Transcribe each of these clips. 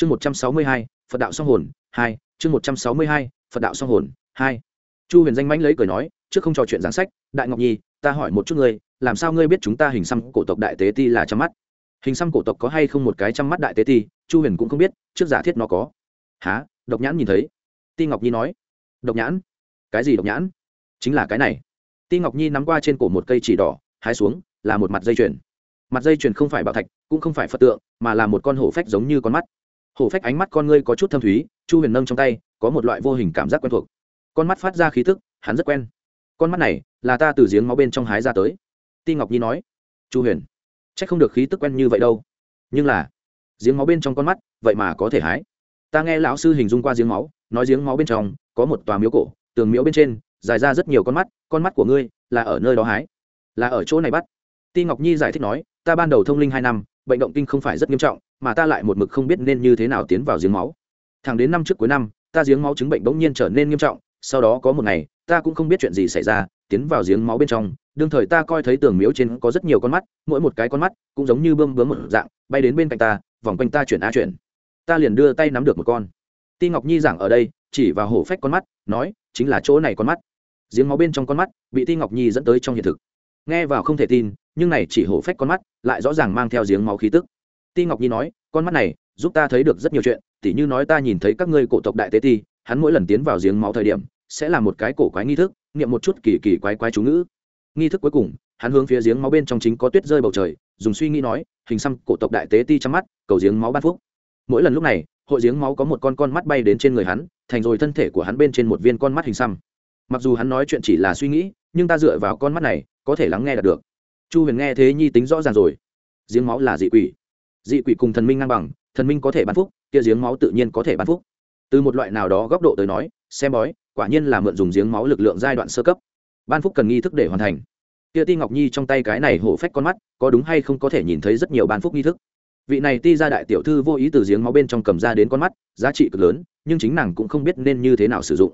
chương một trăm sáu mươi hai, phật đạo song hồn, hai, chương một trăm sáu mươi hai, phật đạo song hồn, hai. Chu huyền danh mãnh lấy cười nói, trước không trò chuyện giảng sách, đại ngọc nhi, ta hỏi một chút ngươi, làm sao ngươi biết chúng ta hình xăm cổ tộc đại tế ti là trăm mắt? Hình xăm cổ tộc có hay không một cái trăm mắt đại tế ti? Chu huyền cũng không biết, trước giả thiết nó có. Há độc nhãn nhìn thấy. Ti ngọc nhi nói. Độc nhãn? Cái gì độc nhãn? Chính là cái này. Ti ngọc nhi nắm qua trên cổ một cây chỉ đỏ, hái xuống, là một mặt dây chuyền. Mặt dây chuyền không phải bảo thạch, cũng không phải phật tượng, mà là một con hổ phách giống như con mắt hổ phách ánh mắt con ngươi có chút thâm thúy, chu huyền nâng trong tay, có một loại vô hình cảm giác quen thuộc. Con mắt phát ra khí thức hắn rất quen. Con mắt này là ta từ giếng máu bên trong hái ra tới. Ti ngọc nhi nói, chu huyền c h ắ c không được khí tức quen như vậy đâu. Nhưng là, giếng máu bên trong con mắt, vậy mà có thể hái. Ta nghe lão sư hình dung qua giếng máu, nói giếng máu bên trong có một tòa miếu cổ, tường miếu bên trên, dài ra rất nhiều con mắt con mắt của ngươi là ở nơi đó hái, là ở chỗ này bắt. Ti ngọc nhi giải thích nói, ta ban đầu thông linh hai năm bệnh động kinh không phải rất nghiêm trọng, mà ta lại một mực không biết nên như thế nào tiến vào giếng máu. Thẳng đến năm trước cuối năm, ta giếng máu chứng bệnh bỗng nhiên trở nên nghiêm trọng, sau đó có một ngày, ta cũng không biết chuyện gì xảy ra, tiến vào giếng máu bên trong, đương thời ta coi thấy tường miếu trên có rất nhiều con mắt, mỗi một cái con mắt cũng giống như bơm bướm một dạng, bay đến bên cạnh ta, vòng quanh ta chuyển á chuyển. Ta liền đưa tay nắm được một con. Ti ngọc nhi giảng ở đây, chỉ vào hổ phách con mắt, nói, chính là chỗ này con mắt. Giếng máu bên trong con mắt bị ti ngọc nhi dẫn tới trong hiện thực nghe vào không thể tin, nhưng này chỉ hổ phách con mắt, lại rõ ràng mang theo giếng máu khí tức. Ti ngọc nhi nói, con mắt này, giúp ta thấy được rất nhiều chuyện, tỉ như nói ta nhìn thấy các ngươi cổ tộc đại tế ti, hắn mỗi lần tiến vào giếng máu thời điểm, sẽ là một cái cổ quái nghi thức nghiệm một chút kỳ kỳ quái quái chú ngữ. Nghi thức cuối cùng, hắn hướng phía giếng máu bên trong chính có tuyết rơi bầu trời, dùng suy nghĩ nói, hình xăm cổ tộc đại tế ti chăm mắt, cầu giếng máu ban phúc. Mỗi lần lúc này, hội giếng máu có một con con mắt bay đến trên người hắn, thành rồi thân thể của hắn bên trên một viên con mắt hình xăm. Mặc dù hắn nói chuyện chỉ là suy nghĩ, nhưng ta dựa vào con mắt này có thể lắng nghe được. Chu huyền nghe thế nhi tính rõ ràng rồi. Giếng máu là dị quỷ. Dị quỷ cùng thần minh ngang bằng, thần minh có thể ban phúc, kia giếng máu tự nhiên có thể ban phúc. Từ một loại nào đó góc độ tới nói, xem bói, quả nhiên là mượn dùng giếng máu lực lượng giai đoạn sơ cấp. Ban phúc cần nghi thức để hoàn thành. Kia ti ngọc nhi trong tay cái này hổ phách con mắt, có đúng hay không có thể nhìn thấy rất nhiều ban phúc nghi thức. Vị này ti ra đại tiểu thư vô ý từ giếng máu bên trong cầm ra đến con mắt, giá trị cực lớn, nhưng chính nàng cũng không biết nên như thế nào sử dụng.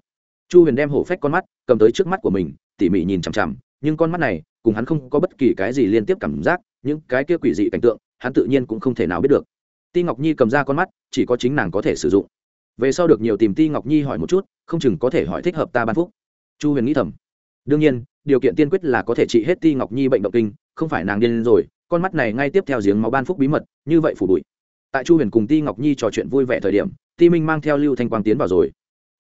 Chu huyền đem hổ phách con mắt cầm tới trước mắt của mình, tỉ mỉ nhìn chằm chằm, nhưng con mắt này cùng hắn không có bất kỳ cái gì liên tiếp cảm giác, những cái kia quỷ dị cảnh tượng, hắn tự nhiên cũng không thể nào biết được. Ti ngọc nhi cầm ra con mắt, chỉ có chính nàng có thể sử dụng. Về sau được nhiều tìm ti ngọc nhi hỏi một chút, không chừng có thể hỏi thích hợp ta ban phúc. Chu huyền nghĩ thầm. Đương nhiên, điều kiện tiên quyết là có thể trị hết ti ngọc nhi bệnh động kinh, không phải nàng điên rồi, con mắt này ngay tiếp theo giếng máu ban phúc bí mật, như vậy phủ bụi. Tại chu huyền cùng ti ngọc nhi trò chuyện vui vẻ thời điểm, ti minh mang theo lưu thanh quang tiến vào rồi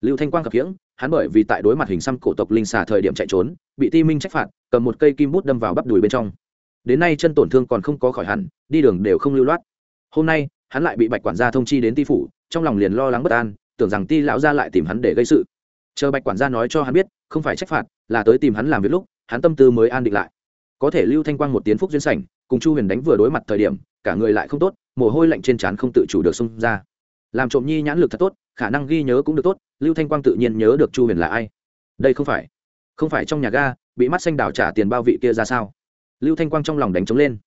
lưu thanh quang khập khiễng, hắn bởi vì tại đối mặt hình xăm cổ tộc linh xà thời điểm chạy trốn, bị ti minh trách phạt, cầm một cây kim bút đâm vào bắp đùi bên trong. Đến nay chân tổn thương còn không có khỏi hẳn, đi đường đều không lưu loát. Hôm nay, hắn lại bị bạch quản gia thông chi đến ti phủ, trong lòng liền lo lắng bất an, tưởng rằng ti lão gia lại tìm hắn để gây sự. Chờ bạch quản gia nói cho hắn biết, không phải trách phạt, là tới tìm hắn làm việc lúc, hắn tâm tư mới an định lại. Có thể lưu thanh quang một tiếng phúc duyên sảnh, cùng chu huyền đánh vừa đối mặt thời điểm, cả người lại không tốt, mồ hôi lạnh trên trán không tự chủ được xông ra làm trộm nhi nhãn lực thật tốt, khả năng ghi nhớ cũng được tốt, lưu thanh quang tự nhiên nhớ được chu huyền là ai. Đây không phải không phải trong nhà ga, bị mắt xanh đảo trả tiền bao vị kia ra sao? Lưu thanh quang trong lòng đánh trống lên.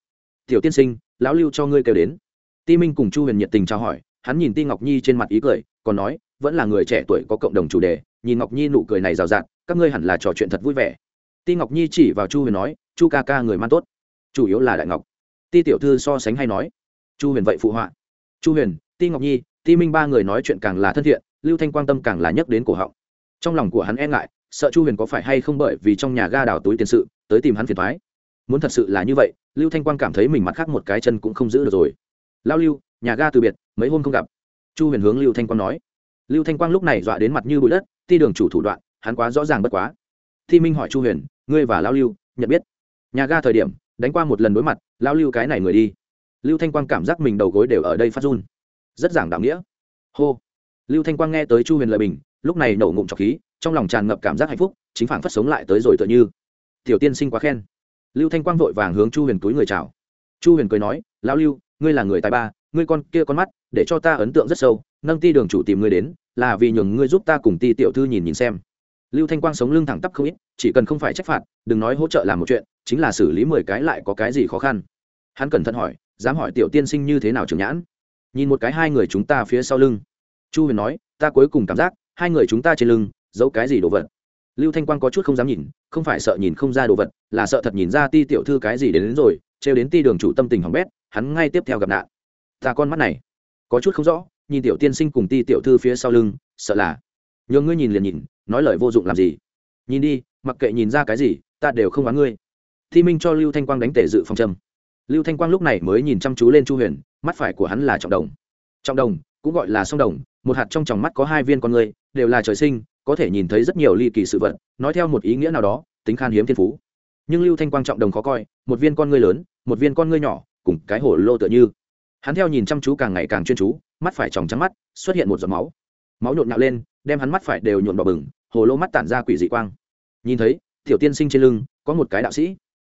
Tiểu tiên sinh, lão lưu cho ngươi kêu đến. Ti minh cùng chu huyền nhiệt tình trao hỏi, hắn nhìn ti ngọc nhi trên mặt ý cười, còn nói, vẫn là người trẻ tuổi có cộng đồng chủ đề, nhìn ngọc nhi nụ cười này rào rạt, các ngươi hẳn là trò chuyện thật vui vẻ. Ti ngọc nhi chỉ vào chu huyền nói, chu ca ca người man tốt. Chủ yếu là đại ngọc. Ti tiểu thư so sánh hay nói. Chu huyền vậy phụ họa. Chu huyền, ti ngọc nhi ti minh ba người nói chuyện càng là thân thiện, lưu thanh quan tâm càng là nhắc đến cổ họng. Trong lòng của hắn e ngại, sợ chu huyền có phải hay không bởi vì trong nhà ga đào túi tiền sự, tới tìm hắn phiền thoái muốn thật sự là như vậy, lưu thanh quang cảm thấy mình mặt khác một cái chân cũng không giữ được rồi. Lao lưu, nhà ga từ biệt, mấy hôm không gặp. Chu huyền hướng lưu thanh quang nói. Lưu thanh quang lúc này dọa đến mặt như bụi đất, ti đường chủ thủ đoạn, hắn quá rõ ràng bất quá. Thi minh hỏi chu huyền, ngươi và lao lưu, nhận biết? Nhà ga thời điểm, đánh qua một lần đối mặt, lao lưu cái này người đi. Lưu thanh quang cảm giác mình đầu gối đều ở đây phát run rất giảng đạo nghĩa. Hô. Lưu thanh quang nghe tới chu huyền lời bình, lúc này nổ ngụm trọc khí, trong lòng tràn ngập cảm giác hạnh phúc, chính phản phất sống lại tới rồi tựa như. Tiểu tiên sinh quá khen. Lưu thanh quang vội vàng hướng chu huyền túi người chào. Chu huyền cười nói, lão lưu, ngươi là người tài ba, ngươi con kia con mắt, để cho ta ấn tượng rất sâu, nâng ti đường chủ tìm ngươi đến, là vì nhường ngươi giúp ta cùng ti tiểu thư nhìn nhìn xem. Lưu thanh quang sống lưng thẳng tắp không ít, chỉ cần không phải trách phạt, đừng nói hỗ trợ làm một chuyện, chính là xử lý mười cái lại có cái gì khó khăn. Hắn cẩn thận hỏi, dám hỏi tiểu tiên sinh như thế nào trưởng nhãn? Nhìn một cái hai người chúng ta phía sau lưng. Chu huyền nói ta cuối cùng cảm giác hai người chúng ta trên lưng giấu cái gì đồ vật? Lưu thanh quang có chút không dám nhìn không phải sợ nhìn không ra đồ vật là sợ thật nhìn ra ti tiểu thư cái gì đến, đến rồi trêu đến ti đường chủ tâm tình hỏng bét hắn ngay tiếp theo gặp nạn. Ta con mắt này có chút không rõ nhìn tiểu tiên sinh cùng ti tiểu thư phía sau lưng sợ là. Nhờ ngươi nhìn liền nhìn nói lời vô dụng làm gì? Nhìn đi mặc kệ nhìn ra cái gì ta đều không oán ngươi. Thi minh cho lưu thanh quang đánh tể dự phòng trầm lưu thanh quang lúc này mới nhìn chăm chú lên chu huyền, mắt phải của hắn là trọng đồng. Trọng đồng, cũng gọi là song đồng, một hạt trong tròng mắt có hai viên con người, đều là trời sinh, có thể nhìn thấy rất nhiều ly kỳ sự vật, nói theo một ý nghĩa nào đó, tính khan hiếm thiên phú. Nhưng lưu thanh quang trọng đồng khó coi, một viên con ngươi lớn, một viên con ngươi nhỏ, cùng cái hổ lô tựa như. Hắn theo nhìn chăm chú càng ngày càng chuyên chú, mắt phải tròng trắng mắt, xuất hiện một giọt máu. Máu nhộn nhạo lên, đem hắn mắt phải đều nhuộn đỏ bừng, hồ lô mắt tản ra quỷ dị quang. Nhìn thấy, tiểu tiên sinh trên lưng, có một cái đạo sĩ.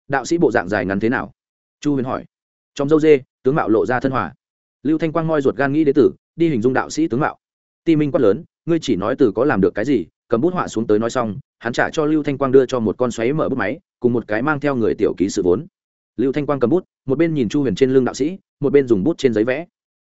Đạo sĩ bộ dạng dài ngắn thế nào? Chu huyền hỏi. Trong dâu dê, tướng mạo lộ ra thân hòa. Lưu thanh quang moi ruột gan nghĩ đế tử, đi hình dung đạo sĩ tướng mạo. Ti minh quát lớn, ngươi chỉ nói từ có làm được cái gì, cầm bút họa xuống tới nói xong, hắn trả cho lưu thanh quang đưa cho một con xoáy mở bút máy, cùng một cái mang theo người tiểu ký sự vốn. Lưu thanh quang cầm bút, một bên nhìn chu huyền trên lưng đạo sĩ, một bên dùng bút trên giấy vẽ.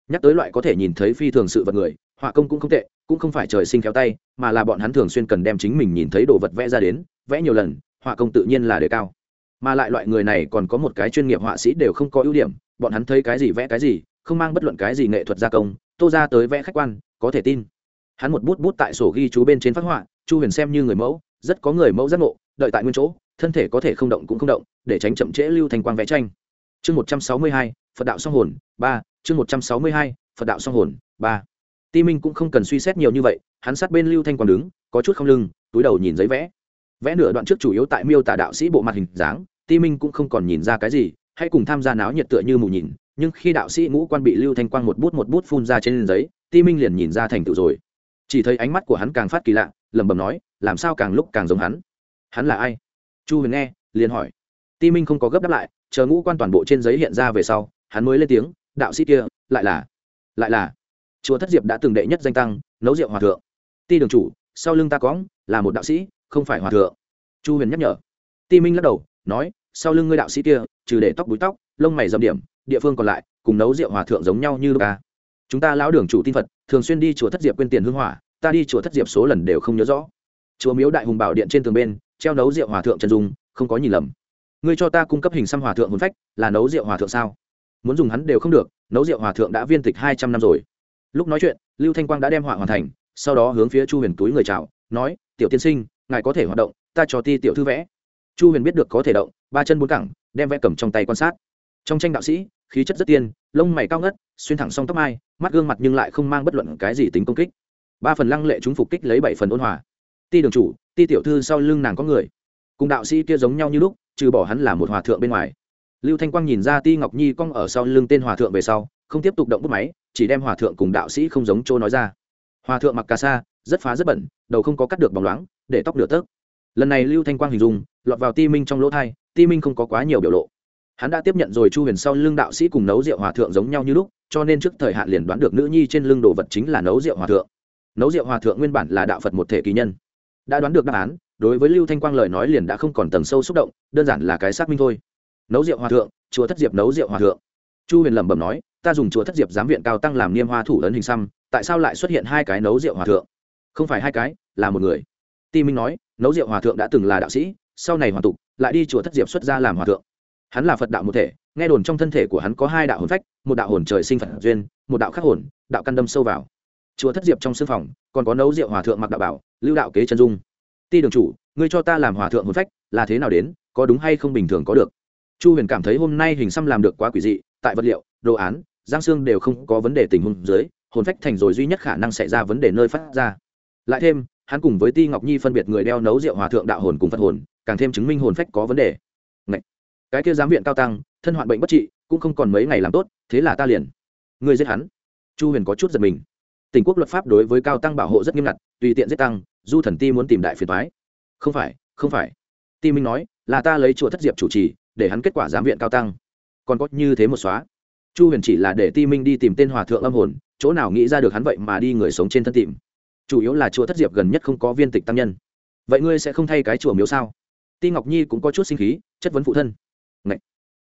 Nhắc tới loại có thể nhìn thấy phi thường sự vật người, họa công cũng không tệ, cũng không phải trời sinh khéo tay, mà là bọn hắn thường xuyên cần đem chính mình nhìn thấy đồ vật vẽ ra đến, vẽ nhiều lần, họa công tự nhiên là đề cao mà lại loại người này còn có một cái chuyên nghiệp họa sĩ đều không có ưu điểm, bọn hắn thấy cái gì vẽ cái gì, không mang bất luận cái gì nghệ thuật gia công, tô ra tới vẽ khách quan, có thể tin. Hắn một bút bút tại sổ ghi chú bên trên phát họa, chu huyền xem như người mẫu, rất có người mẫu giác ngộ, đợi tại nguyên chỗ, thân thể có thể không động cũng không động, để tránh chậm trễ lưu thành quang vẽ tranh. Chương một trăm sáu mươi hai, phật đạo song hồn, ba, chương một trăm sáu mươi hai, phật đạo song hồn, ba. Ti minh cũng không cần suy xét nhiều như vậy, hắn sát bên lưu thanh quang đứng, có chút không lưng, túi đầu nhìn giấy vẽ vẽ nửa đoạn trước chủ yếu tại miêu tả đạo sĩ bộ mặt hình dáng, ti minh cũng không còn nhìn ra cái gì, hãy cùng tham gia náo nhiệt tựa như mù nhìn, nhưng khi đạo sĩ ngũ quan bị lưu thanh quang một bút một bút phun ra trên giấy, ti minh liền nhìn ra thành tựu rồi. Chỉ thấy ánh mắt của hắn càng phát kỳ lạ, lẩm bẩm nói, làm sao càng lúc càng giống hắn? Hắn là ai? Chu huyền nghe, liền hỏi. Ti minh không có gấp đáp lại, chờ ngũ quan toàn bộ trên giấy hiện ra về sau, hắn mới lên tiếng, đạo sĩ kia, lại là lại là, chùa thất diệp đã từng đệ nhất danh tăng, nấu rượu hòa thượng. Ti đường chủ, sau lưng ta cóng là một đạo sĩ không phải hòa thượng. Chu huyền nhắc nhở. Ti minh lắc đầu, nói, sau lưng ngươi đạo sĩ kia, trừ để tóc búi tóc, lông mày dầm điểm, địa phương còn lại, cùng nấu rượu hòa thượng giống nhau như ca à. chúng ta lão đường chủ tin phật, thường xuyên đi chùa thất diệp quên tiền hưng hỏa, ta đi chùa thất diệp số lần đều không nhớ rõ. Chùa miếu đại hùng bảo điện trên tường bên, treo nấu rượu hòa thượng trần dung, không có nhìn lầm. Ngươi cho ta cung cấp hình xăm hòa thượng hồn phách, là nấu rượu hòa thượng sao? Muốn dùng hắn đều không được, nấu rượu hòa thượng đã viên tịch hai trăm năm rồi. Lúc nói chuyện, lưu thanh quang đã đem họa hoàn thành, sau đó hướng phía chu huyền túi người chào, nói, tiểu tiên sinh ngài có thể hoạt động, ta cho ti tiểu thư vẽ. Chu huyền biết được có thể động, ba chân bốn cẳng, đem vẽ cầm trong tay quan sát. Trong tranh đạo sĩ, khí chất rất tiên, lông mày cao ngất, xuyên thẳng song tóc mai, mắt gương mặt nhưng lại không mang bất luận cái gì tính công kích. Ba phần lăng lệ chúng phục kích lấy bảy phần ôn hòa. Ti đường chủ, ti tiểu thư sau lưng nàng có người. Cùng đạo sĩ kia giống nhau như lúc, trừ bỏ hắn là một hòa thượng bên ngoài. Lưu thanh quang nhìn ra ti ngọc nhi cong ở sau lưng tên hòa thượng về sau, không tiếp tục động bút máy, chỉ đem hòa thượng cùng đạo sĩ không giống chỗ nói ra. Hòa thượng mặc cà sa, rất phá rất bẩn, đầu không có cắt được bóng loáng để tóc nửa tớp lần này lưu thanh quang hình dung, lọt vào ti minh trong lỗ thai, ti minh không có quá nhiều biểu lộ. Hắn đã tiếp nhận rồi chu huyền sau lưng đạo sĩ cùng nấu rượu hòa thượng giống nhau như lúc, cho nên trước thời hạn liền đoán được nữ nhi trên lưng đồ vật chính là nấu rượu hòa thượng. Nấu rượu hòa thượng nguyên bản là đạo phật một thể kỳ nhân. Đã đoán được đáp án, đối với lưu thanh quang lời nói liền đã không còn tầng sâu xúc động, đơn giản là cái xác minh thôi. Nấu rượu hòa thượng, chùa thất diệp nấu rượu hòa thượng. Chu huyền lẩm bẩm nói, ta dùng chùa thất diệp giám viện cao tăng làm niêm hoa thủ ấn hình xăm, tại sao lại xuất hiện hai cái nấu rượu hòa thượng? Không phải hai cái, là một người ti minh nói, nấu rượu hòa thượng đã từng là đạo sĩ, sau này hoàn tục, lại đi chùa thất diệp xuất ra làm hòa thượng. Hắn là phật đạo một thể, nghe đồn trong thân thể của hắn có hai đạo hồn phách, một đạo hồn trời sinh phật duyên, một đạo khắc hồn, đạo căn đâm sâu vào. Chùa thất diệp trong sư phòng, còn có nấu rượu hòa thượng mặc đạo bảo, lưu đạo kế chân dung. Ti đường chủ, ngươi cho ta làm hòa thượng hồn phách, là thế nào đến, có đúng hay không bình thường có được? Chu huyền cảm thấy hôm nay hình xăm làm được quá quỷ dị, tại vật liệu, đồ án, giang xương đều không có vấn đề tình huống dưới, hồn phách thành rồi duy nhất khả năng xảy ra vấn đề nơi phát ra. Lại thêm hắn cùng với ti ngọc nhi phân biệt người đeo nấu rượu hòa thượng đạo hồn cùng phật hồn, càng thêm chứng minh hồn phách có vấn đề. Ngậy! cái kia giám viện cao tăng, thân hoạn bệnh bất trị, cũng không còn mấy ngày làm tốt, thế là ta liền. Người giết hắn. Chu huyền có chút giật mình. Tỉnh quốc luật pháp đối với cao tăng bảo hộ rất nghiêm ngặt, tùy tiện giết tăng, du thần ti muốn tìm đại phiền thoái không phải không phải. Ti minh nói, là ta lấy chùa thất diệp chủ trì, để hắn kết quả giám viện cao tăng. Còn có như thế một xóa. Chu huyền chỉ là để ti minh đi tìm tên hòa thượng âm hồn, chỗ nào nghĩ ra được hắn vậy mà đi người sống trên thân tìm chủ yếu là chùa thất diệp gần nhất không có viên tịch tăng nhân. Vậy ngươi sẽ không thay cái chùa miếu sao? Ti ngọc nhi cũng có chút sinh khí, chất vấn phụ thân. Ngậy!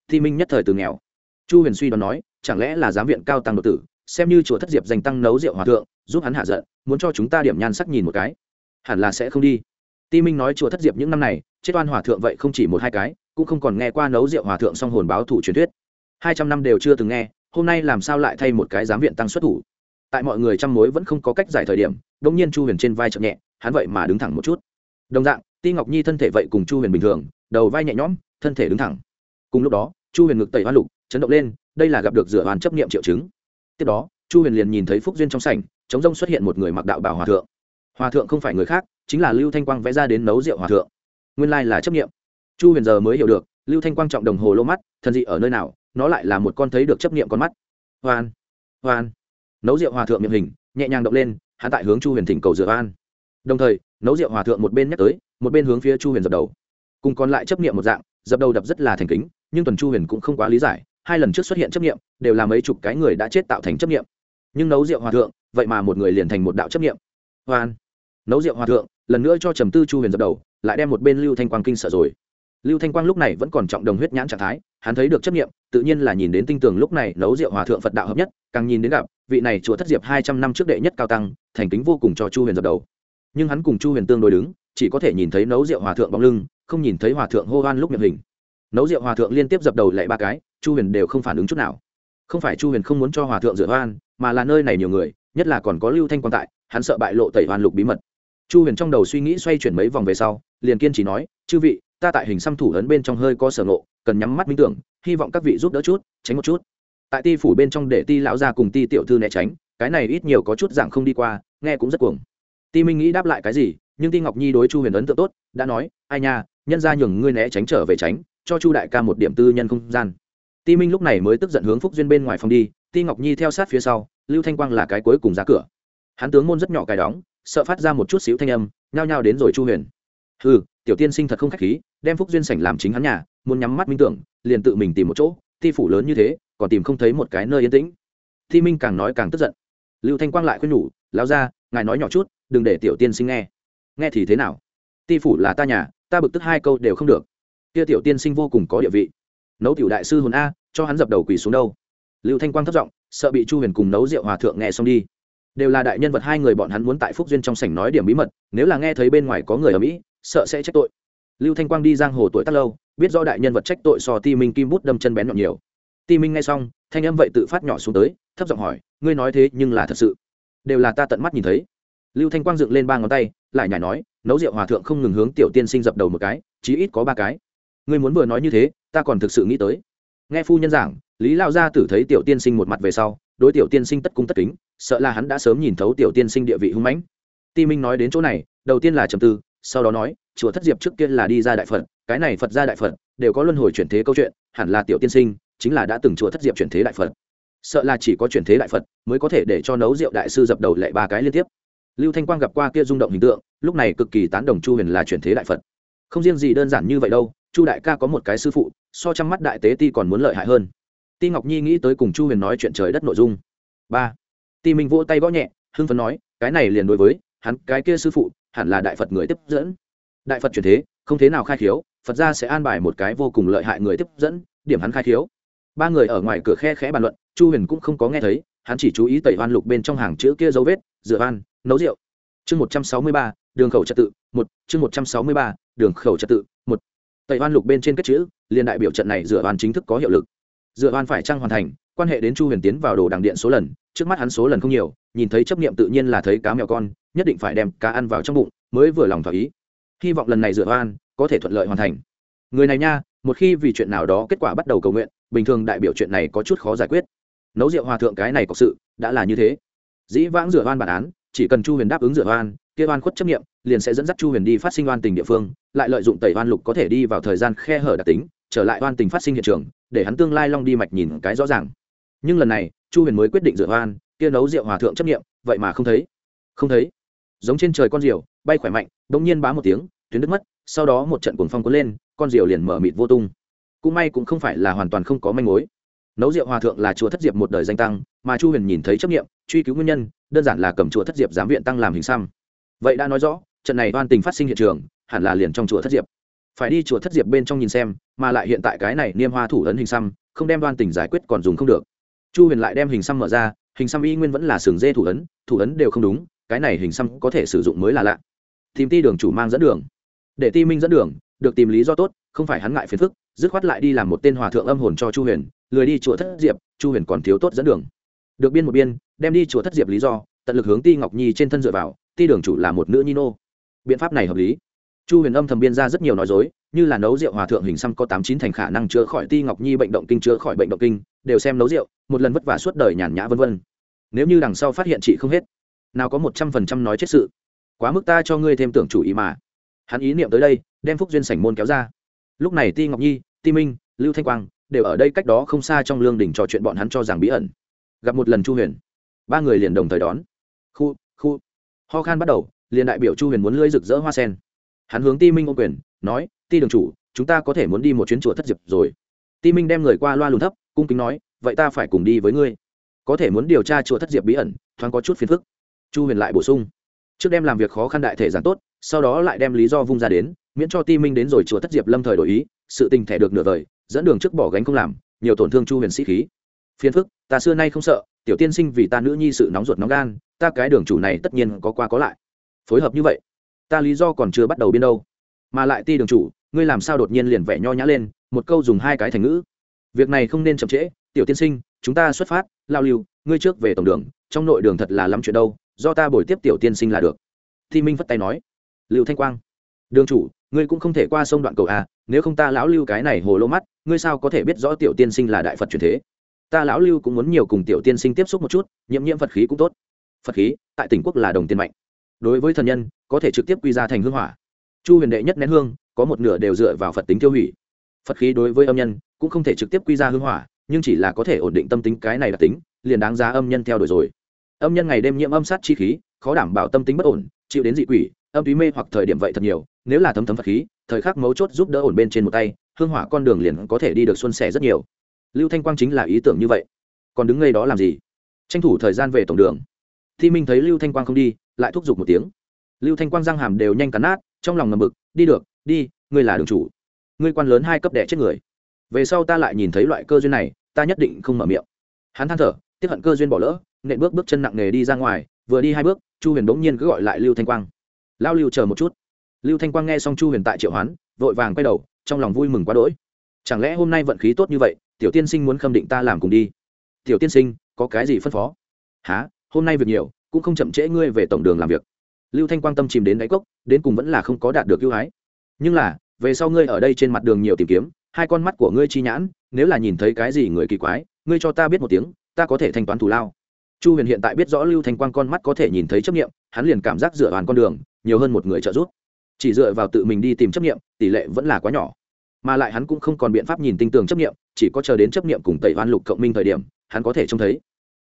thi minh nhất thời từ nghèo. Chu huyền suy đoán nói, chẳng lẽ là giám viện cao tăng đột tử, xem như chùa thất diệp dành tăng nấu rượu hòa thượng, giúp hắn hạ giận, muốn cho chúng ta điểm nhan sắc nhìn một cái. Hẳn là sẽ không đi. Ti minh nói chùa thất diệp những năm này, chết oan hòa thượng vậy không chỉ một hai cái, cũng không còn nghe qua nấu rượu hòa thượng song hồn báo thủ truyền thuyết. Hai trăm năm đều chưa từng nghe, hôm nay làm sao lại thay một cái giám viện tăng xuất thủ? Tại mọi người chăm mối vẫn không có cách giải thời điểm đông nhiên chu huyền trên vai chậm nhẹ, hắn vậy mà đứng thẳng một chút. Đồng dạng, ti ngọc nhi thân thể vậy cùng chu huyền bình thường, đầu vai nhẹ nhõm, thân thể đứng thẳng. Cùng lúc đó, chu huyền ngực tẩy hoa lục, chấn động lên, đây là gặp được dựa hoàn chấp nghiệm triệu chứng. Tiếp đó, chu huyền liền nhìn thấy phúc duyên trong sảnh, chống rông xuất hiện một người mặc đạo bảo hòa thượng. Hòa thượng không phải người khác, chính là lưu thanh quang vẽ ra đến nấu rượu hòa thượng. Nguyên lai là chấp nghiệm chu huyền giờ mới hiểu được, lưu thanh quang trọng đồng hồ lô mắt, thần dị ở nơi nào, nó lại là một con thấy được chấp nghiệm con mắt. Hoan hoan. Nấu rượu hòa thượng miệng hình, nhẹ nhàng động lên hắn tại hướng chu huyền thỉnh cầu dựa an, đồng thời nấu rượu hòa thượng một bên nhắc tới một bên hướng phía chu huyền dập đầu. Cùng còn lại chấp nghiệm một dạng dập đầu đập rất là thành kính nhưng tuần chu huyền cũng không quá lý giải hai lần trước xuất hiện chấp nghiệm đều là mấy chục cái người đã chết tạo thành chấp nghiệm nhưng nấu rượu hòa thượng vậy mà một người liền thành một đạo chấp nghiệm hoan. Nấu rượu hòa thượng lần nữa cho trầm tư chu huyền dập đầu lại đem một bên lưu thanh quang kinh sợ rồi lưu thanh quang lúc này vẫn còn trọng đồng huyết nhãn trạng thái, hắn thấy được chấp nghiệm tự nhiên là nhìn đến tinh tường lúc này nấu rượu hòa thượng phật đạo hợp nhất, càng nhìn đến gặp, vị này chùa thất diệp hai trăm năm trước đệ nhất cao tăng, thành kính vô cùng cho chu huyền dập đầu. Nhưng hắn cùng chu huyền tương đối đứng, chỉ có thể nhìn thấy nấu rượu hòa thượng bóng lưng, không nhìn thấy hòa thượng hô hoan lúc miệng hình. Nấu rượu hòa thượng liên tiếp dập đầu lại ba cái, chu huyền đều không phản ứng chút nào. Không phải chu huyền không muốn cho hòa thượng dự hoan, mà là nơi này nhiều người, nhất là còn có lưu thanh quan tại, hắn sợ bại lộ tẩy hoan lục bí mật. Chu huyền trong đầu suy nghĩ xoay chuyển mấy vòng về sau, liền kiên trì nói, chư vị ta tại hình xăm thủ ấn bên trong hơi có sở ngộ, cần nhắm mắt minh tưởng, hy vọng các vị giúp đỡ chút, tránh một chút. Tại ti phủ bên trong để ti lão gia cùng ti tiểu thư né tránh, cái này ít nhiều có chút dạng không đi qua, nghe cũng rất cuồng. Ti minh nghĩ đáp lại cái gì, nhưng ti ngọc nhi đối chu huyền ấn tượng tốt, đã nói, ai nha, nhân ra nhường ngươi né tránh trở về tránh, cho chu đại ca một điểm tư nhân không gian. Ti minh lúc này mới tức giận hướng phúc duyên bên ngoài phòng đi, ti ngọc nhi theo sát phía sau, lưu thanh quang là cái cuối cùng ra cửa. Hắn tướng môn rất nhỏ cài đóng, sợ phát ra một chút xíu thanh âm, nhao nhao đến rồi chu huyền. Ừ tiểu tiên sinh thật không khách khí, đem phúc duyên sảnh làm chính hắn nhà, muốn nhắm mắt minh tưởng, liền tự mình tìm một chỗ ti phủ lớn như thế, còn tìm không thấy một cái nơi yên tĩnh. Thi minh càng nói càng tức giận. Lưu thanh quang lại khuyên nhủ lao ra ngài nói nhỏ chút, đừng để tiểu tiên sinh nghe. Nghe thì thế nào? Ti phủ là ta nhà, ta bực tức hai câu đều không được. Kia tiểu tiên sinh vô cùng có địa vị. Nấu tiểu đại sư hồn a, cho hắn dập đầu quỳ xuống đâu. Lưu thanh quang thất giọng, sợ bị chu huyền cùng nấu rượu hòa thượng nghe xong đi. Đều là đại nhân vật hai người bọn hắn muốn tại phúc duyên trong sảnh nói điểm bí mật, nếu là nghe thấy bên ngoài có người ở mỹ sợ sẽ trách tội. Lưu thanh quang đi giang hồ tuổi tác lâu, biết do đại nhân vật trách tội so ti minh kim bút đâm chân bén nhọn nhiều. Ti minh nghe xong, thanh âm vậy tự phát nhỏ xuống tới, thấp giọng hỏi, ngươi nói thế nhưng là thật sự? Đều là ta tận mắt nhìn thấy. Lưu thanh quang dựng lên ba ngón tay, lại nhảy nói, nấu rượu hòa thượng không ngừng hướng tiểu tiên sinh dập đầu một cái, chí ít có ba cái. Ngươi muốn vừa nói như thế, ta còn thực sự nghĩ tới. Nghe phu nhân giảng, lý lao gia tử thấy tiểu tiên sinh một mặt về sau, đối tiểu tiên sinh tất cung tất kính, sợ là hắn đã sớm nhìn thấu tiểu tiên sinh địa vị hung mãnh. Ti minh nói đến chỗ này, đầu tiên là trầm tư sau đó nói, chùa thất diệp trước kia là đi ra đại phật, cái này phật ra đại phật, đều có luân hồi chuyển thế câu chuyện, hẳn là tiểu tiên sinh chính là đã từng chùa thất diệp chuyển thế đại phật. Sợ là chỉ có chuyển thế đại phật mới có thể để cho nấu rượu đại sư dập đầu lệ ba cái liên tiếp. Lưu thanh quang gặp qua kia rung động hình tượng, lúc này cực kỳ tán đồng chu huyền là chuyển thế đại phật. Không riêng gì đơn giản như vậy đâu, chu đại ca có một cái sư phụ, so trăm mắt đại tế ti còn muốn lợi hại hơn. Ti ngọc nhi nghĩ tới cùng chu huyền nói chuyện trời đất nội dung. Ba. Ti minh vỗ tay gõ nhẹ, hưng phấn nói, cái này liền đối với hắn, cái kia sư phụ hẳn là đại phật người tiếp dẫn. Đại phật chuyển thế, không thế nào khai khiếu, phật ra sẽ an bài một cái vô cùng lợi hại người tiếp dẫn, điểm hắn khai khiếu. Ba người ở ngoài cửa khe khẽ bàn luận, chu huyền cũng không có nghe thấy, hắn chỉ chú ý tẩy oan lục bên trong hàng chữ kia dấu vết rửa oan, nấu rượu. Chương một trăm sáu mươi ba, đường khẩu trật tự, một, chương một trăm sáu mươi ba, đường khẩu trật tự, một. Tẩy oan lục bên trên các chữ, liên đại biểu trận này rửa oan chính thức có hiệu lực. Rửa oan phải trăng hoàn thành, quan hệ đến chu huyền tiến vào đồ đằng điện số lần, trước mắt hắn số lần không nhiều, nhìn thấy chấp nghiệm tự nhiên là thấy cá mèo con nhất định phải đem cá ăn vào trong bụng, mới vừa lòng thỏa ý. Hy vọng lần này dựa oan, có thể thuận lợi hoàn thành. Người này nha, một khi vì chuyện nào đó kết quả bắt đầu cầu nguyện, bình thường đại biểu chuyện này có chút khó giải quyết. Nấu rượu hòa thượng cái này có sự, đã là như thế. Dĩ vãng dựa oan bản án, chỉ cần chu huyền đáp ứng dựa oan, kia oan khuất chấp nghiệm liền sẽ dẫn dắt chu huyền đi phát sinh oan tình địa phương, lại lợi dụng tẩy oan lục có thể đi vào thời gian khe hở đặc tính, trở lại oan tình phát sinh hiện trường, để hắn tương lai long đi mạch nhìn cái rõ ràng. Nhưng lần này, chu huyền mới quyết định dựa oan, kia nấu rượu hòa thượng chấp nghiệm vậy mà không thấy. Không thấy giống trên trời con diều, bay khỏe mạnh đ nhiên bá một tiếng, tuyến đứt mất, sau đó một trận cuồng phong cuốn lên, con diều liền mở mịt vô tung. Cũng may cũng không phải là hoàn toàn không có manh mối. Nấu rượu hòa thượng là chùa thất diệp một đời danh tăng, mà chu huyền nhìn thấy chấp nghiệm truy cứu nguyên nhân, đơn giản là cầm chùa thất diệp giám viện tăng làm hình xăm. Vậy đã nói rõ, trận này oan tình phát sinh hiện trường, hẳn là liền trong chùa thất diệp. Phải đi chùa thất diệp bên trong nhìn xem, mà lại hiện tại cái này niêm hoa thủ ấn hình xăm, không đem đoan tình giải quyết còn dùng không được. Chu huyền lại đem hình xăm mở ra, hình xăm y nguyên vẫn là sừng dê thủ ấn thủ ấn đều không đúng cái này hình xăm có thể sử dụng mới là lạ. Tìm ti đường chủ mang dẫn đường. Để ti minh dẫn đường, được tìm lý do tốt, không phải hắn ngại phiền phức, dứt khoát lại đi làm một tên hòa thượng âm hồn cho chu huyền, lười đi chùa thất diệp, chu huyền còn thiếu tốt dẫn đường. Được biên một biên, đem đi chùa thất diệp lý do, tận lực hướng ti ngọc nhi trên thân dựa vào, ti đường chủ là một nữ nhi nô. Biện pháp này hợp lý. Chu huyền âm thầm biên ra rất nhiều nói dối, như là nấu rượu hòa thượng hình xăm có tám chín thành khả năng chữa khỏi ti ngọc nhi bệnh động kinh, chữa khỏi bệnh động kinh, đều xem nấu rượu, một lần vất vả suốt đời nhàn nhã vân vân. Nếu như đằng sau phát hiện chị không hết nào có một trăm phần trăm nói chết sự. Quá mức ta cho ngươi thêm tưởng chủ ý mà. Hắn ý niệm tới đây, đem phúc duyên sảnh môn kéo ra. Lúc này ti ngọc nhi, ti minh, lưu thanh quang đều ở đây cách đó không xa trong lương đình trò chuyện bọn hắn cho rằng bí ẩn. Gặp một lần chu huyền, ba người liền đồng thời đón. Khu khu. Ho khan bắt đầu, liền đại biểu chu huyền muốn lưỡi rực rỡ hoa sen. Hắn hướng ti minh ô quyền, nói, ti đường chủ, chúng ta có thể muốn đi một chuyến chùa thất diệp rồi. Ti minh đem người qua loa lùn thấp, cung kính nói, vậy ta phải cùng đi với ngươi. Có thể muốn điều tra chùa thất diệp bí ẩn, thoáng có chút phiền phức chu huyền lại bổ sung. Trước đem làm việc khó khăn đại thể giản tốt, sau đó lại đem lý do vung ra đến, miễn cho ti minh đến rồi chùa thất diệp lâm thời đổi ý, sự tình thẻ được nửa vời, dẫn đường trước bỏ gánh không làm, nhiều tổn thương chu huyền sĩ khí. Phiền phức, ta xưa nay không sợ, tiểu tiên sinh vì ta nữ nhi sự nóng ruột nóng gan, ta cái đường chủ này tất nhiên có qua có lại. Phối hợp như vậy, ta lý do còn chưa bắt đầu biên đâu. Mà lại ti đường chủ, ngươi làm sao đột nhiên liền vẻ nho nhã lên, một câu dùng hai cái thành ngữ. Việc này không nên chậm trễ, tiểu tiên sinh, chúng ta xuất phát, lao lưu, ngươi trước về tổng đường, trong nội đường thật là lắm chuyện đâu do ta bồi tiếp tiểu tiên sinh là được. Thi minh phất tay nói, lưu thanh quang, đường chủ, ngươi cũng không thể qua sông đoạn cầu a nếu không ta lão lưu cái này hồ lô mắt, ngươi sao có thể biết rõ tiểu tiên sinh là đại phật truyền thế? Ta lão lưu cũng muốn nhiều cùng tiểu tiên sinh tiếp xúc một chút, nhiễm nhiễm phật khí cũng tốt. Phật khí, tại tỉnh quốc là đồng tiền mạnh. Đối với thần nhân, có thể trực tiếp quy ra thành hương hỏa. Chu huyền đệ nhất nén hương, có một nửa đều dựa vào phật tính tiêu hủy. Phật khí đối với âm nhân, cũng không thể trực tiếp quy ra hương hỏa, nhưng chỉ là có thể ổn định tâm tính cái này đặc tính, liền đáng giá âm nhân theo đuổi rồi âm nhân ngày đêm nhiễm âm sát chi khí, khó đảm bảo tâm tính bất ổn, chịu đến dị quỷ, âm túy mê hoặc thời điểm vậy thật nhiều, nếu là thấm thấm phật khí, thời khắc mấu chốt giúp đỡ ổn bên trên một tay, hương hỏa con đường liền có thể đi được xuân sẻ rất nhiều. Lưu thanh quang chính là ý tưởng như vậy. Còn đứng ngay đó làm gì? Tranh thủ thời gian về tổng đường. Thi minh thấy lưu thanh quang không đi, lại thúc giục một tiếng. Lưu thanh quang răng hàm đều nhanh cắn nát, trong lòng ngầm mực đi được, đi, ngươi là đường chủ. Ngươi quan lớn hai cấp đẻ chết người. Về sau ta lại nhìn thấy loại cơ duyên này, ta nhất định không mở miệng. Hắn than thở, tiếp hận cơ duyên bỏ lỡ nện bước bước chân nặng nề đi ra ngoài, vừa đi hai bước, chu huyền bỗng nhiên cứ gọi lại lưu thanh quang. Lao lưu chờ một chút. Lưu thanh quang nghe xong chu huyền tại triệu hoán, vội vàng quay đầu, trong lòng vui mừng quá đỗi. Chẳng lẽ hôm nay vận khí tốt như vậy, tiểu tiên sinh muốn khâm định ta làm cùng đi? Tiểu tiên sinh, có cái gì phân phó? Há hôm nay việc nhiều, cũng không chậm trễ ngươi về tổng đường làm việc. Lưu thanh quang tâm chìm đến đáy cốc, đến cùng vẫn là không có đạt được ưu ái. Nhưng là, về sau ngươi ở đây trên mặt đường nhiều tìm kiếm, hai con mắt của ngươi chi nhãn, nếu là nhìn thấy cái gì người kỳ quái, ngươi cho ta biết một tiếng, ta có thể thanh toán thù lao chu huyền hiện tại biết rõ lưu thanh quang con mắt có thể nhìn thấy chấp nghiệm hắn liền cảm giác dựa hoàn con đường, nhiều hơn một người trợ giúp. Chỉ dựa vào tự mình đi tìm chấp nghiệm tỷ lệ vẫn là quá nhỏ. Mà lại hắn cũng không còn biện pháp nhìn tinh tường chấp nghiệm chỉ có chờ đến chấp nghiệm cùng tẩy hoan lục cộng minh thời điểm, hắn có thể trông thấy.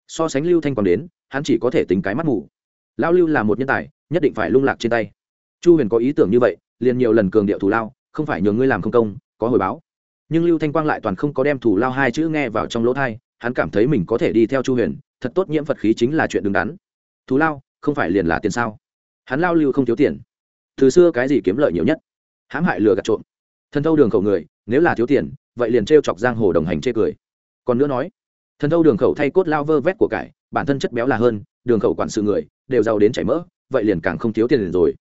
So sánh lưu thanh quang đến, hắn chỉ có thể tính cái mắt mù. Lao lưu là một nhân tài, nhất định phải lung lạc trên tay. Chu huyền có ý tưởng như vậy, liền nhiều lần cường điệu thủ lao, không phải nhường ngươi làm không công, có hồi báo. Nhưng lưu thanh quang lại toàn không có đem thủ lao hai chữ nghe vào trong lỗ thai hắn cảm thấy mình có thể đi theo chu huyền thật tốt nhiễm phật khí chính là chuyện đứng đắn. Thú lao, không phải liền là tiền sao? Hắn lao lưu không thiếu tiền. Từ xưa cái gì kiếm lợi nhiều nhất? Hãm hại lừa gạt trộm. Thần thâu đường khẩu người, nếu là thiếu tiền, vậy liền t chọc giang hồ đồng hành chê cười. Còn nữa nói, thần thâu đường khẩu thay cốt lao vơ vét của cải, bản thân chất béo là hơn, đường khẩu quản sự người, đều giàu đến chảy mỡ, vậy liền càng không thiếu tiền liền rồi.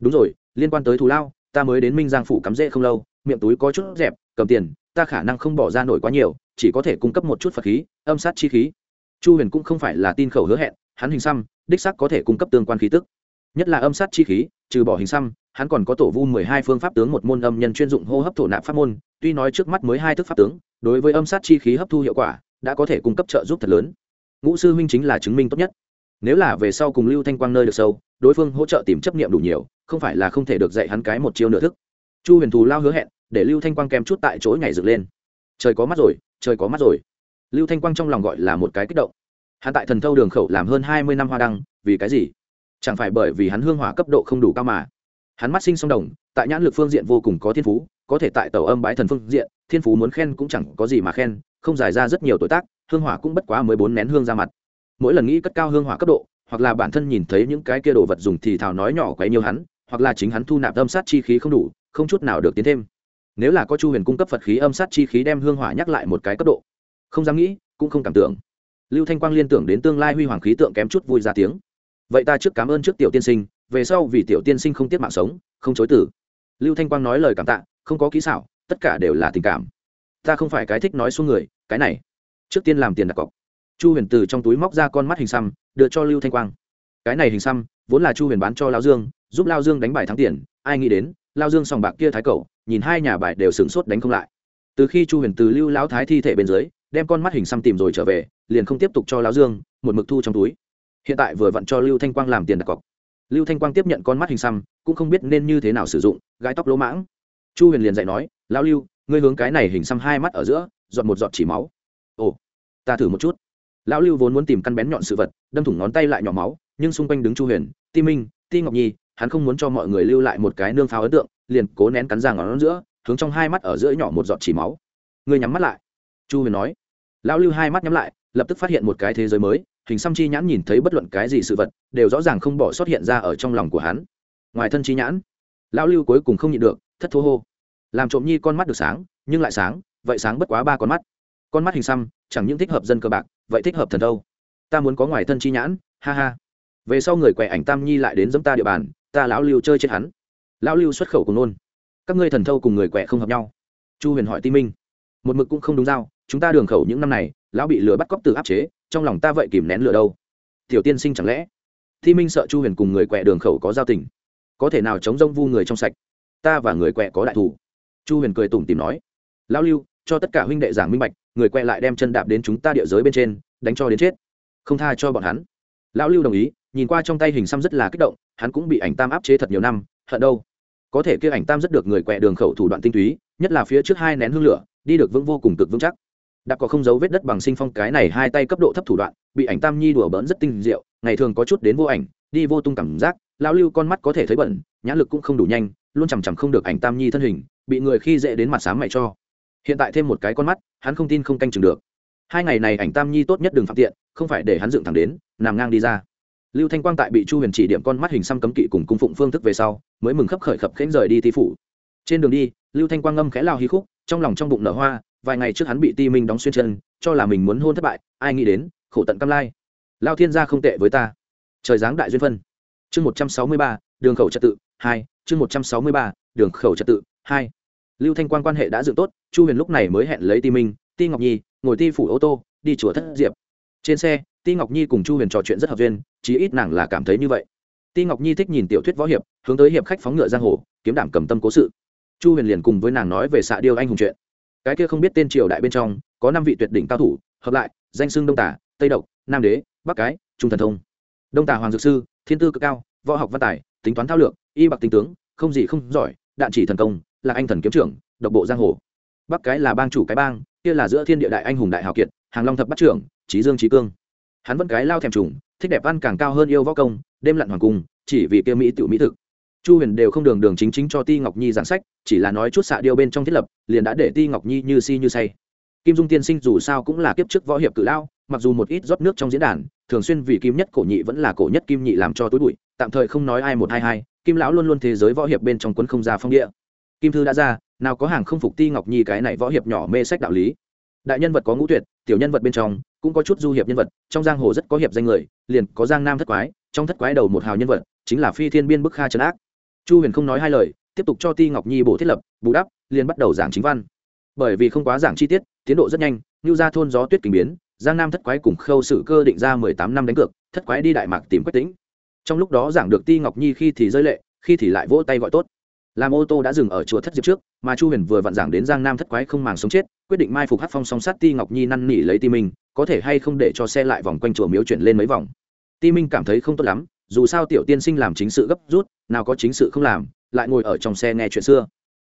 Đúng rồi, liên quan tới thù lao, ta mới đến minh giang phủ cắm rễ không lâu, miệng túi có chút dẹp, cầm tiền, ta khả năng không bỏ ra nổi quá nhiều, chỉ có thể cung cấp một chút phật khí, âm sát chi khí chu huyền cũng không phải là tin khẩu hứa hẹn, hắn hình xăm, đích sắc có thể cung cấp tương quan khí tức. Nhất là âm sát chi khí, trừ bỏ hình xăm, hắn còn có tổ vu mười hai phương pháp tướng một môn âm nhân chuyên dụng hô hấp thổ nạp pháp môn, tuy nói trước mắt mới hai thức pháp tướng, đối với âm sát chi khí hấp thu hiệu quả, đã có thể cung cấp trợ giúp thật lớn. Ngũ sư huynh chính là chứng minh tốt nhất. Nếu là về sau cùng lưu thanh quang nơi được sâu, đối phương hỗ trợ tìm chấp nghiệm đủ nhiều, không phải là không thể được dạy hắn cái một chiêu nửa thức. Chu huyền thù lao hứa hẹn, để lưu thanh quang kèm chút tại chỗ nhảy dựng lên. Trời có mắt rồi, trời có mắt rồi lưu thanh quang trong lòng gọi là một cái kích động. Hắn tại thần thâu đường khẩu làm hơn hai mươi năm hoa đăng, vì cái gì? Chẳng phải bởi vì hắn hương hỏa cấp độ không đủ cao mà. Hắn mắt sinh song đồng, tại nhãn lực phương diện vô cùng có thiên phú, có thể tại tàu âm bái thần phương diện, thiên phú muốn khen cũng chẳng có gì mà khen, không giải ra rất nhiều tuổi tác, hương hỏa cũng bất quá mới bốn nén hương ra mặt. Mỗi lần nghĩ cất cao hương hỏa cấp độ, hoặc là bản thân nhìn thấy những cái kia đồ vật dùng thì thào nói nhỏ quấy nhiều hắn, hoặc là chính hắn thu nạp âm sát chi khí không đủ, không chút nào được tiến thêm. Nếu là có chu huyền cung cấp phật khí âm sát chi khí đem hương hỏa nhắc lại một cái cấp độ không dám nghĩ, cũng không cảm tưởng. Lưu thanh quang liên tưởng đến tương lai huy hoàng khí tượng kém chút vui ra tiếng. Vậy ta trước cảm ơn trước tiểu tiên sinh, về sau vì tiểu tiên sinh không tiếp mạng sống, không chối tử lưu thanh quang nói lời cảm tạ, không có kỹ xảo, tất cả đều là tình cảm. Ta không phải cái thích nói xuống người, cái này. Trước tiên làm tiền đặt cọc. Chu huyền từ trong túi móc ra con mắt hình xăm, đưa cho lưu thanh quang. Cái này hình xăm, vốn là chu huyền bán cho lao dương, giúp lao dương đánh bài thắng tiền, ai nghĩ đến, lao dương sòng bạc kia thái cậu, nhìn hai nhà bài đều sửng sốt đánh không lại. Từ khi chu huyền từ lưu lão thái thi thể bên dưới đem con mắt hình xăm tìm rồi trở về, liền không tiếp tục cho lão dương một mực thu trong túi. Hiện tại vừa vặn cho lưu thanh quang làm tiền đặt cọc. Lưu thanh quang tiếp nhận con mắt hình xăm, cũng không biết nên như thế nào sử dụng, gái tóc lỗ mãng. Chu huyền liền dạy nói, lão lưu, ngươi hướng cái này hình xăm hai mắt ở giữa dọn một giọt chỉ máu. Ồ, ta thử một chút. Lão lưu vốn muốn tìm căn bén nhọn sự vật, đâm thủng ngón tay lại nhỏ máu, nhưng xung quanh đứng chu huyền, ti minh, ti ngọc nhi, hắn không muốn cho mọi người lưu lại một cái nương pháo ấn tượng, liền cố nén cắn ra ngón giữa, hướng trong hai mắt ở giữa nhỏ một giọt chỉ máu. Ngươi nhắm mắt lại. Chu huyền nói lão lưu hai mắt nhắm lại, lập tức phát hiện một cái thế giới mới, hình xăm chi nhãn nhìn thấy bất luận cái gì sự vật, đều rõ ràng không bỏ xuất hiện ra ở trong lòng của hắn. Ngoài thân chi nhãn, lão lưu cuối cùng không nhịn được, thất thố hô. Làm trộm nhi con mắt được sáng, nhưng lại sáng, vậy sáng bất quá ba con mắt. Con mắt hình xăm, chẳng những thích hợp dân cơ bạc, vậy thích hợp thần đâu. Ta muốn có ngoài thân chi nhãn, ha ha. Về sau người quẻ ảnh tam nhi lại đến dẫm ta địa bàn, ta lão lưu chơi chết hắn. Lão lưu xuất khẩu cùng nôn các ngươi thần thâu cùng người quẻ không hợp nhau. Chu huyền hỏi ti minh. Một mực cũng không đúng giao chúng ta đường khẩu những năm này, lão bị lừa bắt cóc từ áp chế, trong lòng ta vậy kìm nén lừa đâu? Tiểu tiên sinh chẳng lẽ? Thi minh sợ chu huyền cùng người quẹ đường khẩu có giao tình. Có thể nào chống rông vu người trong sạch? Ta và người quẹ có đại thủ chu huyền cười tủm tìm nói. Lão lưu, cho tất cả huynh đệ giảng minh bạch, người quẹ lại đem chân đạp đến chúng ta địa giới bên trên, đánh cho đến chết. Không tha cho bọn hắn. Lão lưu đồng ý, nhìn qua trong tay hình xăm rất là kích động, hắn cũng bị ảnh tam áp chế thật nhiều năm, hận đâu? Có thể kia ảnh tam rất được người quẹ đường khẩu thủ đoạn tinh túy, nhất là phía trước hai nén hương lửa, đi được vững vô cùng cực vững chắc đã có không dấu vết đất bằng sinh phong cái này hai tay cấp độ thấp thủ đoạn, bị ảnh tam nhi đùa bỡn rất tinh diệu, ngày thường có chút đến vô ảnh, đi vô tung cảm giác lao lưu con mắt có thể thấy bẩn nhãn lực cũng không đủ nhanh, luôn chằm chằm không được ảnh tam nhi thân hình, bị người khi dễ đến mặt sáng mày cho. Hiện tại thêm một cái con mắt, hắn không tin không canh chừng được. Hai ngày này ảnh tam nhi tốt nhất đừng phạm tiện, không phải để hắn dựng thẳng đến, nằm ngang đi ra. Lưu thanh quang tại bị chu huyền chỉ điểm con mắt hình xăm cấm kỵ cùng cung phụng phương thức về sau, mới mừng khấp khởi khập khẽnh rời đi tí phủ. Trên đường đi, lưu thanh quang ngâm khẽ lao hí khúc, trong lòng trong bụng nở hoa vài ngày trước hắn bị ti minh đóng xuyên chân, cho là mình muốn hôn thất bại, ai nghĩ đến, khổ tận cam lai. Lao thiên gia không tệ với ta. Trời giáng đại duyên phân. Chương một trăm sáu mươi ba, đường khẩu trật tự, hai. Chương một trăm sáu mươi ba, đường khẩu trật tự, hai. Lưu thanh quan quan hệ đã dựng tốt, chu huyền lúc này mới hẹn lấy ti minh, ti ngọc nhi, ngồi ti phủ ô tô, đi chùa thất diệp. Trên xe, ti ngọc nhi cùng chu huyền trò chuyện rất hợp duyên, chí ít nàng là cảm thấy như vậy. Ti ngọc nhi thích nhìn tiểu thuyết võ hiệp, hướng tới hiệp khách phóng ngựa giang hồ, kiếm đảm cầm tâm cố sự. Chu huyền liền cùng với nàng nói về xạ điêu anh hùng chuyện cái kia không biết tên triều đại bên trong, có năm vị tuyệt đỉnh cao thủ, hợp lại, danh xưng đông tả tây độc, nam đế, bắc cái, trung thần thông. Đông tả hoàng dược sư, thiên tư cực cao, võ học văn tài, tính toán thao lược, y bạc tinh tướng, không gì không giỏi, đạn chỉ thần công là anh thần kiếm trưởng, độc bộ giang hồ. Bắc cái là bang chủ cái bang, kia là giữa thiên địa đại anh hùng đại hào kiệt, hàng long thập bắt trưởng trí dương trí cương. Hắn vẫn cái lao thèm trùng, thích đẹp ăn càng cao hơn yêu võ công, đêm lặn hoàng cung, chỉ vì kia mỹ tiểu mỹ thực chu huyền đều không đường đường chính chính cho ti ngọc nhi giảng sách, chỉ là nói chút xạ điêu bên trong thiết lập, liền đã để ti ngọc nhi như si như say. Kim dung tiên sinh dù sao cũng là kiếp trước võ hiệp cự lao, mặc dù một ít rót nước trong diễn đàn, thường xuyên vì kim nhất cổ nhị vẫn là cổ nhất kim nhị làm cho tối bụi, tạm thời không nói ai một hai hai, kim lão luôn luôn thế giới võ hiệp bên trong quân không ra phong địa. Kim thư đã ra, nào có hàng không phục ti ngọc nhi cái này võ hiệp nhỏ mê sách đạo lý. Đại nhân vật có ngũ tuyệt, tiểu nhân vật bên trong, cũng có chút du hiệp nhân vật, trong giang hồ rất có hiệp danh người, liền có giang nam thất quái, trong thất quái đầu một hào nhân vật, chính là phi thiên biên bức kha trấn ác chu huyền không nói hai lời, tiếp tục cho ti ngọc nhi bổ thiết lập, bù đắp, liền bắt đầu giảng chính văn. Bởi vì không quá giảng chi tiết, tiến độ rất nhanh như ra thôn gió tuyết kình biến, giang nam thất quái cùng khâu sự cơ định ra mười tám năm đánh cược, thất quái đi đại mạc tìm quách tính trong lúc đó giảng được ti ngọc nhi khi thì rơi lệ, khi thì lại vỗ tay gọi tốt. Làm ô tô đã dừng ở chùa thất diệp trước, mà chu huyền vừa vặn giảng đến giang nam thất quái không màng sống chết, quyết định mai phục hát phong song sát ti ngọc nhi năn nỉ lấy ti minh, có thể hay không để cho xe lại vòng quanh chùa miếu chuyển lên mấy vòng. Ti minh cảm thấy không tốt lắm dù sao tiểu tiên sinh làm chính sự gấp rút, nào có chính sự không làm, lại ngồi ở trong xe nghe chuyện xưa.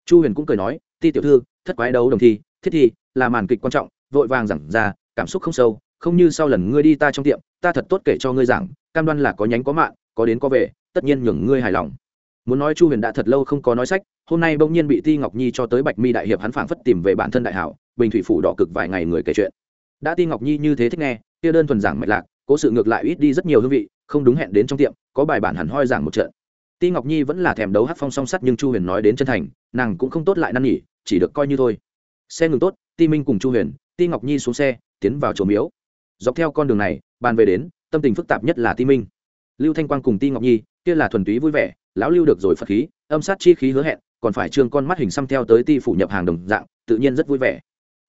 Chu huyền cũng cười nói, ti tiểu thư, thất quái đấu đồng thi, thiết thi là màn kịch quan trọng, vội vàng giảng ra, cảm xúc không sâu, không như sau lần ngươi đi ta trong tiệm, ta thật tốt kể cho ngươi giảng, cam đoan là có nhánh có mạng, có đến có về, tất nhiên nhường ngươi hài lòng. Muốn nói chu huyền đã thật lâu không có nói sách, hôm nay bỗng nhiên bị ti ngọc nhi cho tới bạch mi đại hiệp hắn phảng phất tìm về bản thân đại hảo, bình thủy phủ đỏ cực vài ngày người kể chuyện. Đã ti ngọc nhi như thế thích nghe, kia đơn thuần giảng mạch lạc cố sự ngược lại ít đi rất nhiều hương vị, không đúng hẹn đến trong tiệm, có bài bản hẳn hoi giảng một trận. Ti ngọc nhi vẫn là thèm đấu hát phong song sắt nhưng chu huyền nói đến chân thành, nàng cũng không tốt lại năn nghỉ chỉ được coi như thôi. Xe ngừng tốt, ti minh cùng chu huyền, ti ngọc nhi xuống xe, tiến vào chỗ miếu. Dọc theo con đường này, bàn về đến, tâm tình phức tạp nhất là ti minh. Lưu thanh quang cùng ti ngọc nhi, kia là thuần túy vui vẻ, lão lưu được rồi phật khí, âm sát chi khí hứa hẹn, còn phải trương con mắt hình xăm theo tới ti phủ nhập hàng đồng dạng, tự nhiên rất vui vẻ.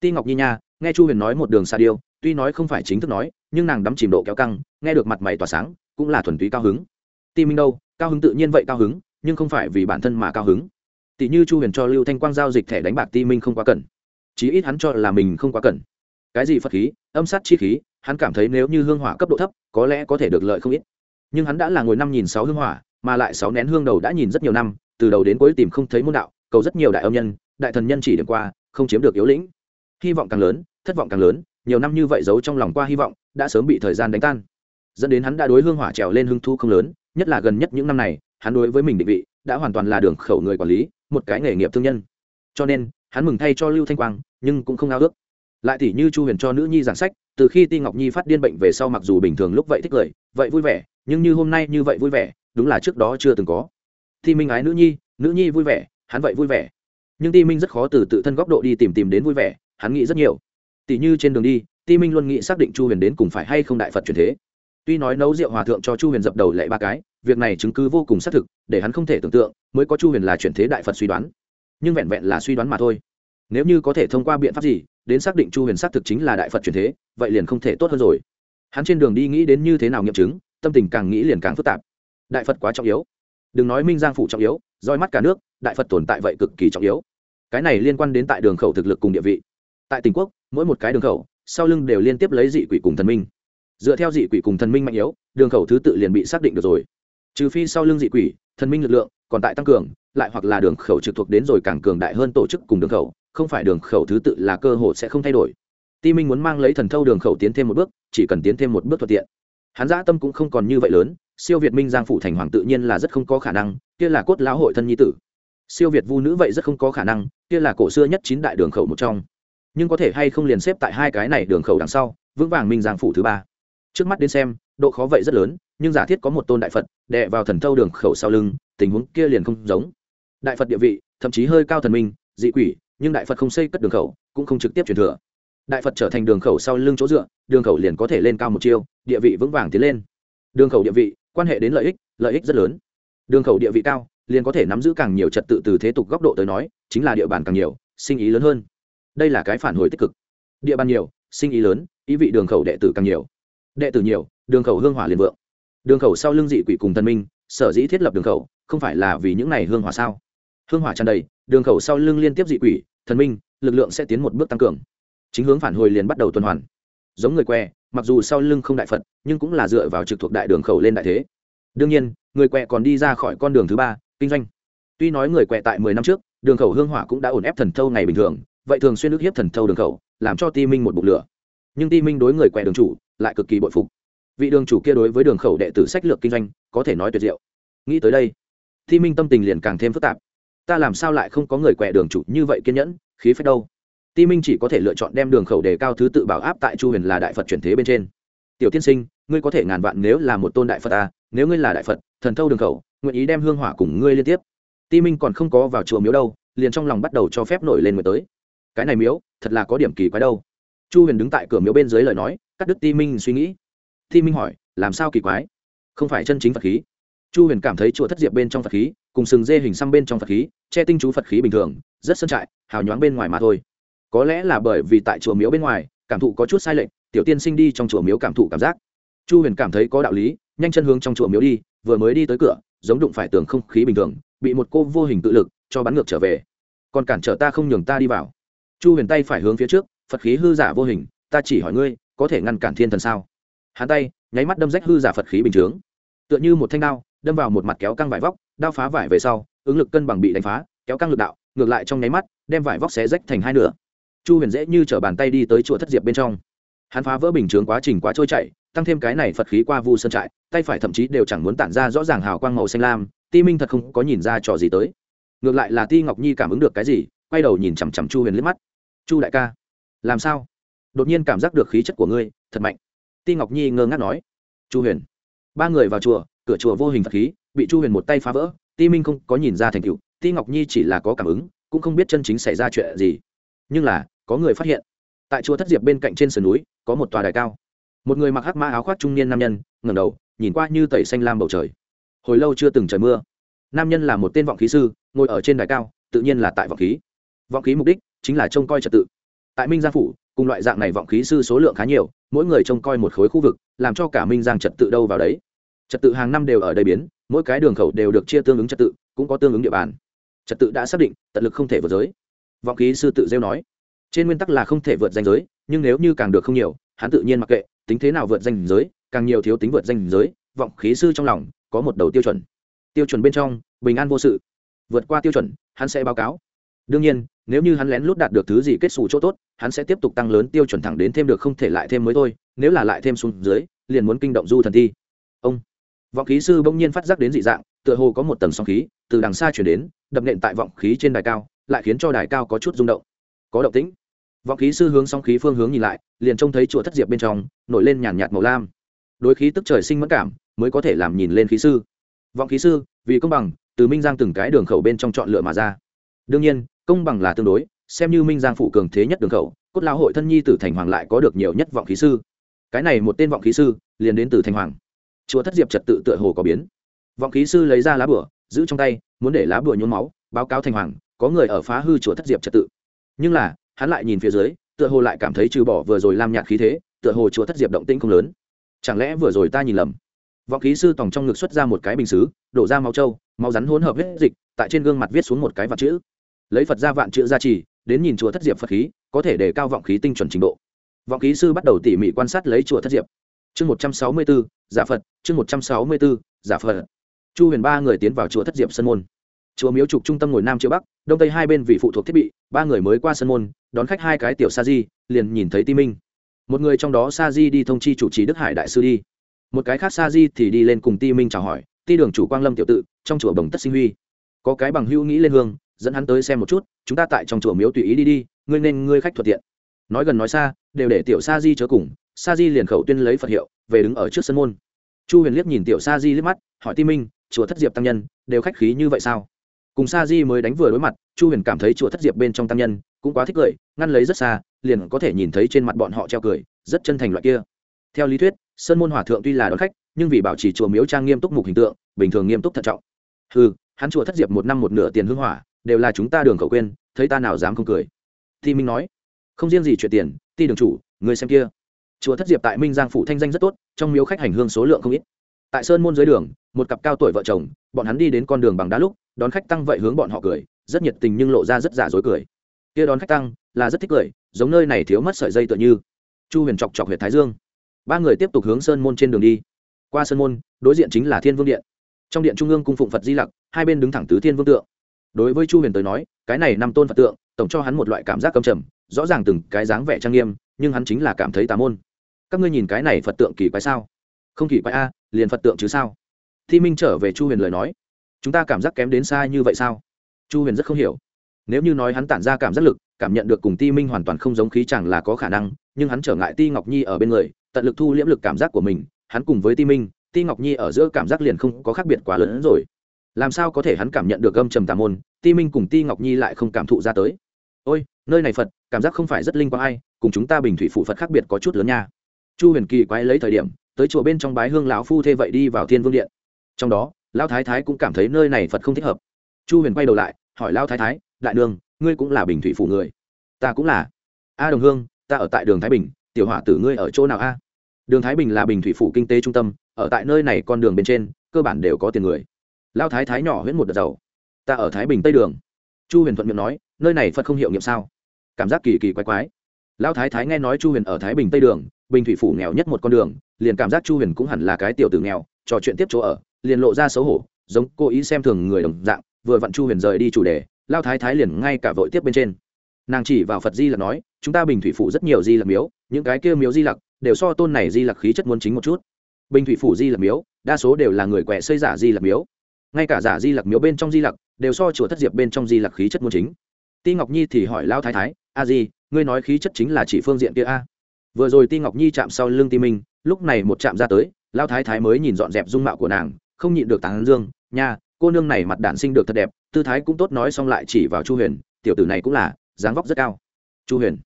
Ti ngọc nhi nha, nghe chu huyền nói một đường xa điêu tuy nói không phải chính thức nói, nhưng nàng đắm chìm độ kéo căng, nghe được mặt mày tỏa sáng, cũng là thuần túy cao hứng. Ti minh đâu, cao hứng tự nhiên vậy cao hứng, nhưng không phải vì bản thân mà cao hứng. Tỷ như chu huyền cho lưu thanh quang giao dịch thẻ đánh bạc ti minh không quá cần. Chí ít hắn cho là mình không quá cần. Cái gì phật khí, âm sát chi khí, hắn cảm thấy nếu như hương hỏa cấp độ thấp, có lẽ có thể được lợi không ít. Nhưng hắn đã là ngồi năm nhìn sáu hương hỏa, mà lại sáu nén hương đầu đã nhìn rất nhiều năm, từ đầu đến cuối tìm không thấy môn đạo, cầu rất nhiều đại âm nhân, đại thần nhân chỉ điểm qua, không chiếm được yếu lĩnh. Hy vọng càng lớn, thất vọng càng lớn nhiều năm như vậy giấu trong lòng qua hy vọng, đã sớm bị thời gian đánh tan. Dẫn đến hắn đã đối hương hỏa trèo lên hưng thu không lớn, nhất là gần nhất những năm này, hắn đối với mình định vị đã hoàn toàn là đường khẩu người quản lý, một cái nghề nghiệp thương nhân. Cho nên, hắn mừng thay cho lưu thanh quang, nhưng cũng không ao ước. Lại tỷ như chu huyền cho nữ nhi giảng sách, từ khi ti ngọc nhi phát điên bệnh về sau mặc dù bình thường lúc vậy thích cười, vậy vui vẻ, nhưng như hôm nay như vậy vui vẻ, đúng là trước đó chưa từng có. Thi minh ái nữ nhi nữ nhi vui vẻ, hắn vậy vui vẻ. Nhưng ti minh rất khó từ tự thân góc độ đi tìm tìm đến vui vẻ, hắn nghĩ rất nhiều tỷ như trên đường đi, ti minh luôn nghĩ xác định chu huyền đến cùng phải hay không đại phật truyền thế. Tuy nói nấu rượu hòa thượng cho chu huyền dập đầu lại ba cái, việc này chứng cứ vô cùng xác thực, để hắn không thể tưởng tượng, mới có chu huyền là chuyển thế đại phật suy đoán. Nhưng vẹn vẹn là suy đoán mà thôi. Nếu như có thể thông qua biện pháp gì, đến xác định chu huyền xác thực chính là đại phật truyền thế, vậy liền không thể tốt hơn rồi. Hắn trên đường đi nghĩ đến như thế nào nghiệm chứng, tâm tình càng nghĩ liền càng phức tạp. Đại phật quá trọng yếu. Đừng nói minh giang phủ trọng yếu, roi mắt cả nước, đại phật tồn tại vậy cực kỳ trọng yếu. Cái này liên quan đến tại đường khẩu thực lực cùng địa vị. Tại tỉnh quốc mỗi một cái đường khẩu, sau lưng đều liên tiếp lấy dị quỷ cùng thần minh. Dựa theo dị quỷ cùng thần minh mạnh yếu, đường khẩu thứ tự liền bị xác định được rồi. Trừ phi sau lưng dị quỷ, thần minh lực lượng còn tại tăng cường, lại hoặc là đường khẩu trực thuộc đến rồi càng cường đại hơn tổ chức cùng đường khẩu, không phải đường khẩu thứ tự là cơ hội sẽ không thay đổi. Ti minh muốn mang lấy thần thâu đường khẩu tiến thêm một bước, chỉ cần tiến thêm một bước thuận tiện. Hắn dã tâm cũng không còn như vậy lớn, siêu việt minh giang phủ thành hoàng tự nhiên là rất không có khả năng, kia là cốt lão hội thân nhi tử. Siêu việt vu nữ vậy rất không có khả năng, kia là cổ xưa nhất chín đại đường khẩu một trong nhưng có thể hay không liền xếp tại hai cái này đường khẩu đằng sau, vững vàng minh giang phủ thứ ba. Trước mắt đến xem, độ khó vậy rất lớn, nhưng giả thiết có một tôn đại phật đệ vào thần thâu đường khẩu sau lưng, tình huống kia liền không giống. Đại phật địa vị, thậm chí hơi cao thần minh, dị quỷ, nhưng đại phật không xây cất đường khẩu, cũng không trực tiếp truyền thừa. Đại phật trở thành đường khẩu sau lưng chỗ dựa, đường khẩu liền có thể lên cao một chiêu, địa vị vững vàng tiến lên. Đường khẩu địa vị, quan hệ đến lợi ích lợi ích rất lớn. Đường khẩu địa vị cao, liền có thể nắm giữ càng nhiều trật tự từ thế tục góc độ tới nói, chính là địa bàn càng nhiều, sinh ý lớn hơn đây là cái phản hồi tích cực. Địa bàn nhiều, sinh ý lớn, ý vị đường khẩu đệ tử càng nhiều. Đệ tử nhiều, đường khẩu hương hỏa liền vượng. Đường khẩu sau lưng dị quỷ cùng thần minh, sở dĩ thiết lập đường khẩu, không phải là vì những này hương hỏa sao? Hương hỏa tràn đầy, đường khẩu sau lưng liên tiếp dị quỷ, thần minh, lực lượng sẽ tiến một bước tăng cường. Chính hướng phản hồi liền bắt đầu tuần hoàn. Giống người que, mặc dù sau lưng không đại phật, nhưng cũng là dựa vào trực thuộc đại đường khẩu lên đại thế. Đương nhiên, người quẹ còn đi ra khỏi con đường thứ ba, kinh doanh. Tuy nói người quẹ tại mười năm trước, đường khẩu hương hỏa cũng đã ổn ép thần thâu ngày bình thường vậy thường xuyên ức hiếp thần thâu đường khẩu làm cho ti minh một bụng lửa. Nhưng ti minh đối người què đường chủ lại cực kỳ bội phục. Vị đường chủ kia đối với đường khẩu đệ tử sách lược kinh doanh có thể nói tuyệt diệu. Nghĩ tới đây ti minh tâm tình liền càng thêm phức tạp. Ta làm sao lại không có người què đường chủ như vậy kiên nhẫn khí phách đâu? Ti minh chỉ có thể lựa chọn đem đường khẩu đề cao thứ tự bảo áp tại chu huyền là đại phật chuyển thế bên trên. Tiểu tiên sinh ngươi có thể ngàn vạn nếu là một tôn đại phật à, nếu ngươi là đại phật thần thâu đường khẩu nguyện ý đem hương hỏa cùng ngươi liên tiếp. Ti minh còn không có vào chùa miếu đâu liền trong lòng bắt đầu cho phép nổi lên mới tới cái này miếu, thật là có điểm kỳ quái đâu. Chu huyền đứng tại cửa miếu bên dưới lời nói, cắt đứt ti minh suy nghĩ. Ti minh hỏi, làm sao kỳ quái? Không phải chân chính phật khí. Chu huyền cảm thấy chùa thất diệp bên trong phật khí, cùng sừng dê hình xăm bên trong phật khí, che tinh chú phật khí bình thường, rất sân trại, hào nhoáng bên ngoài mà thôi. Có lẽ là bởi vì tại chùa miếu bên ngoài, cảm thụ có chút sai lệch, tiểu tiên sinh đi trong chùa miếu cảm thụ cảm giác. Chu huyền cảm thấy có đạo lý, nhanh chân hướng trong chùa miếu đi, vừa mới đi tới cửa, giống đụng phải tường không khí bình thường, bị một cô vô hình tự lực, cho bắn ngược trở về. Còn cản trở ta không nhường ta đi vào chu huyền tay phải hướng phía trước, phật khí hư giả vô hình, ta chỉ hỏi ngươi, có thể ngăn cản thiên thần sao? Hắn tay, nháy mắt đâm rách hư giả phật khí bình chướng. Tựa như một thanh đao, đâm vào một mặt kéo căng vải vóc, đao phá vải về sau, ứng lực cân bằng bị đánh phá, kéo căng lực đạo, ngược lại trong nháy mắt, đem vải vóc xé rách thành hai nửa. Chu huyền dễ như t r ở bàn tay đi tới chùa thất diệp bên trong. Hắn phá vỡ bình chướng quá trình quá trôi chảy, tăng thêm cái này phật khí qua vu sơn trại, tay phải thậm chí đều chẳng muốn tản ra rõ ràng hào quang màu xanh lam, ti minh thật không có nhìn ra trò gì tới. Ngược lại là ti ngọc nhi cảm ứng được cái gì quay đầu nhìn chằm chằm chu huyền liếc mắt. Chu đại ca, làm sao? Đột nhiên cảm giác được khí chất của ngươi, thật mạnh. Ti ngọc nhi ngơ ngác nói. Chu huyền. Ba người vào chùa, cửa chùa vô hình phật khí, bị chu huyền một tay phá vỡ, ti minh không có nhìn ra thành tựu, ti ngọc nhi chỉ là có cảm ứng, cũng không biết chân chính xảy ra chuyện gì. Nhưng là, có người phát hiện. Tại chùa thất diệp bên cạnh trên sườn núi, có một tòa đài cao. Một người mặc hắc ma áo khoác trung niên nam nhân, ngẩng đầu, nhìn qua như tẩy xanh lam bầu trời. Hồi lâu chưa từng trời mưa. Nam nhân là một tên vọng khí sư, ngồi ở trên đài cao, tự nhiên là tại vọng khí vọng khí mục đích chính là trông coi trật tự. Tại minh gia phủ, cùng loại dạng này vọng khí sư số lượng khá nhiều, mỗi người trông coi một khối khu vực, làm cho cả minh giang trật tự đâu vào đấy. Trật tự hàng năm đều ở đây biến, mỗi cái đường khẩu đều được chia tương ứng trật tự, cũng có tương ứng địa bàn. Trật tự đã xác định, tận lực không thể vượt giới. Vọng khí sư tự rêu nói, trên nguyên tắc là không thể vượt danh giới, nhưng nếu như càng được không nhiều, hắn tự nhiên mặc kệ, tính thế nào vượt danh giới, càng nhiều thiếu tính vượt danh giới, vọng khí sư trong lòng có một đầu tiêu chuẩn. Tiêu chuẩn bên trong, bình an vô sự. Vượt qua tiêu chuẩn, hắn sẽ báo cáo. Đương nhiên nếu như hắn lén lút đạt được thứ gì kết xù chỗ tốt, hắn sẽ tiếp tục tăng lớn tiêu chuẩn thẳng đến thêm được không thể lại thêm mới thôi, nếu là lại thêm xuống dưới, liền muốn kinh động du thần thi. Ông, vọng khí sư bỗng nhiên phát giác đến dị dạng, tựa hồ có một tầng sóng khí từ đằng xa chuyển đến, đập nện tại vọng khí trên đài cao, lại khiến cho đài cao có chút rung động. Có động tĩnh. Vọng khí sư hướng sóng khí phương hướng nhìn lại, liền trông thấy chùa thất diệp bên trong, nổi lên nhàn nhạt màu lam. Đối khí tức trời sinh mất cảm, mới có thể làm nhìn lên khí sư. Vọng khí sư, vì công bằng, từ minh giang từng cái đường khẩu bên trong chọn lựa mà ra. Đương nhiên công bằng là tương đối, xem như minh giang phụ cường thế nhất đường khẩu, cốt lao hội thân nhi tử thành hoàng lại có được nhiều nhất vọng khí sư. Cái này một tên vọng khí sư, liền đến từ thành hoàng. Chùa thất diệp trật tự tựa hồ có biến. Vọng khí sư lấy ra lá bửa giữ trong tay, muốn để lá bửa nhuốm máu, báo cáo thành hoàng, có người ở phá hư chùa thất diệp trật tự. Nhưng là, hắn lại nhìn phía dưới, tựa hồ lại cảm thấy trừ bỏ vừa rồi làm nhạt khí thế, tựa hồ chùa thất diệp động tĩnh không lớn. Chẳng lẽ vừa rồi ta nhìn lầm? Vọng khí sư tòng trong ngực xuất ra một cái bình xứ, đổ ra máu trâu, máu rắn hỗn hợp hết dịch, tại trên gương mặt viết xuống một cái vật chữ lấy phật ra vạn chữ gia trì, đến nhìn chùa thất diệp phật khí, có thể để cao vọng khí tinh chuẩn trình độ. Vọng khí sư bắt đầu tỉ mỉ quan sát lấy chùa thất diệp. Chương một trăm sáu mươi bốn giả phật, chương một trăm sáu mươi bốn giả phật. Chu huyền ba người tiến vào chùa thất diệp sân môn. Chùa miếu trục trung tâm ngồi nam chưa bắc, đông tây hai bên vì phụ thuộc thiết bị, ba người mới qua sân môn, đón khách hai cái tiểu sa di, liền nhìn thấy ti minh. Một người trong đó sa di đi thông chi chủ trì đức hải đại sư đi. Một cái khác sa di thì đi lên cùng ti minh chào hỏi, ti đường chủ quang lâm tiểu tự, trong chùa bồng tất sinh huy, có cái bằng hữu nghĩ lên hương dẫn hắn tới xem một chút, chúng ta tại trong chùa miếu tùy ý đi đi, ngươi nên ngươi khách thuận tiện. Nói gần nói xa, đều để tiểu sa di chớ cùng, sa di liền khẩu tuyên lấy phật hiệu, về đứng ở trước sân môn. Chu huyền liếc nhìn tiểu sa di liếc mắt, hỏi ti minh, chùa thất diệp tăng nhân, đều khách khí như vậy sao? Cùng sa di mới đánh vừa đối mặt, chu huyền cảm thấy chùa thất diệp bên trong tăng nhân cũng quá thích cười, ngăn lấy rất xa, liền có thể nhìn thấy trên mặt bọn họ treo cười, rất chân thành loại kia. Theo lý thuyết sơn môn hòa thượng tuy là đón khách, nhưng vì bảo trì chùa miếu trang nghiêm túc mục hình tượng, bình thường nghiêm túc thận trọng. Ừ hắn chùa thất diệp một năm một nửa tiền hưng hỏa đều là chúng ta đường khẩu quên, thấy ta nào dám không cười. Thi minh nói, không riêng gì chuyện tiền, ti đường chủ, người xem kia. Chùa thất diệp tại minh giang phủ thanh danh rất tốt, trong miếu khách hành hương số lượng không ít. Tại sơn môn dưới đường, một cặp cao tuổi vợ chồng, bọn hắn đi đến con đường bằng đá lúc, đón khách tăng vậy hướng bọn họ cười, rất nhiệt tình nhưng lộ ra rất giả dối cười. Kia đón khách tăng, là rất thích cười, giống nơi này thiếu mất sợi dây tựa như. Chu huyền chọc chọc huyệt thái dương. Ba người tiếp tục hướng sơn môn trên đường đi. Qua sơn môn, đối diện chính là thiên vương điện. Trong điện trung ương cung phụng phật di lặc, hai bên đứng thẳng tứ thiên vương tượng đối với chu huyền tới nói, cái này năm tôn phật tượng, tổng cho hắn một loại cảm giác cầm trầm, rõ ràng từng cái dáng vẻ trang nghiêm, nhưng hắn chính là cảm thấy tà môn. Các ngươi nhìn cái này phật tượng kỳ quái sao? Không kỳ quái a, liền phật tượng chứ sao? Thi minh trở về chu huyền lời nói. Chúng ta cảm giác kém đến xa như vậy sao? Chu huyền rất không hiểu. Nếu như nói hắn tản ra cảm giác lực, cảm nhận được cùng ti minh hoàn toàn không giống khí chẳng là có khả năng, nhưng hắn trở ngại ti ngọc nhi ở bên người, tận lực thu liễm lực cảm giác của mình, hắn cùng với ti minh, ti ngọc nhi ở giữa cảm giác liền không có khác biệt quá lớn hơn rồi làm sao có thể hắn cảm nhận được âm trầm tà môn, ti minh cùng ti ngọc nhi lại không cảm thụ ra tới. Ôi, nơi này phật, cảm giác không phải rất linh quang ai, cùng chúng ta bình thủy phụ phật khác biệt có chút lớn nha. Chu huyền kỳ quay lấy thời điểm, tới chùa bên trong bái hương lão phu thê vậy đi vào thiên vương điện. Trong đó, lão thái thái cũng cảm thấy nơi này phật không thích hợp. Chu huyền quay đầu lại, hỏi lão thái thái, đại đường, ngươi cũng là bình thủy phủ người? Ta cũng là. A đồng hương, ta ở tại đường thái bình, tiểu hỏa tử ngươi ở chỗ nào a? Đường thái bình là bình thủy phủ kinh tế trung tâm, ở tại nơi này con đường bên trên, cơ bản đều có tiền người lao thái thái nhỏ huyễn một đợt giàu ta ở thái bình tây đường. Chu huyền thuận miệng nói, nơi này phật không hiệu nghiệm sao? Cảm giác kỳ kỳ quái quái. Lao thái thái nghe nói chu huyền ở thái bình tây đường, bình thủy phủ nghèo nhất một con đường, liền cảm giác chu huyền cũng hẳn là cái tiểu tử nghèo, trò chuyện tiếp chỗ ở, liền lộ ra xấu hổ, giống cố ý xem thường người đồng dạng, vừa vặn chu huyền rời đi chủ đề, lao thái thái liền ngay cả vội tiếp bên trên. Nàng chỉ vào phật di lặc nói, chúng ta bình thủy phủ rất nhiều di lặc miếu, những cái kia miếu di lặc đều so tôn này di lặc khí chất muốn chính một chút. Bình thủy phủ di lặc miếu, đa số đều là người quẻ xây giả di lặc miếu ngay cả giả di lặc miếu bên trong di lặc đều so chùa thất diệp bên trong di lặc khí chất môn chính. Ti ngọc nhi thì hỏi lao thái thái, a di, ngươi nói khí chất chính là chỉ phương diện kia a? Vừa rồi ti ngọc nhi chạm sau lưng ti minh, lúc này một chạm ra tới, lao thái thái mới nhìn dọn dẹp dung mạo của nàng, không nhịn được tán dương, nha, cô nương này mặt đản sinh được thật đẹp, tư thái cũng tốt nói xong lại chỉ vào chu huyền, tiểu tử này cũng là, dáng vóc rất cao. Chu huyền,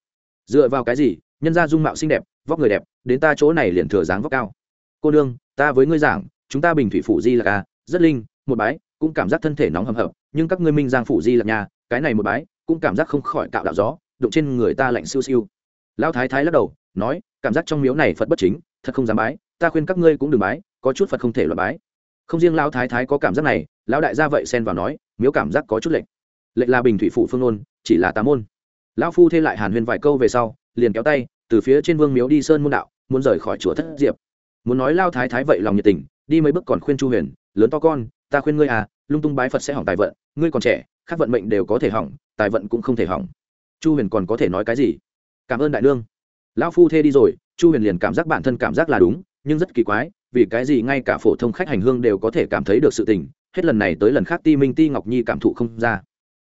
dựa vào cái gì? Nhân ra dung mạo xinh đẹp, vóc người đẹp, đến ta chỗ này liền thừa dáng vóc cao. Cô nương, ta với ngươi giảng, chúng ta bình thủy phủ di là ca rất linh một bái, cũng cảm giác thân thể nóng hầm hập, nhưng các ngươi minh giang phủ di là nhà, cái này một bái, cũng cảm giác không khỏi cạo đạo gió, đụng trên người ta lạnh siêu siêu. Lão thái thái lắc đầu, nói, cảm giác trong miếu này phật bất chính, thật không dám bái, ta khuyên các ngươi cũng đừng bái, có chút phật không thể loại bái. Không riêng lão thái thái có cảm giác này, lão đại gia vậy xen vào nói, miếu cảm giác có chút lệnh lệnh là bình thủy phụ phương ôn chỉ là tà môn. Lão phu thêm lại hàn huyền vài câu về sau, liền kéo tay, từ phía trên vương miếu đi sơn môn đạo, muốn rời khỏi chùa thất diệp. Muốn nói lao thái thái vậy lòng nhiệt tình, đi mấy bước còn khuyên chu huyền, lớn to con ta khuyên ngươi à lung tung bái phật sẽ hỏng tài vận, ngươi còn trẻ, khác vận mệnh đều có thể hỏng, tài vận cũng không thể hỏng. Chu huyền còn có thể nói cái gì? Cảm ơn đại nương. Lão phu thê đi rồi, chu huyền liền cảm giác bản thân cảm giác là đúng, nhưng rất kỳ quái, vì cái gì ngay cả phổ thông khách hành hương đều có thể cảm thấy được sự tình, hết lần này tới lần khác ti minh ti ngọc nhi cảm thụ không ra.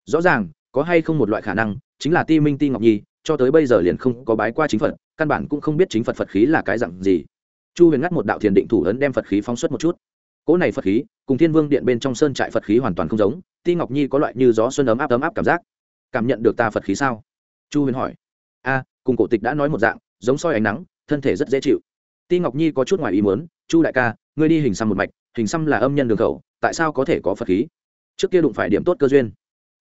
Rõ ràng, có hay không một loại khả năng, chính là ti minh ti ngọc nhi, cho tới bây giờ liền không có bái qua chính phật, căn bản cũng không biết chính phật phật khí là cái dặn gì. Chu huyền ngắt một đạo thiền định thủ ấn đem phật khí phóng xuất một chút cỗ này phật khí, cùng thiên vương điện bên trong sơn trại phật khí hoàn toàn không giống, ti ngọc nhi có loại như gió xuân ấm áp ấm áp cảm giác. Cảm nhận được ta phật khí sao? Chu huyền hỏi. A, cùng cổ tịch đã nói một dạng, giống soi ánh nắng, thân thể rất dễ chịu. Ti ngọc nhi có chút ngoài ý muốn, chu đại ca, ngươi đi hình xăm một mạch, hình xăm là âm nhân đường khẩu, tại sao có thể có phật khí? Trước kia đụng phải điểm tốt cơ duyên.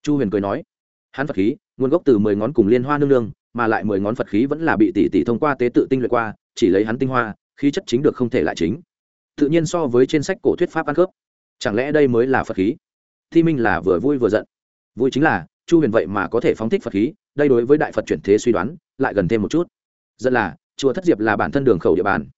Chu huyền cười nói, hắn phật khí, nguồn gốc từ mười ngón cùng liên hoa nương nương, mà lại mười ngón phật khí vẫn là bị tỷ tỷ thông qua tế tự tinh luyện qua, chỉ lấy hắn tinh hoa, khí chất chính được không thể lại chính tự nhiên so với trên sách cổ thuyết pháp ăn khớp. Chẳng lẽ đây mới là phật khí? Thi minh là vừa vui vừa giận. Vui chính là, chu huyền vậy mà có thể phóng thích phật khí, đây đối với đại phật chuyển thế suy đoán, lại gần thêm một chút. Dẫn là, chùa thất diệp là bản thân đường khẩu địa bàn.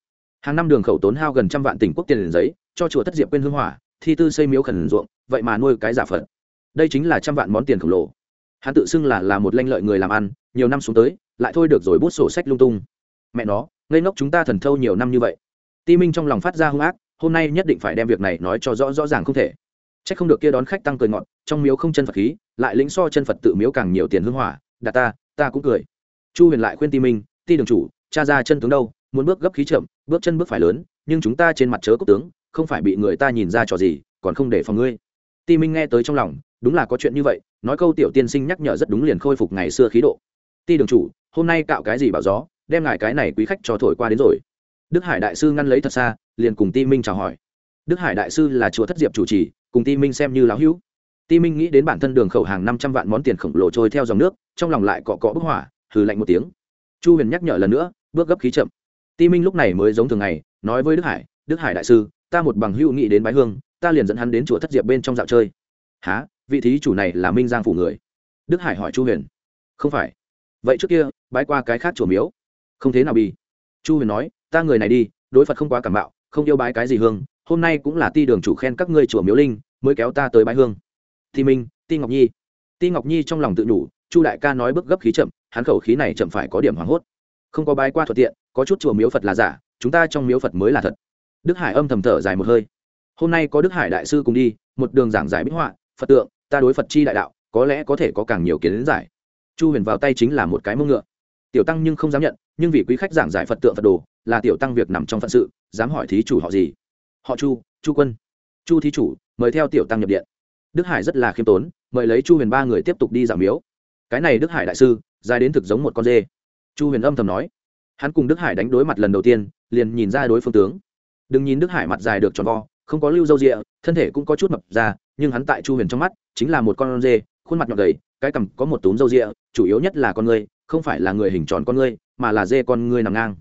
Hàng năm đường khẩu tốn hao gần trăm vạn tỉnh quốc tiền liền giấy, cho chùa thất diệp quên hương hỏa, thi tư xây miếu khẩn ruộng, vậy mà nuôi cái giả phật. Đây chính là trăm vạn món tiền khổng lồ. Hắn tự xưng là là một lanh lợi người làm ăn, nhiều năm xuống tới, lại thôi được rồi bút sổ sách lung tung. Mẹ nó, ngây ngốc chúng ta thần thâu nhiều năm như vậy ti minh trong lòng phát ra hung ác, hôm nay nhất định phải đem việc này nói cho rõ rõ ràng không thể. C h ắ c không được kia đón khách tăng cười ngọn trong miếu không chân phật khí, lại lĩnh so chân phật tự miếu càng nhiều tiền hưng hỏa Đạt ta ta cũng cười. Chu huyền lại khuyên ti minh, ti đường chủ, cha ra chân tướng đâu, muốn bước gấp khí chậm, bước chân bước phải lớn, nhưng chúng ta trên mặt chớ cốc tướng, không phải bị người ta nhìn ra trò gì, còn không để phòng ngươi. Ti minh nghe tới trong lòng, đúng là có chuyện như vậy, nói câu tiểu tiên sinh nhắc nhở rất đúng liền khôi phục ngày xưa khí độ. Ti đường chủ, hôm nay cạo cái gì bảo gió, đem ngài cái này quý khách cho thổi qua đến rồi đức hải đại sư ngăn lấy thật xa, liền cùng ti minh chào hỏi. Đức hải đại sư là chùa thất diệp chủ trì, cùng ti minh xem như lão hữu. Ti minh nghĩ đến bản thân đường khẩu hàng năm trăm vạn món tiền khổng lồ trôi theo dòng nước, trong lòng lại cọ cọ bức hỏa hừ lạnh một tiếng. Chu huyền nhắc nhở lần nữa, bước gấp khí chậm. Ti minh lúc này mới giống thường ngày, nói với đức hải đức hải đại sư, ta một bằng hữu nghĩ đến bái hương, ta liền dẫn hắn đến chùa thất diệp bên trong dạo chơi. Há vị thí chủ này là minh giang phủ người? Đức hải hỏi chu huyền. Không phải. Vậy trước kia, bái qua cái khác chùa miếu. Không thế nào bị. chu huyền nói ta người này đi, đối phật không quá cảm bạo không yêu bái cái gì hương, hôm nay cũng là ti đường chủ khen các ngươi chùa miếu linh, mới kéo ta tới bái hương. Thi minh, ti ngọc nhi. Ti ngọc nhi trong lòng tự nhủ, chu đại ca nói bước gấp khí chậm, hắn khẩu khí này chậm phải có điểm hoảng hốt. Không có bái qua thuận tiện, có chút chùa miếu phật là giả, chúng ta trong miếu phật mới là thật. Đức hải âm thầm thở dài một hơi. Hôm nay có đức hải đại sư cùng đi, một đường giảng giải bích họa, phật tượng, ta đối phật chi đại đạo, có lẽ có thể có càng nhiều kiến giải. Chu huyền vào tay chính là một cái mông ngựa. Tiểu tăng nhưng không dám nhận nhưng vì quý khách giảng giải phật tượng phật đồ, là tiểu tăng việc nằm trong phận sự, dám hỏi thí chủ họ gì? Họ chu chu quân. Chu thí chủ, mời theo tiểu tăng nhập điện. Đức hải rất là khiêm tốn, mời lấy chu huyền ba người tiếp tục đi giảm miếu. Cái này đức hải đại sư, dài đến thực giống một con dê. Chu huyền âm thầm nói. Hắn cùng đức hải đánh đối mặt lần đầu tiên, liền nhìn ra đối phương tướng. Đừng nhìn đức hải mặt dài được tròn vo, không có lưu dâu rịa thân thể cũng có chút mập ra, nhưng hắn tại chu huyền trong mắt, chính là một con dê, khuôn mặt nhọn đầy cái cằm có một túm dâu rịa chủ yếu nhất là con người không phải là người hình tròn con ngươi, mà là dê con ngươi nằm ngang.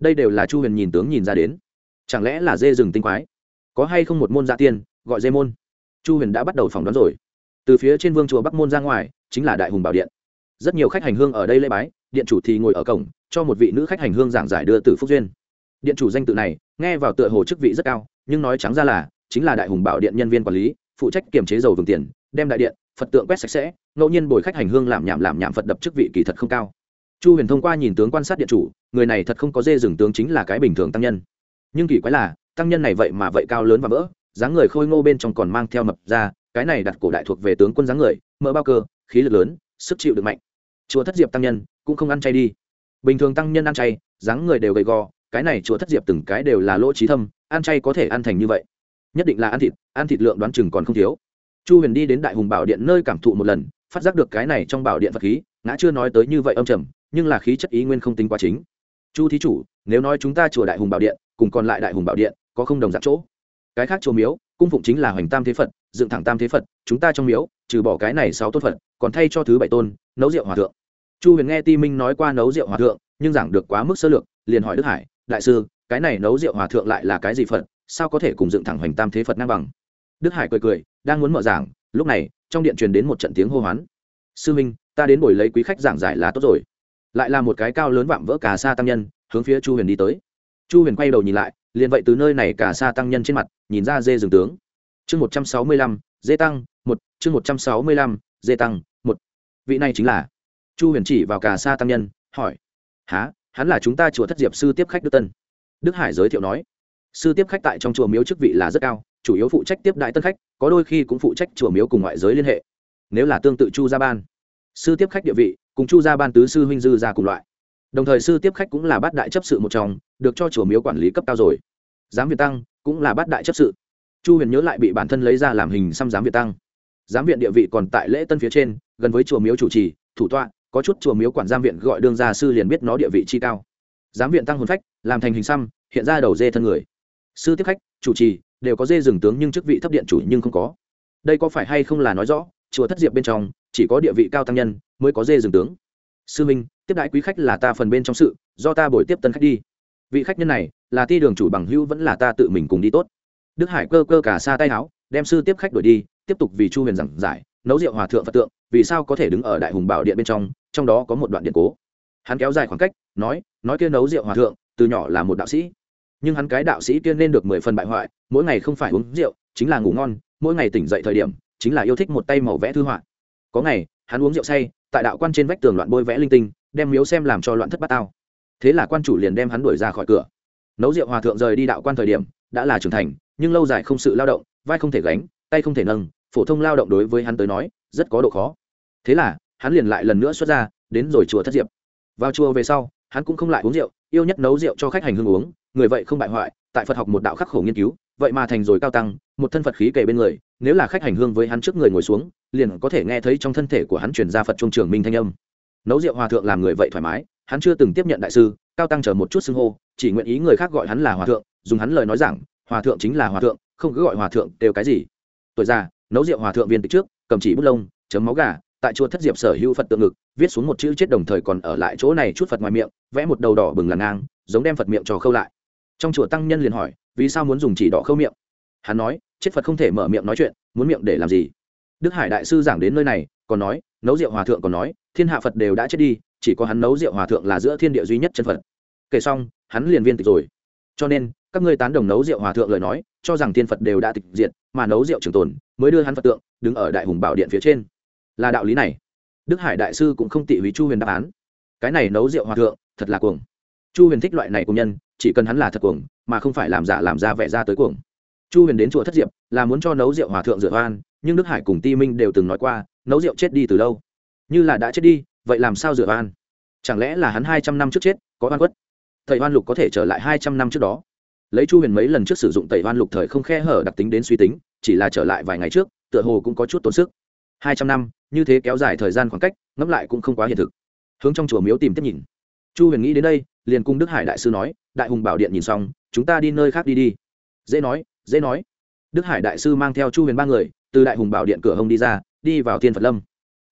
Đây đều là chu huyền nhìn tướng nhìn ra đến. Chẳng lẽ là dê rừng tinh quái? Có hay không một môn gia tiên, gọi dê môn? Chu huyền đã bắt đầu phỏng đoán rồi. Từ phía trên vương chùa bắc môn ra ngoài, chính là đại hùng bảo điện. Rất nhiều khách hành hương ở đây lễ bái, điện chủ thì ngồi ở cổng, cho một vị nữ khách hành hương giảng giải đưa từ phúc duyên. Điện chủ danh tự này, nghe vào tựa hồ chức vị rất cao, nhưng nói trắng ra là, chính là đại hùng bảo điện nhân viên quản lý, phụ trách kiểm chế dầu vườn tiền, đem đại điện phật tượng quét sạch sẽ, ngẫu nhiên bồi khách hành hương làm nhảm làm nhảm phật đập chức vị kỳ thật không cao. Chu huyền thông qua nhìn tướng quan sát điện chủ, người này thật không có dê rừng tướng chính là cái bình thường tăng nhân. Nhưng kỳ quái là, tăng nhân này vậy mà vậy cao lớn và vỡ, dáng người khôi ngô bên trong còn mang theo mập ra, cái này đặt cổ đại thuộc về tướng quân dáng người, mỡ bao cơ, khí lực lớn, sức chịu được mạnh. Chùa thất diệp tăng nhân, cũng không ăn chay đi. Bình thường tăng nhân ăn chay, dáng người đều gầy gò, cái này chùa thất diệp từng cái đều là lỗ trí thâm, ăn chay có thể ăn thành như vậy. Nhất định là ăn thịt ăn thịt lượng đoán chừng còn không thiếu chu huyền đi đến đại hùng bảo điện nơi cảm thụ một lần, phát giác được cái này trong bảo điện vật khí, ngã chưa nói tới như vậy âm trầm, nhưng là khí chất ý nguyên không tính quá chính. Chu thí chủ, nếu nói chúng ta chùa đại hùng bảo điện, cùng còn lại đại hùng bảo điện, có không đồng dạng chỗ? Cái khác chùa miếu, cung phụng chính là hoành tam thế phật, dựng thẳng tam thế phật, chúng ta trong miếu, trừ bỏ cái này sáu tôn phật, còn thay cho thứ bảy tôn, nấu rượu hòa thượng. Chu huyền nghe ti minh nói qua nấu rượu hòa thượng, nhưng giảng được quá mức sơ lược, liền hỏi đức hải, đại sư, cái này nấu rượu hòa thượng lại là cái gì phật? Sao có thể cùng dựng thẳng hoành tam thế phật ngang bằng? Đức hải cười cười, đang muốn mở giảng, lúc này, trong điện truyền đến một trận tiếng hô hoán. Sư minh, ta đến buổi lấy quý khách giảng giải là tốt rồi. Lại là một cái cao lớn vạm vỡ cả sa tăng nhân, hướng phía chu huyền đi tới. Chu huyền quay đầu nhìn lại, liền vậy từ nơi này cả sa tăng nhân trên mặt, nhìn ra dê rừng tướng. Chương một trăm sáu mươi lăm, dê tăng, một, chương một trăm sáu mươi lăm, dê tăng, một. Vị này chính là chu huyền chỉ vào cả sa tăng nhân, hỏi. Há hắn là chúng ta chùa thất diệp sư tiếp khách đức tân. Đức hải giới thiệu nói. Sư tiếp khách tại trong chùa miếu chức vị là rất cao chủ yếu phụ trách tiếp đại tân khách, có đôi khi cũng phụ trách chùa miếu cùng ngoại giới liên hệ. Nếu là tương tự chu gia ban, sư tiếp khách địa vị, cùng chu gia ban tứ sư huynh dư ra cùng loại. Đồng thời sư tiếp khách cũng là bát đại chấp sự một trong, được cho chùa miếu quản lý cấp cao rồi. Giám viện tăng cũng là bát đại chấp sự. Chu huyền nhớ lại bị bản thân lấy ra làm hình xăm giám viện tăng. Giám viện địa vị còn tại lễ tân phía trên, gần với chùa miếu chủ trì, thủ tọa, có chút chùa miếu quản giám viện gọi đương gia sư liền biết nó địa vị chi cao. Giám viện tăng hồn phách, làm thành hình xăm, hiện ra đầu dê thân người. Sư tiếp khách, chủ trì đều có dê rừng tướng nhưng chức vị thấp điện chủ nhưng không có. Đây có phải hay không là nói rõ, chùa thất diệp bên trong, chỉ có địa vị cao tăng nhân mới có dê rừng tướng? Sư minh, tiếp đại quý khách là ta phần bên trong sự, do ta bồi tiếp tân khách đi. Vị khách nhân này là ti đường chủ bằng hữu vẫn là ta tự mình cùng đi tốt. Đức hải cơ cơ cả xa tay áo, đem sư tiếp khách đuổi đi, tiếp tục vì chu huyền giảng giải, nấu rượu hòa thượng phật tượng, vì sao có thể đứng ở đại hùng bảo điện bên trong trong đó có một đoạn điện cố. Hắn kéo dài khoảng cách, nói nói kia nấu rượu hòa thượng, từ nhỏ là một đạo sĩ nhưng hắn cái đạo sĩ kia nên được mười phần bại hoại, mỗi ngày không phải uống rượu, chính là ngủ ngon, mỗi ngày tỉnh dậy thời điểm, chính là yêu thích một tay màu vẽ thư họa. Có ngày, hắn uống rượu say, tại đạo quan trên vách tường loạn bôi vẽ linh tinh, đem miếu xem làm cho loạn thất bát tao. Thế là quan chủ liền đem hắn đuổi ra khỏi cửa. Nấu rượu hòa thượng rời đi đạo quan thời điểm, đã là trưởng thành, nhưng lâu dài không sự lao động, vai không thể gánh, tay không thể nâng, phổ thông lao động đối với hắn tới nói, rất có độ khó. Thế là, hắn liền lại lần nữa xuất ra, đến rồi chùa thất diệp. Vào chùa về sau, hắn cũng không lại uống rượu, yêu nhất nấu rượu cho khách hành hương uống người vậy không bại hoại, tại phật học một đạo khắc khổ nghiên cứu, vậy mà thành rồi cao tăng, một thân phật khí kề bên người, nếu là khách hành hương với hắn trước người ngồi xuống, liền có thể nghe thấy trong thân thể của hắn chuyển ra phật trung trường minh thanh âm. Nấu rượu hòa thượng làm người vậy thoải mái, hắn chưa từng tiếp nhận đại sư, cao tăng chờ một chút xưng hô, chỉ nguyện ý người khác gọi hắn là hòa thượng, dùng hắn lời nói rằng hòa thượng chính là hòa thượng, không cứ gọi hòa thượng đều cái gì. Tuổi già, nấu rượu hòa thượng viên tịch trước, cầm chỉ bút lông, chấm máu gà, tại chùa thất diệp sở hữu phật tượng ngực, viết xuống một chữ chết đồng thời còn ở lại chỗ này chút phật ngoài miệng, vẽ một đầu đỏ bừng là ngang, giống đem phật miệng trò khâu lại trong chùa tăng nhân liền hỏi, vì sao muốn dùng chỉ đỏ khâu miệng? Hắn nói, chết phật không thể mở miệng nói chuyện, muốn miệng để làm gì? Đức hải đại sư giảng đến nơi này, còn nói, nấu rượu hòa thượng còn nói, thiên hạ phật đều đã chết đi, chỉ có hắn nấu rượu hòa thượng là giữa thiên địa duy nhất chân phật. Kể xong, hắn liền viên tịch rồi. Cho nên, các ngươi tán đồng nấu rượu hòa thượng lời nói, cho rằng thiên phật đều đã tịch diệt, mà nấu rượu trường tồn, mới đưa hắn phật tượng, đứng ở đại hùng bảo điện phía trên. Là đạo lý này. Đức hải đại sư cũng không tị hủy chu huyền đáp án. Cái này nấu rượu hòa thượng, thật là cuồng chu huyền thích loại này cùng nhân, chỉ cần hắn là thật cuồng, mà không phải làm giả làm ra vẻ ra tới cuồng. Chu huyền đến chùa thất diệp, là muốn cho nấu rượu hòa thượng rửa oan, nhưng đức hải cùng ti minh đều từng nói qua, nấu rượu chết đi từ lâu. Như là đã chết đi, vậy làm sao rửa oan? Chẳng lẽ là hắn hai trăm năm trước chết, có oan quất? Thầy oan lục có thể trở lại hai trăm năm trước đó. Lấy chu huyền mấy lần trước sử dụng tẩy oan lục thời không khe hở đặc tính đến suy tính, chỉ là trở lại vài ngày trước, tựa hồ cũng có chút tốn sức. Hai trăm năm, như thế kéo dài thời gian khoảng cách, ngẫm lại cũng không quá hiện thực. Hướng trong chùa miếu tìm tiếp nhìn. Chu huyền nghĩ đến đây liền cung đức hải đại sư nói đại hùng bảo điện nhìn xong chúng ta đi nơi khác đi đi. Dễ nói dễ nói. Đức hải đại sư mang theo chu huyền ba người từ đại hùng bảo điện cửa hông đi ra đi vào thiên phật lâm.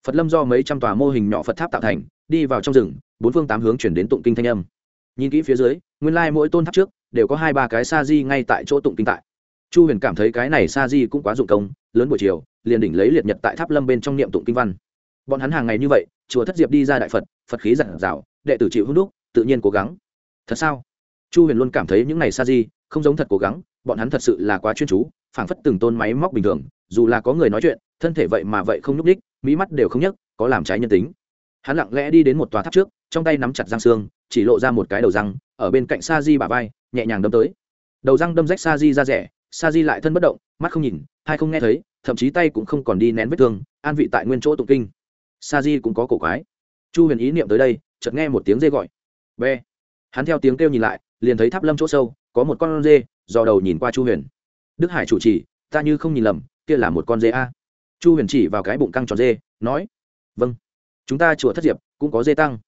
Phật lâm do mấy trăm tòa mô hình nhỏ phật tháp tạo thành đi vào trong rừng bốn phương tám hướng chuyển đến tụng kinh thanh âm. Nhìn kỹ phía dưới nguyên lai、like、mỗi tôn tháp trước đều có hai ba cái sa di ngay tại chỗ tụng kinh tại. Chu huyền cảm thấy cái này sa di cũng quá dụng công lớn buổi chiều liền đỉnh lấy liệt nhật tại tháp lâm bên trong niệm tụng kinh văn. Bọn hắn hàng ngày như vậy chùa thất diệp đi ra đại phật phật khí giản rào, đệ tử chịu hữu đúc tự nhiên cố gắng. Thật sao? Chu huyền luôn cảm thấy những này sa di không giống thật cố gắng, bọn hắn thật sự là quá chuyên chú, phảng phất từng tôn máy móc bình thường, dù là có người nói chuyện, thân thể vậy mà vậy không nhúc ních mỹ mắt đều không nhấc, có làm trái nhân tính. Hắn lặng lẽ đi đến một tòa tháp trước, trong tay nắm chặt răng xương, chỉ lộ ra một cái đầu răng, ở bên cạnh sa di bà vai, nhẹ nhàng đâm tới. Đầu răng đâm rách sa di ra rẻ, sa di lại thân bất động, mắt không nhìn, hai không nghe thấy, thậm chí tay cũng không còn đi nén vết thương, an vị tại nguyên chỗ tụng kinh. Sa di cũng có cổ quái. Chu huyền ý niệm tới đây, chợt nghe một tiếng dê gọi b. Hắn theo tiếng kêu nhìn lại, liền thấy tháp lâm chỗ sâu, có một con dê dò đầu nhìn qua chu huyền. Đức hải chủ trì, ta như không nhìn lầm, kia là một con dê a. Chu huyền chỉ vào cái bụng căng tròn dê, nói vâng chúng ta chùa thất diệp cũng có dê tăng.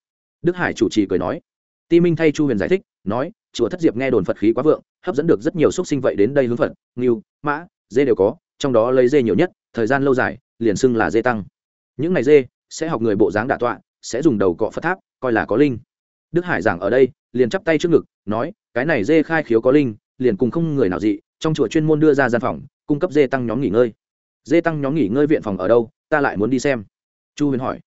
Đức hải chủ trì cười nói. Ti minh thay chu huyền giải thích, nói, chùa thất diệp nghe đồn phật khí quá vượng, hấp dẫn được rất nhiều xúc sinh vậy đến đây hướng phật, ngưu, mã, dê đều có, trong đó lấy dê nhiều nhất, thời gian lâu dài, liền xưng là dê tăng. Những ngày dê sẽ học người bộ dáng đả tọa, sẽ dùng đầu cọ phật tháp, coi là có linh đức hải giảng ở đây, liền chắp tay trước ngực, nói, cái này dê khai khiếu có linh, liền cùng không người nào dị, trong chùa chuyên môn đưa ra gian phòng, cung cấp dê tăng nhóm nghỉ ngơi. Dê tăng nhóm nghỉ ngơi viện phòng ở đâu? Ta lại muốn đi xem. Chu huyền hỏi.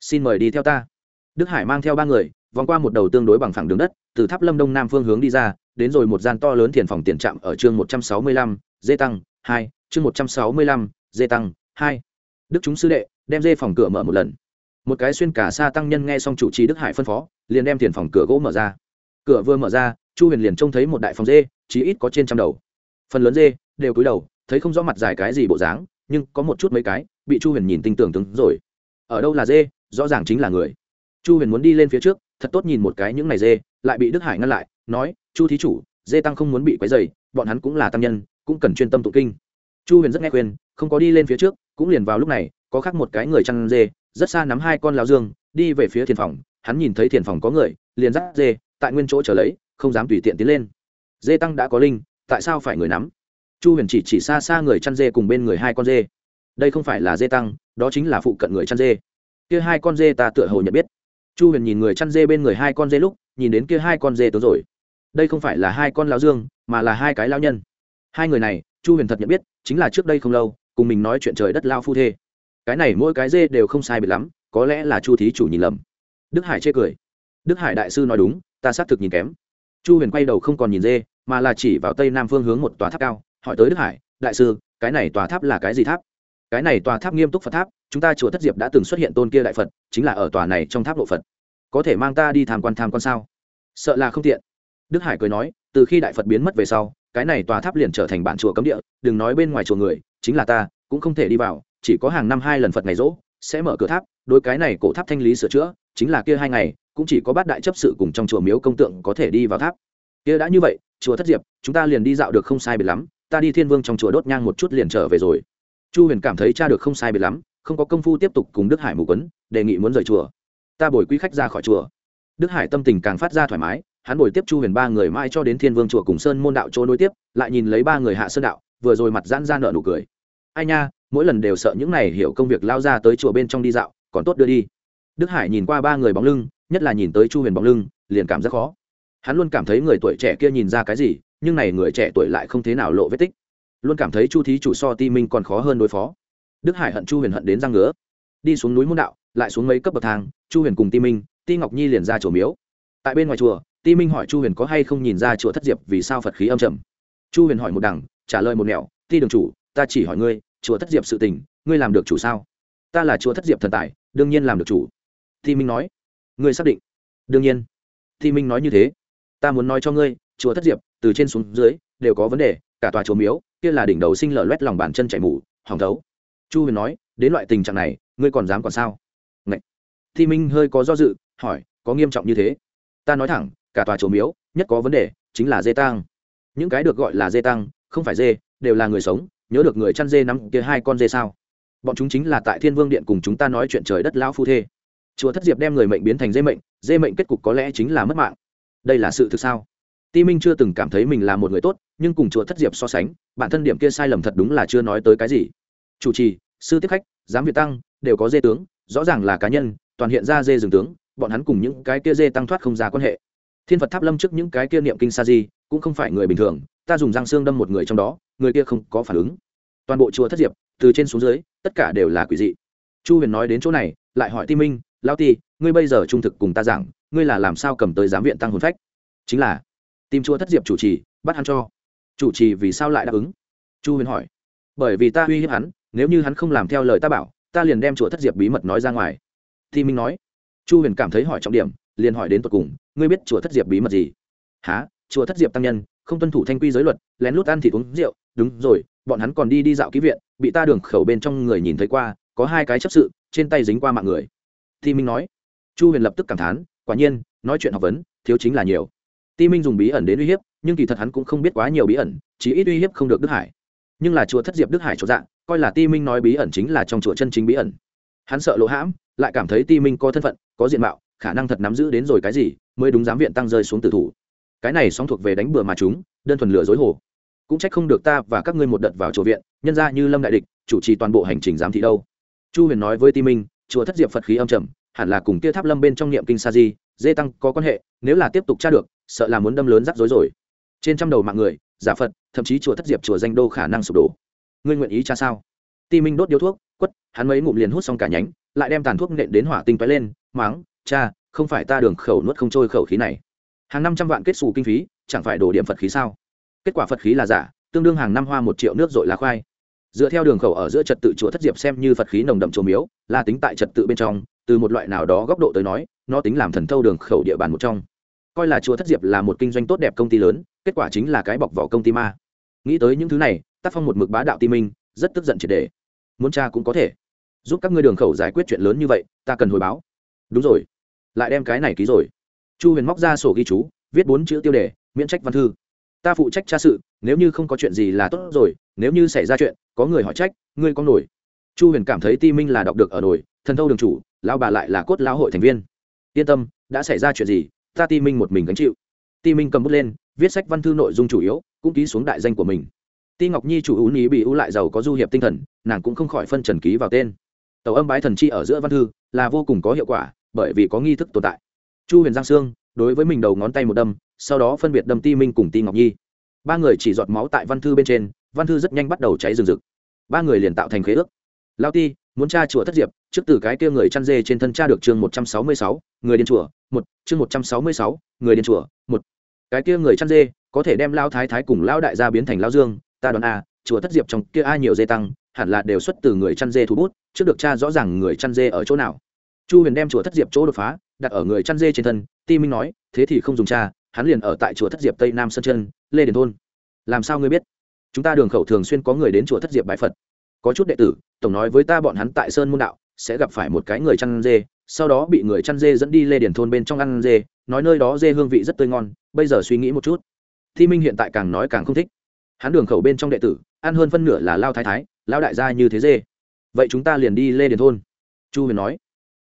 Xin mời đi theo ta. Đức hải mang theo ba người, vòng qua một đầu tương đối bằng phẳng đường đất, từ tháp lâm đông nam phương hướng đi ra, đến rồi một gian to lớn thiền phòng tiền trạm ở chương một trăm sáu mươi lăm, dê tăng hai, chương một trăm sáu mươi lăm, dê tăng hai. Đức chúng sư đệ, đem dê phòng cửa mở một lần. Một cái xuyên cả xa tăng nhân nghe xong chủ trì đức hải phân phó liền đem tiền phòng cửa gỗ mở ra. Cửa vừa mở ra, chu huyền liền trông thấy một đại phòng dê, chí ít có trên trăm đầu. Phần lớn dê đều cúi đầu, thấy không rõ mặt dài cái gì bộ dáng, nhưng có một chút mấy cái bị chu huyền nhìn tinh tưởng tướng rồi. Ở đâu là dê, rõ ràng chính là người. Chu huyền muốn đi lên phía trước, thật tốt nhìn một cái những này dê, lại bị đức hải ngăn lại, nói, chu thí chủ, dê tăng không muốn bị quấy dày bọn hắn cũng là tăng nhân, cũng cần chuyên tâm tụ kinh. Chu huyền rất nghe khuyên, không có đi lên phía trước, cũng liền vào lúc này, có khác một cái người chăn dê, rất xa nắm hai con lao dương, đi về phía thiền phòng hắn nhìn thấy thiền phòng có người, liền dắt dê, tại nguyên chỗ trở lấy, không dám tùy tiện tiến lên. Dê tăng đã có linh, tại sao phải người nắm? Chu huyền chỉ chỉ xa xa người chăn dê cùng bên người hai con dê. Đây không phải là dê tăng, đó chính là phụ cận người chăn dê. Kia hai con dê ta tựa hồ nhận biết. Chu huyền nhìn người chăn dê bên người hai con dê lúc, nhìn đến kia hai con dê tớ rồi. Đây không phải là hai con lao dương, mà là hai cái lao nhân. Hai người này, chu huyền thật nhận biết, chính là trước đây không lâu, cùng mình nói chuyện trời đất lao phu thê. Cái này mỗi cái dê đều không sai biệt lắm, có lẽ là chu thí chủ nhìn lầm đức hải chê cười. Đức hải đại sư nói đúng, ta xác thực nhìn kém. Chu huyền quay đầu không còn nhìn dê, mà là chỉ vào tây nam phương hướng một tòa tháp cao, hỏi tới đức hải, đại sư, cái này tòa tháp là cái gì tháp? Cái này tòa tháp nghiêm túc phật tháp, chúng ta chùa thất diệp đã từng xuất hiện tôn kia đại phật, chính là ở tòa này trong tháp độ phật. Có thể mang ta đi tham quan tham quan sao? Sợ là không tiện. Đức hải cười nói, từ khi đại phật biến mất về sau, cái này tòa tháp liền trở thành bản chùa cấm địa, đừng nói bên ngoài chùa người, chính là ta, cũng không thể đi vào, chỉ có hàng năm hai lần phật ngày rỗ, sẽ mở cửa tháp đôi cái này cổ tháp thanh lý sửa chữa chính là kia hai ngày, cũng chỉ có bát đại chấp sự cùng trong chùa miếu công tượng có thể đi vào tháp. Kia đã như vậy, chùa thất diệp, chúng ta liền đi dạo được không sai biệt lắm, ta đi thiên vương trong chùa đốt nhang một chút liền trở về rồi. Chu huyền cảm thấy cha được không sai biệt lắm, không có công phu tiếp tục cùng đức hải mù quấn, đề nghị muốn rời chùa. Ta bồi quý khách ra khỏi chùa. Đức hải tâm tình càng phát ra thoải mái, hắn bồi tiếp chu huyền ba người mãi cho đến thiên vương chùa cùng sơn môn đạo chỗ nối tiếp, lại nhìn lấy ba người hạ sơn đạo, vừa rồi mặt giãn ra nợ nụ cười. Ai nha, mỗi lần đều sợ những này hiểu công việc lao ra tới chùa bên trong đi dạo, còn tốt đưa đi đức hải nhìn qua ba người bóng lưng, nhất là nhìn tới chu huyền bóng lưng, liền cảm rất khó. Hắn luôn cảm thấy người tuổi trẻ kia nhìn ra cái gì, nhưng này người trẻ tuổi lại không thế nào lộ vết tích. Luôn cảm thấy chu thí chủ so ti minh còn khó hơn đối phó. Đức hải hận chu huyền hận đến răng ngứa. Đi xuống núi môn đạo, lại xuống mấy cấp bậc thang, chu huyền cùng ti minh, ti ngọc nhi liền ra chùa miếu. Tại bên ngoài chùa, ti minh hỏi chu huyền có hay không nhìn ra chùa thất diệp vì sao phật khí âm trầm. Chu huyền hỏi một đằng, trả lời một nẻo, ti đường chủ, ta chỉ hỏi ngươi, chùa thất diệp sự tình, ngươi làm được chủ sao? Ta là chùa thất diệp thần tài, đương nhiên làm được chủ. Thi minh nói. Ngươi xác định. Đương nhiên. Thi minh nói như thế. Ta muốn nói cho ngươi, chùa thất diệp, từ trên xuống dưới, đều có vấn đề, cả tòa chùa miếu, kia là đỉnh đầu sinh lở loét lòng bàn chân chảy mù, hỏng thấu. Chu huyền nói, đến loại tình trạng này, ngươi còn dám còn sao? Ngậy. thi minh hơi có do dự, hỏi, có nghiêm trọng như thế? Ta nói thẳng, cả tòa chùa miếu, nhất có vấn đề, chính là dê tăng những cái được gọi là dê tăng không phải dê, đều là người sống, nhớ được người chăn dê nắm kia hai con dê sao? Bọn chúng chính là tại thiên vương điện cùng chúng ta nói chuyện trời đất lão phu thê chùa thất diệp đem người mệnh biến thành dê mệnh dê mệnh kết cục có lẽ chính là mất mạng. Đây là sự thực sao? Ti minh chưa từng cảm thấy mình là một người tốt, nhưng cùng chùa thất diệp so sánh, bản thân điểm kia sai lầm thật đúng là chưa nói tới cái gì. Chủ trì, sư tiếp khách, giám việt tăng, đều có dê tướng, rõ ràng là cá nhân, toàn hiện ra dê rừng tướng, bọn hắn cùng những cái kia dê tăng thoát không ra quan hệ. Thiên phật tháp lâm trước những cái kia niệm kinh sa di, cũng không phải người bình thường, ta dùng răng xương đâm một người trong đó, người kia không có phản ứng. Toàn bộ chùa thất diệp, từ trên xuống dưới, tất cả đều là quỷ dị. Chu huyền nói đến chỗ này, lại hỏi ti minh lao ti, ngươi bây giờ trung thực cùng ta giảng, ngươi là làm sao cầm tới giám viện tăng hồn phách? Chính là, tìm chùa thất diệp chủ trì, bắt hắn cho. Chủ trì vì sao lại đáp ứng? Chu huyền hỏi. Bởi vì ta uy hiếp hắn, nếu như hắn không làm theo lời ta bảo, ta liền đem chùa thất diệp bí mật nói ra ngoài. Thì minh nói. Chu huyền cảm thấy hỏi trọng điểm, liền hỏi đến tột cùng, ngươi biết chùa thất diệp bí mật gì? Há chùa thất diệp tăng nhân, không tuân thủ thanh quy giới luật, lén lút ăn thịt uống rượu. Đúng rồi, bọn hắn còn đi đi dạo ký viện, bị ta đường khẩu bên trong người nhìn thấy qua, có hai cái chấp sự, trên tay dính qua mạng người. Ti minh nói. Chu huyền lập tức cảm thán, quả nhiên, nói chuyện học vấn, thiếu chính là nhiều. Ti minh dùng bí ẩn đến uy hiếp, nhưng kỳ thật hắn cũng không biết quá nhiều bí ẩn chỉ ít uy hiếp không được đức hải. Nhưng là chùa thất diệp đức hải chỗ dạng coi là ti minh nói bí ẩn chính là trong chùa chân chính bí ẩn. Hắn sợ lỗ hãm, lại cảm thấy ti minh có thân phận, có diện mạo, khả năng thật nắm giữ đến rồi cái gì, mới đúng dám viện tăng rơi xuống tử thủ. Cái này sóng thuộc về đánh bừa mà chúng, đơn thuần lừa dối hồ. Cũng trách không được ta và các ngươi một đợt vào chùa viện, nhân ra như lâm đại địch, chủ trì toàn bộ hành trình giám thị đâu. Chu huyền nói với ti minh chùa thất diệp phật khí âm trầm, hẳn là cùng kia tháp lâm bên trong niệm kinh sa di, dê tăng có quan hệ, nếu là tiếp tục tra được, sợ là muốn đâm lớn rắc rối rồi. Trên trăm đầu mạng người, giả phật, thậm chí chùa thất diệp chùa danh đô khả năng sụp đổ. Ngươi nguyện ý cha sao? Ti minh đốt điếu thuốc, quất, hắn mấy ngụm liền hút xong cả nhánh, lại đem tàn thuốc nện đến hỏa tinh toái lên, máng, cha, không phải ta đường khẩu nuốt không trôi khẩu khí này. Hàng năm trăm vạn kết xù kinh phí, chẳng phải đổ điểm phật khí sao? Kết quả phật khí là giả, tương đương hàng năm hoa một triệu nước dội lá khoai dựa theo đường khẩu ở giữa trật tự chùa thất diệp xem như phật khí nồng đậm chùa miếu, là tính tại trật tự bên trong, từ một loại nào đó góc độ tới nói, nó tính làm thần thâu đường khẩu địa bàn một trong. Coi là chùa thất diệp là một kinh doanh tốt đẹp công ty lớn, kết quả chính là cái bọc vỏ công ty ma. Nghĩ tới những thứ này, tác phong một mực bá đạo ti minh, rất tức giận triệt đề. Muốn cha cũng có thể. Giúp các ngươi đường khẩu giải quyết chuyện lớn như vậy, ta cần hồi báo. Đúng rồi. Lại đem cái này ký rồi. Chu huyền móc ra sổ ghi chú, viết bốn chữ tiêu đề, miễn trách văn thư. Ta phụ trách tra sự, nếu như không có chuyện gì là tốt rồi nếu như xảy ra chuyện, có người hỏi trách, ngươi có nổi. Chu huyền cảm thấy ti minh là đọc được ở nổi, thần thâu đường chủ lao bà lại là cốt lao hội thành viên. Yên tâm, đã xảy ra chuyện gì, ta ti minh một mình gánh chịu. Ti minh cầm bút lên, viết sách văn thư nội dung chủ yếu, cũng ký xuống đại danh của mình. Ti ngọc nhi chủ ú ní bị ưu lại giàu có du hiệp tinh thần, nàng cũng không khỏi phân trần ký vào tên. Tàu âm bái thần chi ở giữa văn thư, là vô cùng có hiệu quả, bởi vì có nghi thức tồn tại. Chu huyền giang sương đối với mình đầu ngón tay một đâm, sau đó phân biệt đâm ti minh cùng ti ngọc nhi. Ba người chỉ giọt máu tại văn thư bên trên văn thư rất nhanh bắt đầu cháy rừng rực. Ba người liền tạo thành khế ước. Lao ti muốn tra chùa thất diệp trước từ cái kia người chăn dê trên thân cha được chương một trăm sáu mươi sáu người điên chùa một chương một trăm sáu mươi sáu người điên chùa một. Cái kia người chăn dê có thể đem lao thái thái cùng lao đại gia biến thành lao dương ta đoán a à, chùa thất diệp trong kia a nhiều dê tăng hẳn là đều xuất từ người chăn dê thu bút trước được cha rõ ràng người chăn dê ở chỗ nào. Chu huyền đem chùa thất diệp chỗ đột phá đặt ở người chăn dê trên thân ti minh nói thế thì không dùng cha hắn liền ở tại chùa thất diệp tây nam sơn chân lê điền thôn. Làm sao ngươi biết? Chúng ta đường khẩu thường xuyên có người đến chùa thất diệp bái phật. Có chút đệ tử, tổng nói với ta bọn hắn tại sơn môn đạo, sẽ gặp phải một cái người chăn dê, sau đó bị người chăn dê dẫn đi lê điền thôn bên trong ăn dê, nói nơi đó dê hương vị rất tươi ngon, bây giờ suy nghĩ một chút. Thi minh hiện tại càng nói càng không thích. Hắn đường khẩu bên trong đệ tử, ăn hơn phân nửa là lao thái thái lao đại gia như thế dê. Vậy chúng ta liền đi lê điền thôn. Chu huyền nói.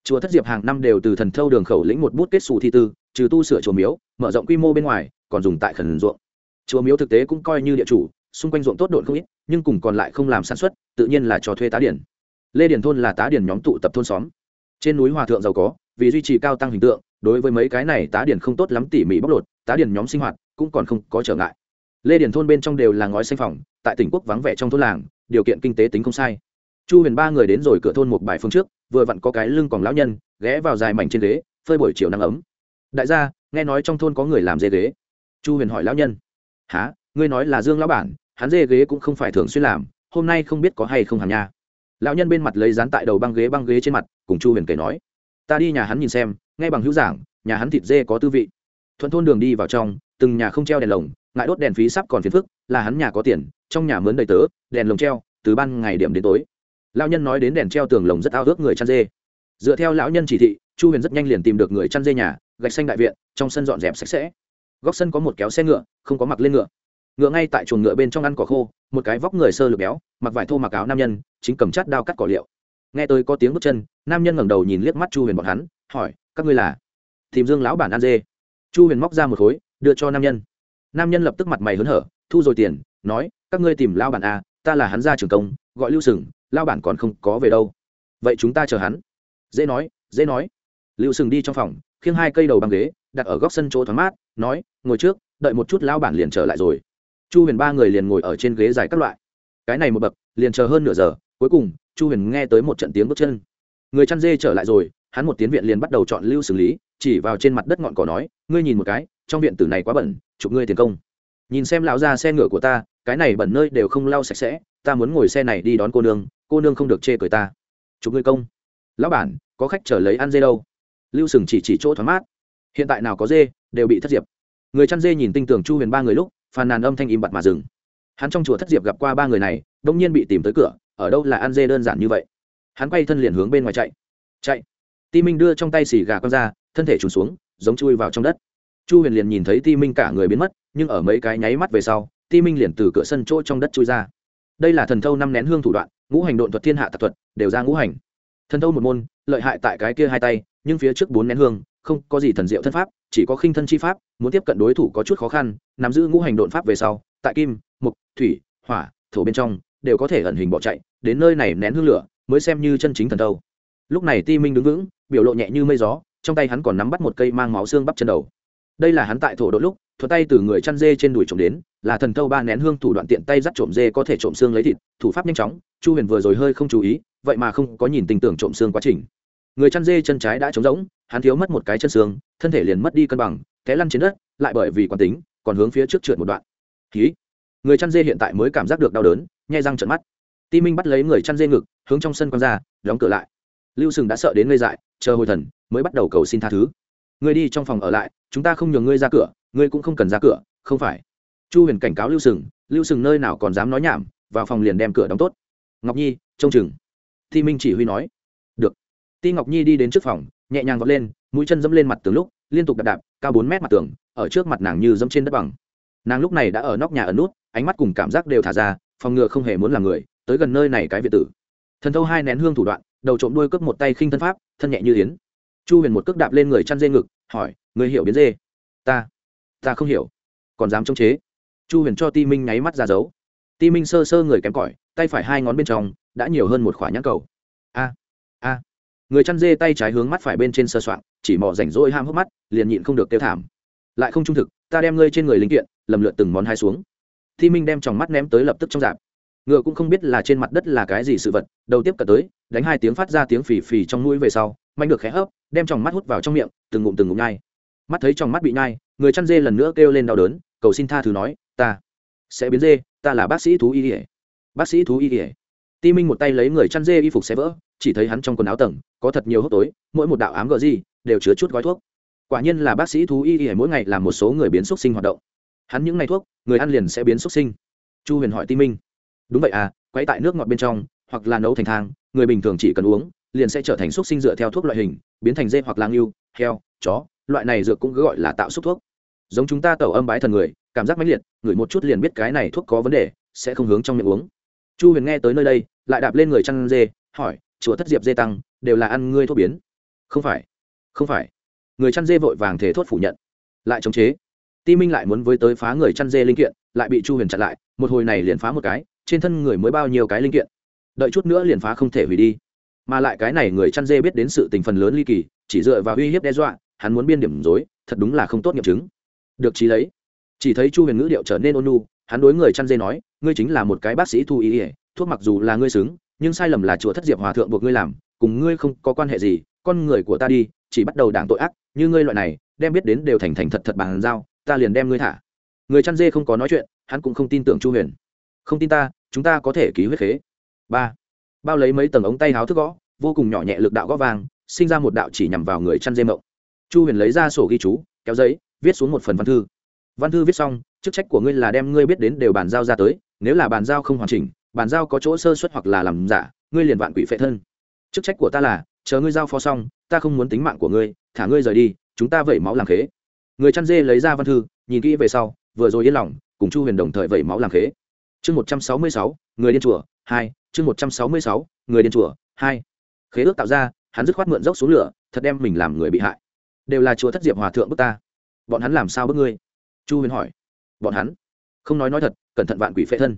Chùa thất diệp hàng năm đều từ thần thâu đường khẩu lĩnh một bút kết xù thi tư, trừ tu sửa chùa miếu, mở rộng quy mô bên ngoài, còn dùng tại khẩn ruộng. Chùa miếu thực tế cũng coi như địa chủ xung quanh ruộng tốt độn không ít, nhưng cùng còn lại không làm sản xuất, tự nhiên là cho thuê tá điển. Lê điển thôn là tá điển nhóm tụ tập thôn xóm. Trên núi hòa thượng giàu có, vì duy trì cao tăng hình tượng, đối với mấy cái này tá điển không tốt lắm tỉ mỉ bóc lột, tá điển nhóm sinh hoạt cũng còn không có trở ngại. Lê điển thôn bên trong đều là ngói xanh phòng, tại tỉnh quốc vắng vẻ trong thôn làng, điều kiện kinh tế tính không sai. Chu huyền ba người đến rồi cửa thôn một bài phương trước, vừa vặn có cái lưng còn lão nhân, ghé vào dài mảnh trên ghế, phơi buổi chiều nắng ấm. Đại gia, nghe nói trong thôn có người làm dê ghế. Chu huyền hỏi lão nhân. Há ngươi nói là dương lão bản, hắn dê ghế cũng không phải thường xuyên làm, hôm nay không biết có hay không hàm nha. Lão nhân bên mặt lấy dán tại đầu băng ghế băng ghế trên mặt, cùng chu huyền kể nói. Ta đi nhà hắn nhìn xem, nghe bằng hữu giảng, nhà hắn thịt dê có tư vị. Thuận thôn đường đi vào trong, từng nhà không treo đèn lồng, ngại đốt đèn phí sắp còn phiền phức, là hắn nhà có tiền, trong nhà mướn đầy tớ, đèn lồng treo, từ ban ngày điểm đến tối. Lão nhân nói đến đèn treo tường lồng rất ao ước người chăn dê. Dựa theo lão nhân chỉ thị, chu huyền rất nhanh liền tìm được người chăn dê nhà, gạch xanh đại viện, trong sân dọn dẹp sạch sẽ. Góc sân có một kéo xe ngựa, không có mặc lên ngựa ngựa ngay tại chuồng ngựa bên trong ăn cỏ khô, một cái vóc người sơ lược béo, mặc vải thô mặc áo nam nhân, chính cầm chát đao cắt cỏ liệu. Nghe tôi có tiếng bước chân, nam nhân ngẩng đầu nhìn liếc mắt chu huyền bọn hắn, hỏi, các ngươi là? Tìm dương lão bản ăn dê. Chu huyền móc ra một khối, đưa cho nam nhân. Nam nhân lập tức mặt mày hớn hở, thu rồi tiền, nói, các ngươi tìm lao bản a ta là hắn ra trường công, gọi lưu sừng lao bản còn không có về đâu. Vậy chúng ta chờ hắn. Dễ nói dễ nói. Lưu sừng đi trong phòng, khiêng hai cây đầu băng ghế, đặt ở góc sân chỗ thoáng mát, nói, ngồi trước, đợi một chút lao bản liền trở lại rồi chu huyền ba người liền ngồi ở trên ghế dài các loại. Cái này một bậc, liền chờ hơn nửa giờ, cuối cùng, chu huyền nghe tới một trận tiếng bước chân. Người chăn dê trở lại rồi, hắn một tiến viện liền bắt đầu chọn lưu xử lý, chỉ vào trên mặt đất ngọn cỏ nói, ngươi nhìn một cái, trong viện tử này quá bẩn, chụp ngươi tiền công. Nhìn xem lão ra xe ngựa của ta, cái này bẩn nơi đều không lau sạch sẽ, ta muốn ngồi xe này đi đón cô nương cô nương không được chê cười ta. Chụp ngươi công. Lão bản, có khách trở lấy ăn dê đâu. Lưu sừng chỉ chỉ chỗ thoáng mát. Hiện tại nào có dê, đều bị thất diệp. Người chăn dê nhìn tinh tường chu huyền ba người lúc phàn nàn âm thanh im bặt mà dừng. Hắn trong chùa thất diệp gặp qua ba người này, đông nhiên bị tìm tới cửa, ở đâu là ăn dê đơn giản như vậy? Hắn quay thân liền hướng bên ngoài chạy. Chạy. Ti minh đưa trong tay xì gà con ra, thân thể trùn xuống, giống chui vào trong đất. Chu huyền liền nhìn thấy ti minh cả người biến mất, nhưng ở mấy cái nháy mắt về sau, ti minh liền từ cửa sân chỗ trong đất chui ra. Đây là thần thâu năm nén hương thủ đoạn, ngũ hành độn thuật thiên hạ tạc thuật, đều ra ngũ hành. Thần thâu một môn, lợi hại tại cái kia hai tay, nhưng phía trước bốn nén hương không có gì thần diệu thân pháp, chỉ có khinh thân chi pháp, muốn tiếp cận đối thủ có chút khó khăn, nắm giữ ngũ hành đột pháp về sau, tại kim mục thủy, hỏa, thổ bên trong, đều có thể ẩn hình bỏ chạy, đến nơi này nén hương lửa, mới xem như chân chính thần đâu lúc này ti minh đứng vững, biểu lộ nhẹ như mây gió, trong tay hắn còn nắm bắt một cây mang máu xương bắp chân đầu. Đây là hắn tại thổ đỗ lúc thuật tay từ người chăn dê trên đùi trộm đến, là thần thâu ba nén hương thủ đoạn tiện tay dắt trộm dê có thể trộm xương lấy thịt, thủ pháp nhanh chóng, chu huyền vừa rồi hơi không chú ý, vậy mà không có nhìn tình tưởng trộm xương quá trình người chăn dê chân trái đã trống rỗng, hắn thiếu mất một cái chân xương, thân thể liền mất đi cân bằng, té lăn trên đất, lại bởi vì quán tính, còn hướng phía trước trượt một đoạn. Ký người chăn dê hiện tại mới cảm giác được đau đớn nhai răng trận mắt. Ti minh bắt lấy người chăn dê ngực, hướng trong sân quăng ra, đóng cửa lại. Lưu sừng đã sợ đến ngây dại, chờ hồi thần, mới bắt đầu cầu xin tha thứ. Người đi trong phòng ở lại, chúng ta không nhường ngươi ra cửa, ngươi cũng không cần ra cửa, không phải. Chu huyền cảnh cáo lưu sừng lưu sừng nơi nào còn dám nói nhảm, vào phòng liền đem cửa đóng tốt. Ngọc nhi, trông chừng. Thi minh chỉ huy nói ti ngọc nhi đi đến trước phòng, nhẹ nhàng vọt lên, mũi chân dẫm lên mặt tường lúc, liên tục đạp đạp, cao bốn mét mặt tường, ở trước mặt nàng như dẫm trên đất bằng. Nàng lúc này đã ở nóc nhà ẩn nút, ánh mắt cùng cảm giác đều thả ra, phòng ngừa không hề muốn làm người, tới gần nơi này cái việt tử. Thần thâu hai nén hương thủ đoạn, đầu trộm đuôi cướp một tay khinh thân pháp, thân nhẹ như yến. Chu huyền một cước đạp lên người chăn dê ngực, hỏi người hiểu biến dê? Ta ta không hiểu. Còn dám chống chế? Chu huyền cho ti minh nháy mắt ra dấu. Ti minh sơ sơ người kém cỏi, tay phải hai ngón bên trong, đã nhiều hơn một khỏa nhãn cầu. A a người chăn dê tay trái hướng mắt phải bên trên sơ soạn chỉ mò rảnh rỗi ham hốc mắt, liền nhịn không được kêu thảm. Lại không trung thực, ta đem ngươi trên người linh kiện, lầm lượt từng món hai xuống. Thi minh đem tròng mắt ném tới lập tức trong dạp. Ngựa cũng không biết là trên mặt đất là cái gì sự vật, đầu tiếp cả tới, đánh hai tiếng phát ra tiếng phì phì trong mũi về sau, manh được khẽ hấp đem tròng mắt hút vào trong miệng, từng ngụm từng ngụm nhai. Mắt thấy tròng mắt bị nhai, người chăn dê lần nữa kêu lên đau đớn, cầu xin tha thứ nói, ta sẽ biến dê, ta là bác sĩ thú y ỉa bác sĩ thú y ỉa ti minh một tay lấy người chăn dê y phục xé vỡ chỉ thấy hắn trong quần áo tầng, có thật nhiều hốc tối, mỗi một đạo ám gờ gì đều chứa chút gói thuốc. Quả nhiên là bác sĩ thú y y, mỗi ngày làm một số người biến xúc sinh hoạt động. Hắn những ngày thuốc, người ăn liền sẽ biến xúc sinh. Chu huyền hỏi ti minh. Đúng vậy à quay tại nước ngọt bên trong, hoặc là nấu thành thang, người bình thường chỉ cần uống, liền sẽ trở thành xúc sinh dựa theo thuốc loại hình, biến thành dê hoặc lang yêu, heo, chó, loại này dược cũng gọi là tạo xúc thuốc. Giống chúng ta tẩu âm bái thần người, cảm giác mãnh liệt ngửi một chút liền biết cái này thuốc có vấn đề, sẽ không hướng trong miệng uống. Chu huyền nghe tới nơi đây, lại đạp lên người chăn dê, hỏi chùa thất diệp dê tăng, đều là ăn ngươi thuốc biến. Không phải không phải. Người chăn dê vội vàng thể thốt phủ nhận. Lại chống chế. Ti minh lại muốn với tới phá người chăn dê linh kiện, lại bị chu huyền chặn lại, một hồi này liền phá một cái, trên thân người mới bao nhiêu cái linh kiện. Đợi chút nữa liền phá không thể hủy đi. Mà lại cái này người chăn dê biết đến sự tình phần lớn ly kỳ, chỉ dựa vào uy hiếp đe dọa, hắn muốn biên điểm dối thật đúng là không tốt nghiệm chứng. Được trí lấy. Chỉ thấy chu huyền ngữ điệu trở nên ôn nu hắn đối người chăn dê nói, ngươi chính là một cái bác sĩ thu ý ỉa thuốc mặc dù là ngươi xứng nhưng sai lầm là chùa thất diệp hòa thượng buộc ngươi làm, cùng ngươi không có quan hệ gì, con người của ta đi, chỉ bắt đầu đảng tội ác, như ngươi loại này, đem biết đến đều thành thành thật thật bàn giao, ta liền đem ngươi thả. Người chăn dê không có nói chuyện, hắn cũng không tin tưởng chu huyền. Không tin ta, chúng ta có thể ký huyết khế. Ba. Bao lấy mấy tầng ống tay háo thức gõ, vô cùng nhỏ nhẹ lực đạo gõ vàng sinh ra một đạo chỉ nhằm vào người chăn dê mộng. Chu huyền lấy ra sổ ghi chú, kéo giấy, viết xuống một phần văn thư. Văn thư viết xong, chức trách của ngươi là đem ngươi biết đến đều bàn giao ra tới, nếu là bàn giao không hoàn chỉnh bàn giao có chỗ sơ xuất hoặc là làm giả, ngươi liền vạn quỷ phệ thân. Chức trách của ta là, chờ ngươi giao phó xong, ta không muốn tính mạng của ngươi, thả ngươi rời đi, chúng ta vẩy máu làm khế. Người chăn dê lấy ra văn thư, nhìn kỹ về sau, vừa rồi yên lòng, cùng chu huyền đồng thời vẩy máu làm khế. Chương một trăm sáu mươi sáu, người điên chùa, hai, chương một trăm sáu mươi sáu, người điên chùa, hai. Khế ước tạo ra, hắn dứt khoát mượn dốc xuống lửa, thật đem mình làm người bị hại. Đều là chúa thất diệp hòa thượng bức ta. Bọn hắn làm sao bức ngươi? Chu huyền hỏi. Bọn hắn? Không nói nói thật, cẩn thận vạn quỷ phệ thân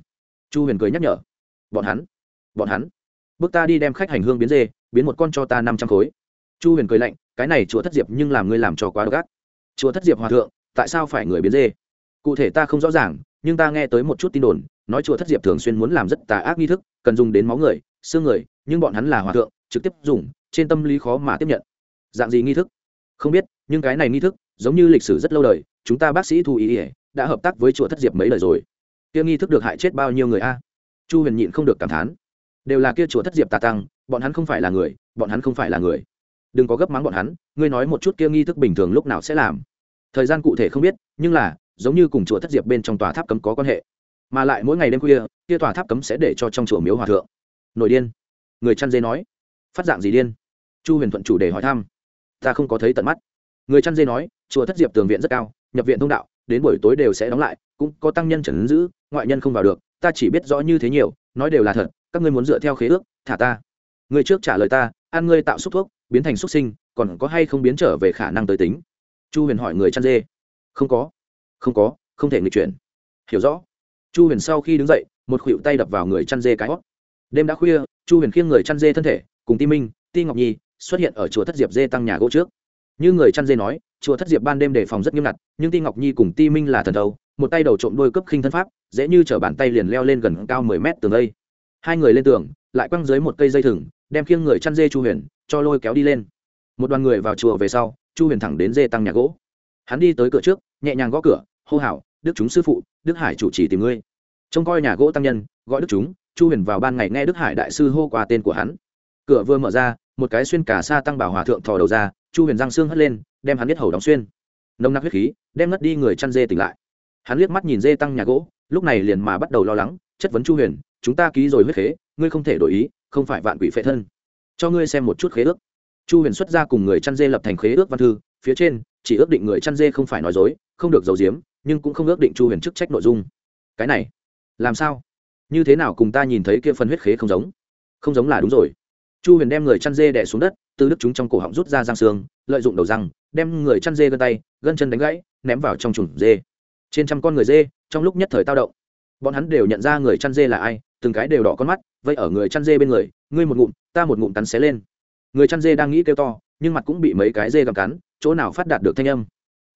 chu huyền cười nhắc nhở. Bọn hắn bọn hắn, bước ta đi đem khách hành hương biến dê, biến một con cho ta năm trăm khối. Chu huyền cười lạnh, cái này chúa thất diệp nhưng làm ngươi làm cho quá gắt chúa thất diệp hòa thượng, tại sao phải người biến dê? Cụ thể ta không rõ ràng, nhưng ta nghe tới một chút tin đồn, nói chùa thất diệp thường xuyên muốn làm rất tà ác nghi thức, cần dùng đến máu người, xương người, nhưng bọn hắn là hòa thượng, trực tiếp dùng, trên tâm lý khó mà tiếp nhận. Dạng gì nghi thức? Không biết, nhưng cái này nghi thức, giống như lịch sử rất lâu đời, chúng ta bác sĩ thu ý ỉa đã hợp tác với chùa thất diệp mấy lời rồi kia nghi thức được hại chết bao nhiêu người a? Chu huyền nhịn không được cảm thán. Đều là kia chùa thất diệp tà tăng, bọn hắn không phải là người, bọn hắn không phải là người. Đừng có gấp mắng bọn hắn, ngươi nói một chút kia nghi thức bình thường lúc nào sẽ làm. Thời gian cụ thể không biết, nhưng là, giống như cùng chùa thất diệp bên trong tòa tháp cấm có quan hệ. Mà lại mỗi ngày đêm khuya, kia tòa tháp cấm sẽ để cho trong chùa miếu hòa thượng. Nổi điên. Người chăn dê nói. Phát dạng gì điên? Chu huyền thuận chủ đề hỏi thăm. Ta không có thấy tận mắt. Người chăn dê nói, chùa thất diệp tường viện rất cao, nhập viện thông đạo, đến buổi tối đều sẽ đóng lại cũng có tăng nhân trần giữ, ngoại nhân không vào được, ta chỉ biết rõ như thế nhiều, nói đều là thật, các ngươi muốn dựa theo khế ước, thả ta. Người trước trả lời ta, ăn ngươi tạo xúc thuốc, biến thành xúc sinh, còn có hay không biến trở về khả năng tới tính? Chu huyền hỏi người chăn dê. Không có. Không có, không thể nghịch chuyển. Hiểu rõ. Chu huyền sau khi đứng dậy, một khuỵu tay đập vào người chăn dê cái hót. Đêm đã khuya, chu huyền khiêng người chăn dê thân thể, cùng ti minh, ti ngọc nhi xuất hiện ở chùa thất diệp dê tăng nhà gỗ trước. Như người chăn dê nói, chùa thất diệp ban đêm đề phòng rất nghiêm ngặt, nhưng ti ngọc nhi cùng ti minh là thần thâu một tay đầu trộm đôi cấp khinh thân pháp, dễ như chở bàn tay liền leo lên gần cao mười mét tường đây. Hai người lên tường, lại quăng dưới một cây dây thừng, đem khiêng người chăn dê chu huyền, cho lôi kéo đi lên. Một đoàn người vào chùa về sau, chu huyền thẳng đến dê tăng nhà gỗ. Hắn đi tới cửa trước, nhẹ nhàng gõ cửa, hô hào, đức chúng sư phụ, đức hải chủ trì tìm ngươi. Trông coi nhà gỗ tăng nhân, gọi đức chúng, chu huyền vào ban ngày nghe đức hải đại sư hô qua tên của hắn. Cửa vừa mở ra, một cái xuyên cả xa tăng bảo hòa thượng thò đầu ra, chu huyền răng xương hất lên, đem hắn biết hầu đóng xuyên. Nông nặc huyết khí, đem ngất đi người chăn dê tỉnh lại hắn liếc mắt nhìn dê tăng nhà gỗ, lúc này liền mà bắt đầu lo lắng, chất vấn chu huyền, chúng ta ký rồi huyết khế, ngươi không thể đổi ý, không phải vạn quỷ phệ thân. Cho ngươi xem một chút khế ước. Chu huyền xuất ra cùng người chăn dê lập thành khế ước văn thư, phía trên chỉ ước định người chăn dê không phải nói dối, không được giấu giếm, nhưng cũng không ước định chu huyền chức trách nội dung. Cái này, làm sao? Như thế nào cùng ta nhìn thấy kia phần huyết khế không giống? Không giống là đúng rồi. Chu huyền đem người chăn dê đẻ xuống đất, từ đức chúng trong cổ họng rút ra răng xương, lợi dụng đầu răng, đem người chăn dê gân tay, gân chân đánh gãy, ném vào trong trùng dê trên trăm con người dê, trong lúc nhất thời tao động. Bọn hắn đều nhận ra người chăn dê là ai, từng cái đều đỏ con mắt vậy ở người chăn dê bên người, ngươi một ngụm, ta một ngụm cắn xé lên. Người chăn dê đang nghĩ kêu to, nhưng mặt cũng bị mấy cái dê gặm cắn, chỗ nào phát đạt được thanh âm?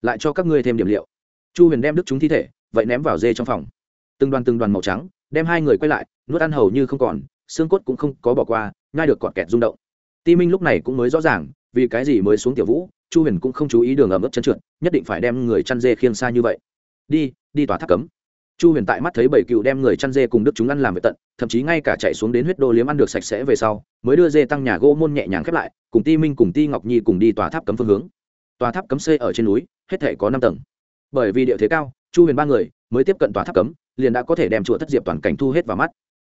Lại cho các ngươi thêm điểm liệu. Chu huyền đem đức chúng thi thể, vậy ném vào dê trong phòng. Từng đoàn từng đoàn màu trắng, đem hai người quay lại, nuốt ăn hầu như không còn, xương cốt cũng không có bỏ qua, nhai được cọt kẹt rung động. Ti minh lúc này cũng mới rõ ràng, vì cái gì mới xuống tiểu vũ, chu huyền cũng không chú ý đường ẩm ướt chân trượt, nhất định phải đem người chăn dê khiêng xa như vậy đi đi tòa tháp cấm. Chu huyền tại mắt thấy bảy cựu đem người chăn dê cùng đức chúng ăn làm về tận, thậm chí ngay cả chạy xuống đến huyết đô liếm ăn được sạch sẽ về sau, mới đưa dê tăng nhà gỗ môn nhẹ nhàng khép lại, cùng ti minh cùng ti ngọc nhi cùng đi tòa tháp cấm phương hướng. Tòa tháp cấm xây ở trên núi, hết thể có năm tầng. Bởi vì địa thế cao, chu huyền ba người, mới tiếp cận tòa tháp cấm, liền đã có thể đem chùa thất diệp toàn cảnh thu hết vào mắt.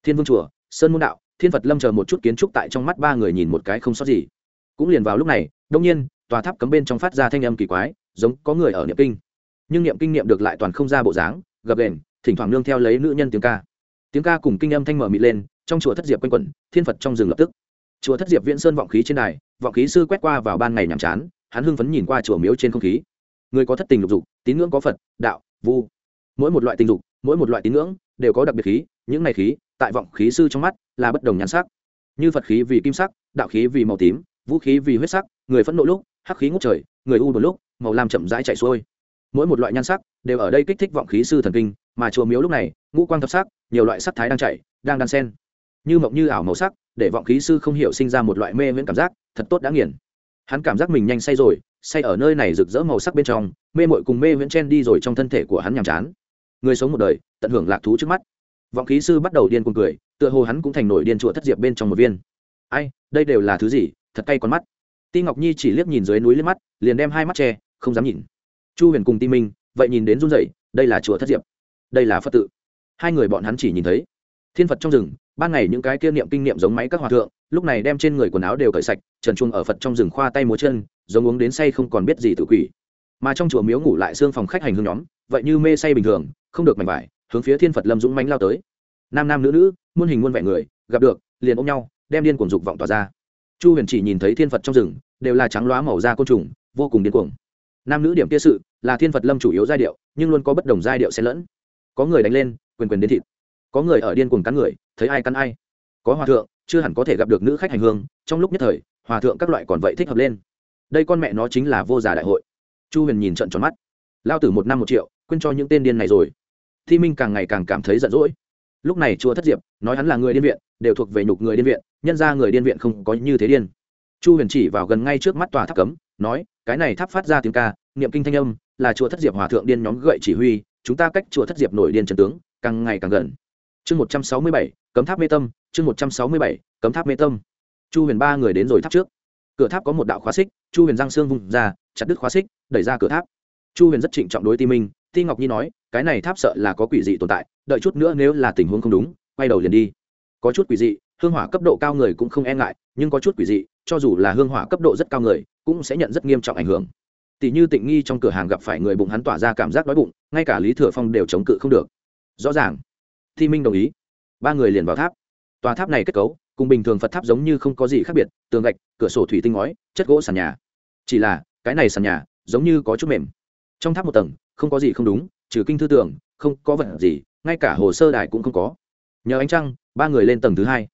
Thiên vương chùa, sơn môn đạo, thiên phật lâm chờ một chút kiến trúc tại trong mắt ba người nhìn một cái không sót gì. Cũng liền vào lúc này đông nhiên, tòa tháp cấm bên trong phát ra thanh âm kỳ quái, giống có người ở niệm kinh nhưng niệm kinh niệm được lại toàn không ra bộ dáng, gập đền thỉnh thoảng nương theo lấy nữ nhân tiếng ca. Tiếng ca cùng kinh âm thanh mở mịt lên, trong chùa thất diệp quanh quẩn, thiên phật trong rừng lập tức. Chùa thất diệp viễn sơn vọng khí trên đài, vọng khí sư quét qua vào ban ngày nhàm chán, hắn hưng phấn nhìn qua chùa miếu trên không khí. Người có thất tình lục dục, tín ngưỡng có phật, đạo, vu. Mỗi một loại tình dục, mỗi một loại tín ngưỡng đều có đặc biệt khí, những này khí, tại vọng khí sư trong mắt là bất đồng nhan sắc. Như phật khí vì kim sắc, đạo khí vì màu tím, vũ khí vì huyết sắc, người phẫn nộ lúc, hắc khí ngút trời, người u một lúc, màu lam chậm rãi chạy xuôi mỗi một loại nhan sắc đều ở đây kích thích vọng khí sư thần kinh, mà chùa miếu lúc này, ngũ quang thập sắc, nhiều loại sắc thái đang chạy, đang đan sen. Như mộng như ảo màu sắc, để vọng khí sư không hiểu sinh ra một loại mê miễn cảm giác, thật tốt đã nghiền. Hắn cảm giác mình nhanh say rồi, say ở nơi này rực rỡ màu sắc bên trong, mê mội cùng mê miễn chen đi rồi trong thân thể của hắn nhàm chán. Người sống một đời, tận hưởng lạc thú trước mắt. Vọng khí sư bắt đầu điên cuồng cười, tựa hồ hắn cũng thành nổi điên chùa thất diệp bên trong một viên. Ai, đây đều là thứ gì? Thật cay con mắt. Ti ngọc nhi chỉ liếc nhìn dưới núi liếc mắt, liền đem hai mắt che, không dám nhìn chu huyền cùng ti minh, vậy nhìn đến run rẩy, đây là chùa thất diệp, đây là phật tự. Hai người bọn hắn chỉ nhìn thấy thiên phật trong rừng, ban ngày những cái kia niệm kinh niệm giống máy các hòa thượng, lúc này đem trên người quần áo đều cởi sạch, trần chuông ở phật trong rừng khoa tay múa chân, giống uống đến say không còn biết gì tự quỷ. Mà trong chùa miếu ngủ lại xương phòng khách hành hương nhóm, vậy như mê say bình thường, không được mảnh vải, hướng phía thiên phật lâm dũng mánh lao tới. Nam nam nữ nữ, muôn hình muôn vẻ người, gặp được, liền ôm nhau, đem điên cuồng dục vọng tỏa ra. Chu huyền chỉ nhìn thấy thiên phật trong rừng, đều là trắng loá màu da côn trùng, vô cùng điên cuồng nam nữ điểm kia sự là thiên phật lâm chủ yếu giai điệu, nhưng luôn có bất đồng giai điệu xen lẫn. Có người đánh lên, quyền quyền đến thịt. Có người ở điên cuồng cắn người, thấy ai cắn ai. Có hòa thượng, chưa hẳn có thể gặp được nữ khách hành hương, trong lúc nhất thời, hòa thượng các loại còn vậy thích hợp lên. Đây con mẹ nó chính là vô giả đại hội. Chu huyền nhìn trận tròn mắt. Lao tử một năm một triệu, quên cho những tên điên này rồi. Thi minh càng ngày càng cảm thấy giận dỗi. Lúc này chùa thất diệp, nói hắn là người điên viện, đều thuộc về nhục người điên viện, nhân ra người điên viện không có như thế điên chu huyền chỉ vào gần ngay trước mắt tòa tháp cấm, nói, cái này tháp phát ra tiếng ca, niệm kinh thanh âm, là chùa thất diệp hòa thượng điên nhóm gậy chỉ huy, chúng ta cách chùa thất diệp nổi điên trần tướng, càng ngày càng gần. Chương một trăm sáu mươi bảy, cấm tháp mê tâm, chương một trăm sáu mươi bảy, cấm tháp mê tâm. Chu huyền ba người đến rồi tháp trước. Cửa tháp có một đạo khóa xích, chu huyền giang xương vùng ra, chặt đứt khóa xích, đẩy ra cửa tháp. Chu huyền rất trịnh trọng đối ti minh, ti ngọc nhi nói, cái này tháp sợ là có quỷ dị tồn tại, đợi chút nữa nếu là tình huống không đúng, quay đầu liền đi. Có chút quỷ dị hương hỏa cấp độ cao người cũng không e ngại, nhưng có chút quỷ dị, cho dù là hương hỏa cấp độ rất cao người, cũng sẽ nhận rất nghiêm trọng ảnh hưởng. Tỷ như tịnh nghi trong cửa hàng gặp phải người bụng hắn tỏa ra cảm giác đói bụng, ngay cả lý thừa phong đều chống cự không được. Rõ ràng, thi minh đồng ý. Ba người liền vào tháp. Tòa tháp này kết cấu, cùng bình thường phật tháp giống như không có gì khác biệt, tường gạch, cửa sổ thủy tinh ngói, chất gỗ sàn nhà. Chỉ là, cái này sàn nhà, giống như có chút mềm. Trong tháp một tầng, không có gì không đúng, trừ kinh thư tưởng không có vật gì, ngay cả hồ sơ đài cũng không có. Nhờ ánh trăng, ba người lên tầng thứ hai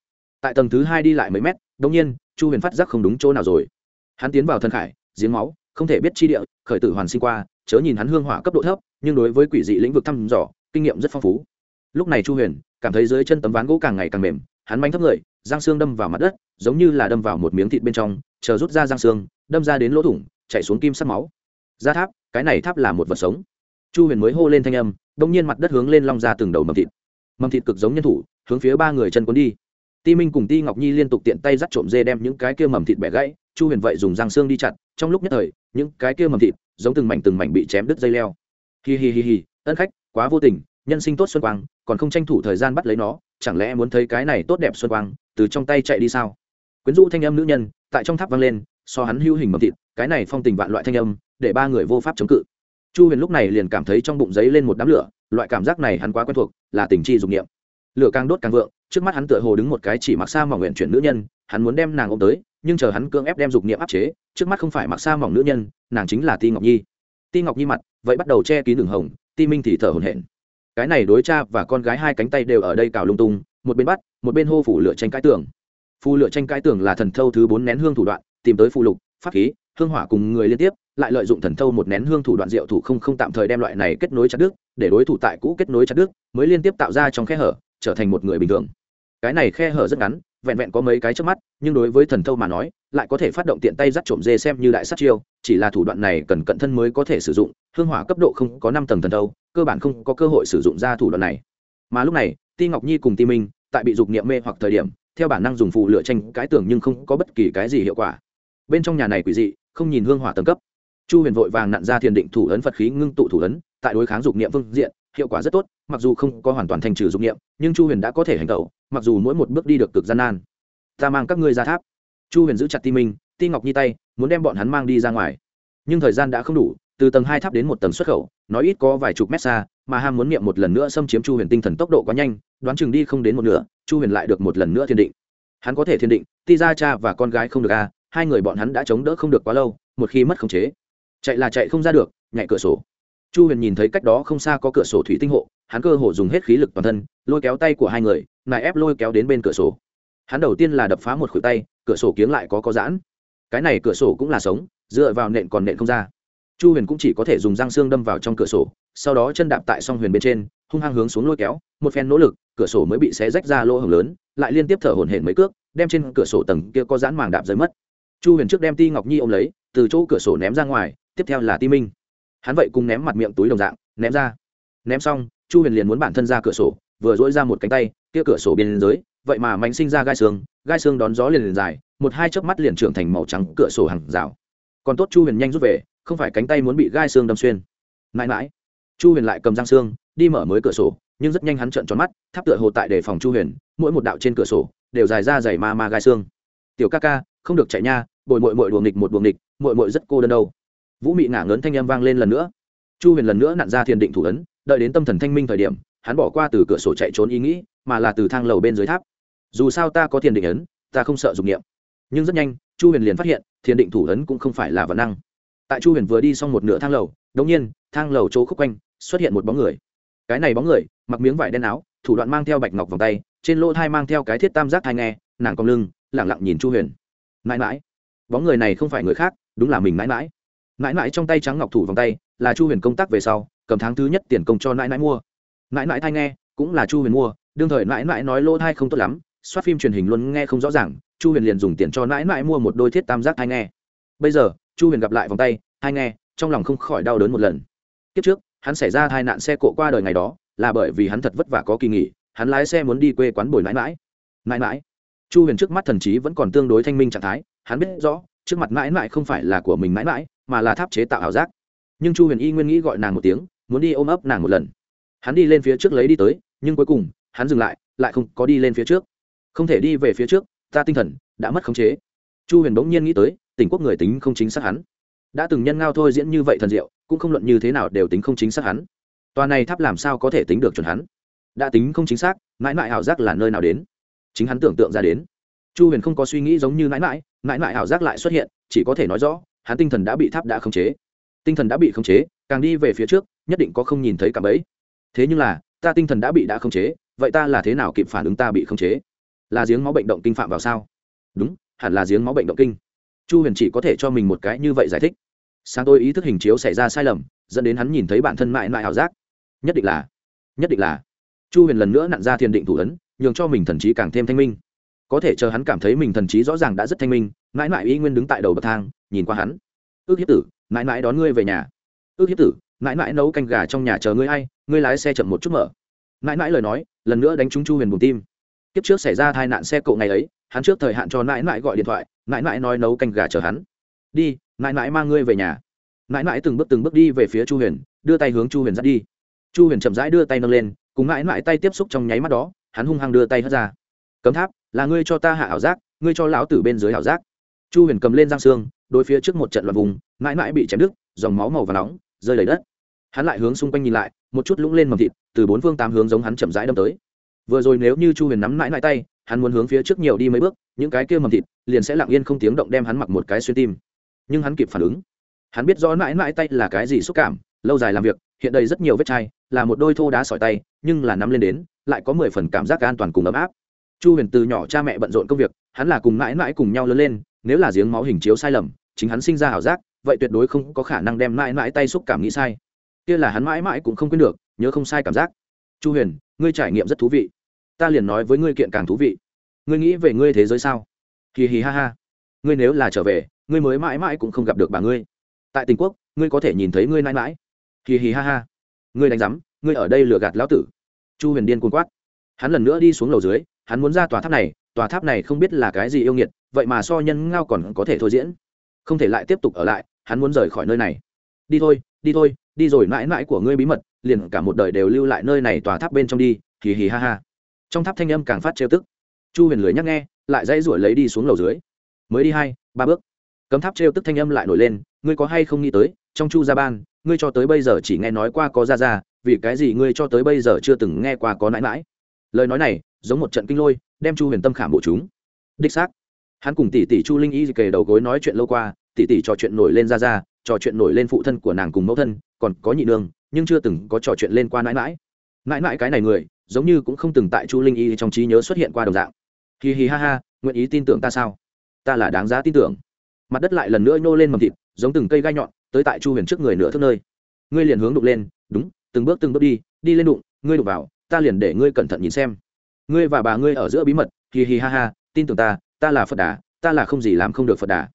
tại tầng thứ hai đi lại mấy mét đông nhiên, chu huyền phát giác không đúng chỗ nào rồi. Hắn tiến vào thân khải, giếng máu, không thể biết chi địa, khởi tử hoàn sinh qua, chớ nhìn hắn hương hỏa cấp độ thấp, nhưng đối với quỷ dị lĩnh vực thăm dò, kinh nghiệm rất phong phú. Lúc này chu huyền, cảm thấy dưới chân tấm ván gỗ càng ngày càng mềm, hắn manh thấp người, giang xương đâm vào mặt đất, giống như là đâm vào một miếng thịt bên trong, chờ rút ra giang xương, đâm ra đến lỗ thủng chạy xuống kim sắt máu. Ra tháp, cái này tháp là một vật sống. Chu huyền mới hô lên thanh âm đông nhiên mặt đất hướng lên long ra từng đầu mầm thịt. Mầm thịt cực giống nhân thủ, hướng phía ba người chân cuốn đi ti minh cùng ti ngọc nhi liên tục tiện tay dắt trộm dê đem những cái kia mầm thịt bẻ gãy, chu huyền vậy dùng răng xương đi chặt, trong lúc nhất thời, những cái kia mầm thịt giống từng mảnh từng mảnh bị chém đứt dây leo. Hi hi hi hi, ân khách, quá vô tình, nhân sinh tốt xuân quang, còn không tranh thủ thời gian bắt lấy nó, chẳng lẽ muốn thấy cái này tốt đẹp xuân quang, từ trong tay chạy đi sao? Quyến rũ thanh âm nữ nhân, tại trong tháp vang lên, so hắn hữu hình mầm thịt, cái này phong tình vạn loại thanh âm, để ba người vô pháp chống cự. Chu huyền lúc này liền cảm thấy trong bụng giấy lên một đám lửa, loại cảm giác này hắn quá quen thuộc, là tình chi dục nghiệm lửa càng đốt càng vượng, trước mắt hắn tựa hồ đứng một cái chỉ mặc xa mỏng nguyện chuyển nữ nhân, hắn muốn đem nàng ôm tới, nhưng chờ hắn cưỡng ép đem dục niệm áp chế, trước mắt không phải mặc xa mỏng nữ nhân, nàng chính là ti ngọc nhi. Ti ngọc nhi mặt, vậy bắt đầu che kín đường hồng, ti minh thì thở hổn hển. Cái này đối cha và con gái hai cánh tay đều ở đây cào lung tung, một bên bắt, một bên hô phủ lửa tranh cãi tường. Phù lửa tranh cãi tường là thần thâu thứ bốn nén hương thủ đoạn, tìm tới phụ lục, pháp khí, hương hỏa cùng người liên tiếp, lại lợi dụng thần thâu một nén hương thủ đoạn diệu thủ không không tạm thời đem loại này kết nối chặt đứt, để đối thủ tại cũ kết nối chặt đứt, mới liên tiếp tạo ra trong khe hở trở thành một người bình thường. Cái này khe hở rất ngắn, vẹn vẹn có mấy cái trước mắt, nhưng đối với thần thâu mà nói, lại có thể phát động tiện tay dắt trộm dê xem như đại sát chiêu, chỉ là thủ đoạn này cần cận thân mới có thể sử dụng, hương hỏa cấp độ không có năm tầng thần thâu, cơ bản không có cơ hội sử dụng ra thủ đoạn này. Mà lúc này, ti ngọc nhi cùng ti minh, tại bị dục niệm mê hoặc thời điểm, theo bản năng dùng phù lựa tranh cái tưởng nhưng không có bất kỳ cái gì hiệu quả. Bên trong nhà này quỷ dị, không nhìn hương hỏa tầng cấp. Chu huyền vội vàng nặn ra thiền định thủ ấn phật khí ngưng tụ thủ ấn, tại đối kháng dục niệm phương diện hiệu quả rất tốt mặc dù không có hoàn toàn thành trừ dục niệm nhưng chu huyền đã có thể hành tẩu mặc dù mỗi một bước đi được cực gian nan. Ta mang các ngươi ra tháp. Chu huyền giữ chặt ti minh ti ngọc nhi tay muốn đem bọn hắn mang đi ra ngoài. Nhưng thời gian đã không đủ từ tầng hai tháp đến một tầng xuất khẩu nói ít có vài chục mét xa mà ham muốn niệm một lần nữa xâm chiếm chu huyền tinh thần tốc độ quá nhanh đoán chừng đi không đến một nửa chu huyền lại được một lần nữa thiên định. Hắn có thể thiên định ti ra cha và con gái không được a à, hai người bọn hắn đã chống đỡ không được quá lâu một khi mất khống chế chạy là chạy không ra được nhảy cửa sổ chu huyền nhìn thấy cách đó không xa có cửa sổ thủy tinh hộ, hắn cơ hồ dùng hết khí lực toàn thân, lôi kéo tay của hai người, nài ép lôi kéo đến bên cửa sổ. Hắn đầu tiên là đập phá một khuỷu tay, cửa sổ kiếng lại có có giãn. Cái này cửa sổ cũng là sống, dựa vào nện còn nện không ra. Chu huyền cũng chỉ có thể dùng răng xương đâm vào trong cửa sổ, sau đó chân đạp tại song huyền bên trên, hung hăng hướng xuống lôi kéo, một phen nỗ lực, cửa sổ mới bị xé rách ra lỗ hồng lớn, lại liên tiếp thở hổn hển mấy cước, đem trên cửa sổ tầng kia có giãn màng đạp rơi mất. Chu huyền trước đem ti ngọc nhi ôm lấy, từ chỗ cửa sổ ném ra ngoài, tiếp theo là ti minh hắn vậy cùng ném mặt miệng túi đồng dạng, ném ra. Ném xong, chu huyền liền muốn bản thân ra cửa sổ, vừa dỗi ra một cánh tay, kia cửa sổ bên dưới vậy mà mạnh sinh ra gai xương gai xương đón gió liền liền dài, một hai chớp mắt liền trưởng thành màu trắng cửa sổ hàng rào. Còn tốt chu huyền nhanh rút về, không phải cánh tay muốn bị gai xương đâm xuyên. Mãi mãi, chu huyền lại cầm răng xương, đi mở mới cửa sổ, nhưng rất nhanh hắn trợn tròn mắt, tháp tựa hồ tại đề phòng chu huyền, mỗi một đạo trên cửa sổ, đều dài ra dày ma ma gai xương. Tiểu ca ca, không được chạy nha, bồi mội mội đùa nghịch một đùa nghịch mội mội rất cô đơn đâu vũ mị ngả ngớn thanh âm vang lên lần nữa. Chu huyền lần nữa nặn ra thiền định thủ ấn, đợi đến tâm thần thanh minh thời điểm, hắn bỏ qua từ cửa sổ chạy trốn ý nghĩ, mà là từ thang lầu bên dưới tháp. Dù sao ta có thiền định ấn, ta không sợ dụng nghiệm nhưng rất nhanh, chu huyền liền phát hiện, thiền định thủ ấn cũng không phải là vật năng. Tại chu huyền vừa đi xong một nửa thang lầu đống nhiên, thang lầu chỗ khúc quanh xuất hiện một bóng người. Cái này bóng người, mặc miếng vải đen áo, thủ đoạn mang theo bạch ngọc vòng tay, trên lỗ thai mang theo cái thiết tam giác thai nghe, nàng cong lưng lẳng lặng nhìn chu huyền. Mãi mãi. Bóng người này không phải người khác, đúng là mình mãi mãi mãi mãi trong tay trắng ngọc thủ vòng tay, là chu huyền công tác về sau, cầm tháng thứ nhất tiền công cho nãi nãi mua. Nãi nãi thay nghe, cũng là chu huyền mua, đương thời nãi nãi nói lỗ thai không tốt lắm, soát phim truyền hình luôn nghe không rõ ràng, chu huyền liền dùng tiền cho nãi nãi mua một đôi thiết tam giác thai nghe. Bây giờ, chu huyền gặp lại vòng tay thai nghe, trong lòng không khỏi đau đớn một lần. Kiếp trước, hắn xảy ra tai nạn xe cộ qua đời ngày đó, là bởi vì hắn thật vất vả có kỳ nghỉ, hắn lái xe muốn đi quê quán bồi nãi mãi mãi mãi chu huyền trước mắt thần trí vẫn còn tương đối thanh minh trạng thái, hắn biết rõ trước mặt mãi mãi không phải là của mình mãi mãi, mà là tháp chế tạo ảo giác. Nhưng chu huyền y nguyên nghĩ gọi nàng một tiếng, muốn đi ôm ấp nàng một lần. Hắn đi lên phía trước lấy đi tới, nhưng cuối cùng, hắn dừng lại lại không có đi lên phía trước. Không thể đi về phía trước, ta tinh thần đã mất khống chế. Chu huyền bỗng nhiên nghĩ tới tỉnh quốc người tính không chính xác hắn. Đã từng nhân ngao thôi diễn như vậy thần diệu, cũng không luận như thế nào đều tính không chính xác hắn. Tòa này tháp làm sao có thể tính được chuẩn hắn? Đã tính không chính xác, mãi mãi ảo giác là nơi nào đến? Chính hắn tưởng tượng ra đến. Chu huyền không có suy nghĩ giống như mãi mãi mãi mãi ảo giác lại xuất hiện, chỉ có thể nói rõ, hắn tinh thần đã bị tháp đã khống chế. Tinh thần đã bị khống chế, càng đi về phía trước, nhất định có không nhìn thấy cả ấy. Thế nhưng là, ta tinh thần đã bị đã khống chế, vậy ta là thế nào kịp phản ứng ta bị khống chế? Là giếng máu bệnh động kinh phạm vào sao? Đúng, hẳn là giếng máu bệnh động kinh. Chu huyền chỉ có thể cho mình một cái như vậy giải thích. Sáng tôi ý thức hình chiếu xảy ra sai lầm, dẫn đến hắn nhìn thấy bản thân mãi mãi ảo giác. Nhất định là, nhất định là. Chu huyền lần nữa nặn ra thiền định thủ ấn, nhường cho mình thần trí càng thêm thanh minh có thể chờ hắn cảm thấy mình thần trí rõ ràng đã rất thanh minh, mãi mãi y nguyên đứng tại đầu bậc thang, nhìn qua hắn. Ước hiếp tử, mãi mãi đón ngươi về nhà. Ước hiếp tử, mãi mãi nấu canh gà trong nhà chờ ngươi hay ngươi lái xe chậm một chút mở. Mãi mãi lời nói, lần nữa đánh trúng chu huyền bùng tim. Kiếp trước xảy ra tai nạn xe cộ ngày ấy, hắn trước thời hạn cho mãi mãi gọi điện thoại, mãi mãi nói nấu canh gà chờ hắn. Đi, mãi mãi mang ngươi về nhà. Mãi mãi từng bước từng bước đi về phía chu huyền, đưa tay hướng chu huyền dắt đi. Chu huyền chậm rãi đưa tay nâng lên, cùng mãi mãi tay tiếp xúc trong nháy mắt đó, hắn hung hăng đưa tay hất ra cấm tháp, là ngươi cho ta hạ ảo giác, ngươi cho lão tử bên dưới ảo giác. Chu huyền cầm lên giang xương, đối phía trước một trận loạt vùng, mãi mãi bị chém đứt, dòng máu màu và nóng, rơi lấy đất. Hắn lại hướng xung quanh nhìn lại, một chút lũng lên mầm thịt, từ bốn phương tám hướng giống hắn chậm rãi đâm tới. Vừa rồi nếu như chu huyền nắm mãi mãi tay, hắn muốn hướng phía trước nhiều đi mấy bước, những cái kia mầm thịt, liền sẽ lặng yên không tiếng động đem hắn mặc một cái xuyên tim. Nhưng hắn kịp phản ứng. Hắn biết rõ mãi mãi tay là cái gì xúc cảm, lâu dài làm việc, hiện đây rất nhiều vết chai, là một đôi thô đá sỏi tay, nhưng là nắm lên đến, lại có mười phần cảm giác an toàn cùng ấm áp chu huyền từ nhỏ cha mẹ bận rộn công việc, hắn là cùng mãi mãi cùng nhau lớn lên, nếu là giếng máu hình chiếu sai lầm, chính hắn sinh ra ảo giác, vậy tuyệt đối không có khả năng đem mãi mãi tay xúc cảm nghĩ sai. Kia là hắn mãi mãi cũng không quên được, nhớ không sai cảm giác. Chu huyền, ngươi trải nghiệm rất thú vị. Ta liền nói với ngươi kiện càng thú vị. Ngươi nghĩ về ngươi thế giới sao? Hì hì ha ha. Ngươi nếu là trở về, ngươi mới mãi mãi cũng không gặp được bà ngươi. Tại tình quốc, ngươi có thể nhìn thấy ngươi mãi mãi. Hì hì ha ha. Ngươi đánh giám, ngươi ở đây lừa gạt lão tử. Chu huyền điên cuồng quát. Hắn lần nữa đi xuống lầu dưới hắn muốn ra tòa tháp này, tòa tháp này không biết là cái gì yêu nghiệt, vậy mà so nhân ngao còn có thể thôi diễn. Không thể lại tiếp tục ở lại, hắn muốn rời khỏi nơi này. Đi thôi đi thôi, đi rồi mãi mãi của ngươi bí mật, liền cả một đời đều lưu lại nơi này tòa tháp bên trong đi, hì hì ha ha. Trong tháp thanh âm càng phát trêu tức. Chu huyền lưới nhắc nghe, lại dãy ruổi lấy đi xuống lầu dưới. Mới đi hai, ba bước. Cấm tháp trêu tức thanh âm lại nổi lên, ngươi có hay không nghĩ tới, trong chu gia ban, ngươi cho tới bây giờ chỉ nghe nói qua có ra ra vì cái gì ngươi cho tới bây giờ chưa từng nghe qua có nãi mãi lời nói này giống một trận kinh lôi, đem chu huyền tâm khảm bộ chúng. Đích xác, hắn cùng tỷ tỷ chu linh y kề đầu gối nói chuyện lâu qua, tỷ tỷ trò chuyện nổi lên ra ra, trò chuyện nổi lên phụ thân của nàng cùng mẫu thân, còn có nhị nương, nhưng chưa từng có trò chuyện lên qua nãi mãi. Nãi mãi cái này người, giống như cũng không từng tại chu linh y trong trí nhớ xuất hiện qua đồng dạng. Hì hì ha ha, nguyện ý tin tưởng ta sao? Ta là đáng giá tin tưởng. Mặt đất lại lần nữa nhô lên mầm thịt, giống từng cây gai nhọn, tới tại chu huyền trước người nửa thước nơi. Ngươi liền hướng đụng lên, đúng, từng bước từng bước đi đi lên đụng, ngươi đụng vào, ta liền để ngươi cẩn thận nhìn xem ngươi và bà ngươi ở giữa bí mật, hì hì ha ha, tin tưởng ta ta là phật đà, ta là không gì làm không được phật đà.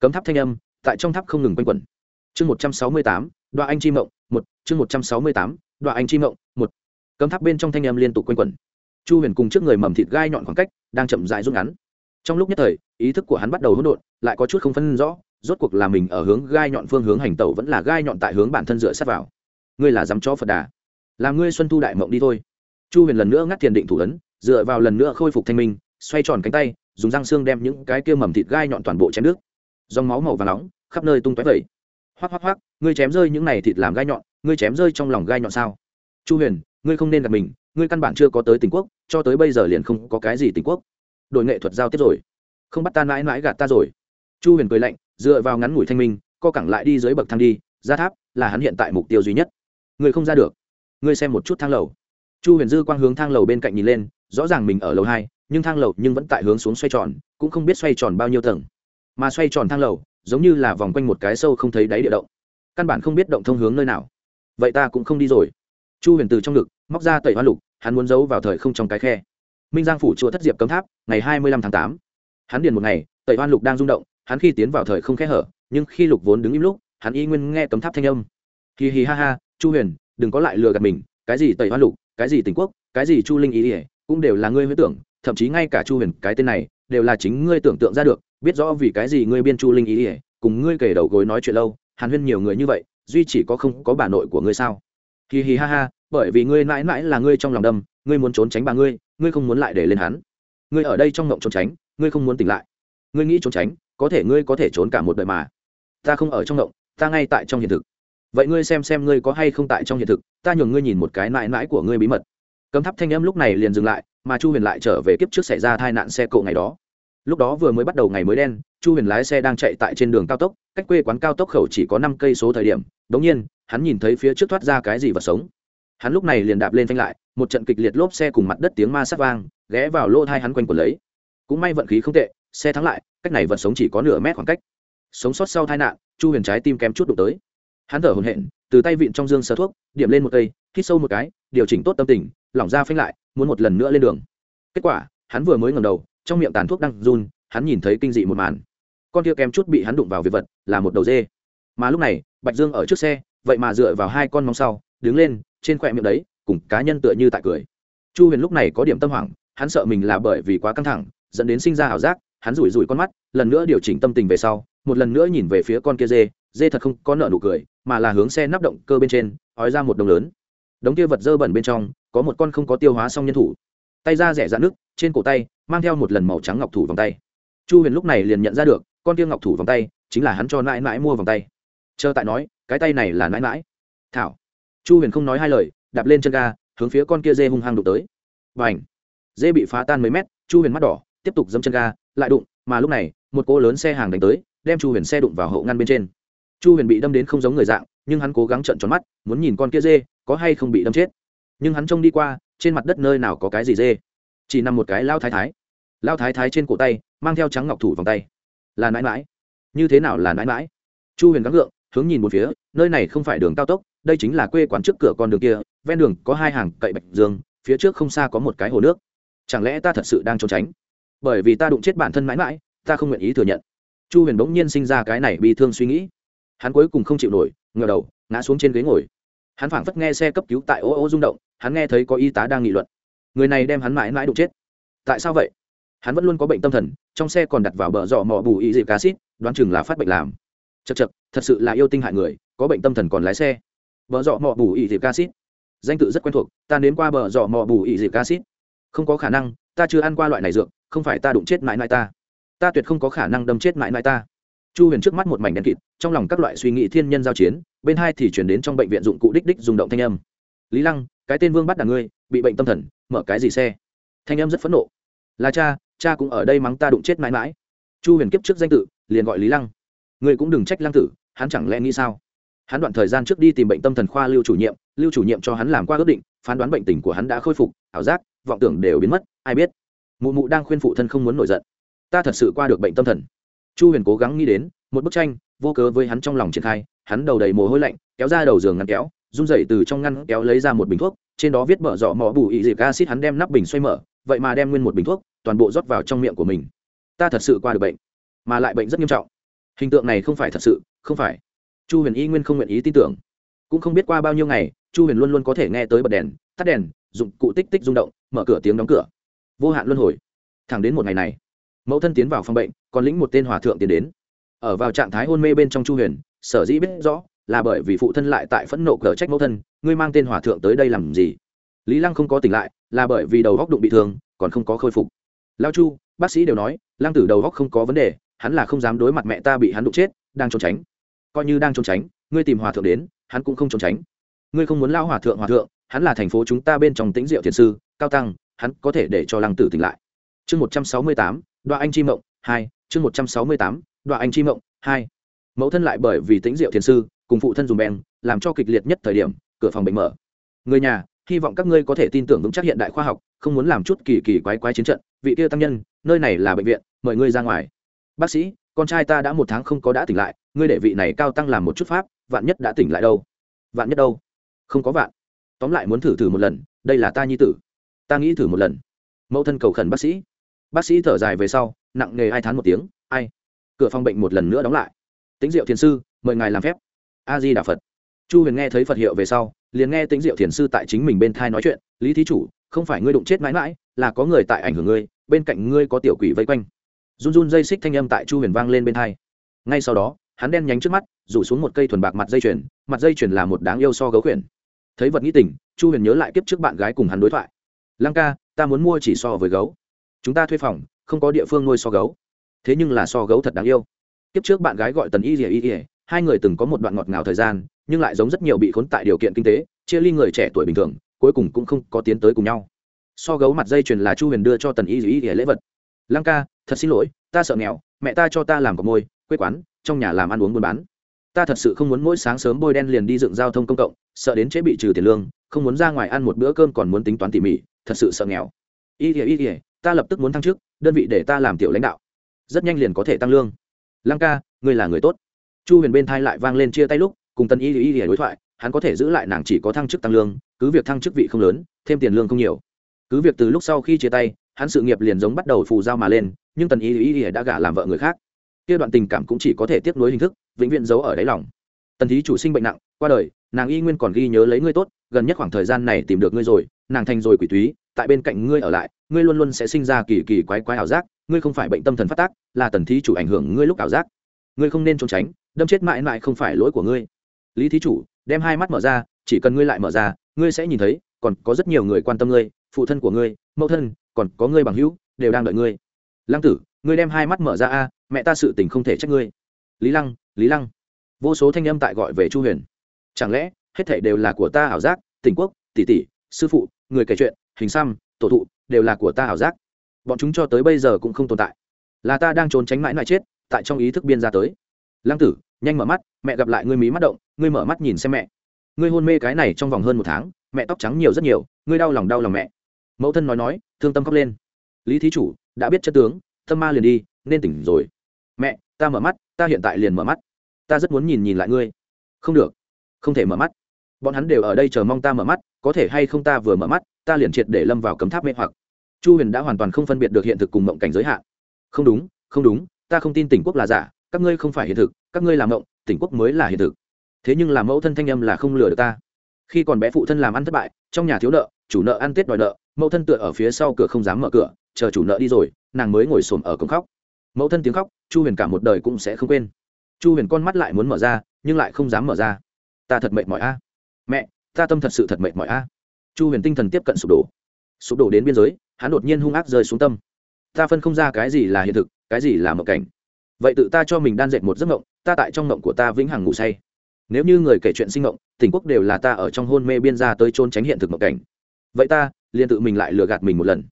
Cấm tháp thanh âm, tại trong tháp không ngừng quanh quẩn. Chương một trăm sáu mươi tám đoạn anh chi mộng, một, chương một trăm sáu mươi tám đoạn anh chi mộng, một. Cấm tháp bên trong thanh âm liên tục quanh quẩn. Chu huyền cùng trước người mầm thịt gai nhọn khoảng cách, đang chậm dại rút ngắn. Trong lúc nhất thời, ý thức của hắn bắt đầu hỗn độn, lại có chút không phân rõ, rốt cuộc là mình ở hướng gai nhọn phương hướng hành tẩu vẫn là gai nhọn tại hướng bản thân dựa sát vào. Ngươi là dám cho phật đà? Làm ngươi xuân thu đại mộng đi thôi. Chu huyền lần nữa ngắt tiền định thủ ấn dựa vào lần nữa khôi phục thanh minh, xoay tròn cánh tay, dùng răng xương đem những cái kia mầm thịt gai nhọn toàn bộ chém nước. Dòng máu màu và nóng, khắp nơi tung tóe vẩy. Hoắc hoắc hoắc, ngươi chém rơi những này thịt làm gai nhọn, ngươi chém rơi trong lòng gai nhọn sao? Chu huyền, ngươi không nên gặp mình, ngươi căn bản chưa có tới tình quốc, cho tới bây giờ liền không có cái gì tình quốc. Đội nghệ thuật giao tiếp rồi. Không bắt ta mãi mãi gạt ta rồi. Chu huyền cười lạnh, dựa vào ngắn ngủi thanh minh, co cẳng lại đi dưới bậc thang đi, ra tháp là hắn hiện tại mục tiêu duy nhất. Người không ra được. Ngươi xem một chút thang lầu. Chu huyền dư quang hướng thang lầu bên cạnh nhìn lên rõ ràng mình ở lầu hai, nhưng thang lầu nhưng vẫn tại hướng xuống xoay tròn, cũng không biết xoay tròn bao nhiêu tầng. Mà xoay tròn thang lầu, giống như là vòng quanh một cái sâu không thấy đáy địa động. Căn bản không biết động thông hướng nơi nào. Vậy ta cũng không đi rồi. Chu huyền từ trong ngực, móc ra tẩy hoa lục, hắn muốn giấu vào thời không trong cái khe. Minh giang phủ chùa thất diệp cấm tháp, ngày hai mươi lăm tháng tám. Hắn điền một ngày, tẩy hoa lục đang rung động, hắn khi tiến vào thời không khe hở, nhưng khi lục vốn đứng im lúc, hắn y nguyên nghe cấm tháp thanh âm. Hì hì ha ha, chu huyền, đừng có lại lừa gạt mình, cái gì tẩy hoa lục, cái gì tình quốc, cái gì chu linh ý ỉa cũng đều là ngươi huyễn tưởng, thậm chí ngay cả chu huyền, cái tên này, đều là chính ngươi tưởng tượng ra được, biết rõ vì cái gì ngươi biên chu linh ý ỉa cùng ngươi kể đầu gối nói chuyện lâu, hàn huyên nhiều người như vậy, duy chỉ có không có bà nội của ngươi sao? Hì hì ha ha, bởi vì ngươi mãi mãi là ngươi trong lòng đâm, ngươi muốn trốn tránh bà ngươi ngươi không muốn lại để lên hắn. Ngươi ở đây trong ngộng trốn tránh, ngươi không muốn tỉnh lại. Ngươi nghĩ trốn tránh, có thể ngươi có thể trốn cả một đời mà. Ta không ở trong ngộng, ta ngay tại trong hiện thực. Vậy ngươi xem xem ngươi có hay không tại trong hiện thực, ta nhường ngươi nhìn một cái mãi mãi của ngươi bí mật cấm tháp thanh âm lúc này liền dừng lại, mà chu huyền lại trở về kiếp trước xảy ra tai nạn xe cộ ngày đó. Lúc đó vừa mới bắt đầu ngày mới đen, chu huyền lái xe đang chạy tại trên đường cao tốc, cách quê quán cao tốc khẩu chỉ có năm cây số thời điểm đ ỗ n g nhiên, hắn nhìn thấy phía trước thoát ra cái gì và sống. Hắn lúc này liền đạp lên phanh lại, một trận kịch liệt lốp xe cùng mặt đất tiếng ma sát vang, ghé vào lỗ thai hắn quanh quần lấy. Cũng may vận khí không tệ, xe thắng lại, cách này vật sống chỉ có nửa mét khoảng cách. Sống sót sau tai nạn, chu huyền trái tim kém chút đụng tới. Hắn thở hồn hện từ tay vịn trong dương sơ thuốc, điểm lên một cây, hít sâu một cái, điều chỉnh tốt tâm tình lỏng ra phanh lại, muốn một lần nữa lên đường. Kết quả, hắn vừa mới ngầm đầu, trong miệng tàn thuốc đang run, hắn nhìn thấy kinh dị một màn. Con kia kém chút bị hắn đụng vào việc vật, là một đầu dê. Mà lúc này, bạch dương ở trước xe, vậy mà dựa vào hai con móng sau, đứng lên, trên khỏe miệng đấy, cùng cá nhân tựa như tại cười. Chu huyền lúc này có điểm tâm hoảng, hắn sợ mình là bởi vì quá căng thẳng, dẫn đến sinh ra ảo giác, hắn rủi rủi con mắt, lần nữa điều chỉnh tâm tình về sau, một lần nữa nhìn về phía con kia dê dê thật không có nợ nụ cười, mà là hướng xe nắp động cơ bên trên, ói ra một đồng lớn. Đống kia vật dơ bẩn bên trong có một con không có tiêu hóa xong nhân thủ. Tay ra rẻ dạn nước, trên cổ tay, mang theo một lần màu trắng ngọc thủ vòng tay. Chu huyền lúc này liền nhận ra được, con tiêu ngọc thủ vòng tay, chính là hắn cho mãi mãi mua vòng tay. Chờ tại nói, cái tay này là mãi mãi thảo. Chu huyền không nói hai lời, đạp lên chân ga, hướng phía con kia dê hung hăng đụng tới. Và ảnh dê bị phá tan mấy mét, chu huyền mắt đỏ, tiếp tục dâm chân ga, lại đụng, mà lúc này, một cô lớn xe hàng đánh tới, đem chu huyền xe đụng vào hậu ngăn bên trên. Chu huyền bị đâm đến không giống người dạng, nhưng hắn cố gắng trận tròn mắt, muốn nhìn con kia dê, có hay không bị đâm chết nhưng hắn trông đi qua, trên mặt đất nơi nào có cái gì dê. Chỉ nằm một cái lao thái thái. Lao thái thái trên cổ tay, mang theo trắng ngọc thủ vòng tay. Là mãi mãi như thế nào là mãi mãi chu huyền gắng gượng, hướng nhìn một phía, nơi này không phải đường cao tốc, đây chính là quê quán trước cửa con đường kia, ven đường có hai hàng cậy bạch dương, phía trước không xa có một cái hồ nước. Chẳng lẽ ta thật sự đang trốn tránh? Bởi vì ta đụng chết bản thân mãi mãi ta không nguyện ý thừa nhận. Chu huyền bỗng nhiên sinh ra cái này bị thương suy nghĩ. Hắn cuối cùng không chịu nổi ngờ đầu, ngã xuống trên ghế ngồi hắn phảng phất nghe xe cấp cứu tại ô ô rung động, hắn nghe thấy có y tá đang nghị luận. Người này đem hắn mãi mãi đụng chết. Tại sao vậy? Hắn vẫn luôn có bệnh tâm thần, trong xe còn đặt vào bờ dọ mò bù y dịp cá xít, đoán chừng là phát bệnh làm. Chật chật thật sự là yêu tinh hại người, có bệnh tâm thần còn lái xe. Bờ dọ mò bù y dịp cá xít. Danh tự rất quen thuộc, ta đến qua bờ dọ mò bù y dịp cá xít. Không có khả năng, ta chưa ăn qua loại này dược, không phải ta đụng chết mãi mãi ta. Ta tuyệt không có khả năng đâm chết mãi mãi ta chu huyền trước mắt một mảnh đen kịt, trong lòng các loại suy nghĩ thiên nhân giao chiến, bên hai thì chuyển đến trong bệnh viện dụng cụ đích đích dùng động thanh âm. Lý lăng, cái tên vương bắt đàn ngươi, bị bệnh tâm thần, mở cái gì xe? Thanh âm rất phẫn nộ. Là cha cha cũng ở đây mắng ta đụng chết mãi mãi. Chu huyền kiếp trước danh tự, liền gọi lý lăng. Ngươi cũng đừng trách lăng tử, hắn chẳng lẽ nghĩ sao? Hắn đoạn thời gian trước đi tìm bệnh tâm thần khoa lưu chủ nhiệm, lưu chủ nhiệm cho hắn làm qua ước định, phán đoán bệnh tình của hắn đã khôi phục, ảo giác, vọng tưởng đều biến mất, ai biết. Mụ mụ đang khuyên phụ thân không muốn nổi giận. Ta thật sự qua được bệnh tâm thần chu huyền cố gắng nghĩ đến, một bức tranh, vô cớ với hắn trong lòng triển khai, hắn đầu đầy mồ hôi lạnh, kéo ra đầu giường ngăn kéo, run rẩy từ trong ngăn kéo lấy ra một bình thuốc, trên đó viết mở dọ mỏ bù ị dịp acid hắn đem nắp bình xoay mở, vậy mà đem nguyên một bình thuốc, toàn bộ rót vào trong miệng của mình. Ta thật sự qua được bệnh, mà lại bệnh rất nghiêm trọng. Hình tượng này không phải thật sự, không phải. Chu huyền y nguyên không nguyện ý tin tưởng. Cũng không biết qua bao nhiêu ngày, chu huyền luôn luôn có thể nghe tới bật đèn, tắt đèn, dụng cụ tích tích rung động, mở cửa tiếng đóng cửa. Vô hạn luân hồi. Thẳng đến một ngày này, mẫu thân tiến vào phòng bệnh còn lĩnh một tên hòa thượng tiến đến. Ở vào trạng thái hôn mê bên trong chu huyền, sở dĩ biết rõ, là bởi vì phụ thân lại tại phẫn nộ cờ trách mẫu thân, ngươi mang tên hòa thượng tới đây làm gì? Lý lăng không có tỉnh lại, là bởi vì đầu góc đụng bị thương, còn không có khôi phục. Lao chu, bác sĩ đều nói, lăng tử đầu góc không có vấn đề, hắn là không dám đối mặt mẹ ta bị hắn đụng chết, đang trốn tránh. Coi như đang trốn tránh, ngươi tìm hòa thượng đến, hắn cũng không trốn tránh. Ngươi không muốn lao hòa thượng hòa thượng, hắn là thành phố chúng ta bên trong tĩnh diệu thiền sư, cao tăng, hắn có thể để cho lăng tử tỉnh lại. Chương một trăm sáu mươi tám đoạn anh chi mộng, hai chương một trăm sáu mươi tám đoạn anh chi mộng, hai. Mẫu thân lại bởi vì tính diệu thiền sư, cùng phụ thân dùng bèn làm cho kịch liệt nhất thời điểm, cửa phòng bệnh mở. Người nhà, hy vọng các ngươi có thể tin tưởng vững chắc hiện đại khoa học, không muốn làm chút kỳ kỳ quái quái chiến trận. Vị kia tăng nhân, nơi này là bệnh viện, mời ngươi ra ngoài. Bác sĩ, con trai ta đã một tháng không có đã tỉnh lại, ngươi để vị này cao tăng làm một chút pháp, vạn nhất đã tỉnh lại đâu? Vạn nhất đâu? Không có vạn. Tóm lại muốn thử thử một lần, đây là ta nhi tử. Ta nghĩ thử một lần. Mẫu thân cầu khẩn bác sĩ. Bác sĩ thở dài về sau nặng nề ai thán một tiếng, ai? Cửa phòng bệnh một lần nữa đóng lại. Tính diệu thiền sư, mời ngài làm phép. A di đà phật. Chu huyền nghe thấy phật hiệu về sau, liền nghe tính diệu thiền sư tại chính mình bên thai nói chuyện, lý thí chủ, không phải ngươi đụng chết mãi mãi, là có người tại ảnh hưởng ngươi, bên cạnh ngươi có tiểu quỷ vây quanh. Run run dây xích thanh âm tại chu huyền vang lên bên thai. Ngay sau đó, hắn đen nhánh trước mắt, rủ xuống một cây thuần bạc mặt dây chuyền, mặt dây chuyền là một đáng yêu so gấu khuyển. Thấy vật nghĩ tình, chu huyền nhớ lại kiếp trước bạn gái cùng hắn đối thoại. Lăng ca, ta muốn mua chỉ so với gấu. Chúng ta thuê phòng không có địa phương nuôi so gấu. Thế nhưng là so gấu thật đáng yêu. Kiếp trước bạn gái gọi tần y rỉa y rỉa hai người từng có một đoạn ngọt ngào thời gian, nhưng lại giống rất nhiều bị khốn tại điều kiện kinh tế, chia ly người trẻ tuổi bình thường, cuối cùng cũng không có tiến tới cùng nhau. So gấu mặt dây chuyền là chu huyền đưa cho tần y rỉa y rỉa lễ vật. Lăng ca, thật xin lỗi, ta sợ nghèo, mẹ ta cho ta làm có môi, quê quán, trong nhà làm ăn uống buôn bán. Ta thật sự không muốn mỗi sáng sớm bôi đen liền đi dựng giao thông công cộng, sợ đến chế bị trừ tiền lương, không muốn ra ngoài ăn một bữa cơm còn muốn tính toán tỉ mỉ, thật sự sợ nghèo. Y ỉa y ỉa ta lập tức muốn thăng chức, đơn vị để ta làm tiểu lãnh đạo. Rất nhanh liền có thể tăng lương. Lăng ca, ngươi là người tốt. Chu huyền bên thai lại vang lên chia tay lúc, cùng tân y y y đối thoại, hắn có thể giữ lại nàng chỉ có thăng chức tăng lương, cứ việc thăng chức vị không lớn, thêm tiền lương không nhiều. Cứ việc từ lúc sau khi chia tay, hắn sự nghiệp liền giống bắt đầu phù giao mà lên, nhưng tần y y y đã gả làm vợ người khác. Kia đoạn tình cảm cũng chỉ có thể tiếp nối hình thức, vĩnh viễn giấu ở đáy lòng. Tần thí chủ sinh bệnh nặng, qua đời, nàng y nguyên còn ghi nhớ lấy ngươi tốt, gần nhất khoảng thời gian này tìm được ngươi rồi, nàng thành rồi quỷ túy, tại bên cạnh ngươi ở lại ngươi luôn luôn sẽ sinh ra kỳ kỳ quái quái ảo giác, ngươi không phải bệnh tâm thần phát tác, là tần thí chủ ảnh hưởng ngươi lúc ảo giác. Ngươi không nên trốn tránh, đâm chết mãi mãi không phải lỗi của ngươi. Lý thí chủ, đem hai mắt mở ra, chỉ cần ngươi lại mở ra, ngươi sẽ nhìn thấy, còn có rất nhiều người quan tâm ngươi, phụ thân của ngươi, mẫu thân, còn có ngươi bằng hữu, đều đang đợi ngươi. Lăng tử, ngươi đem hai mắt mở ra a, mẹ ta sự tình không thể trách ngươi. Lý lăng lý lăng. Vô số thanh âm tại gọi về chu huyền. Chẳng lẽ, hết thể đều là của ta ảo giác? Tỉnh quốc, tỷ tỷ, sư phụ, người kể chuyện, hình xăm tổ thụ, đều là của ta ảo giác. Bọn chúng cho tới bây giờ cũng không tồn tại. Là ta đang trốn tránh mãi mãi chết, tại trong ý thức biên ra tới. Lăng tử, nhanh mở mắt, mẹ gặp lại ngươi mí mắt động, ngươi mở mắt nhìn xem mẹ. Ngươi hôn mê cái này trong vòng hơn một tháng, mẹ tóc trắng nhiều rất nhiều, ngươi đau lòng đau lòng mẹ. Mẫu thân nói nói, thương tâm khóc lên. Lý thí chủ, đã biết chất tướng tâm ma liền đi, nên tỉnh rồi. Mẹ, ta mở mắt, ta hiện tại liền mở mắt. Ta rất muốn nhìn nhìn lại ngươi. Không được, không thể mở mắt. Bọn hắn đều ở đây chờ mong ta mở mắt, có thể hay không ta vừa mở mắt ta liền triệt để lâm vào cấm tháp mê hoặc. Chu huyền đã hoàn toàn không phân biệt được hiện thực cùng mộng cảnh giới hạn. Không đúng không đúng, ta không tin tỉnh quốc là giả, các ngươi không phải hiện thực, các ngươi làm mộng, tỉnh quốc mới là hiện thực. Thế nhưng làm mẫu thân thanh âm là không lừa được ta. Khi còn bé phụ thân làm ăn thất bại, trong nhà thiếu nợ, chủ nợ ăn tết đòi nợ, mẫu thân tựa ở phía sau cửa không dám mở cửa, chờ chủ nợ đi rồi, nàng mới ngồi xổm ở cổng khóc. Mẫu thân tiếng khóc, chu huyền cả một đời cũng sẽ không quên. Chu huyền con mắt lại muốn mở ra, nhưng lại không dám mở ra. Ta thật mệt mỏi a. Mẹ, ta tâm thật sự thật mệt mỏi a chu huyền tinh thần tiếp cận sụp đổ. Sụp đổ đến biên giới, hắn đột nhiên hung ác rơi xuống tâm. Ta phân không ra cái gì là hiện thực, cái gì là mộng cảnh. Vậy tự ta cho mình đan dệt một giấc mộng, ta tại trong mộng của ta vĩnh hằng ngủ say. Nếu như người kể chuyện sinh mộng tỉnh quốc đều là ta ở trong hôn mê biên ra tới trôn tránh hiện thực mộng cảnh. Vậy ta, liền tự mình lại lừa gạt mình một lần.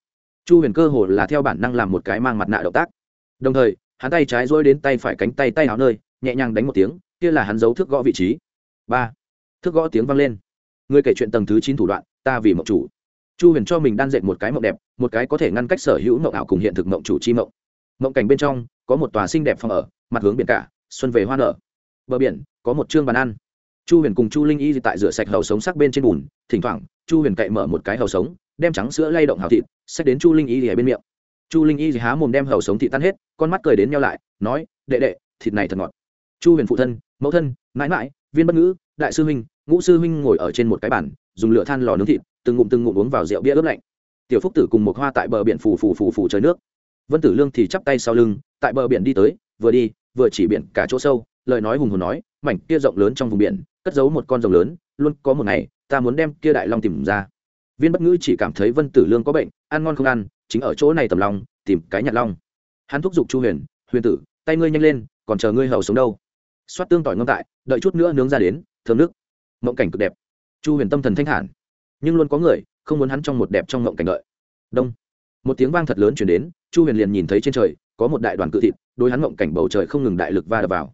Chu huyền cơ hồ là theo bản năng làm một cái mang mặt nạ động tác. Đồng thời, hắn tay trái dối đến tay phải cánh tay tay áo nơi, nhẹ nhàng đánh một tiếng, kia là hắn giấu thước gõ vị trí. Ba. Thước gõ tiếng vang lên. Người kể chuyện tầng thứ chín thủ đoạn ta vì mộng chủ. Chu huyền cho mình đan dệt một cái mộng đẹp, một cái có thể ngăn cách sở hữu mộng ảo cùng hiện thực mộng chủ chi mộng. Mộng cảnh bên trong, có một tòa xinh đẹp phòng ở, mặt hướng biển cả, xuân về hoa nở. Bờ biển, có một chương bàn ăn. Chu huyền cùng chu linh y tại rửa sạch hầu sống sắc bên trên bùn, thỉnh thoảng, chu huyền cậy mở một cái hầu sống, đem trắng sữa lay động hào thịt, xách đến chu linh y ở bên miệng. Chu linh y há mồm đem hầu sống thịt tan hết, con mắt cười đến nhau lại, nói, đệ đệ, thịt này thật ngọt. Chu huyền phụ thân, mẫu thân, mãi mãi, viên bất ngữ, đại sư huynh ngũ sư huynh ngồi ở trên một cái bàn, dùng lửa than lò nướng thịt, từng ngụm từng ngụm uống vào rượu bia ướp lạnh. Tiểu phúc tử cùng một hoa tại bờ biển phù phù phù phù trời nước. Vân tử lương thì chắp tay sau lưng, tại bờ biển đi tới, vừa đi, vừa chỉ biển cả chỗ sâu, lời nói hùng hồn nói, mảnh kia rộng lớn trong vùng biển, cất giấu một con rồng lớn, luôn có một ngày, ta muốn đem kia đại long tìm ra. Viên bất ngữ chỉ cảm thấy vân tử lương có bệnh, ăn ngon không ăn, chính ở chỗ này tầm lòng, tìm cái nhặt long. Hắn thúc giục chu huyền huyền tử, tay ngươi nhanh lên, còn chờ ngươi hầu sống đâu. Xoát tương tỏi ngâm tại, đợi chút nữa nướng ra đến, thơm nước mộng cảnh cực đẹp. Chu huyền tâm thần thanh thản nhưng luôn có người không muốn hắn trong một đẹp trong mộng cảnh đợi. Đông. Một tiếng vang thật lớn chuyển đến, chu huyền liền nhìn thấy trên trời có một đại đoàn cự thịt, đối hắn mộng cảnh bầu trời không ngừng đại lực va đập vào.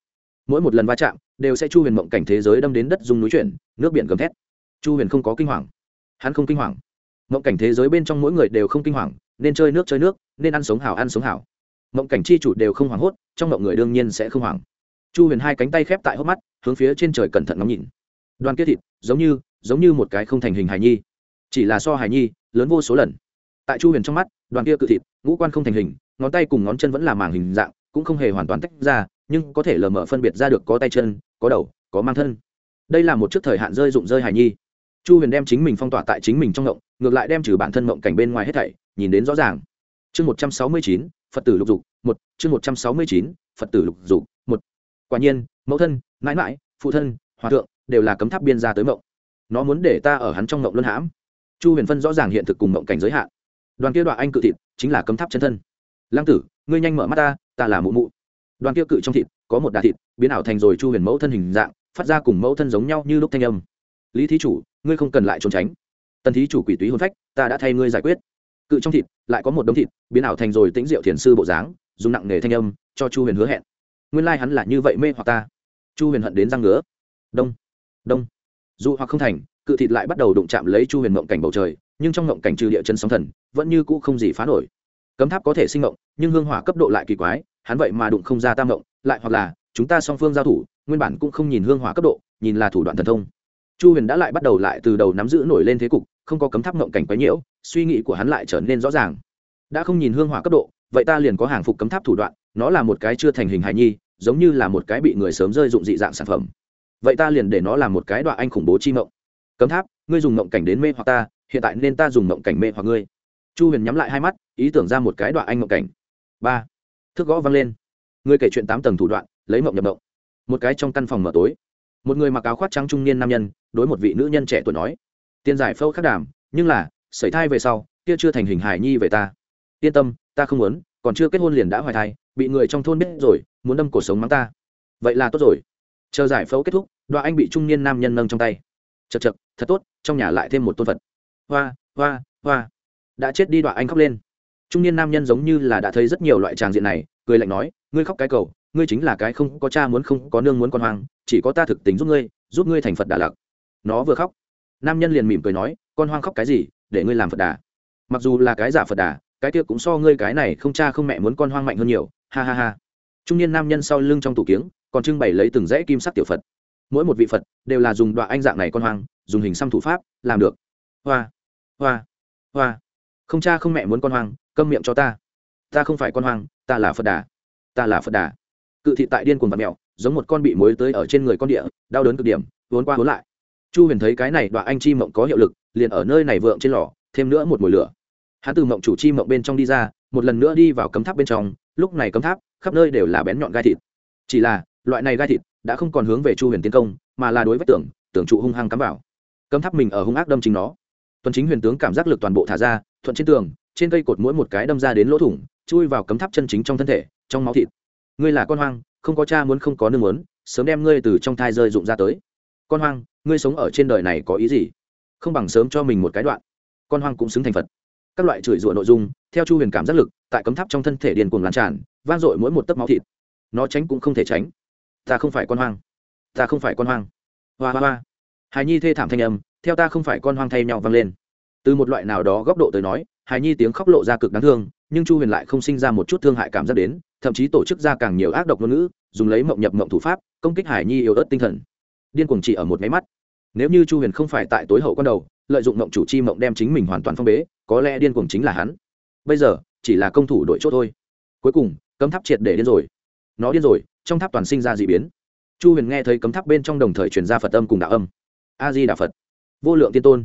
Mỗi một lần va chạm, đều sẽ chu huyền mộng cảnh thế giới đâm đến đất dung núi chuyển, nước biển gầm thét. Chu huyền không có kinh hoàng. Hắn không kinh hoàng. Mộng cảnh thế giới bên trong mỗi người đều không kinh hoàng, nên chơi nước chơi nước, nên ăn sống hảo, ăn sống hảo. Mộng cảnh chi chủ đều không hoảng hốt, trong mộng người đương nhiên sẽ không hoảng. Chu huyền hai cánh tay khép tại hốc mắt, hướng phía trên trời cẩn thận ngắm nhìn đoàn kết thịt, giống như giống như một cái không thành hình hài nhi. Chỉ là so hài nhi, lớn vô số lần. Tại chu huyền trong mắt, đoàn kia cự thịt, ngũ quan không thành hình, ngón tay cùng ngón chân vẫn là màng hình dạng, cũng không hề hoàn toàn tách ra, nhưng có thể lờ mờ phân biệt ra được có tay chân, có đầu, có mang thân. Đây là một chiếc thời hạn rơi dụng rơi hài nhi. Chu huyền đem chính mình phong tỏa tại chính mình trong ngộng, ngược lại đem trừ bản thân ngộng cảnh bên ngoài hết thảy, nhìn đến rõ ràng. Chương một trăm sáu mươi chín, phật tử lục dục, một, chương một trăm sáu mươi chín, phật tử lục dục, một. Quả nhiên, mẫu thân, mãi mãi, phụ thân, hòa thượng đều là cấm tháp biên ra tới mộng. Nó muốn để ta ở hắn trong mộng luân hãm. Chu huyền phân rõ ràng hiện thực cùng mộng cảnh giới hạn. Đoàn kia đoạn anh cự thịt chính là cấm tháp chân thân. Lăng tử, ngươi nhanh mở mắt ta ta là mụ mụ. Đoàn kia cự trong thịt có một đà thịt, biến ảo thành rồi chu huyền mẫu thân hình dạng, phát ra cùng mẫu thân giống nhau như lúc thanh âm. Lý thí chủ, ngươi không cần lại trốn tránh. Tần thí chủ quỷ túy hôn phách, ta đã thay ngươi giải quyết. Cự trong thịt lại có một đống thịt, biến ảo thành rồi tĩnh diệu thiền sư bộ dáng, dùng nặng nề thanh âm cho chu huyền hứa hẹn. Nguyên lai、like、hắn là như vậy mê hoặc ta. Chu huyền hận đến răng ngứa. Đông đông. Dù hoặc không thành, cự thịt lại bắt đầu đụng chạm lấy chu huyền mộng cảnh bầu trời, nhưng trong mộng cảnh trừ địa chân sóng thần, vẫn như cũ không gì phá nổi. Cấm tháp có thể sinh mộng, nhưng hương hỏa cấp độ lại kỳ quái, hắn vậy mà đụng không ra tam mộng, lại hoặc là, chúng ta song phương giao thủ, nguyên bản cũng không nhìn hương hỏa cấp độ, nhìn là thủ đoạn thần thông. Chu huyền đã lại bắt đầu lại từ đầu nắm giữ nổi lên thế cục, không có cấm tháp mộng cảnh quái nhiễu, suy nghĩ của hắn lại trở nên rõ ràng. Đã không nhìn hương hỏa cấp độ, vậy ta liền có hàng phục cấm tháp thủ đoạn, nó là một cái chưa thành hình hài nhi, giống như là một cái bị người sớm rơi dụng dị dạng sản phẩm vậy ta liền để nó làm một cái đoạn anh khủng bố chi mộng. Cấm tháp, ngươi dùng mộng cảnh đến mê hoặc ta, hiện tại nên ta dùng mộng cảnh mê hoặc ngươi. Chu huyền nhắm lại hai mắt, ý tưởng ra một cái đoạn anh mộng cảnh. Ba. Thước gõ vang lên. Ngươi kể chuyện tám tầng thủ đoạn, lấy mộng nhập mộng. Một cái trong căn phòng mở tối. Một người mặc áo khoác trắng trung niên nam nhân, đối một vị nữ nhân trẻ tuổi nói. Tiền giải phâu khắc đảm, nhưng là, sẩy thai về sau, kia chưa thành hình hài nhi về ta. Yên tâm, ta không muốn, còn chưa kết hôn liền đã hoài thai, bị người trong thôn biết rồi, muốn đâm cuộc sống mắng ta. Vậy là tốt rồi chờ giải phẫu kết thúc đoạn anh bị trung niên nam nhân nâng trong tay. Chật chật thật tốt, trong nhà lại thêm một tôn phật. Hoa hoa hoa. Đã chết đi đoạn anh khóc lên. Trung niên nam nhân giống như là đã thấy rất nhiều loại tràng diện này, cười lạnh nói, ngươi khóc cái cầu, ngươi chính là cái không có cha muốn không có nương muốn con hoang, chỉ có ta thực tính giúp ngươi giúp ngươi thành phật đà lặc nó vừa khóc, nam nhân liền mỉm cười nói, con hoang khóc cái gì, để ngươi làm phật đà. Mặc dù là cái giả phật đà, cái kia cũng so ngươi cái này không cha không mẹ muốn con hoang mạnh hơn nhiều, ha ha ha. Trung niên nam nhân sau lưng trong tủ kiếng còn trưng bày lấy từng rễ kim sắc tiểu phật. Mỗi một vị phật đều là dùng đoạn anh dạng này con hoang, dùng hình xăm thủ pháp, làm được. Hoa hoa hoa. Không cha không mẹ muốn con hoang, câm miệng cho ta. Ta không phải con hoang, ta là phật đà. Ta là phật đà. Cự thị tại điên cuồng vật mèo, giống một con bị mối tới ở trên người con địa, đau đớn cực điểm vốn qua vốn lại. Chu huyền thấy cái này đoạn anh chi mộng có hiệu lực, liền ở nơi này vượng trên lò, thêm nữa một mùi lửa. Hắn từ mộng chủ chi mộng bên trong đi ra, một lần nữa đi vào cấm tháp bên trong, lúc này cấm tháp, khắp nơi đều là bén nhọn gai thịt. Chỉ là loại này gai thịt đã không còn hướng về chu huyền tiến công, mà là đối với tưởng tưởng trụ hung hăng cắm vào. Cấm tháp mình ở hung ác đâm chính nó. Tuần chính huyền tướng cảm giác lực toàn bộ thả ra, thuận trên tường, trên cây cột mỗi một cái đâm ra đến lỗ thủng, chui vào cấm tháp chân chính trong thân thể, trong máu thịt. Ngươi là con hoang, không có cha muốn không có nương muốn, sớm đem ngươi từ trong thai rơi rụng ra tới. Con hoang, ngươi sống ở trên đời này có ý gì? Không bằng sớm cho mình một cái đoạn. Con hoang cũng xứng thành phật. Các loại chửi rủa nội dung, theo chu huyền cảm giác lực, tại cấm tháp trong thân thể điền cuồng lan tràn, vang dội mỗi một tấc máu thịt. Nó tránh cũng không thể tránh ta không phải con hoang. Ta không phải con hoang. Hoa hoa hoa. Hài nhi thê thảm thanh âm, theo ta không phải con hoang thay nhau vang lên. Từ một loại nào đó góc độ tới nói, hài nhi tiếng khóc lộ ra cực đáng thương, nhưng chu huyền lại không sinh ra một chút thương hại cảm giác đến, thậm chí tổ chức ra càng nhiều ác độc ngôn ngữ, dùng lấy mộng nhập mộng thủ pháp, công kích hải nhi yếu ớt tinh thần. Điên cuồng chỉ ở một máy mắt. Nếu như chu huyền không phải tại tối hậu con đầu, lợi dụng mộng chủ chi mộng đem chính mình hoàn toàn phong bế, có lẽ điên cuồng chính là hắn. Bây giờ, chỉ là công thủ đội chốt thôi. Cuối cùng, cấm tháp triệt để điên rồi. Nó điên rồi trong tháp toàn sinh ra d ị biến. Chu huyền nghe thấy cấm tháp bên trong đồng thời truyền ra phật âm cùng đạo âm. A di đà phật. Vô lượng tiên tôn.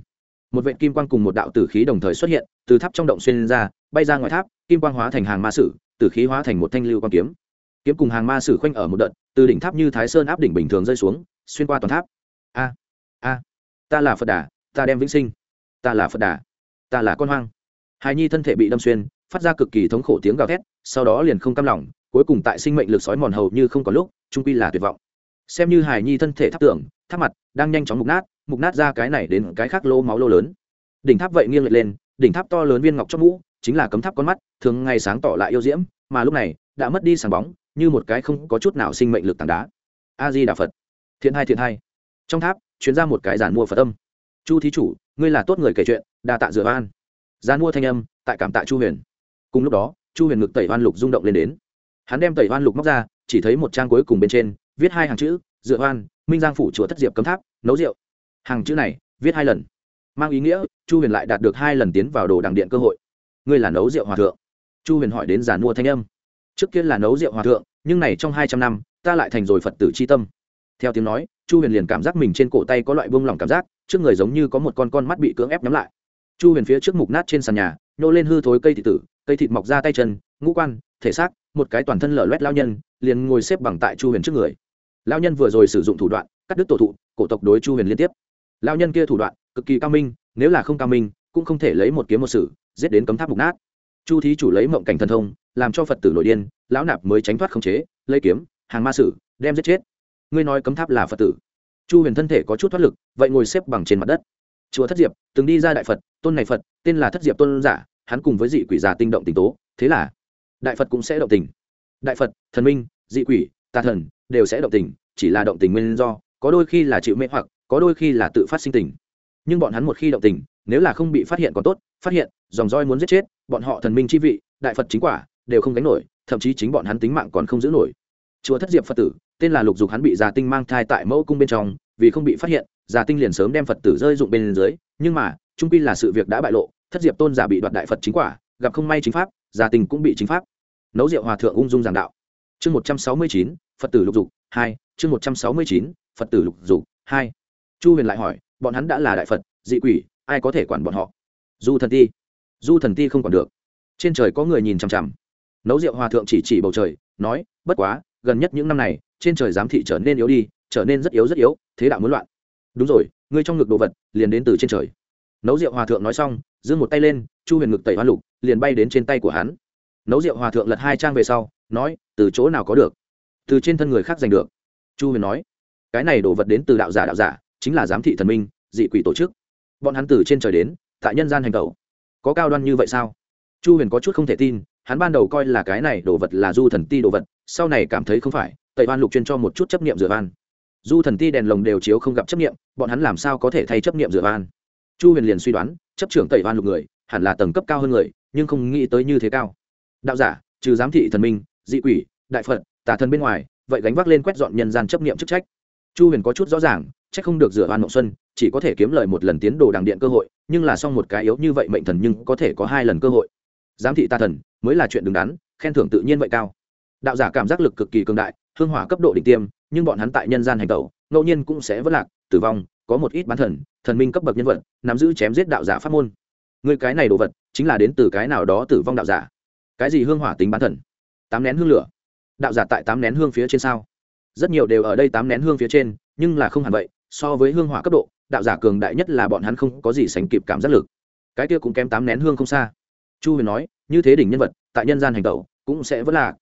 Một vệ kim quang cùng một đạo tử khí đồng thời xuất hiện, từ tháp trong động xuyên ra, bay ra ngoài tháp, kim quang hóa thành hàng ma sử, tử khí hóa thành một thanh lưu quang kiếm. Kiếm cùng hàng ma sử khoanh ở một đợt, từ đỉnh tháp như thái sơn áp đỉnh bình thường rơi xuống, xuyên qua toàn tháp. A a, ta là phật đà, ta đem vĩnh sinh. Ta là phật đà, ta là con hoang. Hài nhi thân thể bị đâm xuyên, phát ra cực kỳ thống khổ tiếng gào thét, sau đó liền không cam lòng cuối cùng tại sinh mệnh lực sói mòn hầu như không có lúc trung quy là tuyệt vọng. Xem như hài nhi thân thể tháp tưởng, tháp mặt, đang nhanh chóng mục nát mục nát ra cái này đến cái khác lô máu lô lớn. Đỉnh tháp vậy nghiêng lệch lên, đỉnh tháp to lớn viên ngọc trong mũ, chính là cấm tháp con mắt, thường ngày sáng tỏ lại yêu diễm, mà lúc này, đã mất đi sáng bóng, như một cái không có chút nào sinh mệnh lực tảng đá. A di đà phật. Thiện hai thiện hai trong tháp, chuyến ra một cái giản mua phật âm. Chu thí chủ, ngươi là tốt người kể chuyện, đa tạ dựa van giàn mua thanh âm, tại cảm tạ chu huyền. Cùng lúc đó, chu huyền ngực tẩy oan lục rung động lên đến hắn đem tẩy hoan lục móc ra, chỉ thấy một trang cuối cùng bên trên, viết hai hàng chữ, dựa hoan, minh giang phủ chùa thất diệp cấm tháp, nấu rượu. Hàng chữ này, viết hai lần. Mang ý nghĩa, chu huyền lại đạt được hai lần tiến vào đồ đằng điện cơ hội. Ngươi là nấu rượu hòa thượng. Chu huyền hỏi đến giàn mua thanh âm. Trước kia là nấu rượu hòa thượng, nhưng này trong hai trăm năm, ta lại thành rồi phật tử c h i tâm. Theo tiếng nói, chu huyền liền cảm giác mình trên cổ tay có loại bông lỏng cảm giác, trước người giống như có một con con mắt bị cưỡng ép nhắm lại. Chu huyền phía trước mục nát trên sàn nhà, nhô lên hư thối cây thị tử, cây thịt mọc ra tay chân, ngũ quan thể xác, một cái toàn thân lở loét lao nhân, liền ngồi xếp bằng tại chu huyền trước người. Lao nhân vừa rồi sử dụng thủ đoạn, cắt đứt tổ thụ, cổ tộc đối chu huyền liên tiếp. Lao nhân kia thủ đoạn, cực kỳ cao minh, nếu là không cao minh, cũng không thể lấy một kiếm một sử, giết đến cấm tháp mục nát. Chu thí chủ lấy mộng cảnh thần thông, làm cho phật tử nội điên, lão nạp mới tránh thoát khống chế, lấy kiếm, hàng ma sử, đem giết chết. Ngươi nói cấm tháp là phật tử. Chu huyền thân thể có chút thoát lực, vậy ngồi xếp bằng trên mặt đất. Chùa thất diệp, từng đi ra đại phật, tôn này phật, tên là thất diệp tôn giả, hắn cùng với dị quỷ già tinh động tình tố, thế là đại phật cũng sẽ động tình. Đại phật, thần minh, dị quỷ, tà thần đều sẽ động tình, chỉ là động tình nguyên do, có đôi khi là chịu mê hoặc, có đôi khi là tự phát sinh tình. Nhưng bọn hắn một khi động tình, nếu là không bị phát hiện còn tốt, phát hiện, dòng roi muốn giết chết, bọn họ thần minh chi vị, đại phật chính quả, đều không gánh nổi, thậm chí chính bọn hắn tính mạng còn không giữ nổi. Chùa thất diệp phật tử, tên là lục dục hắn bị già tinh mang thai tại mẫu cung bên trong, vì không bị phát hiện, già tinh liền sớm đem phật tử rơi dụng bên dưới, nhưng mà, trung pi là sự việc đã bại lộ, thất diệp tôn giả bị đoạt đại phật chính quả, gặp không may chính pháp gia tình cũng bị chính pháp. Nấu rượu hòa thượng ung dung giảng đạo. Chương một trăm sáu mươi chín, phật tử lục dục, hai. Chương một trăm sáu mươi chín, phật tử lục dục, hai. Chu huyền lại hỏi, bọn hắn đã là đại phật, dị quỷ, ai có thể quản bọn họ? Du thần ti. Du thần ti không còn được. Trên trời có người nhìn chằm chằm. Nấu rượu hòa thượng chỉ chỉ bầu trời, nói, bất quá, gần nhất những năm này, trên trời giám thị trở nên yếu đi, trở nên rất yếu rất yếu, thế đạo muốn loạn. Đúng rồi, ngươi trong ngực đồ vật, liền đến từ trên trời nấu rượu hòa thượng nói xong giương một tay lên chu huyền ngực tẩy hoa lục liền bay đến trên tay của hắn. Nấu rượu hòa thượng lật hai trang về sau nói từ chỗ nào có được? Từ trên thân người khác giành được. Chu huyền nói cái này đồ vật đến từ đạo giả đạo giả chính là giám thị thần minh dị quỷ tổ chức. Bọn hắn từ trên trời đến tại nhân gian hành tẩu. Có cao đoan như vậy sao? Chu huyền có chút không thể tin hắn ban đầu coi là cái này đồ vật là du thần ti đồ vật sau này cảm thấy không phải tẩy van lục chuyên cho một chút chấp niệm rửa van. Du thần ti đèn lồng đều chiếu không gặp chấp niệm, bọn hắn làm sao có thể thay chấp niệm rửa van? Chu huyền liền suy đoán, chấp trưởng tẩy van lục người, hẳn là tầng cấp cao hơn người, nhưng không nghĩ tới như thế cao. Đạo giả, trừ giám thị thần minh, dị quỷ, đại phật, tà thần bên ngoài, vậy gánh vác lên quét dọn nhân gian chấp nghiệm chức trách. Chu huyền có chút rõ ràng c h ắ c không được dựa oan mộng xuân, chỉ có thể kiếm lời một lần tiến đồ đàng điện cơ hội, nhưng là xong một cái yếu như vậy mệnh thần nhưng có thể có hai lần cơ hội. Giám thị tà thần, mới là chuyện đứng đắn, khen thưởng tự nhiên vậy cao. Đạo giả cảm giác lực cực kỳ cường đại, hương hỏa cấp độ đỉnh tiêm, nhưng bọn hắn tại nhân gian hành tẩu, ngẫu nhiên cũng sẽ vất lạc, tử vong có một ít bán thần thần minh cấp bậc nhân vật, nắm giữ chém giết đạo giả pháp môn. Người cái này đồ vật, chính là đến từ cái nào đó tử vong đạo giả. Cái gì hương hỏa tính bán thần? Tám nén hương lửa. Đạo giả tại tám nén hương phía trên sao? Rất nhiều đều ở đây tám nén hương phía trên, nhưng là không hẳn vậy, so với hương hỏa cấp độ, đạo giả cường đại nhất là bọn hắn không có gì sánh kịp cảm giác lực. Cái kia cũng kém tám nén hương không xa. Chu huyền nói, như thế đỉnh nhân vật, tại nhân gian hành tẩu, cũng sẽ vẫn là.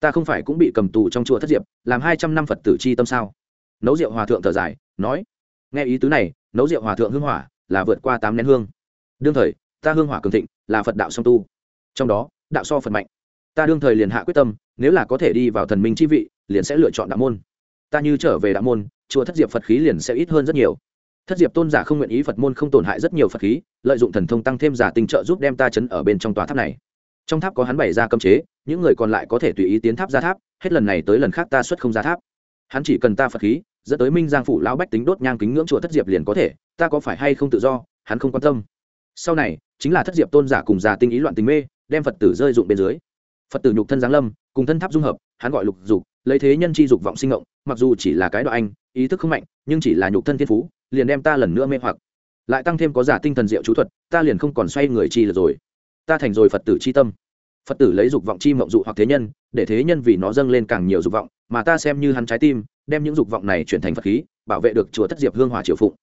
Ta không phải cũng bị cầm tù trong chùa thất diệp, làm hai trăm năm phật tử c h i tâm sao? Nấu rượu hòa thượng thở dài, nói nghe ý tứ này, nấu rượu hòa thượng hương hỏa là vượt qua tám nén hương. Đương thời, ta hương hỏa cường thịnh là phật đạo song tu. Trong đó, đạo so phật mạnh. Ta đương thời liền hạ quyết tâm, nếu là có thể đi vào thần minh chi vị, liền sẽ lựa chọn đạo môn. Ta như trở về đạo môn, chùa thất diệp phật khí liền sẽ ít hơn rất nhiều. Thất diệp tôn giả không nguyện ý phật môn không tổn hại rất nhiều phật khí, lợi dụng thần thông tăng thêm giả tình trợ giúp đem ta chấn ở bên trong tòa tháp này. Trong tháp có hắn bày ra cấm chế, những người còn lại có thể tùy ý tiến tháp ra tháp, hết lần này tới lần khác ta xuất không ra tháp. Hắn chỉ cần ta phật khí dẫn tới minh giang phủ lão bách tính đốt nhang kính ngưỡng chùa thất diệp liền có thể, ta có phải hay không tự do? Hắn không quan tâm. Sau này, chính là thất diệp tôn giả cùng già tinh ý loạn tình mê, đem phật tử rơi dụng bên dưới. Phật tử nhục thân giáng lâm, cùng thân tháp dung hợp, hắn gọi lục dục, lấy thế nhân chi dục vọng sinh ngộng, mặc dù chỉ là cái đoạn anh, ý thức không mạnh, nhưng chỉ là nhục thân thiên phú, liền đem ta lần nữa mê hoặc. Lại tăng thêm có giả tinh thần diệu chú thuật, ta liền không còn xoay người chi là rồi. Ta thành rồi phật tử chi tâm. Phật tử lấy dục vọng chi mộng dụ hoặc thế nhân, để thế nhân vì nó dâng lên càng nhiều dục vọng, mà ta xem như hắn trái tim đem những dục vọng này chuyển thành phật khí, bảo vệ được chùa thất diệp hương hòa triều phụng.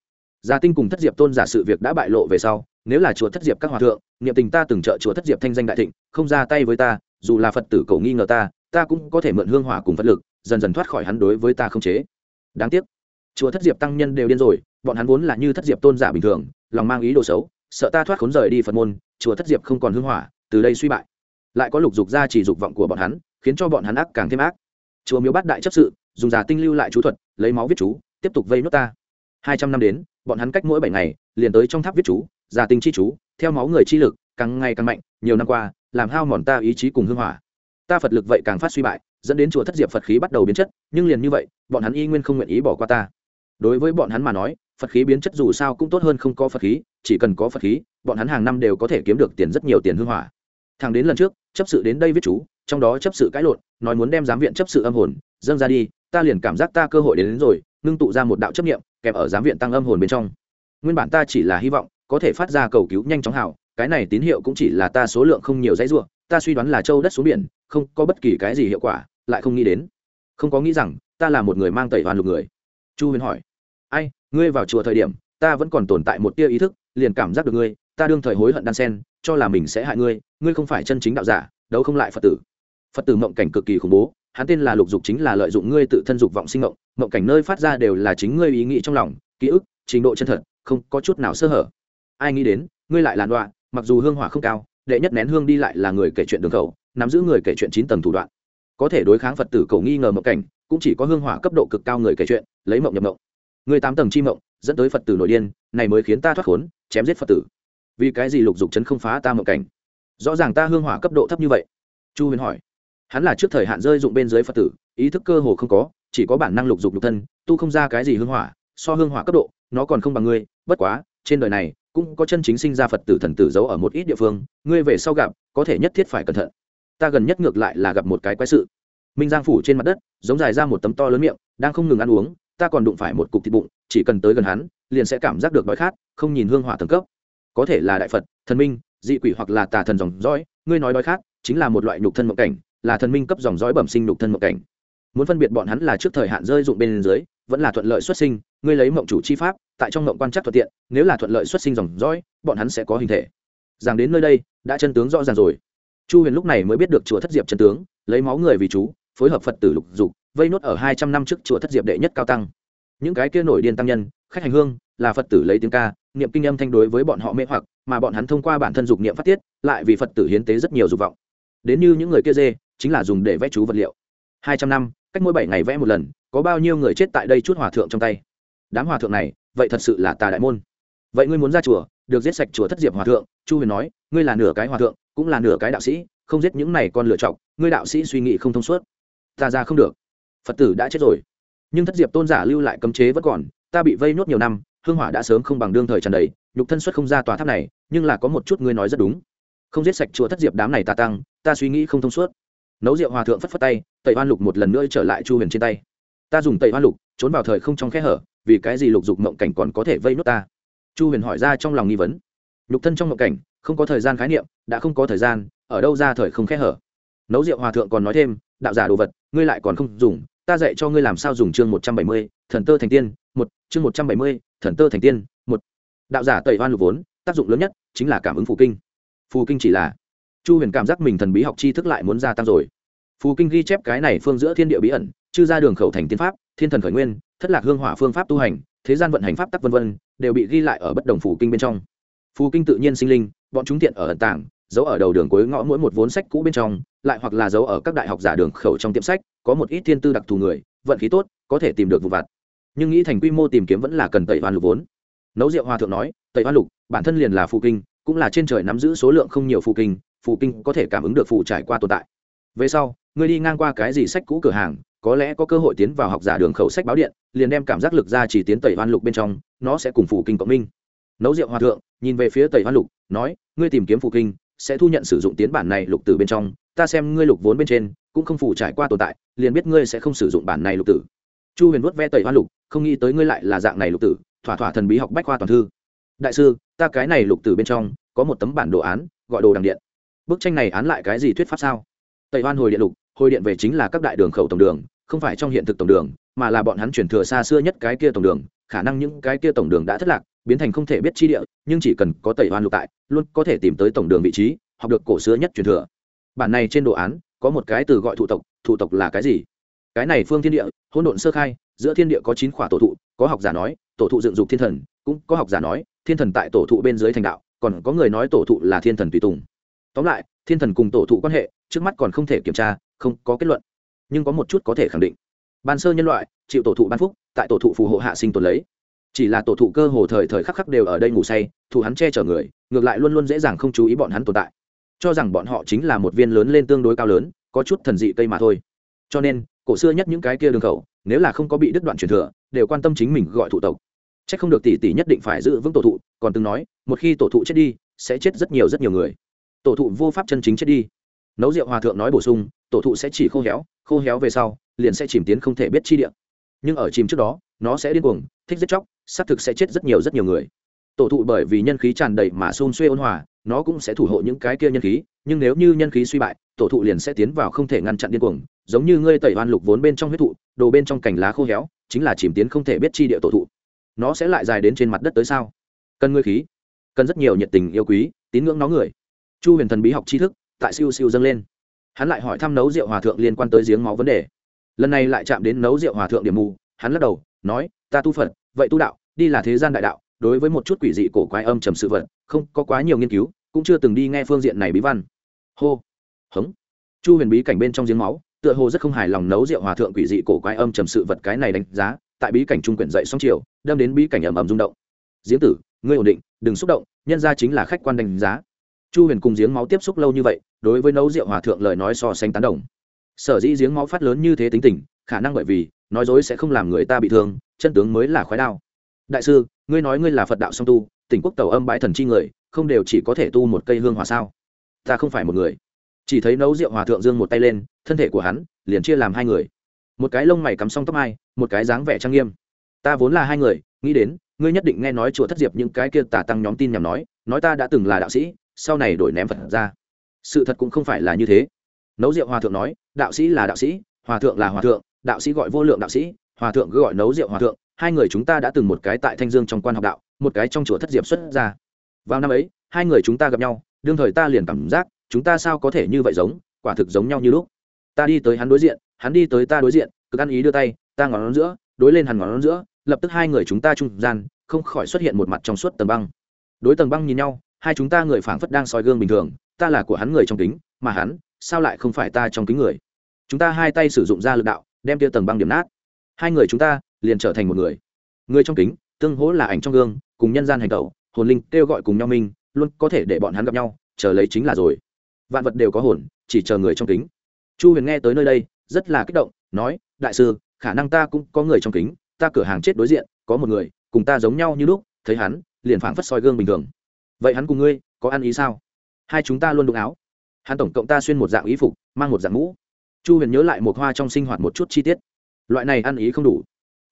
Gia tinh cùng thất diệp tôn giả sự việc đã bại lộ về sau, nếu là chùa thất diệp các hòa thượng, niệm tình ta từng trợ chùa thất diệp thanh danh đại thịnh, không ra tay với ta, dù là phật tử cầu nghi ngờ ta ta cũng có thể mượn hương hỏa cùng phật lực, dần dần thoát khỏi hắn đối với ta không chế. Đáng tiếc chùa thất diệp tăng nhân đều điên rồi, bọn hắn vốn là như thất diệp tôn giả bình thường, lòng mang ý đồ xấu, sợ ta thoát khốn rời đi phật môn chùa thất diệp không còn hương hỏa, từ đây suy bại. Lại có lục dục ra chỉ dục vọng của bọn hắn, khiến cho bọn hắn ác càng thêm ác. Chùa miếu bát đại chấp sự dùng giả tinh lưu lại chú thuật, lấy máu viết chú, tiếp tục vây nốt ta. Hai trăm năm đến, bọn hắn cách mỗi bảy ngày, liền tới trong tháp viết chú, giả tinh chi chú, theo máu người chi lực, càng ngày càng mạnh, nhiều năm qua, làm hao mòn ta ý chí cùng hương hỏa. Ta phật lực vậy càng phát suy bại, dẫn đến chùa thất diệp phật khí bắt đầu biến chất, nhưng liền như vậy, bọn hắn y nguyên không nguyện ý bỏ qua ta. Đối với bọn hắn mà nói, phật khí biến chất dù sao cũng tốt hơn không có phật khí, chỉ cần có phật khí, bọn hắn hàng năm đều có thể kiếm được tiền rất nhiều tiền hương hỏa. Thằng đến lần trước, chấp sự đến đây viết chú, trong đó chấp sự cãi lộn, nói muốn đem giám viện chấp sự âm hồn, dâng ra đi ta liền cảm giác ta cơ hội đến, đến rồi ngưng tụ ra một đạo chấp nghiệm kèm ở giám viện tăng âm hồn bên trong. Nguyên bản ta chỉ là hy vọng có thể phát ra cầu cứu nhanh chóng hảo cái này tín hiệu cũng chỉ là ta số lượng không nhiều dãy ruộng ta suy đoán là châu đất xuống biển không có bất kỳ cái gì hiệu quả lại không nghĩ đến. Không có nghĩ rằng ta là một người mang tẩy hoàn lục người. Chu huyền hỏi. Ai ngươi vào chùa thời điểm ta vẫn còn tồn tại một tia ý thức liền cảm giác được ngươi ta đương thời hối hận đan sen cho là mình sẽ hại ngươi ngươi không phải chân chính đạo giả đâu không lại phật tử. Phật tử mộng cảnh cực kỳ khủng bố hắn tên là lục dục chính là lợi dụng ngươi tự thân dục vọng sinh ngộng ngộng cảnh nơi phát ra đều là chính ngươi ý nghĩ trong lòng, ký ức, trình độ chân thật, không có chút nào sơ hở. Ai nghĩ đến, ngươi lại làn đoạn, mặc dù hương hỏa không cao, đệ nhất nén hương đi lại là người kể chuyện đường khẩu, nắm giữ người kể chuyện chín tầng thủ đoạn. Có thể đối kháng phật tử cầu nghi ngờ mộng cảnh, cũng chỉ có hương hỏa cấp độ cực cao người kể chuyện, lấy mộng nhập mộng. Người tám tầng chi mộng, dẫn tới phật tử nội điên, này mới khiến ta thoát khốn, chém giết phật tử. Vì cái gì lục dục chấn không phá ta mộng cảnh? Rõ ràng ta hương hỏa cấp độ thấp như vậy. Chu huyền hỏi hắn là trước thời hạn rơi dụng bên dưới phật tử, ý thức cơ hồ không có, chỉ có bản năng lục dục lục thân, tu không ra cái gì hương hỏa, so hương hỏa cấp độ, nó còn không bằng ngươi, bất quá, trên đời này, cũng có chân chính sinh ra phật tử thần tử giấu ở một ít địa phương, ngươi về sau gặp, có thể nhất thiết phải cẩn thận. Ta gần nhất ngược lại là gặp một cái quái sự. Minh giang phủ trên mặt đất, giống dài ra một tấm to lớn miệng, đang không ngừng ăn uống, ta còn đụng phải một cục thịt bụng, chỉ cần tới gần hắn, liền sẽ cảm giác được đói khát, không nhìn hương hỏa thần cấp. Có thể là đại phật, thần minh, dị quỷ hoặc là tà thần dòng dõi, ngươi nói đói khát, chính là một loại nhục thân mộng cảnh là thần minh cấp dòng dõi bẩm sinh nhục thân mộng cảnh. Muốn phân biệt bọn hắn là trước thời hạn rơi dụng bên dưới, vẫn là thuận lợi xuất sinh, ngươi lấy mộng chủ chi pháp, tại trong mộng quan chắc thuận tiện, nếu là thuận lợi xuất sinh dòng dõi, bọn hắn sẽ có hình thể. Rằng đến nơi đây, đã chân tướng rõ ràng rồi. Chu huyền lúc này mới biết được chùa thất diệp chân tướng, lấy máu người vì chú, phối hợp phật tử lục dục, vây nốt ở hai trăm năm trước chùa thất diệp đệ nhất cao tăng. Những cái kia nổi điên tăng nhân, khách hành hương, là phật tử lấy tiếng ca, niệm kinh âm thanh đối với bọn họ mê hoặc, mà bọn hắn thông qua bản thân dục niệm phát tiết, lại vì phật tử hiến tế rất nhiều dục vọng đến như những người kia dê, chính là dùng để vẽ chú vật liệu. Hai trăm năm, cách mỗi bảy ngày vẽ một lần, có bao nhiêu người chết tại đây chút hòa thượng trong tay? Đám hòa thượng này, vậy thật sự là tà đại môn. Vậy ngươi muốn ra chùa, được giết sạch chùa thất diệp hòa thượng, chu huyền nói, ngươi là nửa cái hòa thượng, cũng là nửa cái đạo sĩ, không giết những này con lựa chọc, ngươi đạo sĩ suy nghĩ không thông suốt. Ta ra không được. Phật tử đã chết rồi. Nhưng thất diệp tôn giả lưu lại cấm chế vẫn còn, ta bị vây nốt nhiều năm, hương hỏa đã sớm không bằng đương thời tràn đầy, nhục thân xuất không ra tòa tháp này, nhưng là có một chút ngươi nói rất đúng. Không giết sạch chùa thất diệp đám này ta tăng ta suy nghĩ không thông suốt. Nấu rượu hòa thượng phất phất tay, tẩy hoan lục một lần nữa trở lại chu huyền trên tay. Ta dùng tẩy hoan lục, trốn vào thời không trong kẽ hở, vì cái gì lục dục mộng cảnh còn có thể vây nốt ta? Chu huyền hỏi ra trong lòng nghi vấn. Nhục thân trong mộng cảnh, không có thời gian khái niệm, đã không có thời gian, ở đâu ra thời không kẽ hở? Nấu rượu hòa thượng còn nói thêm, đạo giả đồ vật, ngươi lại còn không dùng, ta dạy cho ngươi làm sao dùng chương một trăm bảy mươi, thần tơ thành tiên, một, chương một trăm bảy mươi, thần tơ thành tiên, một. Đạo giả tẩy hoan lục vốn, tác dụng lớn nhất chính là cảm ứng phù kinh. Phù kinh chỉ là chu huyền cảm giác mình thần bí học tri thức lại muốn gia tăng rồi. Phù kinh ghi chép cái này phương giữa thiên địa bí ẩn, chư ra đường khẩu thành tiên pháp, thiên thần khởi nguyên, thất lạc hương hỏa phương pháp tu hành, thế gian vận hành pháp tắc vân vân, đều bị ghi lại ở bất đồng phù kinh bên trong. Phù kinh tự nhiên sinh linh, bọn chúng tiện ở ẩn tảng giấu ở đầu đường cuối ngõ mỗi một vốn sách cũ bên trong, lại hoặc là giấu ở các đại học giả đường khẩu trong tiệm sách, có một ít thiên tư đặc thù người, vận khí tốt, có thể tìm được vụ vặt. Nhưng nghĩ thành quy mô tìm kiếm vẫn là cần tẩy hoan lục vốn. Nấu rượu hòa thượng nói, tẩy hoan lục, bản thân liền là phù kinh, cũng là trên trời nắm giữ số lượng không nhiều phù kinh Phụ kinh có thể cảm ứng được phụ trải qua tồn tại. Về sau, ngươi đi ngang qua cái gì sách cũ cửa hàng, có lẽ có cơ hội tiến vào học giả đường khẩu sách báo điện, liền đem cảm giác lực ra chỉ tiến tẩy hoan lục bên trong, nó sẽ cùng phụ kinh cộng minh. Nấu rượu hòa thượng, nhìn về phía tẩy hoan lục, nói, ngươi tìm kiếm phụ kinh, sẽ thu nhận sử dụng tiến bản này lục từ bên trong, ta xem ngươi lục vốn bên trên, cũng không phủ trải qua tồn tại, liền biết ngươi sẽ không sử dụng bản này lục tử. Chu huyền vuốt ve tẩy hoan lục, không nghĩ tới ngươi lại là dạng này lục tử, thỏa thỏa thần bí học bách khoa toàn thư. Đại sư, ta cái này lục tử bên trong có một tấm bản đồ án, gọi đồ đằng điện bức tranh này án lại cái gì thuyết pháp sao? Tẩy hoan hồi điện lục, hồi điện về chính là các đại đường khẩu tổng đường, không phải trong hiện thực tổng đường, mà là bọn hắn chuyển thừa xa xưa nhất cái kia tổng đường, khả năng những cái kia tổng đường đã thất lạc, biến thành không thể biết chi địa, nhưng chỉ cần có tẩy hoan lục tại, luôn có thể tìm tới tổng đường vị trí, học được cổ xưa nhất truyền thừa. Bản này trên đồ án, có một cái từ gọi thụ tộc thụ tộc là cái gì? Cái này phương thiên địa, hỗn độn sơ khai, giữa thiên địa có chín khỏa tổ thụ, có học giả nói, tổ thụ dựng dục thiên thần, cũng có học giả nói, thiên thần tại tổ thụ bên dưới thành đạo, còn có người nói tổ thụ là thiên thần tùy tùng tóm lại, thiên thần cùng tổ thụ quan hệ, trước mắt còn không thể kiểm tra, không có kết luận. Nhưng có một chút có thể khẳng định. Ban sơ nhân loại, chịu tổ thụ ban phúc, tại tổ thụ phù hộ hạ sinh tồn lấy. Chỉ là tổ thụ cơ hồ thời thời khắc khắc đều ở đây ngủ say thủ hắn che chở người, ngược lại luôn luôn dễ dàng không chú ý bọn hắn tồn tại. Cho rằng bọn họ chính là một viên lớn lên tương đối cao lớn, có chút thần dị cây mà thôi. Cho nên, cổ xưa nhất những cái kia đường khẩu, nếu là không có bị đứt đoạn truyền thừa, đều quan tâm chính mình gọi thụ tộc. C h ắ c không được tỷ tỷ nhất định phải giữ vững tổ thụ, còn từng nói, một khi tổ thụ chết đi, sẽ chết rất nhiều rất nhiều người tổ thụ vô pháp chân chính chết đi. Nấu rượu hòa thượng nói bổ sung, tổ thụ sẽ chỉ khô héo khô héo về sau, liền sẽ chìm tiến không thể biết chi điện nhưng ở chìm trước đó, nó sẽ điên cuồng, thích giết chóc, xác thực sẽ chết rất nhiều rất nhiều người. Tổ thụ bởi vì nhân khí tràn đầy mà xôn xuê ôn hòa, nó cũng sẽ thủ hộ những cái kia nhân khí, nhưng nếu như nhân khí suy bại, tổ thụ liền sẽ tiến vào không thể ngăn chặn điên cuồng, giống như ngươi tẩy oan lục vốn bên trong huyết thụ, đồ bên trong cành lá khô héo, chính là chìm tiến không thể biết chi địa tổ thụ. Nó sẽ lại dài đến trên mặt đất tới sao? Cần ngươi khí, cần rất nhiều nhiệt tình yêu quý, tín ngưỡng nó người chu huyền thần bí học tri thức, tại siêu siêu dâng lên. Hắn lại hỏi thăm nấu rượu hòa thượng liên quan tới giếng máu vấn đề. Lần này lại chạm đến nấu rượu hòa thượng điểm mù, hắn lắc đầu, nói, ta tu phật, vậy tu đạo, đi là thế gian đại đạo, đối với một chút quỷ dị cổ quái âm trầm sự vật, không có quá nhiều nghiên cứu, cũng chưa từng đi nghe phương diện này bí văn. Hô. Hống. Chu huyền bí cảnh bên trong giếng máu, tựa hồ rất không hài lòng nấu rượu hòa thượng quỷ dị cổ quái âm trầm sự vật cái này đánh giá, tại bí cảnh trung quyển dậy sóng chiều, đâm đến bí cảnh ầm ầm rung động. Giếng tử, ngươi ổn định, đừng xúc động, nhân ra chính là khách quan đánh giá chu huyền cùng giếng máu tiếp xúc lâu như vậy, đối với nấu rượu hòa thượng lời nói so sánh tán đồng. Sở dĩ giếng máu phát lớn như thế tính tình, khả năng bởi vì, nói dối sẽ không làm người ta bị thương, chân tướng mới là khói đao. Đại sư, ngươi nói ngươi là phật đạo song tu, tỉnh quốc tàu âm bãi thần chi người, không đều chỉ có thể tu một cây hương hòa sao? Ta không phải một người. Chỉ thấy nấu rượu hòa thượng dương một tay lên, thân thể của hắn liền chia làm hai người. Một cái lông mày cắm song tóc mai, một cái dáng vẻ trang nghiêm. Ta vốn là hai người, nghĩ đến, ngươi nhất định nghe nói chùa thất diệp những cái kia tả tăng nhóm tin nhằm nói nói ta đã từng là đạo sĩ sau này đổi ném phật ra. Sự thật cũng không phải là như thế. Nấu rượu hòa thượng nói, đạo sĩ là đạo sĩ, hòa thượng là hòa thượng, đạo sĩ gọi vô lượng đạo sĩ, hòa thượng cứ gọi nấu rượu hòa thượng. Hai người chúng ta đã từng một cái tại thanh dương trong quan học đạo, một cái trong chùa thất diệp xuất ra. Vào năm ấy, hai người chúng ta gặp nhau, đương thời ta liền cảm giác, chúng ta sao có thể như vậy giống, quả thực giống nhau như lúc. Ta đi tới hắn đối diện, hắn đi tới ta đối diện, cực ăn ý đưa tay, ta ngón giữa, đối lên hắn ngón giữa, lập tức hai người chúng ta trung gian, không khỏi xuất hiện một mặt trong suốt tầng băng. Đối tầng băng nhìn nhau hai chúng ta người phảng phất đang soi gương bình thường, ta là của hắn người trong kính, mà hắn, sao lại không phải ta trong kính người? Chúng ta hai tay sử dụng ra lực đạo, đem tia tầng băng điểm nát. Hai người chúng ta liền trở thành một người. Người trong kính, tương hỗ là ảnh trong gương, cùng nhân gian hành tẩu, hồn linh kêu gọi cùng nhau minh, luôn có thể để bọn hắn gặp nhau, chờ lấy chính là rồi. Vạn vật đều có hồn, chỉ chờ người trong kính. Chu huyền nghe tới nơi đây, rất là kích động, nói, đại sư, khả năng ta cũng có người trong kính, ta cửa hàng chết đối diện, có một người, cùng ta giống nhau như lúc, thấy hắn, liền phảng phất soi gương bình thường vậy hắn cùng ngươi có ăn ý sao? Hai chúng ta luôn đụng áo. Hắn tổng cộng ta xuyên một dạng ý phục, mang một dạng mũ. Chu huyền nhớ lại một hoa trong sinh hoạt một chút chi tiết. Loại này ăn ý không đủ.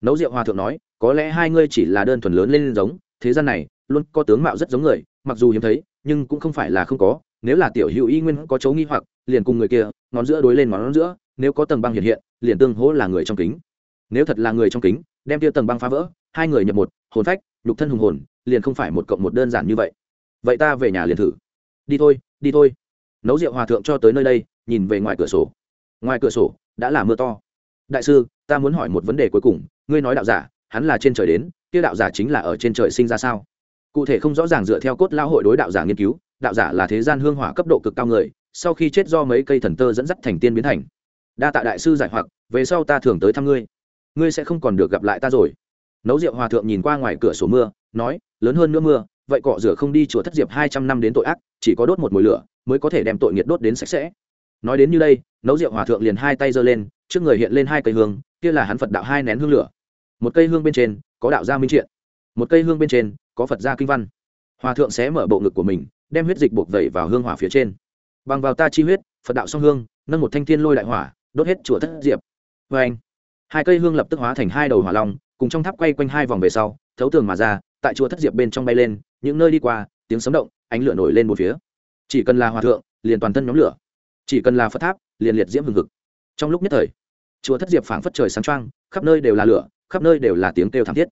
Nấu rượu hòa thượng nói, có lẽ hai ngươi chỉ là đơn thuần lớn lên giống, thế gian này luôn có tướng mạo rất giống người, mặc dù hiếm thấy, nhưng cũng không phải là không có. Nếu là tiểu hữu y nguyên có chấu nghi hoặc, liền cùng người kia, ngón giữa đối lên ngón giữa, nếu có tầng băng hiện hiện, liền tương hỗ là người trong kính. Nếu thật là người trong kính, đem tiêu tầng băng phá vỡ, hai người nhập một, hồn phách, nhục thân hùng hồn, liền không phải một cộng một đơn giản như vậy vậy ta về nhà liền thử. Đi thôi đi thôi. Nấu rượu hòa thượng cho tới nơi đây, nhìn về ngoài cửa sổ. Ngoài cửa sổ, đã là mưa to. Đại sư, ta muốn hỏi một vấn đề cuối cùng. Ngươi nói đạo giả, hắn là trên trời đến, kia đạo giả chính là ở trên trời sinh ra sao? Cụ thể không rõ ràng dựa theo cốt lao hội đối đạo giả nghiên cứu, đạo giả là thế gian hương hỏa cấp độ cực cao người, sau khi chết do mấy cây thần tơ dẫn dắt thành tiên biến thành. Đa tạ đại sư giải hoặc, về sau ta thường tới thăm ngươi. Ngươi sẽ không còn được gặp lại ta rồi. Nấu rượu hòa thượng nhìn qua ngoài cửa sổ mưa, nói, lớn hơn nữa mưa vậy cọ rửa không đi chùa thất diệp hai trăm năm đến tội ác, chỉ có đốt một mồi lửa, mới có thể đem tội nghiệt đốt đến sạch sẽ. Nói đến như đây, nấu rượu hòa thượng liền hai tay giơ lên, trước người hiện lên hai cây hương, kia là hắn phật đạo hai nén hương lửa. Một cây hương bên trên, có đạo gia minh triện. Một cây hương bên trên, có phật gia kinh văn. Hòa thượng sẽ mở bộ ngực của mình, đem huyết dịch buộc vẩy vào hương hỏa phía trên. Bằng vào ta chi huyết, phật đạo song hương, nâng một thanh thiên lôi đại hỏa, đốt hết chùa thất diệp. Vê anh, hai cây hương lập tức hóa thành hai đầu hỏa long, cùng trong tháp quay quanh hai vòng về sau, thấu tường mà ra, tại chùa thất diệp bên trong bay lên những nơi đi qua, tiếng sấm động, ánh lửa nổi lên một phía. Chỉ cần là hòa thượng, liền toàn thân nhóm lửa. Chỉ cần là phật tháp, liền liệt diễm hừng hực. Trong lúc nhất thời, chùa thất diệp phảng phất trời sáng trăng khắp nơi đều là lửa, khắp nơi đều là tiếng kêu thảm thiết.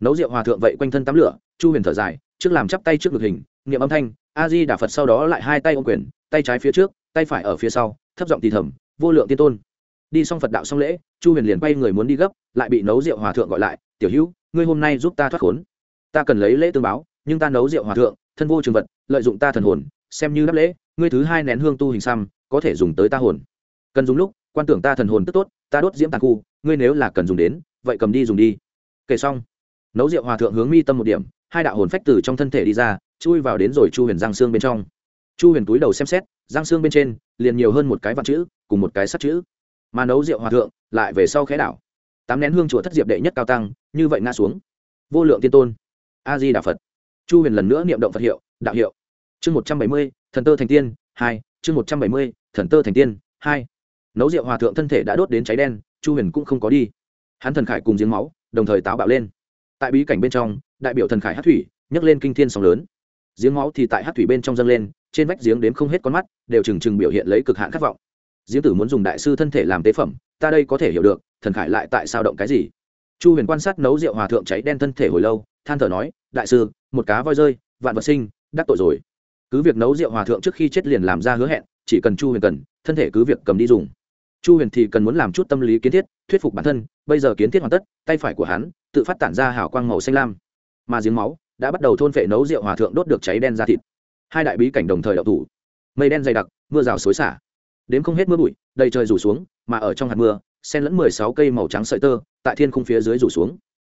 Nấu rượu hòa thượng vậy quanh thân tắm lửa, chu huyền thở dài, trước làm chắp tay trước ngực hình, niệm âm thanh, a di đà phật sau đó lại hai tay ô quyền, tay trái phía trước, tay phải ở phía sau, thấp giọng thì thầm, vô lượng tiên tôn. Đi xong phật đạo xong lễ, chu huyền liền quay người muốn đi gấp, lại bị nấu rượu hòa thượng gọi lại, tiểu hữu, ngươi hôm nay giúp ta thoát khốn. Ta cần lấy lễ tương báo nhưng ta nấu rượu hòa thượng, thân vô trường vật, lợi dụng ta thần hồn, xem như đáp lễ, ngươi thứ hai nén hương tu hình xăm, có thể dùng tới ta hồn. Cần dùng lúc, quan tưởng ta thần hồn tức tốt, ta đốt diễm tàn khu, ngươi nếu là cần dùng đến, vậy cầm đi dùng đi. Kể xong, nấu rượu hòa thượng hướng mi tâm một điểm, hai đạo hồn phách từ trong thân thể đi ra, chui vào đến rồi chu huyền giang xương bên trong. Chu huyền túi đầu xem xét, giang xương bên trên, liền nhiều hơn một cái vạn chữ, cùng một cái sắt chữ. Mà nấu rượu hòa thượng, lại về sau khẽ đảo. Tám nén hương chùa thất diệp đệ nhất cao tăng, như vậy ngã xuống. Vô lượng tiên tôn. A di đà phật chu huyền lần nữa niệm động phật hiệu, đạo hiệu. Chương một trăm bảy mươi, thần tơ thành tiên, hai, chương một trăm bảy mươi, thần tơ thành tiên, hai. Nấu rượu hòa thượng thân thể đã đốt đến cháy đen, chu huyền cũng không có đi. Hắn thần khải cùng giếng máu, đồng thời táo bạo lên. Tại bí cảnh bên trong, đại biểu thần khải hát thủy, nhấc lên kinh thiên sóng lớn. Giếng máu thì tại hát thủy bên trong dâng lên, trên vách giếng đếm không hết con mắt, đều trừng trừng biểu hiện lấy cực hạn khát vọng. Giếng tử muốn dùng đại sư thân thể làm tế phẩm, ta đây có thể hiểu được, thần khải lại tại sao động cái gì? Chu huyền quan sát nấu rượu hòa thượng cháy đen thân thể hồi lâu, than thở nói, đại sư một cá voi rơi, vạn vật sinh, đắc tội rồi. Cứ việc nấu rượu hòa thượng trước khi chết liền làm ra hứa hẹn, chỉ cần chu huyền cần, thân thể cứ việc cầm đi dùng. Chu huyền thì cần muốn làm chút tâm lý kiến thiết, thuyết phục bản thân, bây giờ kiến thiết hoàn tất, tay phải của hắn tự phát tản ra hào quang màu xanh lam. Mà giếng máu đã bắt đầu thôn phệ nấu rượu hòa thượng đốt được cháy đen ra thịt. Hai đại bí cảnh đồng thời đậu thủ. Mây đen dày đặc, mưa rào xối xả. Đến không hết mưa bụi, đầy trời rủ xuống, mà ở trong hạt mưa sen lẫn mười sáu cây màu trắng sợi tơ, tại thiên khung phía dưới rủ xuống.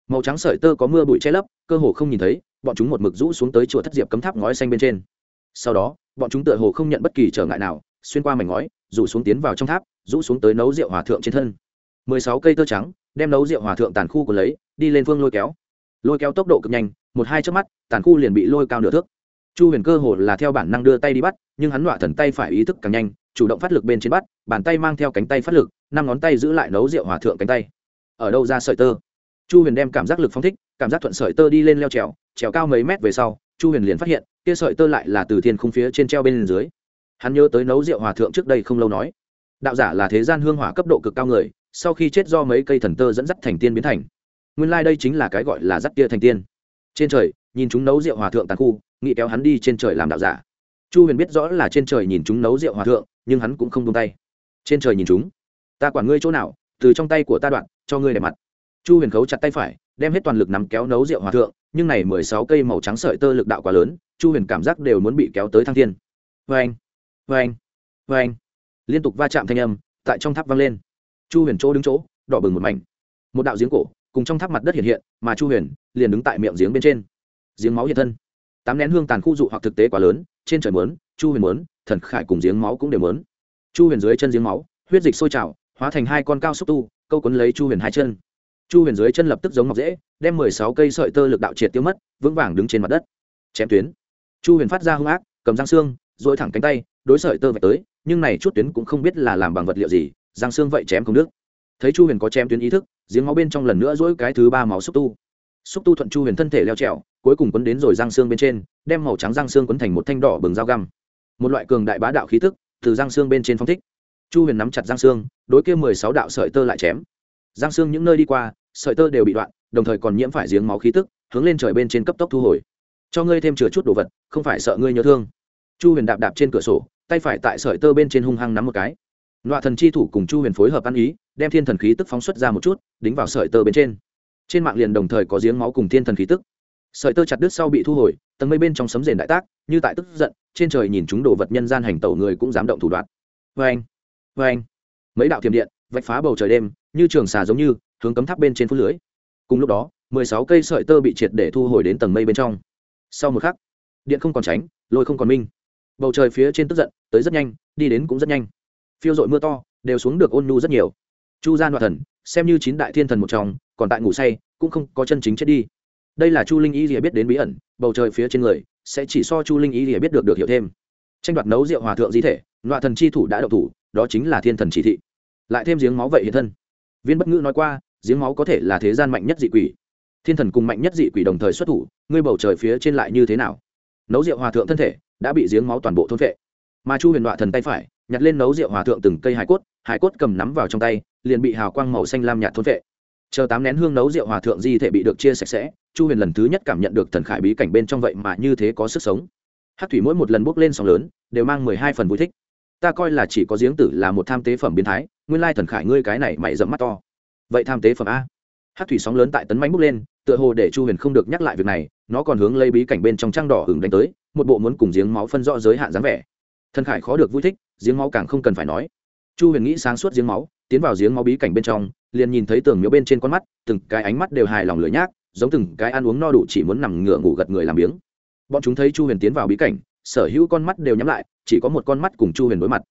Màu trắng sợi tơ có mưa bụi che lấp, cơ hồ không nhìn thấy bọn chúng một mực rũ xuống tới chùa thất diệp cấm tháp ngói xanh bên trên. Sau đó, bọn chúng tựa hồ không nhận bất kỳ trở ngại nào, xuyên qua mảnh ngói, rủ xuống tiến vào trong tháp, rũ xuống tới nấu rượu hòa thượng trên thân. Mười sáu cây tơ trắng, đem nấu rượu hòa thượng tàn khu của lấy, đi lên phương lôi kéo. Lôi kéo tốc độ cực nhanh, một hai chớp mắt, tàn khu liền bị lôi cao nửa thước. Chu huyền cơ hồ là theo bản năng đưa tay đi bắt, nhưng hắn đọa thần tay phải ý thức càng nhanh, chủ động phát lực bên trên bắt, bàn tay mang theo cánh tay phát lực, năm ngón tay giữ lại nấu rượu hòa thượng cánh tay. Ở đâu ra sợi tơ? Chu huyền đem cảm giác lực phong thích cảm giác thuận sợi tơ đi lên leo trèo trèo cao mấy mét về sau, chu huyền liền phát hiện, kia sợi tơ lại là từ thiên khung phía trên treo bên dưới. Hắn nhớ tới nấu rượu hòa thượng trước đây không lâu nói, đạo giả là thế gian hương hỏa cấp độ cực cao người, sau khi chết do mấy cây thần tơ dẫn dắt thành tiên biến thành. Nguyên lai、like、đây chính là cái gọi là dắt kia thành tiên. Trên trời, nhìn chúng nấu rượu hòa thượng tàn khu, nghĩ kéo hắn đi trên trời làm đạo giả. Chu huyền biết rõ là trên trời nhìn chúng nấu rượu hòa thượng, nhưng hắn cũng không tung tay. Trên trời nhìn chúng? Ta quản ngươi chỗ nào, từ trong tay của ta đoạn, cho ngươi đẹp mặt chu huyền khấu chặt tay phải, đem hết toàn lực nắm kéo nấu rượu hòa thượng, nhưng này mười sáu cây màu trắng sợi tơ lực đạo quá lớn, chu huyền cảm giác đều muốn bị kéo tới thăng thiên. Vê anh vê anh vê anh liên tục va chạm thanh âm, tại trong tháp vang lên. Chu huyền chỗ đứng chỗ, đỏ bừng một mảnh. Một đạo giếng cổ, cùng trong tháp mặt đất hiện hiện, mà chu huyền liền đứng tại miệng giếng bên trên. Giếng máu hiện thân. Tám nén hương tàn khu dụ hoặc thực tế quá lớn, trên trời mớn chu huyền mớn thần khải cùng giếng máu cũng đều mớn chu huyền dưới chân giếng máu, huyết dịch sôi trào, hóa thành hai con cao xúc tu, câu quấn lấy chu huyền hai chân chu huyền dưới chân lập tức giống ngọc dễ đem mười sáu cây sợi tơ lực đạo triệt tiêu mất, vững vàng đứng trên mặt đất. Chém tuyến. Chu huyền phát ra hung ác, cầm răng xương dỗi thẳng cánh tay, đối sợi tơ vạch tới, nhưng này chút tuyến cũng không biết là làm bằng vật liệu gì răng xương vậy chém không đứt. thấy chu huyền có chém tuyến ý thức, giếng máu bên trong lần nữa dỗi cái thứ ba máu xúc tu. Xúc tu thuận chu huyền thân thể leo trèo, cuối cùng quấn đến rồi răng xương bên trên, đem màu trắng răng xương quấn thành một thanh đỏ bừng dao găm. Một loại cường đại bá đạo khí tức từ răng xương bên trên phong thích. Chu huyền nắm chặt răng xương, đối kia mười sáu đạo sợi tơ lại chém giang xương những nơi đi qua, sợi tơ đều bị đoạn, đồng thời còn nhiễm phải giếng máu khí tức, hướng lên trời bên trên cấp tốc thu hồi. Cho ngươi thêm chừa chút đồ vật, không phải sợ ngươi nhớ thương. Chu huyền đạp đạp trên cửa sổ, tay phải tại sợi tơ bên trên hung hăng nắm một cái. Loạ thần chi thủ cùng chu huyền phối hợp ăn ý, đem thiên thần khí tức phóng xuất ra một chút, đính vào sợi tơ bên trên. Trên mạng liền đồng thời có giếng máu cùng thiên thần khí tức. Sợi tơ chặt đứt sau bị thu hồi, tầng mây bên trong sấm rền đại tác, như tại tức giận, trên trời nhìn chúng đồ vật nhân gian hành tẩu người cũng dám động thủ đoạn. Vê anh vê anh mấy đạo thiểm điện vạch phá bầu trời đêm như trường xà giống như, hướng cấm tháp bên trên phút lưới. Cùng lúc đó, mười sáu cây sợi tơ bị triệt để thu hồi đến tầng mây bên trong. Sau một khắc, điện không còn tránh, lôi không còn minh. Bầu trời phía trên tức giận, tới rất nhanh, đi đến cũng rất nhanh. Phiêu dội mưa to, đều xuống được ôn nhu rất nhiều. Chu gian đoạt thần, xem như chín đại thiên thần một trong, còn tại ngủ say, cũng không có chân chính chết đi. Đây là chu linh y rìa biết đến bí ẩn, bầu trời phía trên người, sẽ chỉ so chu linh y rìa biết được được hiểu thêm. Tranh đoạt nấu rượu hòa thượng di thể loại thần chi thủ đã đậu thủ, đó chính là thiên thần chỉ thị. Lại thêm giếng máu vậy hiện thân viên bất ngữ nói qua, giếng máu có thể là thế gian mạnh nhất dị quỷ. Thiên thần cùng mạnh nhất dị quỷ đồng thời xuất thủ, ngươi bầu trời phía trên lại như thế nào? Nấu rượu hòa thượng thân thể đã bị giếng máu toàn bộ thôn vệ mà chu huyền đọa thần tay phải nhặt lên nấu rượu hòa thượng từng cây hải cốt hải cốt cầm nắm vào trong tay, liền bị hào quang màu xanh lam nhạt thôn vệ chờ tám nén hương nấu rượu hòa thượng di thể bị được chia sạch sẽ, chu huyền lần thứ nhất cảm nhận được thần khải bí cảnh bên trong vậy mà như thế có sức sống. Hát thủy mỗi một lần bốc lên sóng lớn, đều mang mười hai phần vui thích ta coi là chỉ có giếng tử là một tham tế phẩm biến thái, nguyên lai thần khải ngươi cái này mày dẫm mắt to. Vậy tham tế phẩm a? Hát thủy sóng lớn tại tấn mánh bốc lên, tựa hồ để chu huyền không được nhắc lại việc này, nó còn hướng lấy bí cảnh bên trong trang đỏ hừng đánh tới, một bộ muốn cùng giếng máu phân rõ giới hạn dáng vẻ. Thần khải khó được vui thích, giếng máu càng không cần phải nói. Chu huyền nghĩ sáng suốt giếng máu, tiến vào giếng máu bí cảnh bên trong, liền nhìn thấy tường miếu bên trên con mắt, từng cái ánh mắt đều hài lòng lửa nhác, giống từng cái ăn uống no đủ chỉ muốn nằm ngửa ngủ gật người làm biếng. Bọn chúng thấy chu huyền tiến vào bí cảnh sở hữu con mắt đều nhắm lại, chỉ có một con mắt cùng chu huyền đối mặt.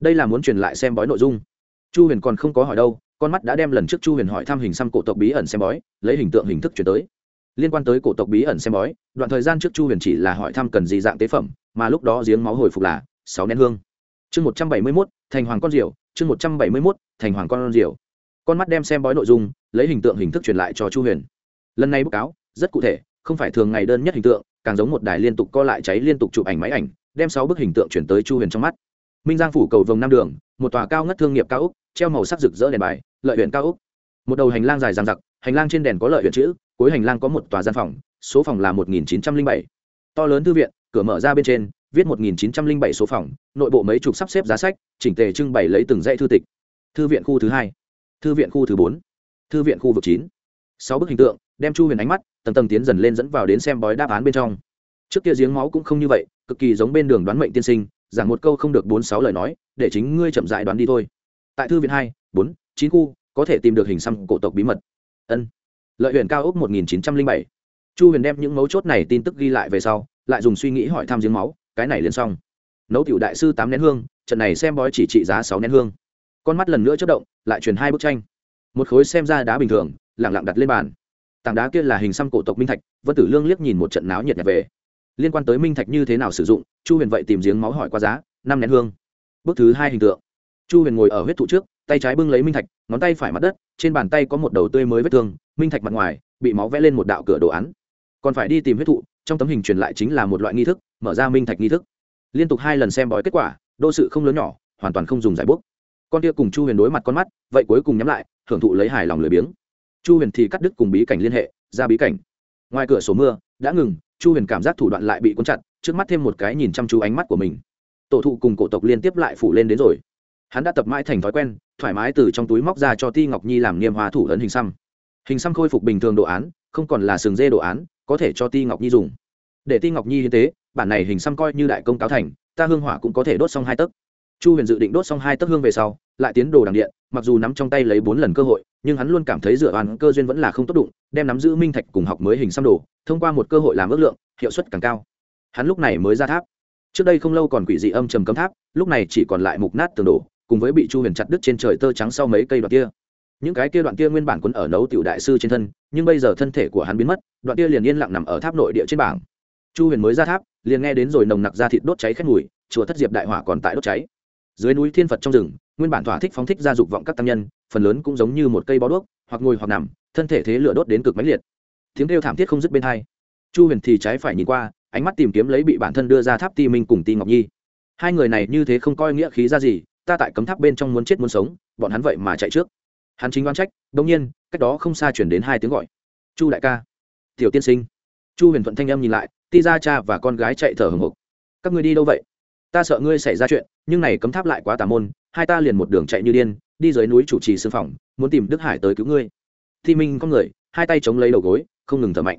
Đây là muốn truyền lại xem bói nội dung. Chu huyền còn không có hỏi đâu, con mắt đã đem lần trước chu huyền hỏi thăm hình xăm cổ tộc bí ẩn xem bói, lấy hình tượng hình thức chuyển tới. Liên quan tới cổ tộc bí ẩn xem bói, đoạn thời gian trước chu huyền chỉ là hỏi thăm cần gì dạng tế phẩm, mà lúc đó giếng máu hồi phục là sáu nén hương. Chương một trăm bảy mươi mốt, thành hoàng con diều, chương một trăm bảy mươi mốt, thành hoàng con diều. Con mắt đem xem bói nội dung, lấy hình tượng hình thức truyền lại cho chu huyền. Lần này báo cáo, rất cụ thể, không phải thường ngày đơn nhất hình tượng càng giống một đài liên tục co lại cháy liên tục chụp ảnh máy ảnh, đem sáu bức hình tượng chuyển tới chu huyền trong mắt. Minh giang phủ cầu vồng năm đường, một tòa cao ngất thương nghiệp cao úc treo màu sắc rực rỡ đèn bài, lợi huyện cao úc một đầu hành lang dài dang dặc, hành lang trên đèn có lợi huyện chữ, cuối hành lang có một tòa gian phòng, số phòng là một nghìn chín trăm linh bảy. To lớn thư viện, cửa mở ra bên trên, viết một nghìn chín trăm linh bảy số phòng, nội bộ mấy chục sắp xếp giá sách, chỉnh tề trưng bày lấy từng dãy thư tịch. Thư viện khu thứ hai, thư viện khu thứ bốn, thư viện khu vực chín sáu bức hình tượng, đem chu huyền ánh mắt, tầng tầng tiến dần lên dẫn vào đến xem bói đáp án bên trong. Trước kia giếng máu cũng không như vậy, cực kỳ giống bên đường đoán mệnh tiên sinh, giảng một câu không được bốn sáu lời nói, để chính ngươi chậm dại đoán đi thôi. Tại thư viện hai, bốn, chín khu, có thể tìm được hình xăm cổ tộc bí mật. Ân. Lợi huyện cao ốc một nghìn chín trăm linh bảy. Chu huyền đem những mấu chốt này tin tức ghi lại về sau, lại dùng suy nghĩ hỏi thăm giếng máu, cái này liền xong. Nấu tiểu đại sư tám nén hương, trận này xem bói chỉ trị giá sáu nén hương. Con mắt lần nữa chất động, lại truyền hai bức tranh. Một khối xem ra đá bình thường lẳng lặng đặt lên bàn. Tảng đá kia là hình xăm cổ tộc minh thạch, vân tử lương liếc nhìn một trận náo nhiệt nhặt về. Liên quan tới minh thạch như thế nào sử dụng, chu huyền vậy tìm giếng máu hỏi qua giá, năm nén hương. Bước thứ hai hình tượng. Chu huyền ngồi ở huyết thụ trước, tay trái bưng lấy minh thạch, ngón tay phải mặt đất, trên bàn tay có một đầu tươi mới vết thương, minh thạch mặt ngoài, bị máu vẽ lên một đạo cửa đồ án. Còn phải đi tìm huyết thụ, trong tấm hình truyền lại chính là một loại nghi thức, mở ra minh thạch nghi thức. Liên tục hai lần xem bói kết quả, đô sự không lớn nhỏ, hoàn toàn không dùng giải bút. Con kia cùng chu huyền đối mặt con mắt, vậy cuối cùng nhắm lại, hưởng thụ lấy hài lòng lười biếng chu huyền thì cắt đứt cùng bí cảnh liên hệ, ra bí cảnh. Ngoài cửa sổ mưa, đã ngừng, chu huyền cảm giác thủ đoạn lại bị cuốn chặt, trước mắt thêm một cái nhìn chăm chú ánh mắt của mình. Tổ thụ cùng cổ tộc liên tiếp lại phủ lên đến rồi. Hắn đã tập mãi thành thói quen, thoải mái từ trong túi móc ra cho ti ngọc nhi làm niêm hoa thủ ấn hình xăm. Hình xăm khôi phục bình thường đồ án, không còn là sừng dê đồ án, có thể cho ti ngọc nhi dùng. Để ti ngọc nhi hiến tế, bản này hình xăm coi như đại công cáo thành, ta hương hỏa cũng có thể đốt xong hai tấc. Chu huyền dự định đốt xong hai tấc hương về sau, lại tiến đồ đằng điện, mặc dù nắm trong tay lấy bốn lần cơ hội nhưng hắn luôn cảm thấy dựa hoàn cơ duyên vẫn là không tốt đụng, đem nắm giữ minh thạch cùng học mới hình xăm đồ, thông qua một cơ hội làm ước lượng, hiệu suất càng cao. Hắn lúc này mới ra tháp. Trước đây không lâu còn quỷ dị âm trầm cấm tháp, lúc này chỉ còn lại mục nát tường đổ, cùng với bị chu huyền chặt đứt trên trời tơ trắng sau mấy cây đoạn kia. Những cái kia đoạn kia nguyên bản quấn ở nấu tiểu đại sư trên thân, nhưng bây giờ thân thể của hắn biến mất, đoạn kia liền yên lặng nằm ở tháp nội địa trên bảng. Chu huyền mới ra tháp, liền nghe đến rồi nồng nặc ra thịt đốt cháy khét mùi, chùa thất diệp đại hỏa còn tại đốt cháy. Dưới núi thiên phật trong rừng nguyên bản thỏa thích phóng thích ra dục vọng các tăng nhân, phần lớn cũng giống như một cây bó đuốc, hoặc ngồi hoặc nằm, thân thể thế lửa đốt đến cực mãnh liệt. Tiếng kêu thảm thiết không dứt bên hai. Chu huyền thì trái phải nhìn qua, ánh mắt tìm kiếm lấy bị bản thân đưa ra tháp ti minh cùng ti ngọc nhi. Hai người này như thế không coi nghĩa khí ra gì, ta tại cấm tháp bên trong muốn chết muốn sống, bọn hắn vậy mà chạy trước. Hắn chính đoán trách đông nhiên, cách đó không xa chuyển đến hai tiếng gọi. Chu đại ca. Tiểu tiên sinh. Chu huyền thuận thanh âm nhìn lại, ti ra cha và con gái chạy thở hồng hộc. Các ngươi đi đâu vậy? Ta sợ ngươi xảy ra chuyện, nhưng này cấm tháp lại quá tà môn hai ta liền một đường chạy như điên đi dưới núi chủ trì sư phòng muốn tìm đức hải tới cứu ngươi. Thi minh con người hai tay chống lấy đầu gối không ngừng thở mạnh.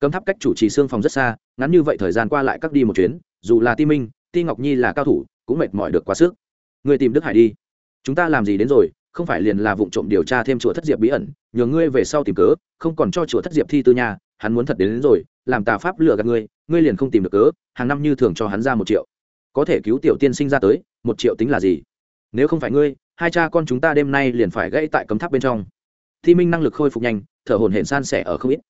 Cấm tháp cách chủ trì xương phòng rất xa ngắn như vậy thời gian qua lại các đi một chuyến dù là ti minh ti ngọc nhi là cao thủ cũng mệt mỏi được quá sức. Ngươi tìm đức hải đi. Chúng ta làm gì đến rồi không phải liền là vụ trộm điều tra thêm chùa thất diệp bí ẩn nhờ ngươi về sau tìm cớ không còn cho chùa thất diệp thi tư nhà hắn muốn thật đến, đến rồi làm tà pháp lừa gạt ngươi ngươi liền không tìm được cớ hàng năm như thường cho hắn ra một triệu. Có thể cứu tiểu tiên sinh ra tới một triệu tính là gì? Nếu không phải ngươi, hai cha con chúng ta đêm nay liền phải gãy tại cấm tháp bên trong. Thi minh năng lực khôi phục nhanh, thở hồn hển san sẻ ở không ít.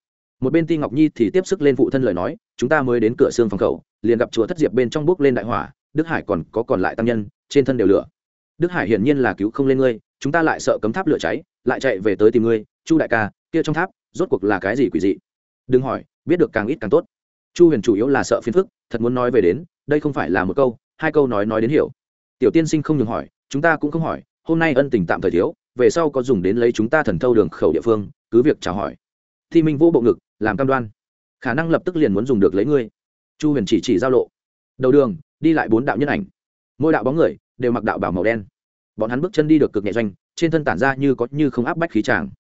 Một bên ti ngọc nhi thì tiếp sức lên phụ thân lời nói, chúng ta mới đến cửa xương phòng khẩu liền gặp chùa thất diệp bên trong bước lên đại hỏa, đức hải còn có còn lại tăng nhân, trên thân đều lửa. Đức hải hiển nhiên là cứu không lên ngươi, chúng ta lại sợ cấm tháp lửa cháy, lại chạy về tới tìm ngươi, chu đại ca, kia trong tháp, rốt cuộc là cái gì quỷ dị? Đừng hỏi, biết được càng ít càng tốt. Chu huyền chủ yếu là sợ phiền phức, thật muốn nói về đến, đây không phải là một câu, hai câu nói nói đến hiểu. Tiểu tiên sinh không ngừng hỏi chúng ta cũng không hỏi, hôm nay ân tình tạm thời thiếu, về sau có dùng đến lấy chúng ta thần thâu đường khẩu địa phương, cứ việc chào hỏi. Thi minh vô bộ ngực, làm cam đoan. Khả năng lập tức liền muốn dùng được lấy ngươi. Chu huyền chỉ chỉ giao lộ. Đầu đường, đi lại bốn đạo nhân ảnh. Mỗi đạo bóng người, đều mặc đạo bảo màu đen. Bọn hắn bước chân đi được cực nhẹ doanh, trên thân tản ra như có như không áp bách khí tràng.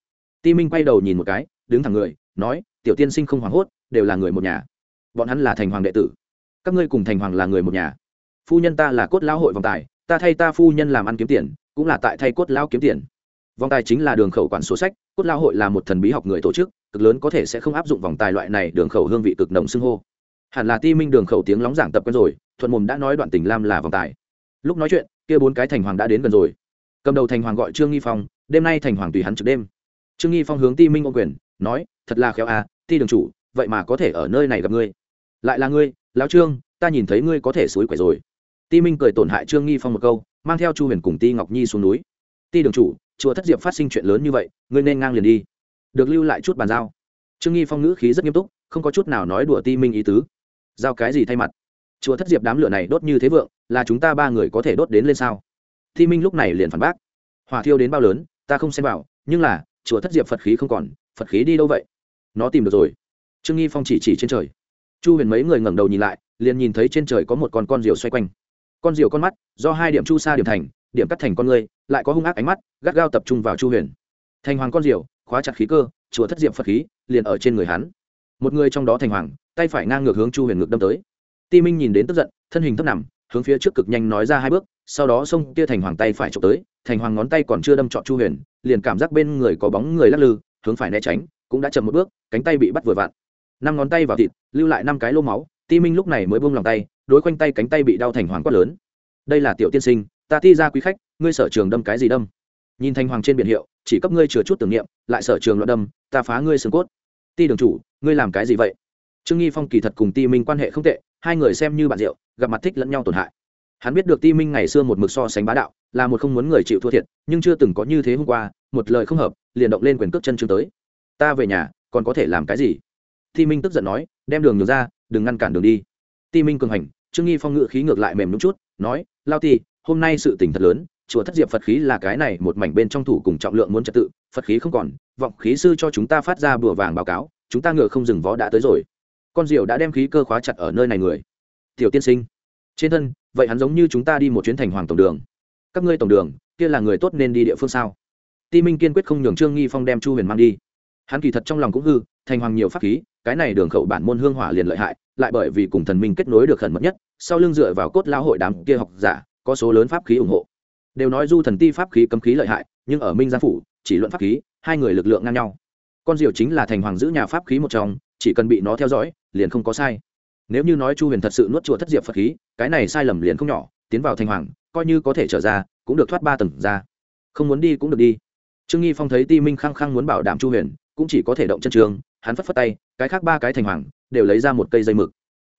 Ti minh quay đầu nhìn một cái, đứng thẳng người, nói, tiểu tiên sinh không hoảng hốt, đều là người một nhà. Bọn hắn là thành hoàng đệ tử. Các ngươi cùng thành hoàng là người một nhà. Phu nhân ta là cốt lão hội vòng tài ta thay ta phu nhân làm ăn kiếm tiền, cũng là tại thay cốt lao kiếm tiền. Vòng tài chính là đường khẩu quản số sách, cốt lao hội là một thần bí học người tổ chức, cực lớn có thể sẽ không áp dụng vòng tài loại này, đường khẩu hương vị cực nồng xưng hô. Hẳn là ti minh đường khẩu tiếng lóng giảng tập quen rồi, thuận mồm đã nói đoạn tình lam là vòng tài. Lúc nói chuyện, kia bốn cái thành hoàng đã đến gần rồi. Cầm đầu thành hoàng gọi trương nghi phong, đêm nay thành hoàng tùy hắn trực đêm. Trương nghi phong hướng ti minh ô quyền, nói, thật là khéo à ti đường chủ, vậy mà có thể ở nơi này gặp ngươi. Lại là ngươi, lão trương, ta nhìn thấy ngươi có thể suối quẻ rồi ti minh cười tổn hại trương nghi phong một câu, mang theo chu huyền cùng ti ngọc nhi xuống núi. Ti đường chủ, chùa thất diệp phát sinh chuyện lớn như vậy, ngươi nên ngang liền đi. Được lưu lại chút bàn giao. Trương nghi phong ngữ khí rất nghiêm túc, không có chút nào nói đùa ti minh ý tứ. Giao cái gì thay mặt? Chùa thất diệp đám lửa này đốt như thế vượng, là chúng ta ba người có thể đốt đến lên sao? Ti minh lúc này liền phản bác. Hỏa thiêu đến bao lớn, ta không xem vào, nhưng là, chùa thất diệp phật khí không còn, phật khí đi đâu vậy? Nó tìm được rồi. Trương nghi phong chỉ chỉ trên trời. Chu huyền mấy người ngẩng đầu nhìn lại, liền nhìn thấy trên trời có một con con diều xoay quanh con diều con mắt, do hai điểm chu sa điểm thành, điểm cắt thành con người lại có hung ác ánh mắt, gắt gao tập trung vào chu huyền. Thành hoàng con diều, khóa chặt khí cơ, chùa thất diệm phật khí, liền ở trên người hắn. Một người trong đó thành hoàng, tay phải ngang ngược hướng chu huyền ngược đâm tới. Ti minh nhìn đến tức giận, thân hình thấp nằm, hướng phía trước cực nhanh nói ra hai bước, sau đó xông kia thành hoàng tay phải trộm tới, thành hoàng ngón tay còn chưa đâm trọn chu huyền, liền cảm giác bên người có bóng người lắc lư, hướng phải né tránh, cũng đã chậm một bước, cánh tay bị bắt vừa vặn. Năm ngón tay vào thịt, lưu lại năm cái lô máu, ti minh lúc này mới buông lòng tay đối quanh tay cánh tay bị đau thành hoàng quát lớn. Đây là tiểu tiên sinh, ta thi ra quý khách, ngươi sở trường đâm cái gì đâm? Nhìn thành hoàng trên biển hiệu, chỉ cấp ngươi chừa chút tưởng niệm, lại sở trường loạn đâm, ta phá ngươi xương cốt. Ti đường chủ, ngươi làm cái gì vậy? Trương nghi phong kỳ thật cùng ti minh quan hệ không tệ, hai người xem như bạn rượu, gặp mặt thích lẫn nhau tổn hại. Hắn biết được ti minh ngày xưa một mực so sánh bá đạo, là một không muốn người chịu thua thiệt, nhưng chưa từng có như thế hôm qua, một lời không hợp, liền động lên quyền cước chân chương tới. Ta về nhà, còn có thể làm cái gì? Ti minh tức giận nói, đem đường nhường ra, đừng ngăn cản đường đi ti minh cường hành, trương nghi phong ngự khí ngược lại mềm đúng chút, nói, lao ti, hôm nay sự tình thật lớn, chùa thất diệp phật khí là cái này một mảnh bên trong thủ cùng trọng lượng muốn trật tự, phật khí không còn, vọng khí sư cho chúng ta phát ra bùa vàng báo cáo, chúng ta ngựa không dừng vó đã tới rồi. Con diều đã đem khí cơ khóa chặt ở nơi này người. Tiểu tiên sinh. Trên thân, vậy hắn giống như chúng ta đi một chuyến thành hoàng tổng đường. Các ngươi tổng đường, kia là người tốt nên đi địa phương sao? Ti minh kiên quyết không nhường trương nghi phong đem chu huyền mang đi hắn kỳ thật trong lòng cũng hư, thành hoàng nhiều pháp khí, cái này đường khẩu bản môn hương hỏa liền lợi hại, lại bởi vì cùng thần minh kết nối được khẩn mật nhất, sau lưng dựa vào cốt lao hội đám kia học giả, có số lớn pháp khí ủng hộ. Đều nói du thần ti pháp khí cấm khí lợi hại, nhưng ở minh gia phủ, chỉ luận pháp khí, hai người lực lượng ngang nhau. Con diều chính là thành hoàng giữ nhà pháp khí một trong, chỉ cần bị nó theo dõi, liền không có sai. Nếu như nói chu huyền thật sự nuốt chùa thất diệp phật khí, cái này sai lầm liền không nhỏ, tiến vào thành hoàng, coi như có thể trở ra, cũng được thoát ba tầng ra. Không muốn đi cũng được đi. Trương nghi phong thấy ti minh khăng khăng muốn bảo đảm chu huyền cũng chỉ có thể động chân trường, hắn phất phất tay, cái khác ba cái thành hoàng đều lấy ra một cây dây mực.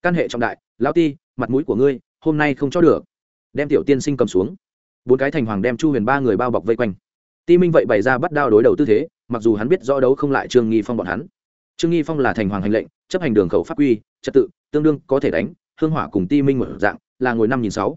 Căn hệ trọng đại, lão ti, mặt mũi của ngươi, hôm nay không cho được. Đem tiểu tiên sinh cầm xuống. Bốn cái thành hoàng đem chu huyền ba người bao bọc vây quanh. Ti minh vậy bày ra bắt đao đối đầu tư thế, mặc dù hắn biết rõ đấu không lại trương nghi phong bọn hắn. Trương nghi phong là thành hoàng hành lệnh, chấp hành đường khẩu pháp quy, trật tự, tương đương có thể đánh, hương hỏa cùng ti minh một dạng, là ngồi năm nghìn sáu.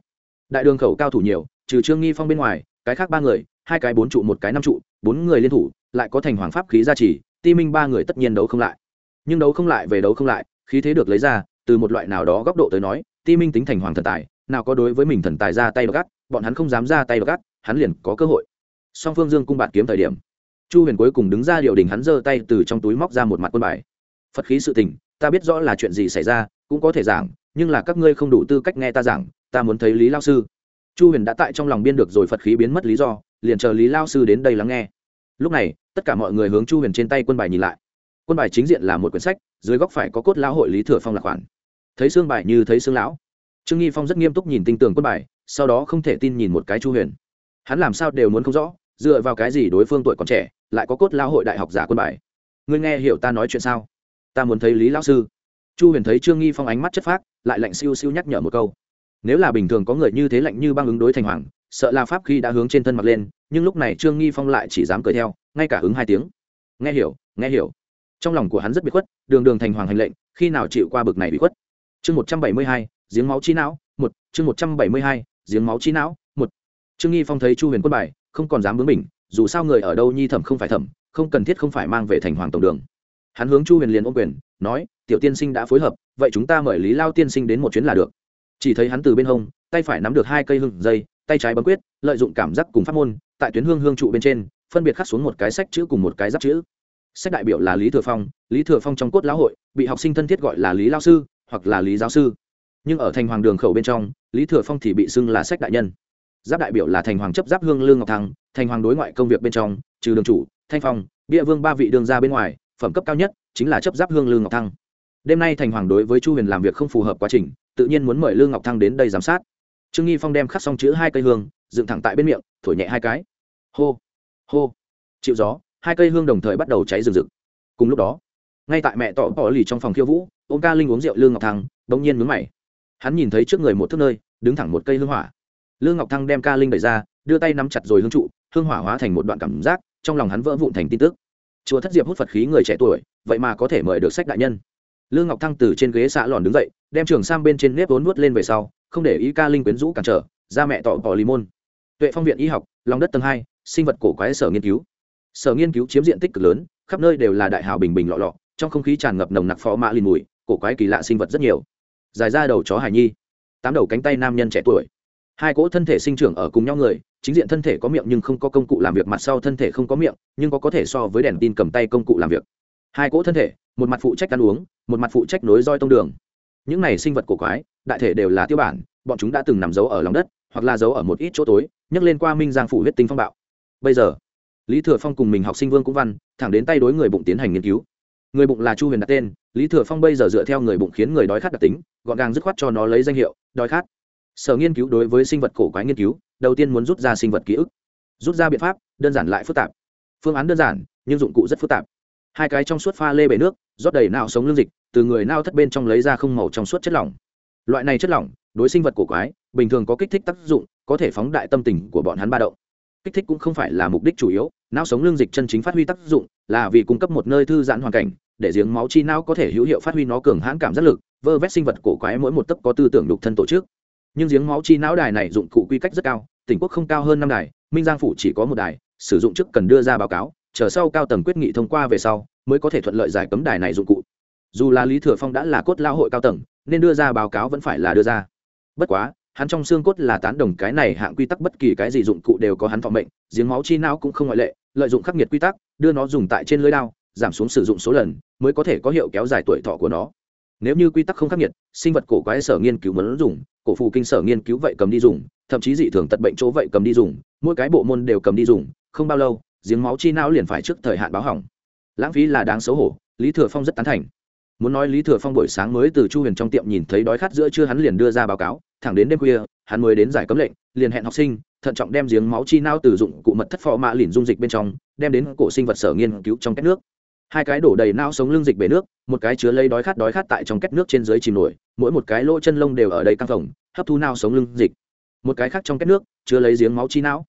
Đại đường khẩu cao thủ nhiều, trừ trương nghi phong bên ngoài, cái khác ba người, hai cái bốn trụ, một cái năm trụ, bốn người liên thủ, lại có thành hoàng pháp khí gia trì ti minh ba người tất nhiên đấu không lại. Nhưng đấu không lại về đấu không lại, khí thế được lấy ra, từ một loại nào đó góc độ tới nói, ti minh tính thành hoàng thần tài, nào có đối với mình thần tài ra tay gắt, bọn hắn không dám ra tay gắt, hắn liền có cơ hội. Song phương dương cung bạn kiếm thời điểm, chu huyền cuối cùng đứng ra điều đình hắn giơ tay từ trong túi móc ra một mặt quân bài. Phật khí sự tình, ta biết rõ là chuyện gì xảy ra, cũng có thể giảng, nhưng là các ngươi không đủ tư cách nghe ta giảng, ta muốn thấy lý lao sư. Chu huyền đã tại trong lòng biên được rồi phật khí biến mất lý do, liền chờ lý lao sư đến đây lắng nghe. Lúc này tất cả mọi người hướng chu huyền trên tay quân bài nhìn lại. Quân bài chính diện là một quyển sách, dưới góc phải có cốt lão hội lý thừa phong lạc khoản. Thấy xương bài như thấy xương lão. Trương nghi phong rất nghiêm túc nhìn tinh tường quân bài, sau đó không thể tin nhìn một cái chu huyền. Hắn làm sao đều muốn không rõ, dựa vào cái gì đối phương tuổi còn trẻ, lại có cốt lao hội đại học giả quân bài. Ngươi nghe hiểu ta nói chuyện sao? Ta muốn thấy lý lão sư. Chu huyền thấy trương nghi phong ánh mắt chất phác, lại lạnh siêu siêu nhắc nhở một câu. Nếu là bình thường có người như thế lạnh như băng ứng đối thành hoàng, sợ là pháp khi đã hướng trên thân mặt lên nhưng lúc này trương nghi phong lại chỉ dám cười theo, ngay cả ứng hai tiếng. Nghe hiểu nghe hiểu. Trong lòng của hắn rất bị khuất, đường đường thành hoàng hành lệnh, khi nào chịu qua bực này bị khuất? Chương một trăm bảy mươi hai, giếng máu chi não, một, chương một trăm bảy mươi hai, giếng máu chi não, một. Trương nghi phong thấy chu huyền quân bài, không còn dám bướng mình dù sao người ở đâu nhi thẩm không phải thẩm, không cần thiết không phải mang về thành hoàng tổng đường. Hắn hướng chu huyền liền ôm quyền, nói, tiểu tiên sinh đã phối hợp, vậy chúng ta mời lý lao tiên sinh đến một chuyến là được. Chỉ thấy hắn từ bên hông, tay phải nắm được hai cây hưng dây, tay trái bấm quyết, lợi dụng cảm giác cùng pháp môn tại tuyến hương hương trụ bên trên, phân biệt khắc xuống một cái sách chữ cùng một cái giáp chữ. Sách đại biểu là lý thừa phong, lý thừa phong trong cốt lão hội, bị học sinh thân thiết gọi là lý lao sư, hoặc là lý giáo sư. Nhưng ở thành hoàng đường khẩu bên trong, lý thừa phong thì bị xưng là sách đại nhân. Giáp đại biểu là thành hoàng chấp giáp hương lương ngọc thăng, thành hoàng đối ngoại công việc bên trong, trừ đường chủ, thanh phong, bia vương ba vị đường ra bên ngoài, phẩm cấp cao nhất chính là chấp giáp hương lương ngọc thăng. Đêm nay thành hoàng đối với chu huyền làm việc không phù hợp quá trình, tự nhiên muốn mời lương ngọc thăng đến đây giám sát. Trương nghi phong đem khắc xong chữ hai cây hương dựng thẳng tại bên miệng, thổi nhẹ hai cái. Hô hô. Chịu gió, hai cây hương đồng thời bắt đầu cháy rừng rực. Cùng lúc đó, ngay tại mẹ tỏ bỏ lì trong phòng khiêu vũ, ôm ca linh uống rượu lương ngọc thăng, bỗng nhiên mướn mày. Hắn nhìn thấy trước người một thước nơi, đứng thẳng một cây hương hỏa. Lương ngọc thăng đem ca linh đẩy ra, đưa tay nắm chặt rồi hương trụ, hương hỏa hóa thành một đoạn cảm giác, trong lòng hắn vỡ vụn thành tin tức. Chùa thất diệp hút phật khí người trẻ tuổi, vậy mà có thể mời được sách đại nhân. Lương ngọc thăng từ trên ghế xạ lòn đứng dậy, đem trường sang bên trên nếp vốn nuốt lên về sau, không để ý ca linh quyến rũ cản trở, ra mẹ tỏ bỏ lì môn tuệ phong viện y học, lòng đất tầng hai, sinh vật cổ quái sở nghiên cứu. Sở nghiên cứu chiếm diện tích cực lớn, khắp nơi đều là đại hào bình bình lọ lọ, trong không khí tràn ngập nồng nặc phó mã lìn mùi, cổ quái kỳ lạ sinh vật rất nhiều. Dài ra đầu chó hải nhi, tám đầu cánh tay nam nhân trẻ tuổi. Hai cỗ thân thể sinh trưởng ở cùng nhau người, chính diện thân thể có miệng nhưng không có công cụ làm việc, mặt sau thân thể không có miệng, nhưng có có thể so với đèn tin cầm tay công cụ làm việc. Hai cỗ thân thể, một mặt phụ trách ăn uống, một mặt phụ trách nối roi tông đường. Những này sinh vật cổ quái, đại thể đều là tiêu bản, bọn chúng đã từng nằm giấu ở lòng đất, hoặc là giấu ở một ít chỗ tối nhấc lên qua minh giang phủ huyết tinh phong bạo. Bây giờ, lý thừa phong cùng mình học sinh vương cũng văn, thẳng đến tay đối người bụng tiến hành nghiên cứu. Người bụng là chu huyền đặt tên, lý thừa phong bây giờ dựa theo người bụng khiến người đói khát đặc tính, gọn gàng dứt khoát cho nó lấy danh hiệu, đói khát. Sở nghiên cứu đối với sinh vật cổ quái nghiên cứu, đầu tiên muốn rút ra sinh vật ký ức, rút ra biện pháp, đơn giản lại phức tạp. Phương án đơn giản, nhưng dụng cụ rất phức tạp. Hai cái trong suốt pha lê bể nước, rót đầy nao sống lương dịch, từ người nao thất bên trong lấy ra không màu trong suốt chất lỏng. Loại này chất lỏng, đối sinh vật cổ quái, bình thường có kích thích tác dụng có thể phóng đại tâm tình của bọn hắn ba động. Kích thích cũng không phải là mục đích chủ yếu, não sống lương dịch chân chính phát huy tác dụng là vì cung cấp một nơi thư giãn hoàn cảnh, để giếng máu chi não có thể hữu hiệu phát huy nó cường hãn cảm giác lực, vơ vét sinh vật cổ quái mỗi một tấc có tư tưởng đục thân tổ chức. Nhưng giếng máu chi não đài này dụng cụ quy cách rất cao, tỉnh quốc không cao hơn năm đài, minh giang phủ chỉ có một đài, sử dụng trước cần đưa ra báo cáo, chờ sau cao tầng quyết nghị thông qua về sau, mới có thể thuận lợi giải cấm đài này dụng cụ. Dù là lý thừa phong đã là cốt lao hội cao tầng, nên đưa ra báo cáo vẫn phải là đưa ra. Bất quá hắn trong xương cốt là tán đồng cái này hạng quy tắc bất kỳ cái gì dụng cụ đều có hắn phòng mệnh, giếng máu chi não cũng không ngoại lệ, lợi dụng khắc nghiệt quy tắc, đưa nó dùng tại trên lưới đao, giảm xuống sử dụng số lần, mới có thể có hiệu kéo dài tuổi thọ của nó. Nếu như quy tắc không khắc nghiệt, sinh vật cổ quái sở nghiên cứu muốn dùng, cổ phù kinh sở nghiên cứu vậy cầm đi dùng, thậm chí dị thường tật bệnh chỗ vậy cầm đi dùng, mỗi cái bộ môn đều cầm đi dùng, không bao lâu, giếng máu chi não liền phải trước thời hạn báo hỏng. Lãng phí là đáng xấu hổ, lý thừa phong rất tán thành. Muốn nói lý thừa phong buổi sáng mới từ chu huyền trong tiệm nhìn thấy đói khát giữa trưa hắn liền đưa ra báo cáo thẳng đến đêm khuya, hắn mới đến giải cấm lệnh, liền hẹn học sinh, thận trọng đem giếng máu chi nao từ dụng cụ mật thất phò mạ lìn dung dịch bên trong, đem đến cổ sinh vật sở nghiên cứu trong cách nước. Hai cái đổ đầy nao sống lưng dịch bể nước, một cái chứa lấy đói khát đói khát tại trong két nước trên dưới chìm nổi, mỗi một cái lỗ chân lông đều ở đây căng phồng, hấp thu nao sống lưng dịch. Một cái khác trong két nước, chứa lấy giếng máu chi não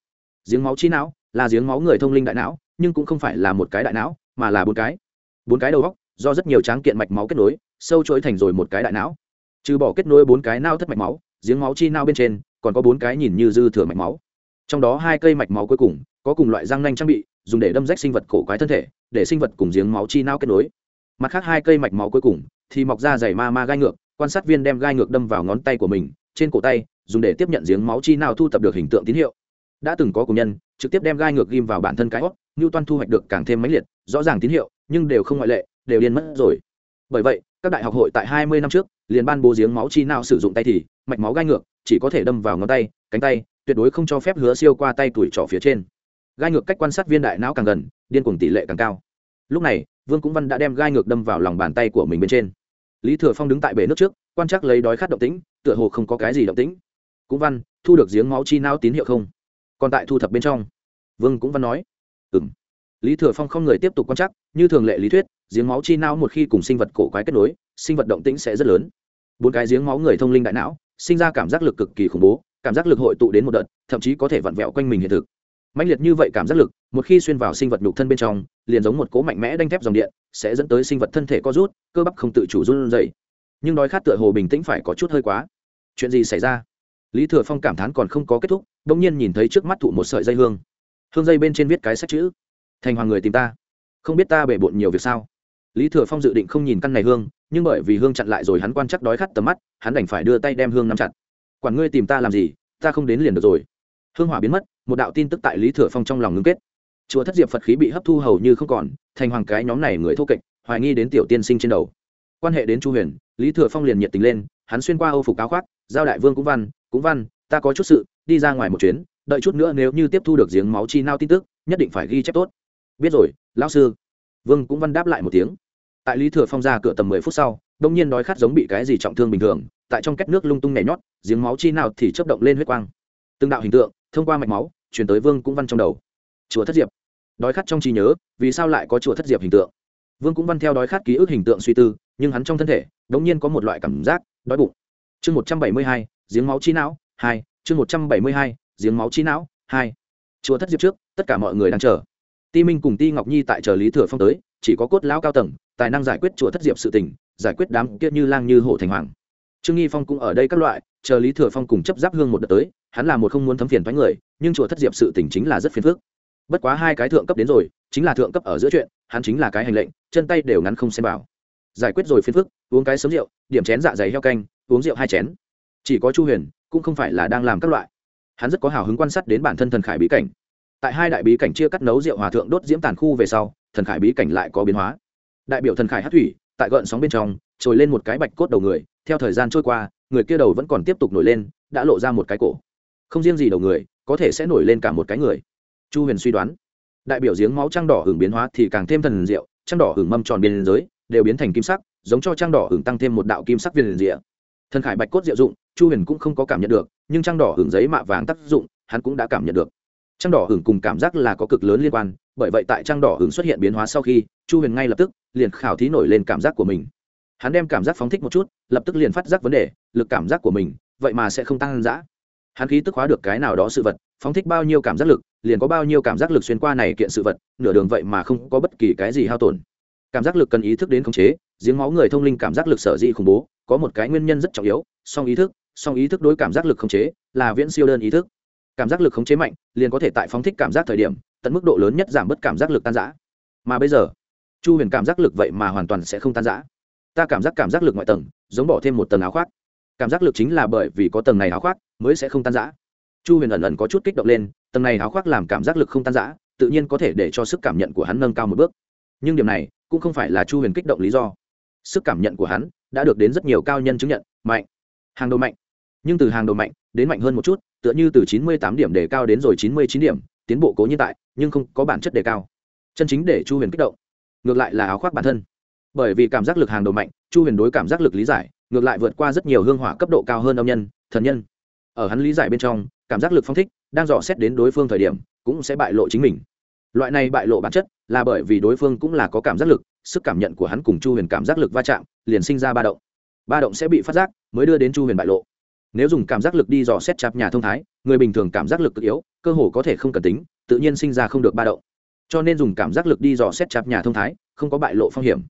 giếng máu chi não là giếng máu người thông linh đại não, nhưng cũng không phải là một cái đại não, mà là bốn cái. Bốn cái đầu góc do rất nhiều tráng kiện mạch máu kết nối, sâu chuỗi thành rồi một cái đại não. Trừ bỏ kết nối bốn cái nao thất mạch máu giếng máu chi nao bên trên, còn có bốn cái nhìn như dư thừa mạch máu. Trong đó hai cây mạch máu cuối cùng, có cùng loại răng nanh trang bị, dùng để đâm rách sinh vật cổ quái thân thể, để sinh vật cùng giếng máu chi nao kết nối. Mặt khác hai cây mạch máu cuối cùng, thì mọc ra dày ma ma gai ngược, quan sát viên đem gai ngược đâm vào ngón tay của mình, trên cổ tay, dùng để tiếp nhận giếng máu chi nao thu tập được hình tượng tín hiệu. Đã từng có cùng nhân, trực tiếp đem gai ngược ghim vào bản thân cái hót như toan thu hoạch được càng thêm mãnh liệt, rõ ràng tín hiệu, nhưng đều không ngoại lệ, đều điên mất rồi. Bởi vậy các đại học hội tại 20 năm trước liền ban bố giếng máu chi nào sử dụng tay thì, mạch máu gai ngược, chỉ có thể đâm vào ngón tay, cánh tay, tuyệt đối không cho phép hứa siêu qua tay tuổi trỏ phía trên. Gai ngược cách quan sát viên đại não càng gần, điên cuồng tỷ lệ càng cao. Lúc này, vương cũng văn đã đem gai ngược đâm vào lòng bàn tay của mình bên trên. Lý thừa phong đứng tại bể nước trước, quan trắc lấy đói khát động tĩnh, tựa hồ không có cái gì động tĩnh. Cũng văn, thu được giếng máu chi não tín hiệu không? Còn tại thu thập bên trong. Vương cũng văn nói. Ừng lý thừa phong không người tiếp tục quan trắc, như thường lệ lý thuyết giếng máu chi não một khi cùng sinh vật cổ quái kết nối, sinh vật động tĩnh sẽ rất lớn. Bốn cái giếng máu người thông linh đại não, sinh ra cảm giác lực cực kỳ khủng bố, cảm giác lực hội tụ đến một đợt, thậm chí có thể vặn vẹo quanh mình hiện thực. Mạnh liệt như vậy cảm giác lực, một khi xuyên vào sinh vật nhục thân bên trong, liền giống một cố mạnh mẽ đanh thép dòng điện, sẽ dẫn tới sinh vật thân thể co rút, cơ bắp không tự chủ run dày nhưng đói khát tựa hồ bình tĩnh phải có chút hơi quá. Chuyện gì xảy ra? Lý thừa phong cảm thán còn không có kết thúc đ ỗ n g nhiên nhìn thấy trước mắt thụ một sợi dây hương. Hương dây bên trên viết cái sách chữ. Thành hoàng người tìm ta. Không biết ta bể bộn nhiều việc sao? Lý thừa phong dự định không nhìn căn này hương, nhưng bởi vì hương chặn lại rồi hắn quan chắc đói khát tầm mắt, hắn đành phải đưa tay đem hương nắm chặt. Quản ngươi tìm ta làm gì, ta không đến liền được rồi. Hương hỏa biến mất, một đạo tin tức tại lý thừa phong trong lòng ngưng kết. Chùa thất diệp phật khí bị hấp thu hầu như không còn, thành hoàng cái nhóm này người thô kệch, hoài nghi đến tiểu tiên sinh trên đầu. Quan hệ đến chu huyền, lý thừa phong liền nhiệt tình lên, hắn xuyên qua âu phục áo khoác, giao đại vương cũng văn cũng văn, ta có chút sự, đi ra ngoài một chuyến, đợi chút nữa nếu như tiếp thu được giếng máu chi nao tin tức, nhất định phải ghi chép tốt. Biết rồi, lão sư vương cũng văn đáp lại một tiếng. Tại lý thừa phong ra cửa tầm mười phút sau, đông nhiên đói khát giống bị cái gì trọng thương bình thường, tại trong két nước lung tung nhảy nhót, giếng máu chi nào thì chấp động lên huyết quang. Từng đạo hình tượng, thông qua mạch máu chuyển tới vương cũng văn trong đầu. Chùa thất diệp. Đói khát trong trí nhớ, vì sao lại có chùa thất diệp hình tượng? Vương cũng văn theo đói khát ký ức hình tượng suy tư, nhưng hắn trong thân thể, đống nhiên có một loại cảm giác, đói bụng. Chương một trăm bảy mươi hai, giếng máu chi não, hai, chương một trăm bảy mươi hai, giếng máu chi não, hai. Chùa thất diệp trước, tất cả mọi người đang chờ ti minh cùng ti ngọc nhi tại chờ lý thừa phong tới, chỉ có cốt lão cao tầng, tài năng giải quyết chùa thất diệp sự tình, giải quyết đám kiết như lang như hổ thành hoàng. Trương nghi phong cũng ở đây các loại, chờ lý thừa phong cùng chấp giáp hương một đợt tới, hắn là một không muốn thấm phiền thoái người, nhưng chùa thất diệp sự tình chính là rất phiền phức. Bất quá hai cái thượng cấp đến rồi, chính là thượng cấp ở giữa chuyện, hắn chính là cái hành lệnh, chân tay đều ngắn không xem vào. Giải quyết rồi phiền phức, uống cái sớm rượu, điểm chén dạ dày heo canh, uống rượu hai chén. Chỉ có chu huyền, cũng không phải là đang làm các loại. Hắn rất có hào hứng quan sát đến bản thân thần khải bí cảnh tại hai đại bí cảnh chia cắt nấu rượu hòa thượng đốt diễm tàn khu về sau thần khải bí cảnh lại có biến hóa. Đại biểu thần khải hát thủy tại gợn sóng bên trong trồi lên một cái bạch cốt đầu người theo thời gian trôi qua người kia đầu vẫn còn tiếp tục nổi lên đã lộ ra một cái cổ. Không riêng gì đầu người có thể sẽ nổi lên cả một cái người. Chu huyền suy đoán đại biểu giếng máu trăng đỏ hưởng biến hóa thì càng thêm thần rượu, trăng đỏ hưởng mâm tròn biên giới đều biến thành kim sắc giống cho trăng đỏ hưởng tăng thêm một đạo kim sắc viên rịa thần khải bạch cốt diệu dụng chu huyền cũng không có cảm nhận được nhưng trăng đỏ hưởng giấy mạ vàng tác dụng hắn cũng đã cảm nhận được trăng đỏ hưởng cùng cảm giác là có cực lớn liên quan, bởi vậy tại trăng đỏ hưởng xuất hiện biến hóa sau khi, chu huyền ngay lập tức liền khảo thí nổi lên cảm giác của mình. Hắn đem cảm giác phóng thích một chút, lập tức liền phát giác vấn đề, lực cảm giác của mình, vậy mà sẽ không tăng giã hắn khí tức hóa được cái nào đó sự vật, phóng thích bao nhiêu cảm giác lực, liền có bao nhiêu cảm giác lực xuyên qua này kiện sự vật, nửa đường vậy mà không có bất kỳ cái gì hao tổn. Cảm giác lực cần ý thức đến khống chế, giếng máu người thông linh cảm giác lực sở dĩ khủng bố, có một cái nguyên nhân rất trọng yếu, song ý thức, song ý thức đối cảm giác lực khống chế, là viễn siêu đơn ý thức cảm giác lực khống chế mạnh, liền có thể tại phóng thích cảm giác thời điểm, tận mức độ lớn nhất giảm bớt cảm giác lực tan giã mà bây giờ, chu huyền cảm giác lực vậy mà hoàn toàn sẽ không tan giã ta cảm giác cảm giác lực ngoại tầng, giống bỏ thêm một tầng áo khoác. Cảm giác lực chính là bởi vì có tầng này áo khoác mới sẽ không tan giã chu huyền ẩn ẩn có chút kích động lên, tầng này áo khoác làm cảm giác lực không tan giã tự nhiên có thể để cho sức cảm nhận của hắn nâng cao một bước. Nhưng điểm này cũng không phải là chu huyền kích động lý do. Sức cảm nhận của hắn đã được đến rất nhiều cao nhân chứng nhận, mạnh, hàng đầu mạnh. Nhưng từ hàng đầu mạnh đến mạnh hơn một chút tựa như từ chín mươi tám điểm đề cao đến rồi chín mươi chín điểm, tiến bộ cố như tại, nhưng không có bản chất đề cao. Chân chính để chu huyền kích động, ngược lại là áo khoác bản thân. Bởi vì cảm giác lực hàng đầu mạnh, chu huyền đối cảm giác lực lý giải, ngược lại vượt qua rất nhiều hương hỏa cấp độ cao hơn âm nhân, thần nhân. Ở hắn lý giải bên trong, cảm giác lực phong thích, đang dò xét đến đối phương thời điểm, cũng sẽ bại lộ chính mình. Loại này bại lộ bản chất là bởi vì đối phương cũng là có cảm giác lực, sức cảm nhận của hắn cùng chu huyền cảm giác lực va chạm, liền sinh ra ba động. Ba động sẽ bị phát giác, mới đưa đến chu huyền bại lộ nếu dùng cảm giác lực đi dò xét chạp nhà thông thái, người bình thường cảm giác lực cực yếu, cơ hồ có thể không cần tính, tự nhiên sinh ra không được ba động. Cho nên dùng cảm giác lực đi dò xét chạp nhà thông thái, không có bại lộ phong hiểm.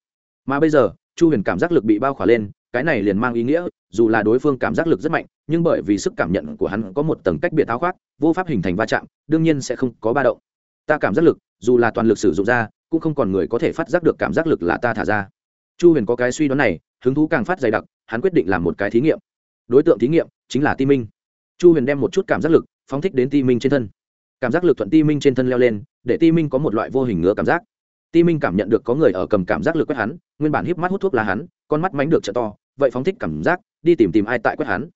Mà bây giờ, chu huyền cảm giác lực bị bao khỏa lên, cái này liền mang ý nghĩa, dù là đối phương cảm giác lực rất mạnh, nhưng bởi vì sức cảm nhận của hắn có một tầng cách biệt áo khoác, vô pháp hình thành va chạm, đương nhiên sẽ không có ba động. Ta cảm giác lực, dù là toàn lực sử dụng ra, cũng không còn người có thể phát giác được cảm giác lực là ta thả ra. Chu huyền có cái suy đoán này, hứng thú càng phát dày đặc, hắn quyết định làm một cái thí nghiệm đối tượng thí nghiệm chính là ti minh. Chu huyền đem một chút cảm giác lực phóng thích đến ti minh trên thân. Cảm giác lực thuận ti minh trên thân leo lên, để ti minh có một loại vô hình ngứa cảm giác. Ti minh cảm nhận được có người ở cầm cảm giác lực quét hắn, nguyên bản híp mắt hút thuốc là hắn, con mắt mánh được trợ to, vậy phóng thích cảm giác, đi tìm tìm ai tại quét hắn.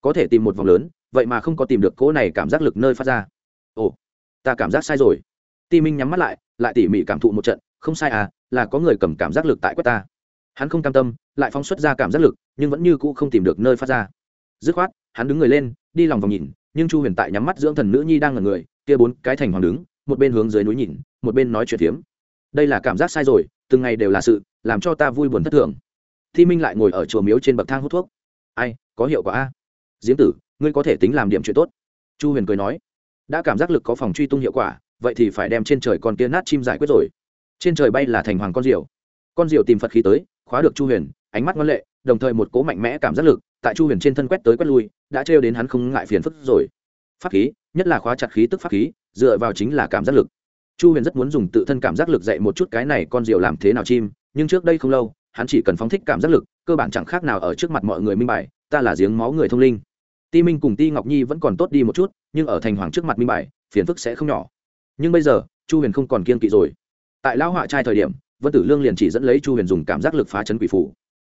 Có thể tìm một vòng lớn, vậy mà không có tìm được cỗ này cảm giác lực nơi phát ra. Ồ, ta cảm giác sai rồi. Ti minh nhắm mắt lại lại tỉ mỉ cảm thụ một trận, không sai à là có người cầm cảm giác lực tại quét ta. Hắn không cam tâm lại phóng xuất ra cảm giác lực, nhưng vẫn như cũ không tìm được nơi phát ra. Dứt khoát, hắn đứng người lên, đi lòng vòng nhìn, nhưng chu huyền tại nhắm mắt dưỡng thần nữ nhi đang ngần người, kia bốn cái thành hoàng đứng, một bên hướng dưới núi nhìn, một bên nói chuyện phiếm. Đây là cảm giác sai rồi, từng ngày đều là sự, làm cho ta vui buồn thất thường. Thi minh lại ngồi ở chùa miếu trên bậc thang hút thuốc. Ai, có hiệu quả a? Diễm tử, ngươi có thể tính làm điểm chuyện tốt. Chu huyền cười nói, đã cảm giác lực có phòng truy tung hiệu quả, vậy thì phải đem trên trời con kia nát chim giải quyết rồi. Trên trời bay là thành hoàng con diều. Con diều tìm phật khí tới, khóa được chu huyền ánh mắt ngoan lệ, đồng thời một cố mạnh mẽ cảm giác lực, tại chu huyền trên thân quét tới quét lui, đã trêu đến hắn không ngại phiền phức rồi. Pháp khí, nhất là khóa chặt khí tức pháp khí, dựa vào chính là cảm giác lực. Chu huyền rất muốn dùng tự thân cảm giác lực dạy một chút cái này con diều làm thế nào chim, nhưng trước đây không lâu, hắn chỉ cần phóng thích cảm giác lực, cơ bản chẳng khác nào ở trước mặt mọi người minh bài, ta là giếng máu người thông linh. Ti minh cùng ti ngọc nhi vẫn còn tốt đi một chút, nhưng ở thành hoàng trước mặt minh bài, phiền phức sẽ không nhỏ. Nhưng bây giờ, chu huyền không còn kiên kỵ rồi. Tại lão họa trai thời điểm, vân tử lương liền chỉ dẫn lấy chu huyền dùng cảm giác lực phá chấn quỷ phủ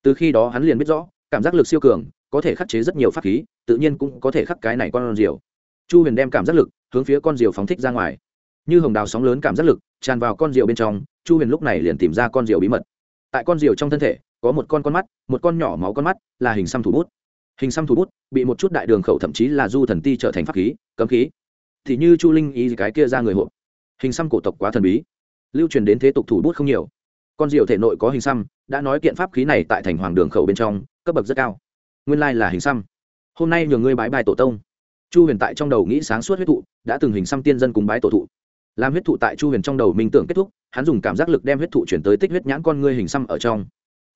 từ khi đó hắn liền biết rõ, cảm giác lực siêu cường, có thể khắc chế rất nhiều pháp khí, tự nhiên cũng có thể khắc cái này con diều. Chu huyền đem cảm giác lực hướng phía con diều phóng thích ra ngoài. Như hồng đào sóng lớn cảm giác lực tràn vào con diều bên trong, chu huyền lúc này liền tìm ra con diều bí mật. Tại con diều trong thân thể, có một con con mắt, một con nhỏ máu con mắt, là hình xăm thủ bút. Hình xăm thủ bút bị một chút đại đường khẩu thậm chí là du thần ti trở thành pháp khí, cấm khí. Thì như chu linh ý cái kia ra người hộp. Hình xăm cổ tộc quá thần bí. Lưu truyền đến thế tục thủ bút không nhiều. Con diều thể nội có hình xăm đã nói kiện pháp khí này tại thành hoàng đường khẩu bên trong, cấp bậc rất cao. Nguyên lai là hình xăm. Hôm nay nhờ ngươi bái bài tổ tông. Chu huyền tại trong đầu nghĩ sáng suốt huyết thụ, đã từng hình xăm tiên dân cùng bái tổ thụ. Làm huyết thụ tại chu huyền trong đầu minh tưởng kết thúc, hắn dùng cảm giác lực đem huyết thụ chuyển tới tích huyết nhãn con ngươi hình xăm ở trong.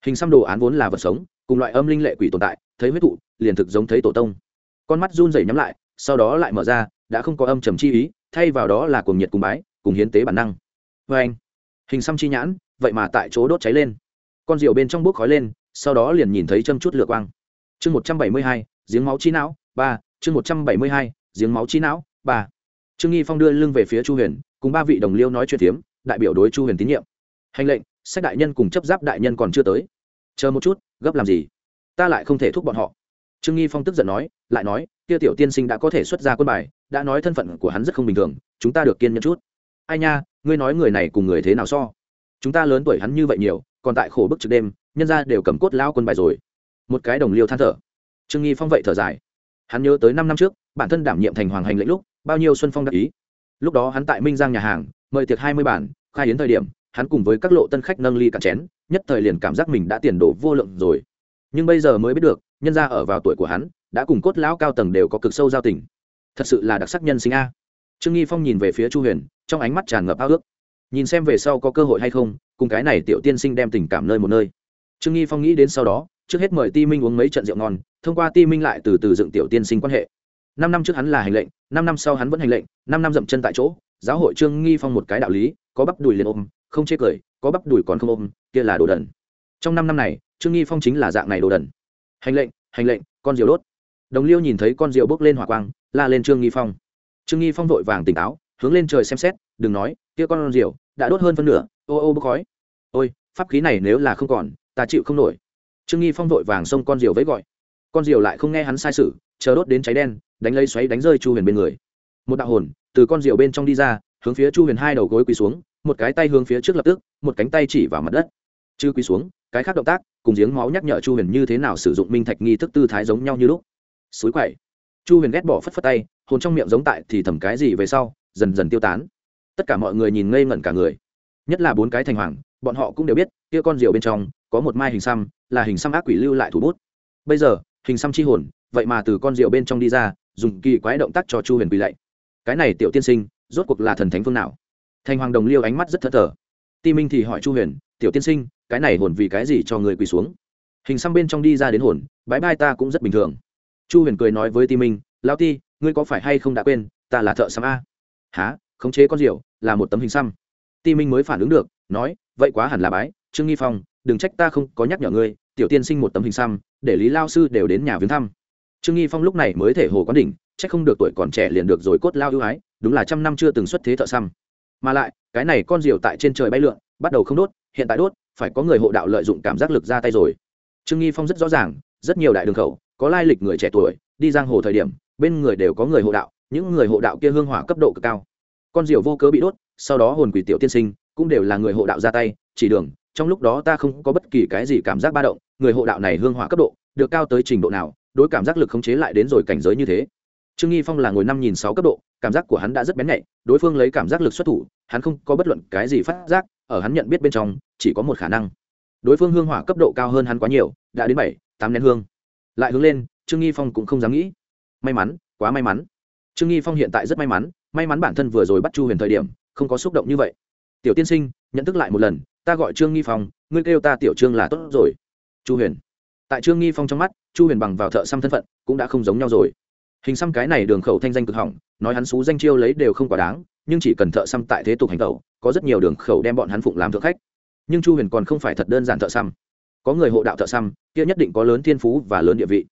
Hình xăm đồ án vốn là vật sống, cùng loại âm linh lệ quỷ tồn tại, thấy huyết thụ, liền thực giống thấy tổ tông. Con mắt run rẩy nhắm lại, sau đó lại mở ra, đã không có âm trầm chi ý, thay vào đó là cuồng nhiệt cùng bái, cùng hiến tế bản năng. Vê anh. Hình xăm chi nhãn, vậy mà tại chỗ đốt cháy lên con rượu bên trong bốc khói lên, sau đó liền nhìn thấy châm chút lửa quang. Chương một trăm bảy mươi hai, giếng máu chi não, ba, chương một trăm bảy mươi hai, giếng máu chi não, ba. Trương nghi phong đưa lưng về phía chu huyền, cùng ba vị đồng liêu nói chuyện phiếm đại biểu đối chu huyền tín nhiệm. Hành lệnh, sách đại nhân cùng chấp giáp đại nhân còn chưa tới. Chờ một chút, gấp làm gì? Ta lại không thể thúc bọn họ. Trương nghi phong tức giận nói, lại nói, kia tiểu tiên sinh đã có thể xuất ra quân bài, đã nói thân phận của hắn rất không bình thường, chúng ta được kiên nhẫn chút. Ai nha, ngươi nói người này cùng người thế nào so? Chúng ta lớn tuổi hắn như vậy nhiều còn tại khổ bức trực đêm, nhân ra đều cầm cốt lao quân bài rồi. Một cái đồng liêu than thở. Trương nghi phong vậy thở dài. Hắn nhớ tới năm năm trước, bản thân đảm nhiệm thành hoàng hành lệnh lúc, bao nhiêu xuân phong đắc ý. Lúc đó hắn tại minh giang nhà hàng, mời tiệc hai mươi bản, khai yến thời điểm, hắn cùng với các lộ tân khách nâng ly cạn chén, nhất thời liền cảm giác mình đã tiền đồ vô lượng rồi. Nhưng bây giờ mới biết được, nhân ra ở vào tuổi của hắn, đã cùng cốt lão cao tầng đều có cực sâu giao tình. Thật sự là đặc sắc nhân sinh a. Trương nghi phong nhìn về phía chu huyền, trong ánh mắt tràn ngập ao ước. Nhìn xem về sau có cơ hội hay không cùng cái này tiểu tiên sinh đem tình cảm nơi một nơi. Trương nghi phong nghĩ đến sau đó, trước hết mời ti minh uống mấy trận rượu ngon, thông qua ti minh lại từ từ dựng tiểu tiên sinh quan hệ. Năm năm trước hắn là hành lệnh, năm năm sau hắn vẫn hành lệnh, năm năm dậm chân tại chỗ, giáo hội trương nghi phong một cái đạo lý, có bắp đùi liền ôm, không chê cười, có bắp đùi còn không ôm, kia là đồ đần. Trong năm năm này, trương nghi phong chính là dạng này đồ đần. Hành lệnh hành lệnh, con diều đốt. Đồng liêu nhìn thấy con diều bốc lên hỏa quang, la lên trương nghi phong. Trương nghi phong vội vàng tỉnh táo, hướng lên trời xem xét, đừng nói, kia con diều đã đốt hơn phân nửa, ô ô bốc khói. Ôi, pháp khí này nếu là không còn, ta chịu không nổi. Trương nghi phong vội vàng xông con diều với gọi. Con diều lại không nghe hắn sai sự, chờ đốt đến cháy đen, đánh lấy xoáy đánh rơi chu huyền bên người. Một đạo hồn, từ con diều bên trong đi ra, hướng phía chu huyền hai đầu gối quỳ xuống, một cái tay hướng phía trước lập tức, một cánh tay chỉ vào mặt đất. Chư quỳ xuống, cái khác động tác, cùng giếng máu nhắc nhở chu huyền như thế nào sử dụng minh thạch nghi thức tư thái giống nhau như lúc. Suối quậy chu huyền ghét bỏ phất phất tay, hồn trong miệng giống tại thì thầm cái gì về sau, dần dần tiêu tán tất cả mọi người nhìn ngây ngẩn cả người. Nhất là bốn cái thành hoàng, bọn họ cũng đều biết, kia con diều bên trong, có một mai hình xăm, là hình xăm ác quỷ lưu lại thủ bút. Bây giờ, hình xăm chi hồn, vậy mà từ con diều bên trong đi ra, dùng kỳ quái động tác cho chu huyền quỳ lạy. Cái này tiểu tiên sinh, rốt cuộc là thần thánh phương nào? Thành hoàng đồng liêu ánh mắt rất thất thờ. Ti minh thì hỏi chu huyền, tiểu tiên sinh, cái này hồn vì cái gì cho người quỳ xuống? Hình xăm bên trong đi ra đến hồn bãi bai ta cũng rất bình thường. Chu huyền cười nói với ti minh lao ti, ngươi có phải hay không đã quên, ta là thợ xăm a? Há khống chế con diều là một tấm hình xăm. Ti minh mới phản ứng được, nói, vậy quá hẳn là bái, trương nghi phong, đừng trách ta không có nhắc nhở ngươi, tiểu tiên sinh một tấm hình xăm, để lý lao sư đều đến nhà viếng thăm. Trương nghi phong lúc này mới thể hồ quán đỉnh, trách không được tuổi còn trẻ liền được rồi cốt lao ưu ái, đúng là trăm năm chưa từng xuất thế thợ xăm. Mà lại, cái này con diều tại trên trời bay lượn, bắt đầu không đốt, hiện tại đốt, phải có người hộ đạo lợi dụng cảm giác lực ra tay rồi. Trương nghi phong rất rõ ràng, rất nhiều đại đường khẩu, có lai lịch người trẻ tuổi, đi giang hồ thời điểm, bên người đều có người hộ đạo, những người hộ đạo kia hương hỏa cấp độ cực cao con diều vô cớ bị đốt, sau đó hồn quỷ tiểu tiên sinh cũng đều là người hộ đạo ra tay, chỉ đường, trong lúc đó ta không có bất kỳ cái gì cảm giác ba động, người hộ đạo này hương hỏa cấp độ, được cao tới trình độ nào, đối cảm giác lực khống chế lại đến rồi cảnh giới như thế. Trương nghi phong là ngồi năm nghìn sáu cấp độ, cảm giác của hắn đã rất bén nhạy, đối phương lấy cảm giác lực xuất thủ, hắn không có bất luận cái gì phát giác, ở hắn nhận biết bên trong, chỉ có một khả năng. Đối phương hương hỏa cấp độ cao hơn hắn quá nhiều, đã đến bảy, tám nén hương. Lại hướng lên, trương nghi phong cũng không dám nghĩ. May mắn, quá may mắn. Trương nghi phong hiện tại rất may mắn may mắn bản thân vừa rồi bắt chu huyền thời điểm, không có xúc động như vậy. Tiểu tiên sinh, nhận thức lại một lần, ta gọi trương nghi phong, ngươi kêu ta tiểu trương là tốt rồi. Chu huyền. Tại trương nghi phong trong mắt, chu huyền bằng vào thợ xăm thân phận, cũng đã không giống nhau rồi. Hình xăm cái này đường khẩu thanh danh cực hỏng, nói hắn xú danh chiêu lấy đều không quá đáng, nhưng chỉ cần thợ xăm tại thế tục hành tẩu, có rất nhiều đường khẩu đem bọn hắn phụng làm thượng khách. Nhưng chu huyền còn không phải thật đơn giản thợ xăm. Có người hộ đạo thợ xăm, kia nhất định có lớn thiên phú và lớn địa vị.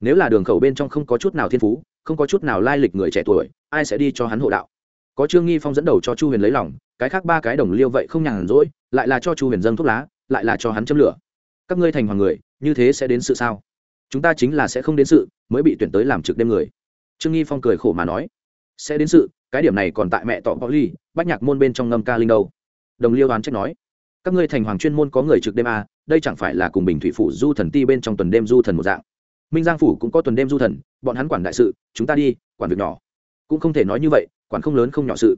Nếu là đường khẩu bên trong không có chút nào thiên phú không có chút nào lai lịch người trẻ tuổi ai sẽ đi cho hắn hộ đạo. Có trương nghi phong dẫn đầu cho chu huyền lấy lòng cái khác ba cái đồng liêu vậy không nhàn rỗi lại là cho chu huyền dâng thuốc lá lại là cho hắn châm lửa. Các ngươi thành hoàng người như thế sẽ đến sự sao? Chúng ta chính là sẽ không đến sự mới bị tuyển tới làm trực đêm người. Trương nghi phong cười khổ mà nói. Sẽ đến sự cái điểm này còn tại mẹ tọ bọ ly bách nhạc môn bên trong ngâm ca linh đâu. Đồng liêu đoán trách nói. Các ngươi thành hoàng chuyên môn có người trực đêm à, đây chẳng phải là cùng bình thủy phủ du thần ti bên trong tuần đêm du thần một dạng minh giang phủ cũng có tuần đêm du thần bọn hắn quản đại sự chúng ta đi quản việc nhỏ cũng không thể nói như vậy quản không lớn không nhỏ sự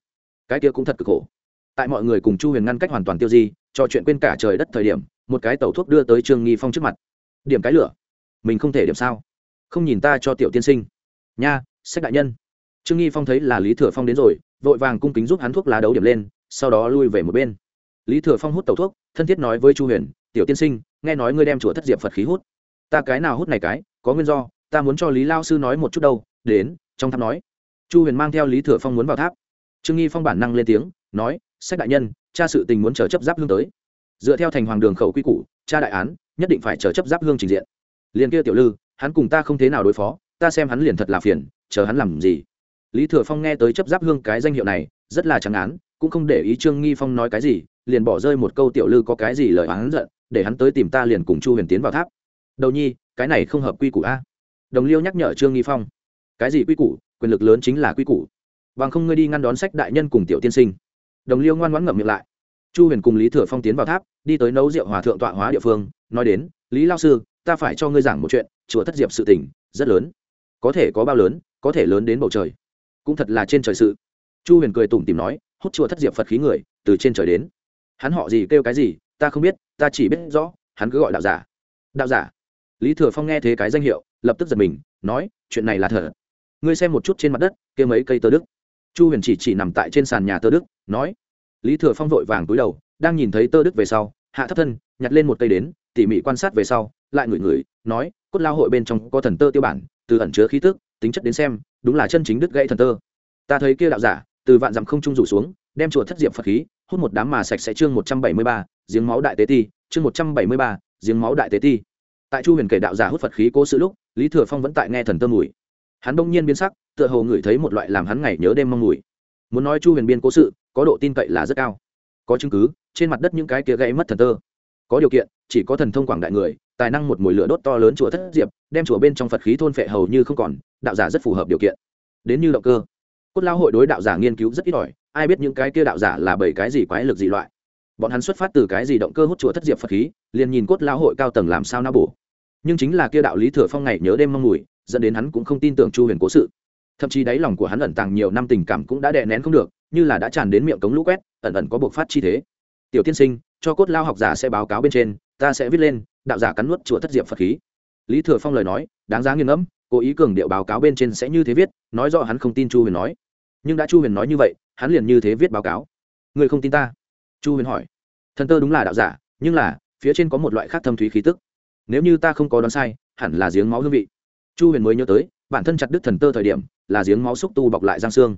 cái kia cũng thật cực khổ tại mọi người cùng chu huyền ngăn cách hoàn toàn tiêu di trò chuyện quên cả trời đất thời điểm một cái tẩu thuốc đưa tới trương nghi phong trước mặt điểm cái lửa mình không thể điểm sao không nhìn ta cho tiểu tiên sinh nha sách đại nhân trương nghi phong thấy là lý thừa phong đến rồi vội vàng cung kính giúp hắn thuốc lá đấu điểm lên sau đó lui về một bên lý thừa phong hút tẩu thuốc thân thiết nói với chu huyền tiểu tiên sinh nghe nói ngươi đem chùa thất diệp phật khí hút ta cái nào hút này cái có nguyên do, ta muốn cho lý lao sư nói một chút đâu, đến, trong tháp nói. Chu huyền mang theo lý thừa phong muốn vào tháp. Trương nghi phong bản năng lên tiếng, nói, sách đại nhân, cha sự tình muốn chờ chấp giáp hương tới. Dựa theo thành hoàng đường khẩu quy củ, cha đại án, nhất định phải chờ chấp giáp hương trình diện. Liền kia tiểu lư, hắn cùng ta không thế nào đối phó, ta xem hắn liền thật là phiền, chờ hắn làm gì? Lý thừa phong nghe tới chấp giáp hương cái danh hiệu này, rất là chẳng án, cũng không để ý trương nghi phong nói cái gì, liền bỏ rơi một câu tiểu lư có cái gì lời oán giận, để hắn tới tìm ta liền cùng chu huyền tiến vào tháp. Đầu nhi cái này không hợp quy củ a. Đồng liêu nhắc nhở trương nghi phong, cái gì quy củ? Quyền lực lớn chính là quy củ. Bằng không ngươi đi ngăn đón sách đại nhân cùng tiểu tiên sinh. Đồng liêu ngoan ngoãn ngậm miệng lại. Chu huyền cùng lý thừa phong tiến vào tháp, đi tới nấu rượu hòa thượng tọa hóa địa phương, nói đến, lý lao sư, ta phải cho ngươi giảng một chuyện, chùa thất diệp sự tình, rất lớn. Có thể có bao lớn, có thể lớn đến bầu trời. Cũng thật là trên trời sự. Chu huyền cười tủm tìm nói, hút chùa thất diệp phật khí người, từ trên trời đến. Hắn họ gì kêu cái gì, ta không biết, ta chỉ biết rõ, hắn cứ gọi đạo giả. Đạo giả? Lý thừa phong nghe thế cái danh hiệu, lập tức giật mình, nói, chuyện này là thật. Ngươi xem một chút trên mặt đất, kia mấy cây tơ đức. Chu huyền chỉ chỉ nằm tại trên sàn nhà tơ đức, nói. Lý thừa phong vội vàng túi đầu, đang nhìn thấy tơ đức về sau, hạ thấp thân, nhặt lên một cây đến, tỉ mỉ quan sát về sau, lại ngửi ngửi, nói, cốt lao hội bên trong có thần tơ tiêu bản, từ ẩn chứa khí tức, tính chất đến xem, đúng là chân chính đứt gãy thần tơ. Ta thấy kia đạo giả, từ vạn dặm không trung rủ xuống, đem chùa thất diệp phật khí, hút một đám mà sạch sẽ chương một trăm bảy mươi ba, giếng máu đại tế ti, chương một trăm bảy mươi ba, giếng máu đại tế ti tại chu huyền kể đạo giả hút phật khí cố sự lúc, lý thừa phong vẫn tại nghe thần tơ mùi. Hắn đông nhiên biến sắc, tựa hồ ngửi thấy một loại làm hắn ngày nhớ đêm mong mùi. Muốn nói chu huyền biên cố sự, có độ tin cậy là rất cao. Có chứng cứ, trên mặt đất những cái kia gãy mất thần tơ. Có điều kiện, chỉ có thần thông quảng đại người, tài năng một mùi lửa đốt to lớn chùa thất diệp, đem chùa bên trong phật khí thôn phệ hầu như không còn, đạo giả rất phù hợp điều kiện. Đến như động cơ. Cốt lao hội đối đạo giả nghiên cứu rất ít ỏi, ai biết những cái kia đạo giả là bảy cái gì quái lực gì loại. Bọn hắn xuất phát từ cái gì động cơ hút chùa thất diệp phật khí liền nhìn cốt lao hội cao tầng làm sao na bổ. Nhưng chính là kia đạo lý thừa phong ngày nhớ đêm mong mùi dẫn đến hắn cũng không tin tưởng chu huyền cố sự. Thậm chí đáy lòng của hắn ẩn tàng nhiều năm tình cảm cũng đã đè nén không được, như là đã tràn đến miệng cống lũ quét, ẩn ẩn có buộc phát chi thế. Tiểu tiên sinh, cho cốt lao học giả sẽ báo cáo bên trên, ta sẽ viết lên, đạo giả cắn nuốt chùa thất diệp phật khí. Lý thừa phong lời nói, đáng giá nghiêng ngẫm, cố ý cường điệu báo cáo bên trên sẽ như thế viết, nói rõ hắn không tin chu huyền nói. Nhưng đã chu huyền nói như vậy, hắn liền như thế viết báo cáo. Người không tin ta? Chu huyền hỏi. Thần tơ đúng là đạo giả, nhưng là phía trên có một loại khác thâm thúy khí tức. Nếu như ta không có đoán sai, hẳn là giếng máu hương vị. Chu huyền mới nhớ tới, bản thân chặt đứt thần tơ thời điểm, là giếng máu xúc tu bọc lại giang xương.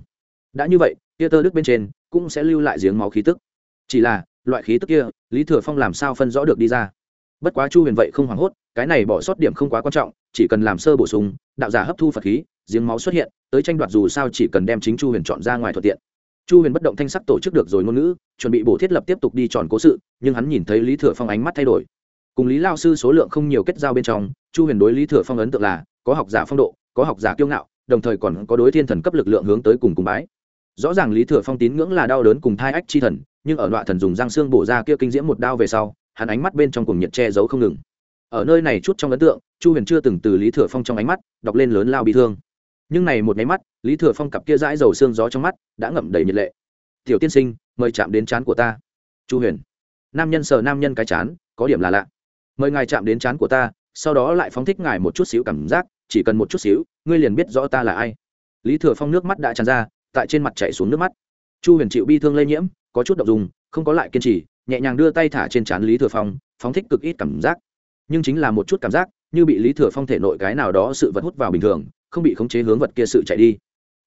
Đã như vậy tia tơ đứt bên trên cũng sẽ lưu lại giếng máu khí tức. Chỉ là, loại khí tức kia, lý thừa phong làm sao phân rõ được đi ra? Bất quá chu huyền vậy không hoảng hốt, cái này bỏ sót điểm không quá quan trọng, chỉ cần làm sơ bổ sung, đạo giả hấp thu phật khí, giếng máu xuất hiện, tới tranh đoạt dù sao chỉ cần đem chính chu huyền chọn ra ngoài thuận tiện chu huyền bất động thanh sắc tổ chức được rồi ngôn ngữ, chuẩn bị bổ thiết lập tiếp tục đi tròn cố sự, nhưng hắn nhìn thấy lý thừa phong ánh mắt thay đổi. Cùng lý lao sư số lượng không nhiều kết giao bên trong, chu huyền đối lý thừa phong ấn tượng là, có học giả phong độ, có học giả kiêu ngạo, đồng thời còn có đối thiên thần cấp lực lượng hướng tới cùng cùng bái. Rõ ràng lý thừa phong tín ngưỡng là đau đớn cùng thai ách chi thần, nhưng ở đoạn thần dùng giang xương bổ ra kia kinh diễm một đao về sau, hắn ánh mắt bên trong cùng nhiệt che giấu không ngừng. Ở nơi này chút trong ấn tượng, chu huyền chưa từng từ lý thừa phong trong ánh mắt, đọc lên lớn lao bị thương nhưng này một máy mắt, lý thừa phong cặp kia dãi dầu xương gió trong mắt đã ngậm đầy nhiệt lệ. Tiểu tiên sinh, mời chạm đến chán của ta. Chu huyền. Nam nhân sờ nam nhân cái chán, có điểm là lạ. Mời ngài chạm đến chán của ta, sau đó lại phóng thích ngài một chút xíu cảm giác, chỉ cần một chút xíu, ngươi liền biết rõ ta là ai. Lý thừa phong nước mắt đã tràn ra, tại trên mặt chạy xuống nước mắt. Chu huyền chịu bi thương lây nhiễm, có chút đ ộ n g dùng không có lại kiên trì, nhẹ nhàng đưa tay thả trên trán lý thừa phong, phóng thích cực ít cảm giác. Nhưng chính là một chút cảm giác như bị lý thừa phong thể nội cái nào đó sự vật hút vào bình thường, không bị khống chế hướng vật kia sự chạy đi.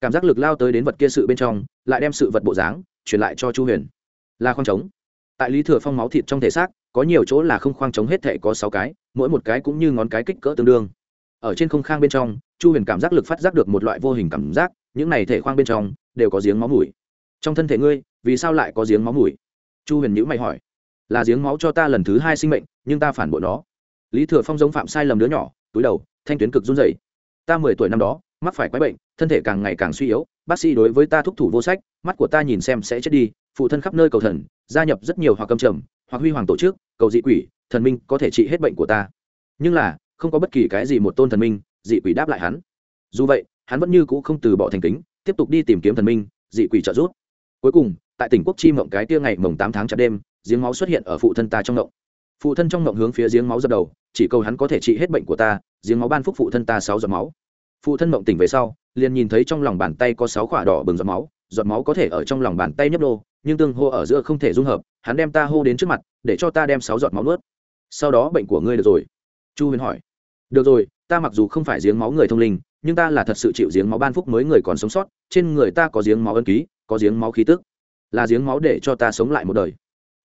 Cảm giác lực lao tới đến vật kia sự bên trong, lại đem sự vật bộ dáng truyền lại cho chu huyền. Là khoang trống. Tại lý thừa phong máu thịt trong thể xác, có nhiều chỗ là không khoang trống hết thể có sáu cái, mỗi một cái cũng như ngón cái kích cỡ tương đương. Ở trên không khang bên trong, chu huyền cảm giác lực phát giác được một loại vô hình cảm giác, những này thể khoang bên trong đều có giếng máu mùi. Trong thân thể ngươi, vì sao lại có giếng máu mùi? Chu huyền nhữ mày hỏi. Là giếng máu cho ta lần thứ hai sinh mệnh, nhưng ta phản bội nó lý thừa phong giống phạm sai lầm đứa nhỏ, túi đầu, thanh tuyến cực run dày ta mười tuổi năm đó, mắc phải quái bệnh, thân thể càng ngày càng suy yếu, bác sĩ đối với ta thúc thủ vô sách, mắt của ta nhìn xem sẽ chết đi, phụ thân khắp nơi cầu thần, gia nhập rất nhiều hoặc cầm trầm, hoặc huy hoàng tổ chức, cầu dị quỷ, thần minh có thể trị hết bệnh của ta. Nhưng là, không có bất kỳ cái gì một tôn thần minh, dị quỷ đáp lại hắn. Dù vậy, hắn vẫn như cũ không từ bỏ thành kính, tiếp tục đi tìm kiếm thần minh, dị quỷ trợ giúp. Cuối cùng, tại tỉnh quốc chi mộng cái tia ngày mồng tám tháng chặt đêm, giếng máu xuất hiện ở phụ thân ta trong mộng. Phụ thân trong mộng hướng phía giếng máu dập đầu chỉ cầu hắn có thể trị hết bệnh của ta, giếng máu ban phúc phụ thân ta sáu giọt máu. Phụ thân mộng tỉnh về sau, liền nhìn thấy trong lòng bàn tay có sáu quả đỏ bừng giọt máu giọt máu có thể ở trong lòng bàn tay nhấp đô nhưng tương hô ở giữa không thể dung hợp, hắn đem ta hô đến trước mặt, để cho ta đem sáu giọt máu nuốt. Sau đó bệnh của ngươi được rồi. Chu huyền hỏi. Được rồi, ta mặc dù không phải giếng máu người thông linh, nhưng ta là thật sự chịu giếng máu ban phúc mới người còn sống sót, trên người ta có giếng máu ân ký, có giếng máu khí tức. Là giếng máu để cho ta sống lại một đời.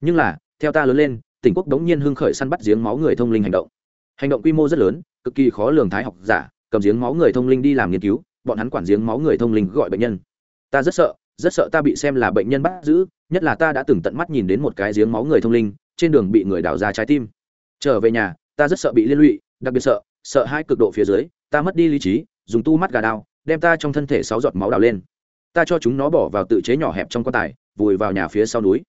Nhưng là, theo ta lớn lên, tỉnh quốc đống nhiên hưng khởi săn bắt giếng máu người thông linh hành động hành động quy mô rất lớn, cực kỳ khó lường thái học giả, cầm giếng máu người thông linh đi làm nghiên cứu, bọn hắn quản giếng máu người thông linh gọi bệnh nhân. Ta rất sợ rất sợ ta bị xem là bệnh nhân bắt giữ, nhất là ta đã từng tận mắt nhìn đến một cái giếng máu người thông linh, trên đường bị người đào ra trái tim. Trở về nhà, ta rất sợ bị liên lụy, đặc biệt sợ sợ hai cực độ phía dưới, ta mất đi lý trí, dùng tu mắt gà đao, đem ta trong thân thể sáu giọt máu đào lên. Ta cho chúng nó bỏ vào tự chế nhỏ hẹp trong quan tài, vùi vào nhà phía sau núi.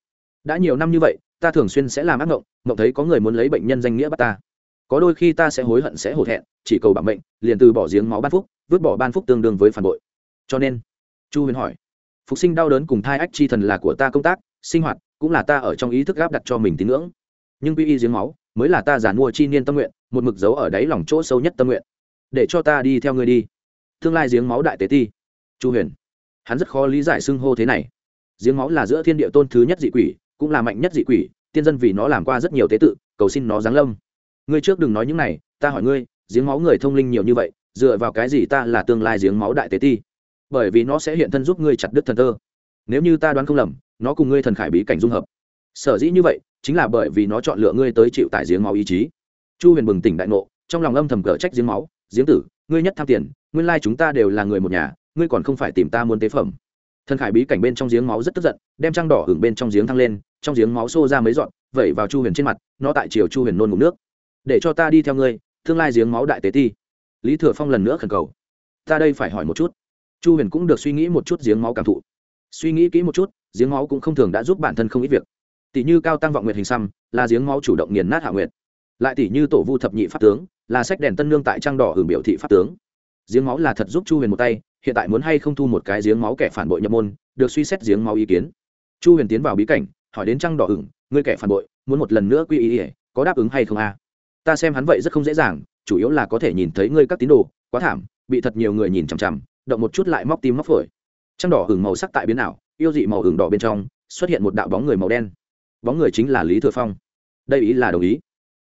Đã nhiều năm như vậy, ta thường xuyên sẽ làm ác mộng mộng thấy có người muốn lấy bệnh nhân danh nghĩa bắt ta có đôi khi ta sẽ hối hận sẽ hổ thẹn, chỉ cầu bảo mệnh, liền từ bỏ giếng máu ban phúc, vứt bỏ ban phúc tương đương với phản bội. Cho nên, chu huyền hỏi, phục sinh đau đớn cùng thai ách chi thần là của ta công tác, sinh hoạt cũng là ta ở trong ý thức gáp đặt cho mình tín ngưỡng. Nhưng quy y giếng máu mới là ta giả mua chi niên tâm nguyện, một mực dấu ở đáy lòng chỗ sâu nhất tâm nguyện. Để cho ta đi theo ngươi đi. Tương lai giếng máu đại tế ti. Chu huyền, hắn rất khó lý giải xưng hô thế này. Giếng máu là giữa thiên địa tôn thứ nhất dị quỷ, cũng là mạnh nhất dị quỷ, tiên dân vì nó làm qua rất nhiều tế tự, cầu xin nó giáng lâm ngươi trước đừng nói những này, ta hỏi ngươi, giếng máu người thông linh nhiều như vậy, dựa vào cái gì ta là tương lai giếng máu đại tế ti? Bởi vì nó sẽ hiện thân giúp ngươi chặt đứt thần tơ nếu như ta đoán không lầm, nó cùng ngươi thần khải bí cảnh dung hợp. Sở dĩ như vậy, chính là bởi vì nó chọn lựa ngươi tới chịu tại giếng máu ý chí. Chu huyền bừng tỉnh đại ngộ, trong lòng âm thầm cờ trách giếng máu, giếng tử, ngươi nhất tham tiền, nguyên lai chúng ta đều là người một nhà, ngươi còn không phải tìm ta muốn tế phẩm. Thần khải bí cảnh bên trong giếng máu rất tức giận, đem trăng đỏ hưởng bên trong giếng thăng lên, trong giếng máu xô ra mấy dọn vẩy vào chu huyền trên mặt, nó tại chiều chu huyền nôn ngụm nước để cho ta đi theo ngươi tương lai giếng máu đại tế ti. Lý thừa phong lần nữa khẩn cầu. Ta đây phải hỏi một chút. Chu huyền cũng được suy nghĩ một chút giếng máu cảm thụ. Suy nghĩ kỹ một chút giếng máu cũng không thường đã giúp bản thân không ít việc. Tỷ như cao tăng vọng nguyệt hình xăm là giếng máu chủ động nghiền nát hạ nguyệt. Lại tỷ như tổ vu thập nhị pháp tướng là sách đèn tân lương tại trang đỏ hưởng biểu thị pháp tướng. Giếng máu là thật giúp chu huyền một tay hiện tại muốn hay không thu một cái giếng máu kẻ phản bội nhập môn được suy xét giếng máu ý kiến. Chu huyền tiến vào bí cảnh hỏi đến trăng đỏ hửng, ngươi kẻ phản bội muốn một lần nữa quy ý ỉa có đáp ứng hay không a? Ta xem hắn vậy rất không dễ dàng, chủ yếu là có thể nhìn thấy ngươi các tín đồ, quá thảm, bị thật nhiều người nhìn chằm chằm, động một chút lại móc tim móc phổi. Trăng đỏ hưởng màu sắc tại biến ảo, yêu dị màu hưởng đỏ bên trong, xuất hiện một đạo bóng người màu đen. Bóng người chính là lý thừa phong. Đây ý là đồng ý.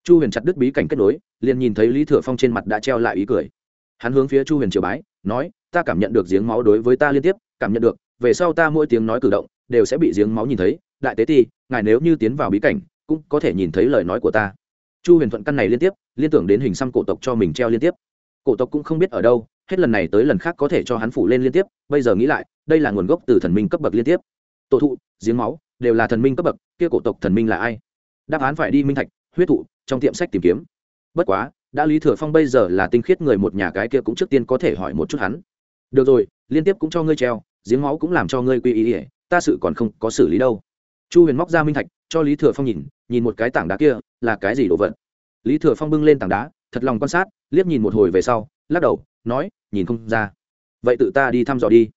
Chu huyền chặt đứt bí cảnh kết nối, liền nhìn thấy lý thừa phong trên mặt đã treo lại ý cười. Hắn hướng phía chu huyền triều bái, nói, ta cảm nhận được giếng máu đối với ta liên tiếp, cảm nhận được, về sau ta mỗi tiếng nói cử động, đều sẽ bị giếng máu nhìn thấy. Đại tế ti, ngài nếu như tiến vào bí cảnh, cũng có thể nhìn thấy lời nói của ta chu huyền thuận căn này liên tiếp, liên tưởng đến hình xăm cổ tộc cho mình treo liên tiếp. Cổ tộc cũng không biết ở đâu, hết lần này tới lần khác có thể cho hắn phủ lên liên tiếp, bây giờ nghĩ lại, đây là nguồn gốc từ thần minh cấp bậc liên tiếp. Tổ thụ, giếng máu, đều là thần minh cấp bậc, kia cổ tộc thần minh là ai? Đáp án phải đi minh thạch, huyết thụ, trong tiệm sách tìm kiếm. Bất quá, đã lý thừa phong bây giờ là tinh khiết người một nhà cái kia cũng trước tiên có thể hỏi một chút hắn. Được rồi, liên tiếp cũng cho ngươi treo, giếng máu cũng làm cho ngươi quy ý ỉa ta sự còn không có xử lý đâu. Chu huyền móc ra minh thạch, cho lý thừa phong nhìn nhìn một cái tảng đá kia, là cái gì đồ vật? Lý thừa phong bưng lên tảng đá, thật lòng quan sát, liếc nhìn một hồi về sau, lắc đầu, nói, nhìn không ra. Vậy tự ta đi thăm dò đi.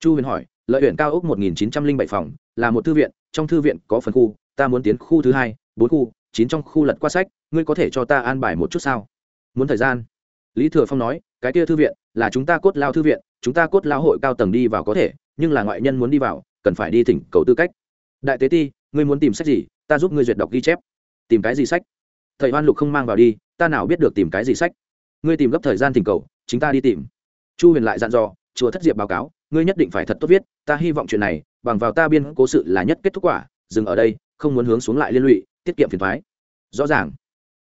Chu huyền hỏi, lợi huyện cao ốc một nghìn chín trăm linh bảy phòng, là một thư viện, trong thư viện có phần khu, ta muốn tiến khu thứ hai, bốn khu, chín trong khu lật qua sách, ngươi có thể cho ta an bài một chút sao? Muốn thời gian? Lý thừa phong nói, cái kia thư viện, là chúng ta cốt lao thư viện, chúng ta cốt lao hội cao tầng đi vào có thể, nhưng là ngoại nhân muốn đi vào, cần phải đi thỉnh cầu tư cách. Đại tế ti, ngươi muốn tìm sách gì? Ta giúp ngươi duyệt đọc ghi chép. Tìm cái gì sách? Thầy hoan lục không mang vào đi, ta nào biết được tìm cái gì sách? Ngươi tìm gấp thời gian thỉnh cầu, chính ta đi tìm. Chu huyền lại dặn dò, chùa thất diệp báo cáo, ngươi nhất định phải thật tốt viết, ta hy vọng chuyện này, bằng vào ta biên cố sự là nhất kết thúc quả, dừng ở đây, không muốn hướng xuống lại liên lụy, tiết kiệm phiền thoái. Rõ ràng.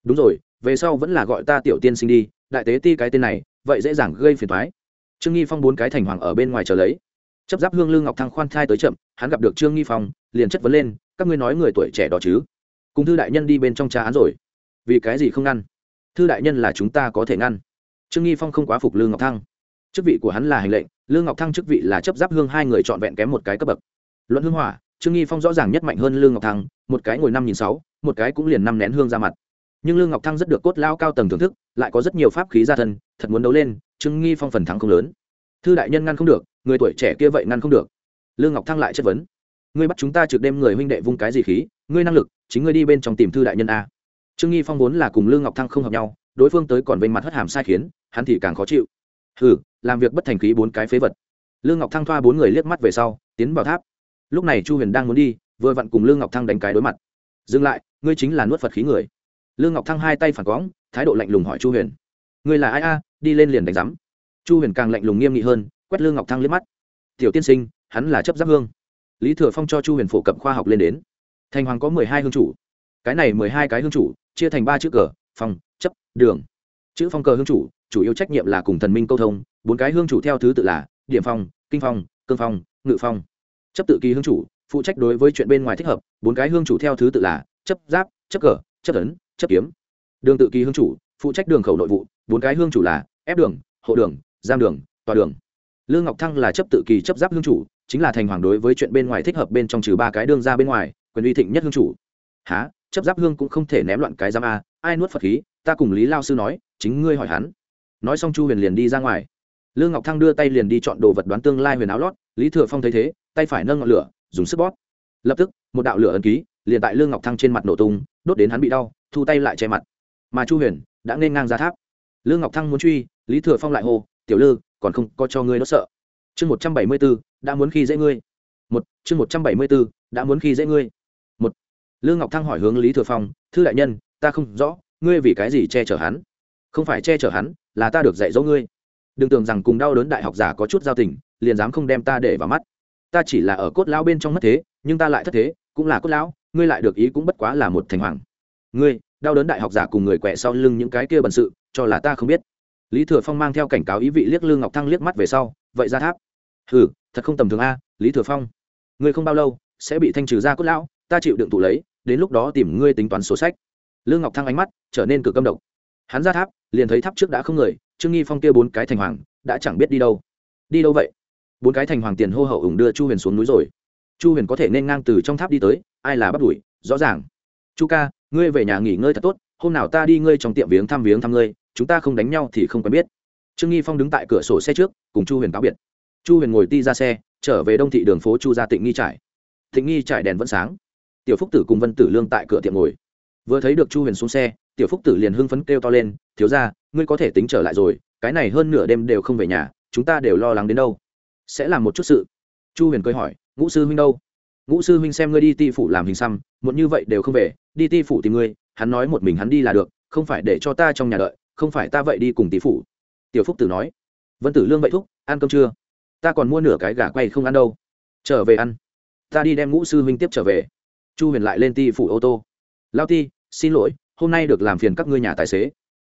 Đúng rồi, về sau vẫn là gọi ta tiểu tiên sinh đi, đại tế ti cái tên này, vậy dễ dàng gây phiền thoái. Trương nghi phong bốn cái thành hoàng ở bên ngoài chờ lấy. Chấp giáp hương lương ngọc thăng khoan thai tới chậm, hắn gặp được trương nghi phong liền chất vấn lên, các ngươi nói người tuổi trẻ đó chứ? Cùng thư đại nhân đi bên trong trà án rồi. Vì cái gì không ngăn? Thư đại nhân là chúng ta có thể ngăn. Trương nghi phong không quá phục lương ngọc thăng. Chức vị của hắn là hành lệnh lương ngọc thăng chức vị là chấp giáp hương hai người trọn vẹn kém một cái cấp bậc. Luận hương hỏa, trương nghi phong rõ ràng nhất mạnh hơn lương ngọc thăng, một cái ngồi năm nghìn sáu, một cái cũng liền năm nén hương ra mặt. Nhưng lương ngọc thăng rất được cốt lao cao tầng thưởng thức, lại có rất nhiều pháp khí ra thân, thật muốn đấu lên, trương nghi phong phần thắng không lớn. Thư đại nhân ngăn không được, người tuổi trẻ kia vậy ngăn không được. Lương ngọc thăng lại chất vấn ngươi bắt chúng ta trực đêm người huynh đệ vung cái gì khí, ngươi năng lực, chính ngươi đi bên trong tìm thư đại nhân a. Trương nghi phong vốn là cùng lương ngọc thăng không hợp nhau, đối phương tới còn vênh mặt hất hàm sai khiến, hắn thì càng khó chịu. Hừ, làm việc bất thành khí bốn cái phế vật. Lương ngọc thăng thoa bốn người liếc mắt về sau, tiến vào tháp. Lúc này chu huyền đang muốn đi, vừa vặn cùng lương ngọc thăng đánh cái đối mặt. Dừng lại, ngươi chính là nuốt phật khí người. Lương ngọc thăng hai tay phản quõng thái độ lạnh lùng hỏi chu huyền. Ngươi là ai a? Đi lên liền đánh rắm chu huyền càng lạnh lùng nghiêm nghị hơn, quét lương ngọc thăng liếc mắt. Tiểu tiên sinh, hắn là chấp giáp hương lý thừa phong cho chu huyền phổ cập khoa học lên đến. Thành hoàng có mười hai hương chủ. Cái này mười hai cái hương chủ, chia thành ba chữ cờ, phong, chấp, đường. Chữ phong cờ hương chủ chủ yếu trách nhiệm là cùng thần minh câu thông, bốn cái hương chủ theo thứ tự là điểm phong, kinh phong, cương phong, ngự phong. Chấp tự kỳ hương chủ, phụ trách đối với chuyện bên ngoài thích hợp, bốn cái hương chủ theo thứ tự là chấp, giáp, chấp cờ, chấp ấn, chấp kiếm. Đường tự kỳ hương chủ, phụ trách đường khẩu nội vụ, bốn cái hương chủ là ép đường, hộ đường, giam đường, tòa đường. Lương ngọc thăng là chấp tự kỳ chấp giáp hương chủ chính là thành hoàng đối với chuyện bên ngoài thích hợp bên trong trừ ba cái đương ra bên ngoài, quyền uy thịnh nhất hương chủ. Há chấp giáp hương cũng không thể ném loạn cái giam a, ai nuốt phật khí, ta cùng lý lao sư nói, chính ngươi hỏi hắn. Nói xong chu huyền liền đi ra ngoài. Lương ngọc thăng đưa tay liền đi chọn đồ vật đoán tương lai huyền áo lót, lý thừa phong thấy thế, tay phải nâng ngọn lửa, dùng sức bóp. Lập tức, một đạo lửa ấn ký, liền tại lương ngọc thăng trên mặt nổ tung, đốt đến hắn bị đau, thu tay lại che mặt. Mà chu huyền đã nên ngang ra tháp. Lương ngọc thăng muốn truy, lý thừa phong lại hô, tiểu lư, còn không có cho ngươi nó sợ. Chương một trăm bảy mươi bốn đã muốn khi dễ ngươi. Một, chương một trăm bảy mươi b ố đã muốn khi dễ ngươi. Một lương ngọc thăng hỏi hướng lý thừa phong, thư đại nhân, ta không rõ, ngươi vì cái gì che chở hắn? Không phải che chở hắn, là ta được dạy dỗ ngươi. Đừng tưởng rằng cùng đau đớn đại học giả có chút giao tình, liền dám không đem ta để vào mắt. Ta chỉ là ở cốt lão bên trong mất thế, nhưng ta lại thất thế, cũng là cốt lão, ngươi lại được ý cũng bất quá là một thành hoàng. Ngươi, đau đớn đại học giả cùng người quẹ sau lưng những cái kia bần sự, cho là ta không biết. Lý thừa phong mang theo cảnh cáo ý vị liếc lương ngọc thăng liếc mắt về sau, vậy ra tháp. Ừ thật không tầm thường a, lý thừa phong. Ngươi không bao lâu, sẽ bị thanh trừ ra cốt lão, ta chịu đựng tụ lấy, đến lúc đó tìm ngươi tính toán sổ sách. Lương ngọc thăng ánh mắt trở nên cực âm độc. Hắn ra tháp, liền thấy tháp trước đã không người, trương nghi phong kia bốn cái thành hoàng, đã chẳng biết đi đâu. Đi đâu vậy? Bốn cái thành hoàng tiền hô hậu ủng đưa chu huyền xuống núi rồi. Chu huyền có thể nên ngang từ trong tháp đi tới, ai là bắt đuổi? Rõ ràng. Chu ca, ngươi về nhà nghỉ ngơi thật tốt, hôm nào ta đi ngươi trong tiệm viếng thăm viếng thăm ngươi, chúng ta không đánh nhau thì không quen biết. Trương nghi phong đứng tại cửa sổ xe trước, cùng chu huyền cáo biệt chu huyền ngồi ti ra xe, trở về đông thị đường phố chu gia tịnh nghi trải tịnh nghi trải đèn vẫn sáng. Tiểu phúc tử cùng vân tử lương tại cửa tiệm ngồi. Vừa thấy được chu huyền xuống xe, tiểu phúc tử liền hưng phấn kêu to lên, thiếu ra ngươi có thể tính trở lại rồi, cái này hơn nửa đêm đều không về nhà, chúng ta đều lo lắng đến đâu? Sẽ làm một chút sự. Chu huyền cười hỏi, ngũ sư huynh đâu? Ngũ sư huynh xem ngươi đi ti phủ làm hình xăm, muộn như vậy đều không về, đi ti phủ tìm ngươi, hắn nói một mình hắn đi là được, không phải để cho ta trong nhà đợi, không phải ta vậy đi cùng tỷ phủ. Tiểu phúc tử nói. Vân tử lương vậy thúc, ăn cơm chưa? Ta còn mua nửa cái gà quay không ăn đâu. Trở về ăn. Ta đi đem ngũ sư huynh tiếp trở về. Chu huyền lại lên ti phủ ô tô. Lao ti, xin lỗi, hôm nay được làm phiền các ngươi nhà tài xế.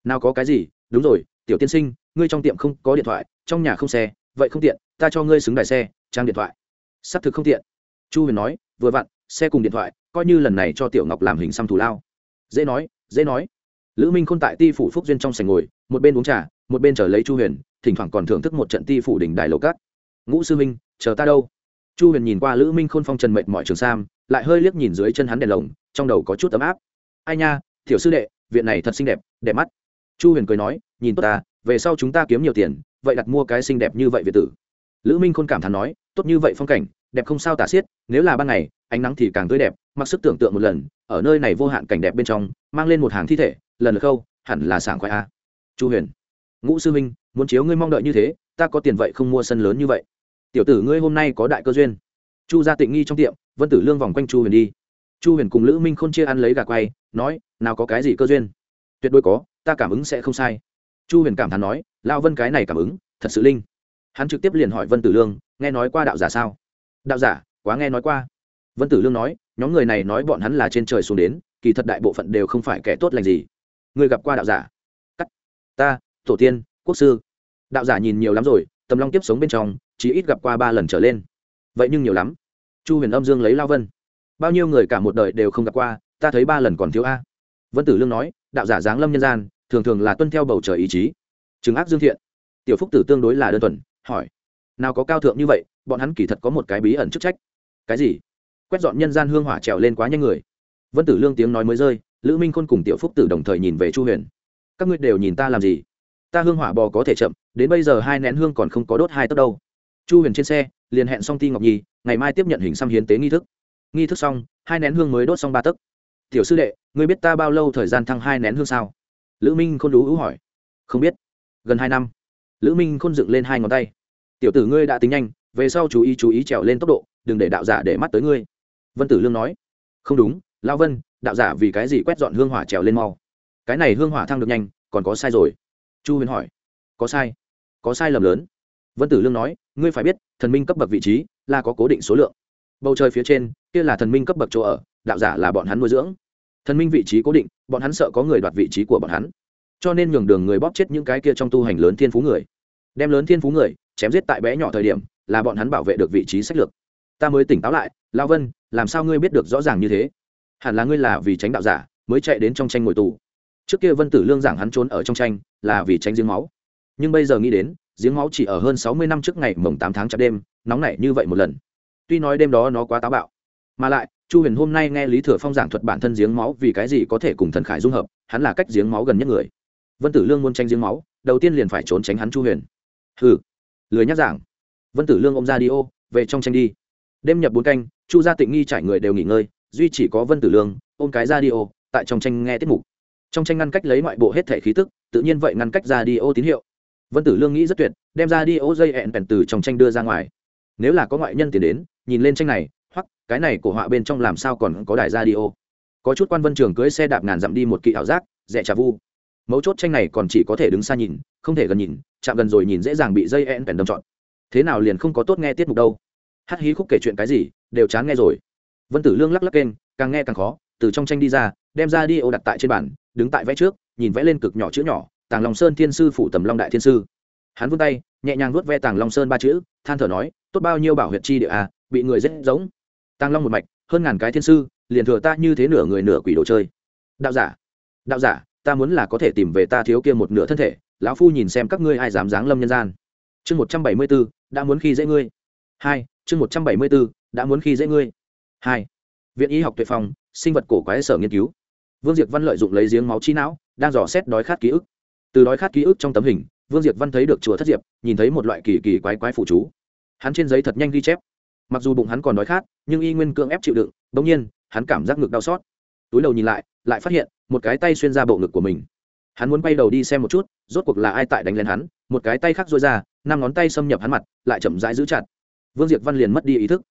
Nào có cái gì? Đúng rồi, tiểu tiên sinh, ngươi trong tiệm không có điện thoại, trong nhà không xe, vậy không tiện, ta cho ngươi xứng đài xe, trang điện thoại. Xác thực không tiện. Chu huyền nói, vừa vặn, xe cùng điện thoại, coi như lần này cho tiểu ngọc làm hình xăm thù lao. Dễ nói dễ nói. Lữ minh khôn tại ti phủ phúc duyên trong sành ngồi, một bên uống trà, một bên chờ lấy chu huyền, thỉnh thoảng còn thưởng thức một trận ti phủ đỉnh đài lầu cát ngũ sư minh chờ ta đâu? Chu huyền nhìn qua lữ minh khôn phong trần mệnh mọi trường sam, lại hơi liếc nhìn dưới chân hắn đèn lồng, trong đầu có chút ấm áp. Ai nha thiểu sư đệ, viện này thật xinh đẹp đẹp mắt. Chu huyền cười nói, nhìn tốt ta, về sau chúng ta kiếm nhiều tiền, vậy đặt mua cái xinh đẹp như vậy việt tử. Lữ minh khôn cảm thán nói, tốt như vậy phong cảnh, đẹp không sao tả xiết, nếu là ban ngày, ánh nắng thì càng tươi đẹp, mặc sức tưởng tượng một lần, ở nơi này vô hạn cảnh đẹp bên trong, mang lên một hàng thi thể, lần lượt khâu, hẳn là sảng khoai a. Chu huyền, ngũ sư minh muốn chiếu ngươi mong đợi như thế, ta có tiền vậy không mua sân lớn như vậy tiểu tử ngươi hôm nay có đại cơ duyên. Chu gia tịnh nghi trong tiệm, vân tử lương vòng quanh chu huyền đi. Chu huyền cùng lữ minh k h ô n chia ăn lấy gà quay, nói, nào có cái gì cơ duyên? Tuyệt đối có, ta cảm ứng sẽ không sai. Chu huyền cảm thán nói lao vân cái này cảm ứng, thật sự linh. Hắn trực tiếp liền hỏi vân tử lương, nghe nói qua đạo giả sao? Đạo giả, quá nghe nói qua. Vân tử lương nói, nhóm người này nói bọn hắn là trên trời xuống đến, kỳ thật đại bộ phận đều không phải kẻ tốt lành gì. Người gặp qua đạo giả? Cắt, ta, tổ tiên, quốc sư. Đạo giả nhìn nhiều lắm rồi, tầm long tiếp sống bên trong chỉ ít gặp qua ba lần trở lên. Vậy nhưng nhiều lắm. Chu huyền âm dương lấy lao vân. Bao nhiêu người cả một đời đều không gặp qua, ta thấy ba lần còn thiếu a. Vân tử lương nói, đạo giả giáng lâm nhân gian, thường thường là tuân theo bầu trời ý chí. Chứng ác dương thiện. Tiểu phúc tử tương đối là đơn thuần, hỏi, nào có cao thượng như vậy, bọn hắn kỳ thật có một cái bí ẩn chức trách. Cái gì? Quét dọn nhân gian hương hỏa trèo lên quá nhanh người. Vân tử lương tiếng nói mới rơi, lữ minh khôn cùng tiểu phúc tử đồng thời nhìn về chu huyền. Các ngươi đều nhìn ta làm gì? Ta hương hỏa bò có thể chậm, đến bây giờ hai nén hương còn không có đốt hai tấc đâu chu huyền trên xe, liền hẹn xong ti ngọc nhi, ngày mai tiếp nhận hình xăm hiến tế nghi thức. Nghi thức xong, hai nén hương mới đốt xong ba tấc. Tiểu sư đệ, ngươi biết ta bao lâu thời gian thăng hai nén hương sao? Lữ minh khôn đú hữu hỏi. Không biết, gần hai năm. Lữ minh khôn dựng lên hai ngón tay. Tiểu tử ngươi đã tính nhanh, về sau chú ý chú ý trèo lên tốc độ, đừng để đạo giả để mắt tới ngươi. Vân tử lương nói. Không đúng lao vân, đạo giả vì cái gì quét dọn hương hỏa trèo lên mau? Cái này hương hỏa thăng được nhanh, còn có sai rồi. Chu huyền hỏi. Có sai có sai lầm lớn vân tử lương nói, ngươi phải biết, thần minh cấp bậc vị trí là có cố định số lượng. Bầu trời phía trên, kia là thần minh cấp bậc chỗ ở, đạo giả là bọn hắn nuôi dưỡng. Thần minh vị trí cố định, bọn hắn sợ có người đoạt vị trí của bọn hắn. Cho nên nhường đường người bóp chết những cái kia trong tu hành lớn thiên phú người. Đem lớn thiên phú người chém giết tại bé nhỏ thời điểm, là bọn hắn bảo vệ được vị trí sách lược. Ta mới tỉnh táo lại lao vân, làm sao ngươi biết được rõ ràng như thế? Hẳn là ngươi là vì tránh đạo giả mới chạy đến trong tranh ngồi tù. Trước kia vân tử lương giảng hắn trốn ở trong tranh là vì tránh giếng máu. Nhưng bây giờ nghĩ đến giếng máu chỉ ở hơn sáu mươi năm trước ngày mồng tám tháng chạp đêm, nóng nảy như vậy một lần. Tuy nói đêm đó nó quá táo bạo, mà lại, chu huyền hôm nay nghe lý thừa phong giảng thuật bản thân giếng máu vì cái gì có thể cùng thần khải dung hợp, hắn là cách giếng máu gần nhất người. Vân tử lương muốn tranh giếng máu, đầu tiên liền phải trốn tránh hắn chu huyền. Hừ, lười nhắc giảng. Vân tử lương ôm ra đi ô, về trong tranh đi. Đêm nhập bốn canh, chu gia tịnh nghi trải người đều nghỉ ngơi, duy chỉ có vân tử lương ôm cái ra đi ô, tại trong tranh nghe tiết mục. Trong tranh ngăn cách lấy ngoại bộ hết thể khí tức, tự nhiên vậy ngăn cách ra đi ô tín hiệu vân tử lương nghĩ rất tuyệt, đem ra đi ô dây ẹn bèn từ trong tranh đưa ra ngoài. Nếu là có ngoại nhân tiền đến, nhìn lên tranh này, hoặc, cái này của họa bên trong làm sao còn có đài ra đi ô có chút quan vân trường cưới xe đạp ngàn dặm đi một kỵ ảo giác, rẻ trà vu. Mấu chốt tranh này còn chỉ có thể đứng xa nhìn, không thể gần nhìn, chạm gần rồi nhìn dễ dàng bị dây ẹn bèn đâm trọn. Thế nào liền không có tốt nghe tiết mục đâu? Hát hí khúc kể chuyện cái gì, đều chán nghe rồi. Vân tử lương lắc lắc kênh, càng nghe càng khó, từ trong tranh đi ra, đem ra đi ô đặt tại trên bàn, đứng tại vẽ trước, nhìn vẽ lên cực nhỏ chữ nhỏ tàng long sơn thiên sư phủ tầm long đại thiên sư hắn vươn tay nhẹ nhàng vuốt ve tàng long sơn ba chữ than thở nói tốt bao nhiêu bảo huyệt chi địa à bị người rất giống. tàng long một mạch, hơn ngàn cái thiên sư, liền thừa ta như thế nửa người nửa quỷ đồ chơi. đạo giả đạo giả, ta muốn là có thể tìm về ta thiếu kia một nửa thân thể, lão phu nhìn xem các ngươi ai dám giáng lâm nhân gian. chương một trăm bảy mươi b ố đã muốn khi dễ ngươi. hai, chương một trăm bảy mươi b ố đã muốn khi dễ ngươi. hai, viện y học tuệ phòng sinh vật cổ quái sở nghiên cứu. vương Diệc văn lợi dụng lấy giếng máu chi não, đang dò xét đói khát ký ức từ đói khát ký ức trong tấm hình, vương diệt văn thấy được chùa thất diệp, nhìn thấy một loại kỳ kỳ quái quái phụ chú. Hắn trên giấy thật nhanh ghi chép. Mặc dù bụng hắn còn đói khát, nhưng y nguyên cưỡng ép chịu đựng, bỗng nhiên, hắn cảm giác ngực đau xót. Túi đầu nhìn lại lại phát hiện, một cái tay xuyên ra bộ ngực của mình. Hắn muốn quay đầu đi xem một chút, rốt cuộc là ai tại đánh lên hắn, một cái tay khác dôi ra, năm ngón tay xâm nhập hắn mặt, lại chậm rãi giữ chặt. Vương diệt văn liền mất đi ý thức.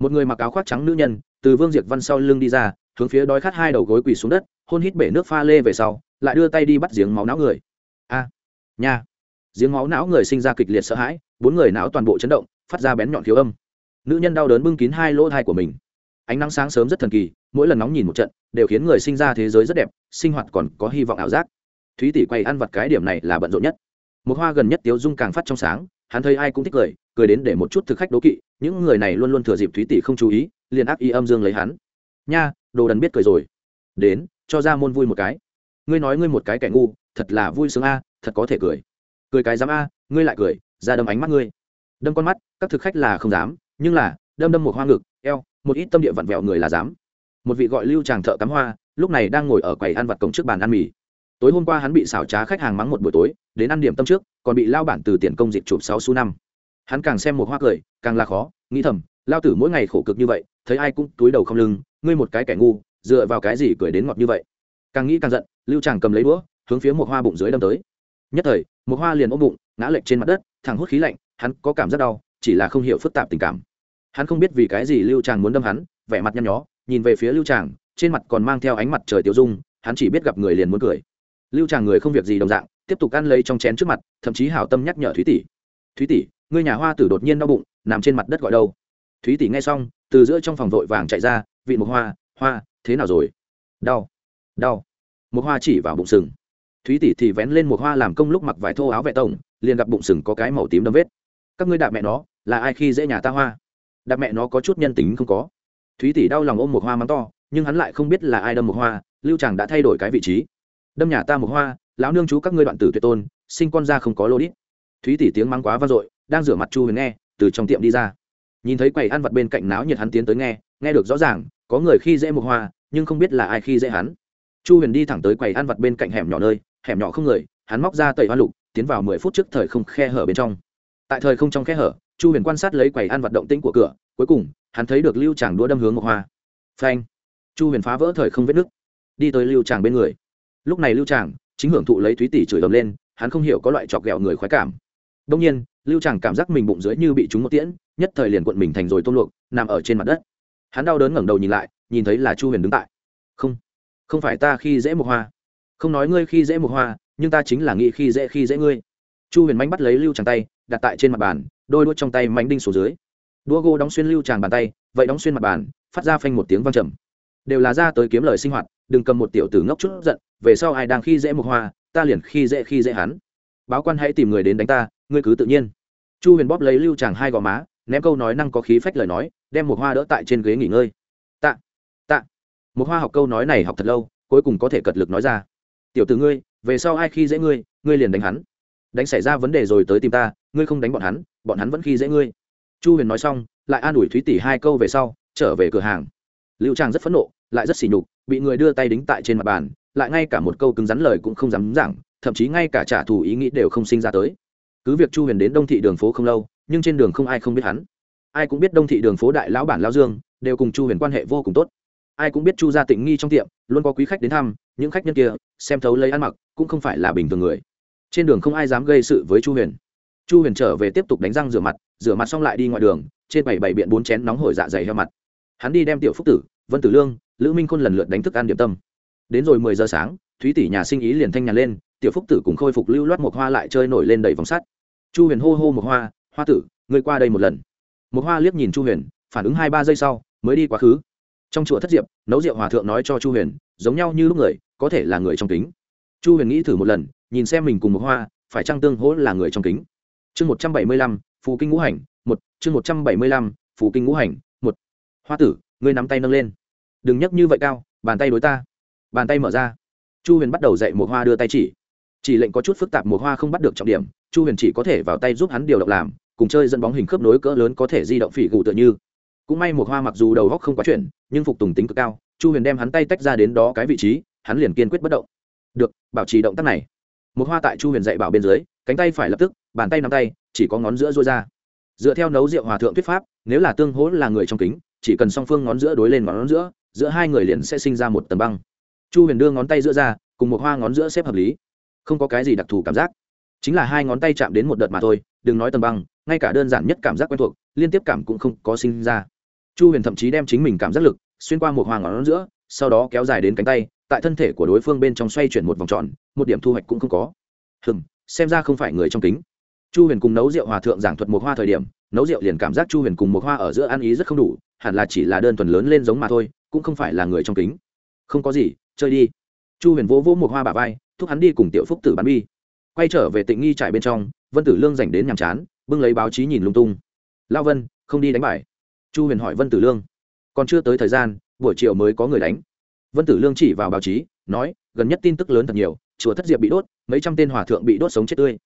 Một người mặc áo khoác trắng nữ nhân, từ vương diệt văn sau lưng đi ra, hướng phía đói khát hai đầu gối quỳ xuống đất, hôn hít bể nước pha lê về sau, lại đưa tay đi bắt giếng máu não người a. Nha. Giếng máu não người sinh ra kịch liệt sợ hãi, bốn người não toàn bộ chấn động, phát ra bén nhọn thiếu âm. Nữ nhân đau đớn bưng kín hai lỗ thai của mình. Ánh nắng sáng sớm rất thần kỳ, mỗi lần nóng nhìn một trận, đều khiến người sinh ra thế giới rất đẹp, sinh hoạt còn có hy vọng ảo giác. Thúy tỷ quay ăn vặt cái điểm này là bận rộn nhất. Một hoa gần nhất tiếu dung càng phát trong sáng, hắn thấy ai cũng thích cười cười đến để một chút thực khách đố kỵ, những người này luôn luôn thừa dịp thúy tỷ không chú ý, liền ác y âm dương lấy hắn. Nha, đồ đần biết cười rồi. Đến, cho ra môn vui một cái ngươi nói ngươi một cái kẻ ngu, thật là vui sướng a, thật có thể cười. Cười cái dám a, ngươi lại cười, ra đâm ánh mắt ngươi. Đâm con mắt, các thực khách là không dám, nhưng là, đâm đâm một hoa ngực, eo, một ít tâm địa vặn vẹo người là dám. Một vị gọi lưu tràng thợ cắm hoa, lúc này đang ngồi ở quầy ăn vặt cổng trước bàn ăn mì. Tối hôm qua hắn bị xảo trá khách hàng mắng một buổi tối, đến ăn điểm tâm trước, còn bị lao bản từ tiền công dịch chụp sáu xu năm. Hắn càng xem một hoa cười, càng là khó, nghĩ thầm, lao tử mỗi ngày khổ cực như vậy, thấy ai cũng túi đầu không lưng, ngươi một cái kẻ ngu, dựa vào cái gì cười đến ngọt như vậy? Càng nghĩ càng giận, lưu tràng cầm lấy đũa, hướng phía một hoa bụng dưới đâm tới. Nhất thời một hoa liền ôm bụng, ngã lệch trên mặt đất, thẳng hút khí lạnh, hắn có cảm giác đau, chỉ là không hiểu phức tạp tình cảm. Hắn không biết vì cái gì lưu tràng muốn đâm hắn, vẻ mặt nhăn nhó, nhìn về phía lưu tràng, trên mặt còn mang theo ánh mặt trời tiêu dung, hắn chỉ biết gặp người liền muốn cười. Lưu tràng người không việc gì đồng dạng, tiếp tục ăn lấy trong chén trước mặt, thậm chí hảo tâm nhắc nhở thúy tỷ. Thúy tỷ người nhà hoa tử đột nhiên đau bụng, nằm trên mặt đất gọi đâu? Thúy tỷ nghe xong, từ giữa trong phòng vội vàng chạy ra, vị một hoa hoa, thế nào rồi? Đau đau. Một hoa chỉ vào bụng sừng. Thúy tỷ thì vén lên một hoa làm công lúc mặc vải thô áo vệ tổng, liền gặp bụng sừng có cái màu tím đâm vết. Các ngươi đạp mẹ nó, là ai khi dễ nhà ta hoa? Đạp mẹ nó có chút nhân tính không có. Thúy tỷ đau lòng ôm một hoa mắng to, nhưng hắn lại không biết là ai đâm một hoa, lưu chàng đã thay đổi cái vị trí. Đâm nhà ta một hoa, lão nương chú các ngươi đoạn tử tuyệt tôn, sinh con ra không có lô đít. Thúy tỷ tiếng mắng quá vang dội, đang rửa mặt chu huyền nghe, từ trong tiệm đi ra. Nhìn thấy quầy ăn vặt bên cạnh náo nhiệt hắn tiến tới nghe nghe được rõ ràng, có người khi dễ một hoa, nhưng không biết là ai khi dễ hắn chu huyền đi thẳng tới quầy ăn vặt bên cạnh hẻm nhỏ nơi, hẻm nhỏ không người, hắn móc ra tẩy hoa lục, tiến vào mười phút trước thời không khe hở bên trong. Tại thời không trong khe hở, chu huyền quan sát lấy quầy ăn vặt động tĩnh của cửa, cuối cùng, hắn thấy được lưu tràng đũa đâm hướng một hoa. Phanh! Chu huyền phá vỡ thời không vết nứt, đi tới lưu tràng bên người. Lúc này lưu tràng chính hưởng thụ lấy thúy tỷ chửi ầm lên, hắn không hiểu có loại chọc ghẹo người khoái cảm. Đông nhiên, lưu tràng cảm giác mình bụng dưới như bị trúng một tiễn, nhất thời liền cuộn mình thành rồi tôm luộc, nằm ở trên mặt đất. Hắn đau đớn ngẩng đầu nhìn lại, nhìn thấy là chu huyền đứng tại không phải ta khi dễ một hoa. Không nói ngươi khi dễ một hoa, nhưng ta chính là nghĩ khi dễ khi dễ ngươi. Chu huyền Mánh bắt lấy lưu tràng tay, đặt tại trên mặt bàn, đôi đuốt trong tay mánh đinh xuống dưới. Đua gỗ đóng xuyên lưu tràng bàn tay, vậy đóng xuyên mặt bàn, phát ra phanh một tiếng văng trầm. Đều là ra tới kiếm lời sinh hoạt, đừng cầm một tiểu tử ngốc chút giận, về sau ai đang khi dễ một hoa, ta liền khi dễ khi dễ hắn. Báo quan hãy tìm người đến đánh ta, ngươi cứ tự nhiên. Chu huyền bóp lấy lưu tràng hai gò má, ném câu nói năng có khí phách lời nói, đem một hoa đỡ tại trên ghế nghỉ ngơi một hoa học câu nói này học thật lâu, cuối cùng có thể cật lực nói ra. Tiểu từ ngươi, về sau ai khi dễ ngươi ngươi liền đánh hắn. Đánh xảy ra vấn đề rồi tới tìm ta, ngươi không đánh bọn hắn bọn hắn vẫn khi dễ ngươi. Chu huyền nói xong, lại an ủi thúy tỷ hai câu về sau, trở về cửa hàng. Lưu trang rất phẫn nộ, lại rất xỉ nhục, bị người đưa tay đính tại trên mặt bàn, lại ngay cả một câu cứng rắn lời cũng không dám giảng, thậm chí ngay cả trả thù ý nghĩ đều không sinh ra tới. Cứ việc chu huyền đến đông thị đường phố không lâu, nhưng trên đường không ai không biết hắn. Ai cũng biết đông thị đường phố đại lão bản lao dương, đều cùng chu huyền quan hệ vô cùng tốt ai cũng biết chu gia tịnh nghi trong tiệm, luôn có quý khách đến thăm, những khách nhân kia, xem thấu lấy ăn mặc, cũng không phải là bình thường người. Trên đường không ai dám gây sự với chu huyền. Chu huyền trở về tiếp tục đánh răng rửa mặt rửa mặt xong lại đi ngoài đường, trên bảy bảy biện bốn chén nóng hổi dạ dày heo mặt. Hắn đi đem tiểu phúc tử, vân tử lương, lữ minh khôn lần lượt đánh thức ăn điểm tâm. Đến rồi mười giờ sáng, thúy tỷ nhà sinh ý liền thanh nhàn lên, tiểu phúc tử cùng khôi phục lưu loát một hoa lại chơi nổi lên đầy vòng sắt. Chu huyền hô hô một hoa hoa tử, ngươi qua đây một lần. Một hoa liếc nhìn chu huyền, phản ứng hai ba giây sau, mới đi quá khứ trong chùa thất diệp, nấu rượu hòa thượng nói cho chu huyền, giống nhau như lúc người, có thể là người trong kính. Chu huyền nghĩ thử một lần, nhìn xem mình cùng một hoa, phải trăng tương hỗ là người trong kính. Chương một trăm bảy mươi lăm, phù kinh ngũ hành, một, chương một trăm bảy mươi lăm, phù kinh ngũ hành, một. Hoa tử, ngươi nắm tay nâng lên. Đừng nhấc như vậy cao, bàn tay đối ta. Bàn tay mở ra. Chu huyền bắt đầu dạy một hoa đưa tay chỉ. Chỉ lệnh có chút phức tạp một hoa không bắt được trọng điểm, chu huyền chỉ có thể vào tay giúp hắn điều động làm, cùng chơi dẫn bóng hình khớp nối cỡ lớn có thể di động phỉ gù tựa như cũng may một hoa mặc dù đầu góc không quá chuyển, nhưng phục tùng tính cực cao, chu huyền đem hắn tay tách ra đến đó cái vị trí, hắn liền kiên quyết bất động. Được, bảo trì động tác này. Một hoa tại chu huyền dạy bảo bên dưới, cánh tay phải lập tức, bàn tay nắm tay, chỉ có ngón giữa rôi ra. Dựa theo nấu rượu hòa thượng thuyết pháp, nếu là tương hỗ là người trong kính, chỉ cần song phương ngón giữa đối lên ngón giữa giữa hai người liền sẽ sinh ra một tầng băng. Chu huyền đưa ngón tay giữa ra, cùng một hoa ngón giữa xếp hợp lý. Không có cái gì đặc thù cảm giác. Chính là hai ngón tay chạm đến một đợt mà thôi, đừng nói tầng băng, ngay cả đơn giản nhất cảm giác quen thuộc, liên tiếp cảm cũng không có sinh ra chu huyền thậm chí đem chính mình cảm giác lực xuyên qua một hoa ngón giữa, sau đó kéo dài đến cánh tay, tại thân thể của đối phương bên trong xoay chuyển một vòng tròn, một điểm thu hoạch cũng không có. Hừm, xem ra không phải người trong kính. Chu huyền cùng nấu rượu hòa thượng giảng thuật một hoa thời điểm, nấu rượu liền cảm giác chu huyền cùng một hoa ở giữa ăn ý rất không đủ, hẳn là chỉ là đơn thuần lớn lên giống mà thôi, cũng không phải là người trong kính. Không có gì, chơi đi. Chu huyền vỗ vỗ một hoa bà vai, thúc hắn đi cùng tiểu phúc tử bắn bi. Quay trở về tịnh nghi trại bên trong, vân tử lương dành đến nhàm chán, bưng lấy báo chí nhìn lung tung. Lao vân, không đi đánh bài chu huyền hỏi vân tử lương. Còn chưa tới thời gian, buổi chiều mới có người đánh. Vân tử lương chỉ vào báo chí, nói, gần nhất tin tức lớn thật nhiều, chùa thất diệp bị đốt, mấy trăm tên hòa thượng bị đốt sống chết tươi.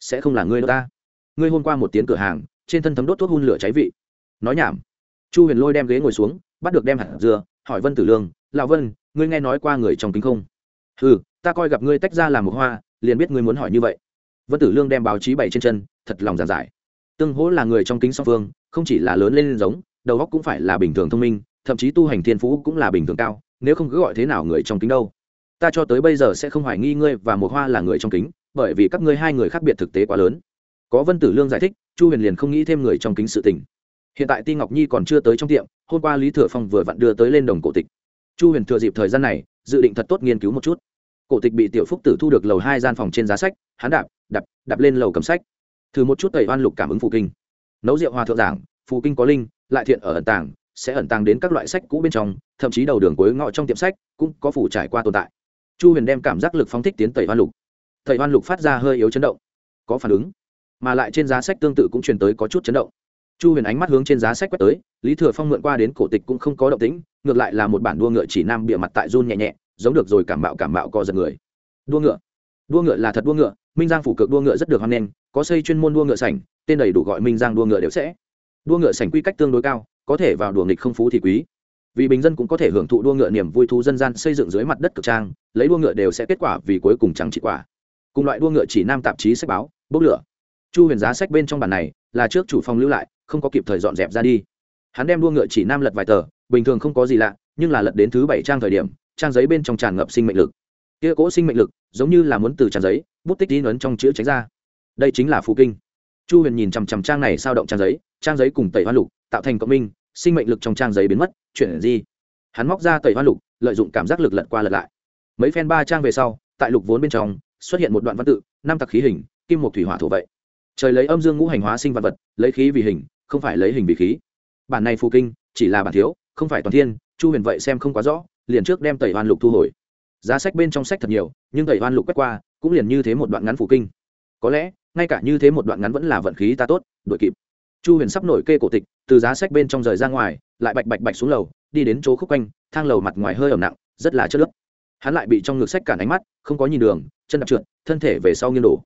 Sẽ không là ngươi đâu ta. Ngươi hôm qua một tiếng cửa hàng, trên thân thấm đốt thuốc hun lửa cháy vị. Nói nhảm. Chu huyền lôi đem ghế ngồi xuống, bắt được đem hạt dưa, hỏi vân tử lương, lão vân, ngươi nghe nói qua người trong kính không? Ừ ta coi gặp ngươi tách ra làm một hoa, liền biết ngươi muốn hỏi như vậy. Vân tử lương đem báo chí bày trên chân, thật lòng giản giải. Tương hỗ là người trong kính song phương, không chỉ là lớn lên giống đầu óc cũng phải là bình thường thông minh, thậm chí tu hành thiên phú cũng là bình thường cao, nếu không cứ gọi thế nào người trong kính đâu. Ta cho tới bây giờ sẽ không hoài nghi ngươi và một hoa là người trong kính, bởi vì các ngươi hai người khác biệt thực tế quá lớn. Có vân tử lương giải thích, chu huyền liền không nghĩ thêm người trong kính sự tình. Hiện tại ti ngọc nhi còn chưa tới trong tiệm, hôm qua lý thừa phong vừa vặn đưa tới lên đồng cổ tịch. Chu huyền thừa dịp thời gian này, dự định thật tốt nghiên cứu một chút. Cổ tịch bị tiểu phúc tử thu được lầu hai gian phòng trên giá sách, hắn đạp đạp đạp lên lầu cầm sách. Thử một chút tẩy oan lục cảm ứng phụ kinh. Nấu rượu hòa thượng giảng phụ kinh có linh lại thiện ở ẩn tàng, sẽ ẩn tàng đến các loại sách cũ bên trong, thậm chí đầu đường cuối ngõ trong tiệm sách cũng có phủ trải qua tồn tại. Chu huyền đem cảm giác lực phóng thích tiến tẩy hoan lục. Tẩy hoan lục phát ra hơi yếu chấn động, có phản ứng, mà lại trên giá sách tương tự cũng truyền tới có chút chấn động. Chu huyền ánh mắt hướng trên giá sách quét tới, lý thừa phong mượn qua đến cổ tịch cũng không có động tĩnh, ngược lại là một bản đua ngựa chỉ nam bịa mặt tại run nhẹ nhẹ, giống được rồi cảm bạo cảm bạo co giật người. Đua ngựa đua ngựa là thật đua ngựa, minh giang phủ cực đua ngựa rất được hoan nghênh, có xây chuyên môn đua ngựa sảnh, tên đầy đủ gọi minh giang đua ngựa đều sẽ đua ngựa sảnh quy cách tương đối cao, có thể vào đùa nghịch không phú thì quý. Vì bình dân cũng có thể hưởng thụ đua ngựa niềm vui thú dân gian xây dựng dưới mặt đất cực trang, lấy đua ngựa đều sẽ kết quả vì cuối cùng chẳng trị quả. Cùng loại đua ngựa chỉ nam tạp chí sách báo, bốc lửa. Chu huyền giá sách bên trong bản này là trước chủ phòng lưu lại, không có kịp thời dọn dẹp ra đi. Hắn đem đua ngựa chỉ nam lật vài tờ, bình thường không có gì lạ, nhưng là lật đến thứ bảy trang thời điểm, trang giấy bên trong tràn ngập sinh mệnh lực. Kia cỗ sinh mệnh lực, giống như là muốn từ trang giấy, bút tích tín ấn trong chữ tránh ra. Đây chính là phụ kinh chu huyền nhìn chằm chằm trang này sao động trang giấy trang giấy cùng tẩy hoa lục, tạo thành cộng minh, sinh mệnh lực trong trang giấy biến mất, chuyển gì hắn móc ra tẩy hoa lục, lợi dụng cảm giác lực lật qua lật lại. Mấy phen ba trang về sau, tại lục vốn bên trong, xuất hiện một đoạn văn tự, năm tặc khí hình, kim một thủy hỏa thổ vậy. Trời lấy âm dương ngũ hành hóa sinh vật vật, lấy khí vì hình, không phải lấy hình vì khí. Bản này phù kinh, chỉ là bản thiếu, không phải toàn thiên, chu huyền vậy xem không quá rõ, liền trước đem tẩy hoan lục thu hồi. Giá sách bên trong sách thật nhiều, nhưng tẩy hoan lục quét qua, cũng liền như thế một đoạn ngắn phù kinh. Có lẽ ngay cả như thế một đoạn ngắn vẫn là vận khí ta tốt, đuổi kịp. Chu huyền sắp nổi kê cổ tịch, từ giá sách bên trong rời ra ngoài, lại bạch bạch bạch xuống lầu, đi đến chỗ khúc quanh, thang lầu mặt ngoài hơi ẩm nặng, rất là chất lớp hắn lại bị trong ngực sách cản ánh mắt, không có nhìn đường, chân đạp trượt, thân thể về sau nghiêng đổ.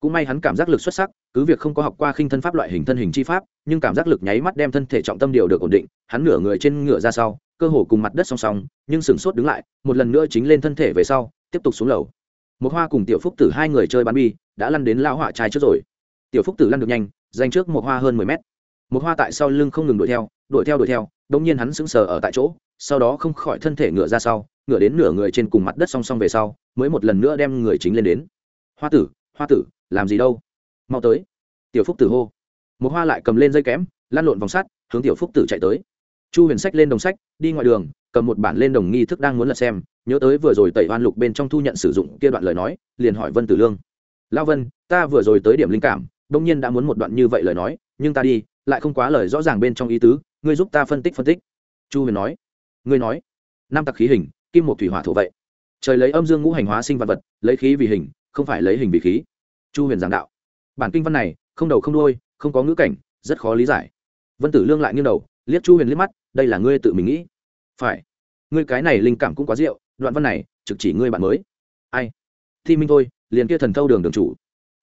Cũng may hắn cảm giác lực xuất sắc, cứ việc không có học qua khinh thân pháp loại hình thân hình chi pháp, nhưng cảm giác lực nháy mắt đem thân thể trọng tâm điều được ổn định, hắn nửa người trên ngựa ra sau, cơ hồ cùng mặt đất song song, nhưng sừng sốt đứng lại, một lần nữa chính lên thân thể về sau, tiếp tục xuống lầu một hoa cùng tiểu phúc tử hai người chơi bắn bi, đã lăn đến lao họa trai trước rồi. Tiểu phúc tử lăn được nhanh, giành trước một hoa hơn mười mét. Một hoa tại sau lưng không ngừng đuổi theo đuổi theo đuổi theo, đống nhiên hắn sững sờ ở tại chỗ, sau đó không khỏi thân thể ngựa ra sau ngựa đến nửa người trên cùng mặt đất song song về sau, mới một lần nữa đem người chính lên đến. Hoa tử hoa tử, làm gì đâu? Mau tới. Tiểu phúc tử hô. Một hoa lại cầm lên dây kém lan lộn vòng sắt, hướng tiểu phúc tử chạy tới. Chu huyền sách lên đồng sách, đi ngoài đường, cầm một bản lên đồng nghi thức đang muốn lật xem nhớ tới vừa rồi tẩy oan lục bên trong thu nhận sử dụng kia đoạn lời nói, liền hỏi vân tử lương. Lao vân, ta vừa rồi tới điểm linh cảm đông nhiên đã muốn một đoạn như vậy lời nói, nhưng ta đi, lại không quá lời rõ ràng bên trong ý tứ, ngươi giúp ta phân tích phân tích. Chu huyền nói. Ngươi nói. Năm tặc khí hình, kim một thủy hỏa thổ vậy. Trời lấy âm dương ngũ hành hóa sinh vật vật, lấy khí vì hình, không phải lấy hình vì khí. Chu huyền giảng đạo. Bản kinh văn này, không đầu không đôi không có ngữ cảnh, rất khó lý giải. Vân tử lương lại nghiêng đầu, liếc chu huyền liếc mắt, đây là ngươi tự mình nghĩ. Phải. Ngươi cái này linh cảm cũng quá rượu đoạn văn này, trực chỉ ngươi bạn mới. Ai? Thi minh thôi, liền kia thần thâu đường đường chủ.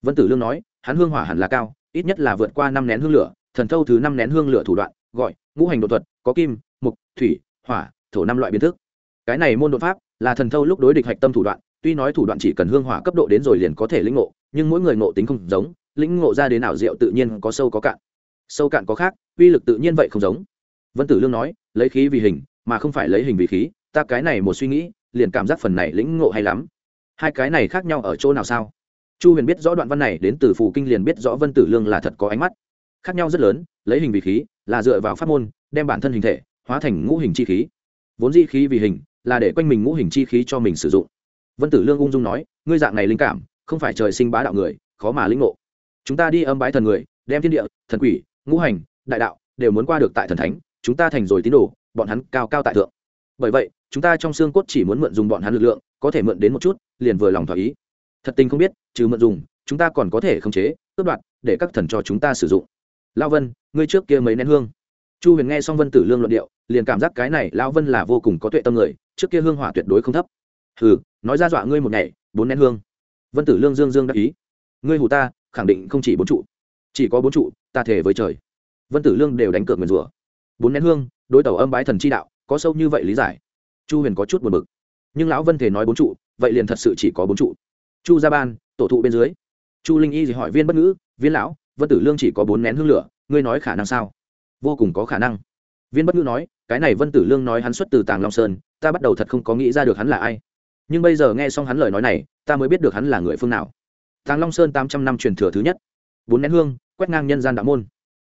Vân tử lương nói, hắn hương hỏa hẳn là cao, ít nhất là vượt qua năm nén hương lửa. Thần thâu thứ năm nén hương lửa thủ đoạn, gọi, ngũ hành đột thuật, có kim, mục, thủy, hỏa, thổ năm loại biến thức. Cái này môn đột pháp là thần thâu lúc đối địch hạch tâm thủ đoạn, tuy nói thủ đoạn chỉ cần hương hỏa cấp độ đến rồi liền có thể lĩnh ngộ, nhưng mỗi người ngộ tính không giống, lĩnh ngộ ra đến nào diệu tự nhiên có sâu có cạn. Sâu cạn có khác, uy lực tự nhiên vậy không giống. Vân tử lương nói, lấy khí vì hình, mà không phải lấy hình vì khí, ta cái này một suy nghĩ liền cảm giác phần này lĩnh ngộ hay lắm. Hai cái này khác nhau ở chỗ nào sao? Chu huyền biết rõ đoạn văn này đến từ phù kinh liền biết rõ vân tử lương là thật có ánh mắt. Khác nhau rất lớn, lấy hình vì khí là dựa vào pháp môn, đem bản thân hình thể hóa thành ngũ hình chi khí. Vốn di khí vì hình là để quanh mình ngũ hình chi khí cho mình sử dụng. Vân tử lương ung dung nói, ngươi dạng này linh cảm, không phải trời sinh bá đạo người, khó mà lĩnh ngộ. Chúng ta đi âm bái thần người, đem thiên địa, thần quỷ, ngũ hành, đại đạo đều muốn qua được tại thần thánh, chúng ta thành rồi tín đồ, bọn hắn cao cao tại thượng bởi vậy, chúng ta trong xương cốt chỉ muốn mượn dùng bọn hắn lực lượng, có thể mượn đến một chút, liền vừa lòng thỏa ý. Thật tình không biết, trừ mượn dùng, chúng ta còn có thể khống chế, cướp đoạt, để các thần cho chúng ta sử dụng. Lao vân, ngươi trước kia mấy nén hương. Chu huyền nghe xong vân tử lương luận điệu, liền cảm giác cái này lão vân là vô cùng có tuệ tâm người, trước kia hương hỏa tuyệt đối không thấp. Hừ, nói ra dọa ngươi một ngày, bốn nén hương. Vân tử lương dương dương đắc ý. Ngươi hù ta, khẳng định không chỉ bốn trụ. Chỉ có bốn trụ, ta thể với trời. Vân tử lương đều đánh cược nguyền rủa. Bốn nén hương, đối tàu âm bái thần chi đạo có sâu như vậy lý giải. Chu huyền có chút buồn bực. Nhưng lão vân thể nói bốn trụ, vậy liền thật sự chỉ có bốn trụ. Chu gia ban, tổ thụ bên dưới. Chu linh y thì hỏi viên bất ngữ, viên lão, vân tử lương chỉ có bốn nén hương lửa, ngươi nói khả năng sao? Vô cùng có khả năng. Viên bất ngữ nói, cái này vân tử lương nói hắn xuất từ tàng long sơn, ta bắt đầu thật không có nghĩ ra được hắn là ai. Nhưng bây giờ nghe xong hắn lời nói này, ta mới biết được hắn là người phương nào. Tàng long sơn tám trăm năm truyền thừa thứ nhất. Bốn nén hương, quét ngang nhân gian đạo môn.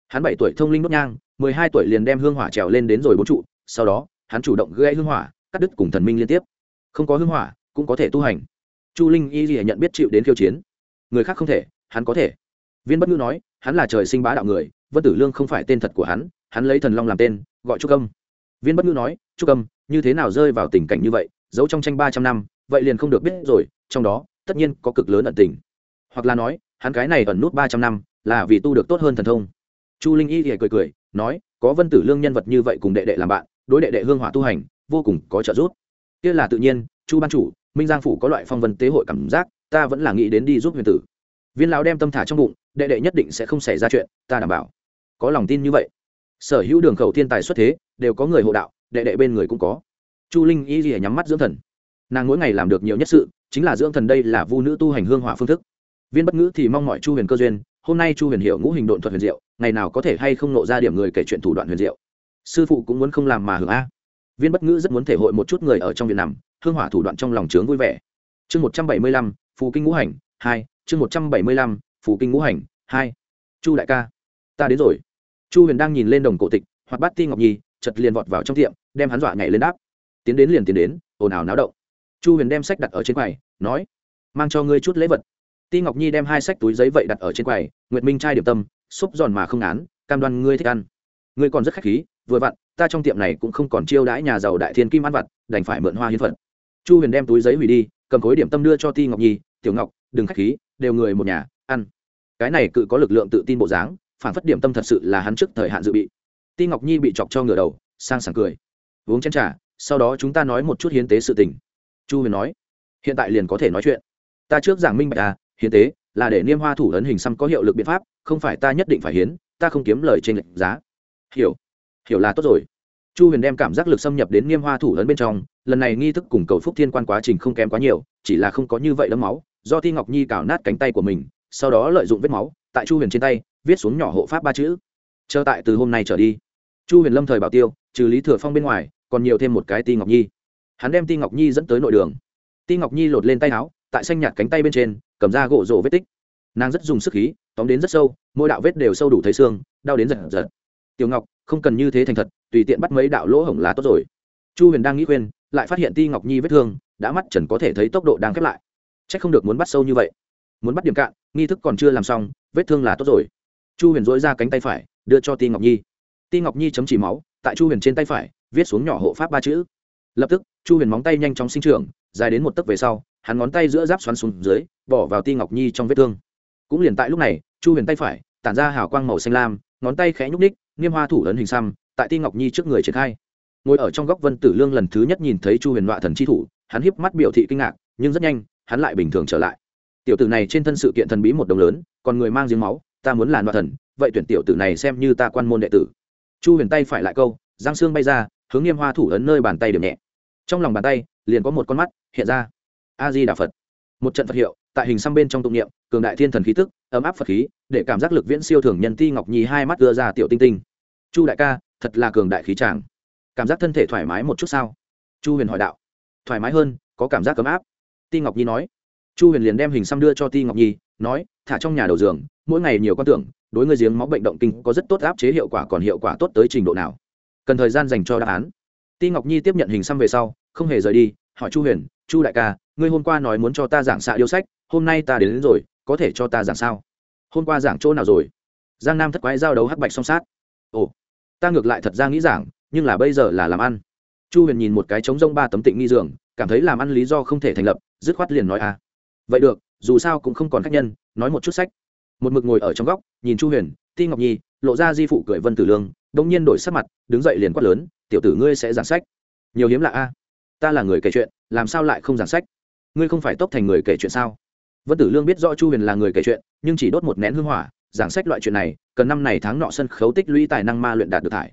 Hắn bảy tuổi thông linh đốt nhang, mười hai tuổi liền đem hương hỏa trèo lên đến rồi bốn trụ sau đó, hắn chủ động gây hưng hỏa, cắt đứt cùng thần minh liên tiếp. Không có hưng hỏa, cũng có thể tu hành. Chu linh y gì nhận biết chịu đến khiêu chiến. Người khác không thể, hắn có thể. Viên bất ngữ nói, hắn là trời sinh bá đạo người, vân tử lương không phải tên thật của hắn hắn lấy thần long làm tên, gọi trúc âm. Viên bất ngữ nói, trúc âm, như thế nào rơi vào tình cảnh như vậy, giấu trong tranh ba trăm năm, vậy liền không được biết rồi, trong đó, tất nhiên có cực lớn ẩn tình. Hoặc là nói, hắn cái này ẩn nút ba trăm năm, là vì tu được tốt hơn thần thông. Chu linh y thì cười cười, nói, có vân tử lương nhân vật như vậy cùng đệ đệ làm bạn đối đệ đệ hương hỏa tu hành, vô cùng có trợ giúp. Kia là tự nhiên, chu ban chủ, minh giang phủ có loại phong vân tế hội cảm giác, ta vẫn là nghĩ đến đi giúp huyền tử. Viên lão đem tâm thả trong bụng, đệ đệ nhất định sẽ không xảy ra chuyện, ta đảm bảo. Có lòng tin như vậy. Sở hữu đường khẩu thiên tài xuất thế, đều có người hộ đạo, đệ đệ bên người cũng có. Chu linh y rỉa nhắm mắt dưỡng thần. Nàng mỗi ngày làm được nhiều nhất sự, chính là dưỡng thần đây là vu nữ tu hành hương hỏa phương thức. Viên bất ngữ thì mong mọi chu huyền cơ duyên, hôm nay chu huyền hiểu ngũ hình độn thuật huyền diệu, ngày nào có thể hay không nộ ra điểm người kể chuyện thủ đoạn huyền diệu sư phụ cũng muốn không làm mà hưởng a. Viên bất ngữ rất muốn thể hội một chút người ở trong việt nằm hương hỏa thủ đoạn trong lòng trướng vui vẻ. Chương một trăm bảy mươi lăm, phù kinh ngũ hành hai, chương một trăm bảy mươi lăm, phù kinh ngũ hành hai. Chu đại ca, ta đến rồi. Chu huyền đang nhìn lên đồng cổ tịch, hoặc bát ti ngọc nhi, chật liền vọt vào trong tiệm, đem hắn dọa nhảy lên đáp. Tiến đến liền tiến đến, ồn ào náo động. Chu huyền đem sách đặt ở trên quầy, nói, mang cho ngươi chút lễ vật. Ti ngọc nhi đem hai sách túi giấy vậy đặt ở trên quầy, nguyệt minh trai điểm tâm, xúc giòn mà không án cam đoan ngươi thích ăn ngươi còn rất khách khí, vừa vặn, ta trong tiệm này cũng không còn chiêu đãi nhà giàu đại thiên kim ăn vặt, đành phải mượn hoa hiến phận. Chu huyền đem túi giấy hủy đi, cầm khối điểm tâm đưa cho ti ngọc nhi, tiểu ngọc, đừng khách khí, đều người một nhà, ăn. Cái này cự có lực lượng tự tin bộ dáng, phản phất điểm tâm thật sự là hắn trước thời hạn dự bị. Ti ngọc nhi bị chọc cho ngửa đầu, sang sảng cười. Uống chén t r à sau đó chúng ta nói một chút hiến tế sự tình. Chu huyền nói. Hiện tại liền có thể nói chuyện. Ta trước giảng minh bạch à hiến tế là để niêm hoa thủ ấn hình xăm có hiệu lực biện pháp, không phải ta nhất định phải hiến, ta không kiếm lời trên lệnh giá hiểu. Hiểu là tốt rồi. Chu huyền đem cảm giác lực xâm nhập đến niêm hoa thủ ấn bên trong, lần này nghi thức cùng cầu phúc thiên quan quá trình không kém quá nhiều, chỉ là không có như vậy đấm máu, do thi ngọc nhi cào nát cánh tay của mình, sau đó lợi dụng vết máu, tại chu huyền trên tay, viết xuống nhỏ hộ pháp ba chữ. Chờ tại từ hôm nay trở đi. Chu huyền lâm thời bảo tiêu, trừ lý thừa phong bên ngoài, còn nhiều thêm một cái ti ngọc nhi. Hắn đem ti ngọc nhi dẫn tới nội đường. Ti ngọc nhi lột lên tay áo, tại xanh nhạt cánh tay bên trên, cầm ra gỗ rổ vết tích. Nàng rất dùng sức khí, tóm đến rất sâu, mỗi đạo vết đều sâu đủ thấy xương, đau đến giật giật tiểu ngọc, không cần như thế thành thật, tùy tiện bắt mấy đạo lỗ hổng là tốt rồi. Chu huyền đang nghĩ khuyên, lại phát hiện ti ngọc nhi vết thương, đã mắt trần có thể thấy tốc độ đang khép lại. C h ắ c không được muốn bắt sâu như vậy. Muốn bắt điểm cạn, nghi thức còn chưa làm xong, vết thương là tốt rồi. Chu huyền dối ra cánh tay phải, đưa cho ti ngọc nhi. Ti ngọc nhi chấm chỉ máu, tại chu huyền trên tay phải, viết xuống nhỏ hộ pháp ba chữ. Lập tức, chu huyền móng tay nhanh chóng sinh trưởng, dài đến một tấc về sau, hắn ngón tay giữa giáp xoắn xuống dưới, bỏ vào ti ngọc nhi trong vết thương. Cũng liền tại lúc này, chu huyền tay phải, tản ra hào quang màu xanh lam, ngón tay khẽ nhúc ních nghiêm hoa thủ ấn hình xăm, tại ti ngọc nhi trước người triển khai. Ngồi ở trong góc vân tử lương lần thứ nhất nhìn thấy chu huyền đoạ thần chi thủ, hắn hiếp mắt biểu thị kinh ngạc, nhưng rất nhanh, hắn lại bình thường trở lại. Tiểu tử này trên thân sự kiện thần bí một đồng lớn, còn người mang giếng máu, ta muốn là đoạ thần, vậy tuyển tiểu tử này xem như ta quan môn đệ tử. Chu huyền tay phải lại câu, giang xương bay ra, hướng nghiêm hoa thủ ấn nơi bàn tay điểm nhẹ. Trong lòng bàn tay, liền có một con mắt hiện ra. A di đà phật. Một trận phật hiệu, tại hình xăm bên trong tụng niệm, cường đại thiên thần khí tức, ấm áp phật khí để cảm giác lực viễn siêu thường nhân ti ngọc nhi hai mắt đưa ra tiểu tinh tinh. Chu đại ca thật là cường đại khí tràng cảm giác thân thể thoải mái một chút sao? Chu huyền hỏi đạo. Thoải mái hơn có cảm giác ấm áp. Ti ngọc nhi nói. Chu huyền liền đem hình xăm đưa cho ti ngọc nhi nói thả trong nhà đầu giường mỗi ngày nhiều con tưởng đối người giếng máu bệnh động kinh có rất tốt áp chế hiệu quả còn hiệu quả tốt tới trình độ nào. Cần thời gian dành cho đáp án. Ti ngọc nhi tiếp nhận hình xăm về sau không hề rời đi hỏi chu huyền chu đại ca ngươi hôm qua nói muốn cho ta giảng xạ yêu sách hôm nay ta đến, đến rồi có thể cho ta giảng sao? Hôm qua giảng chỗ nào rồi? Giang nam thất quái giao đấu hắc bạch song sát. Ồ, ta ngược lại thật ra nghĩ giảng, nhưng là bây giờ là làm ăn. Chu huyền nhìn một cái trống rông ba tấm tịnh nghi giường, cảm thấy làm ăn lý do không thể thành lập, dứt khoát liền nói à vậy được, dù sao cũng không còn khách nhân, nói một chút sách. Một mực ngồi ở trong góc, nhìn chu huyền, ti ngọc nhi, lộ ra di phụ cười vân tử lương đông nhiên đổi sắc mặt, đứng dậy liền quát lớn, tiểu tử ngươi sẽ giảng sách? Nhiều hiếm lạ a. Ta là người kể chuyện, làm sao lại không giảng sách? Ngươi không phải tốc thành người kể chuyện sao? Vân tử lương biết rõ chu huyền là người kể chuyện, nhưng chỉ đốt một nén hương hỏa, giảng sách loại chuyện này, cần năm này tháng nọ sân khấu tích lũy tài năng ma luyện đạt được thải.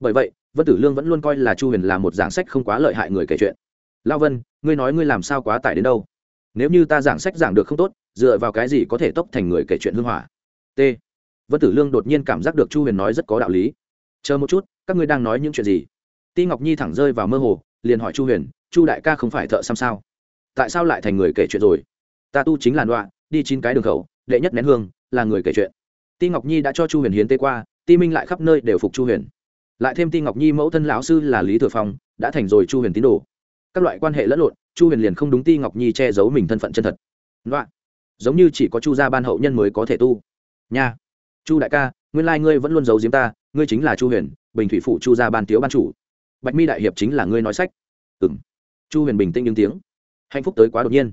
Bởi vậy, vân tử lương vẫn luôn coi là chu huyền là một giảng sách không quá lợi hại người kể chuyện. Lao vân, ngươi nói ngươi làm sao quá tải đến đâu? Nếu như ta giảng sách giảng được không tốt, dựa vào cái gì có thể tốc thành người kể chuyện hương hỏa? T. Vân tử lương đột nhiên cảm giác được chu huyền nói rất có đạo lý. Chờ một chút, các ngươi đang nói những chuyện gì? Ti ngọc nhi thẳng rơi vào mơ hồ, liền hỏi chu huyền, chu đại ca không phải thợ xăm sao? Tại sao lại thành người kể chuyện rồi? Ta tu chính là đoạn đi chín cái đường khẩu, đệ nhất nén hương, là người kể chuyện. Ti ngọc nhi đã cho chu huyền hiến tế qua, ti minh lại khắp nơi đều phục chu huyền. Lại thêm ti ngọc nhi mẫu thân lão sư là lý thừa phong, đã thành rồi chu huyền tín đồ. Các loại quan hệ lẫn lộn, chu huyền liền không đúng ti ngọc nhi che giấu mình thân phận chân thật. Đoạn giống như chỉ có chu gia ban hậu nhân mới có thể tu. Nha, chu đại ca, nguyên lai ngươi vẫn luôn giấu giếm ta, ngươi chính là chu huyền, bình thủy phụ chu gia ban tiếu ban chủ. Bạch mi đại hiệp chính là ngươi nói sách. Ừ m chu huyền bình tĩnh những tiếng. Hạnh phúc tới quá đột nhiên.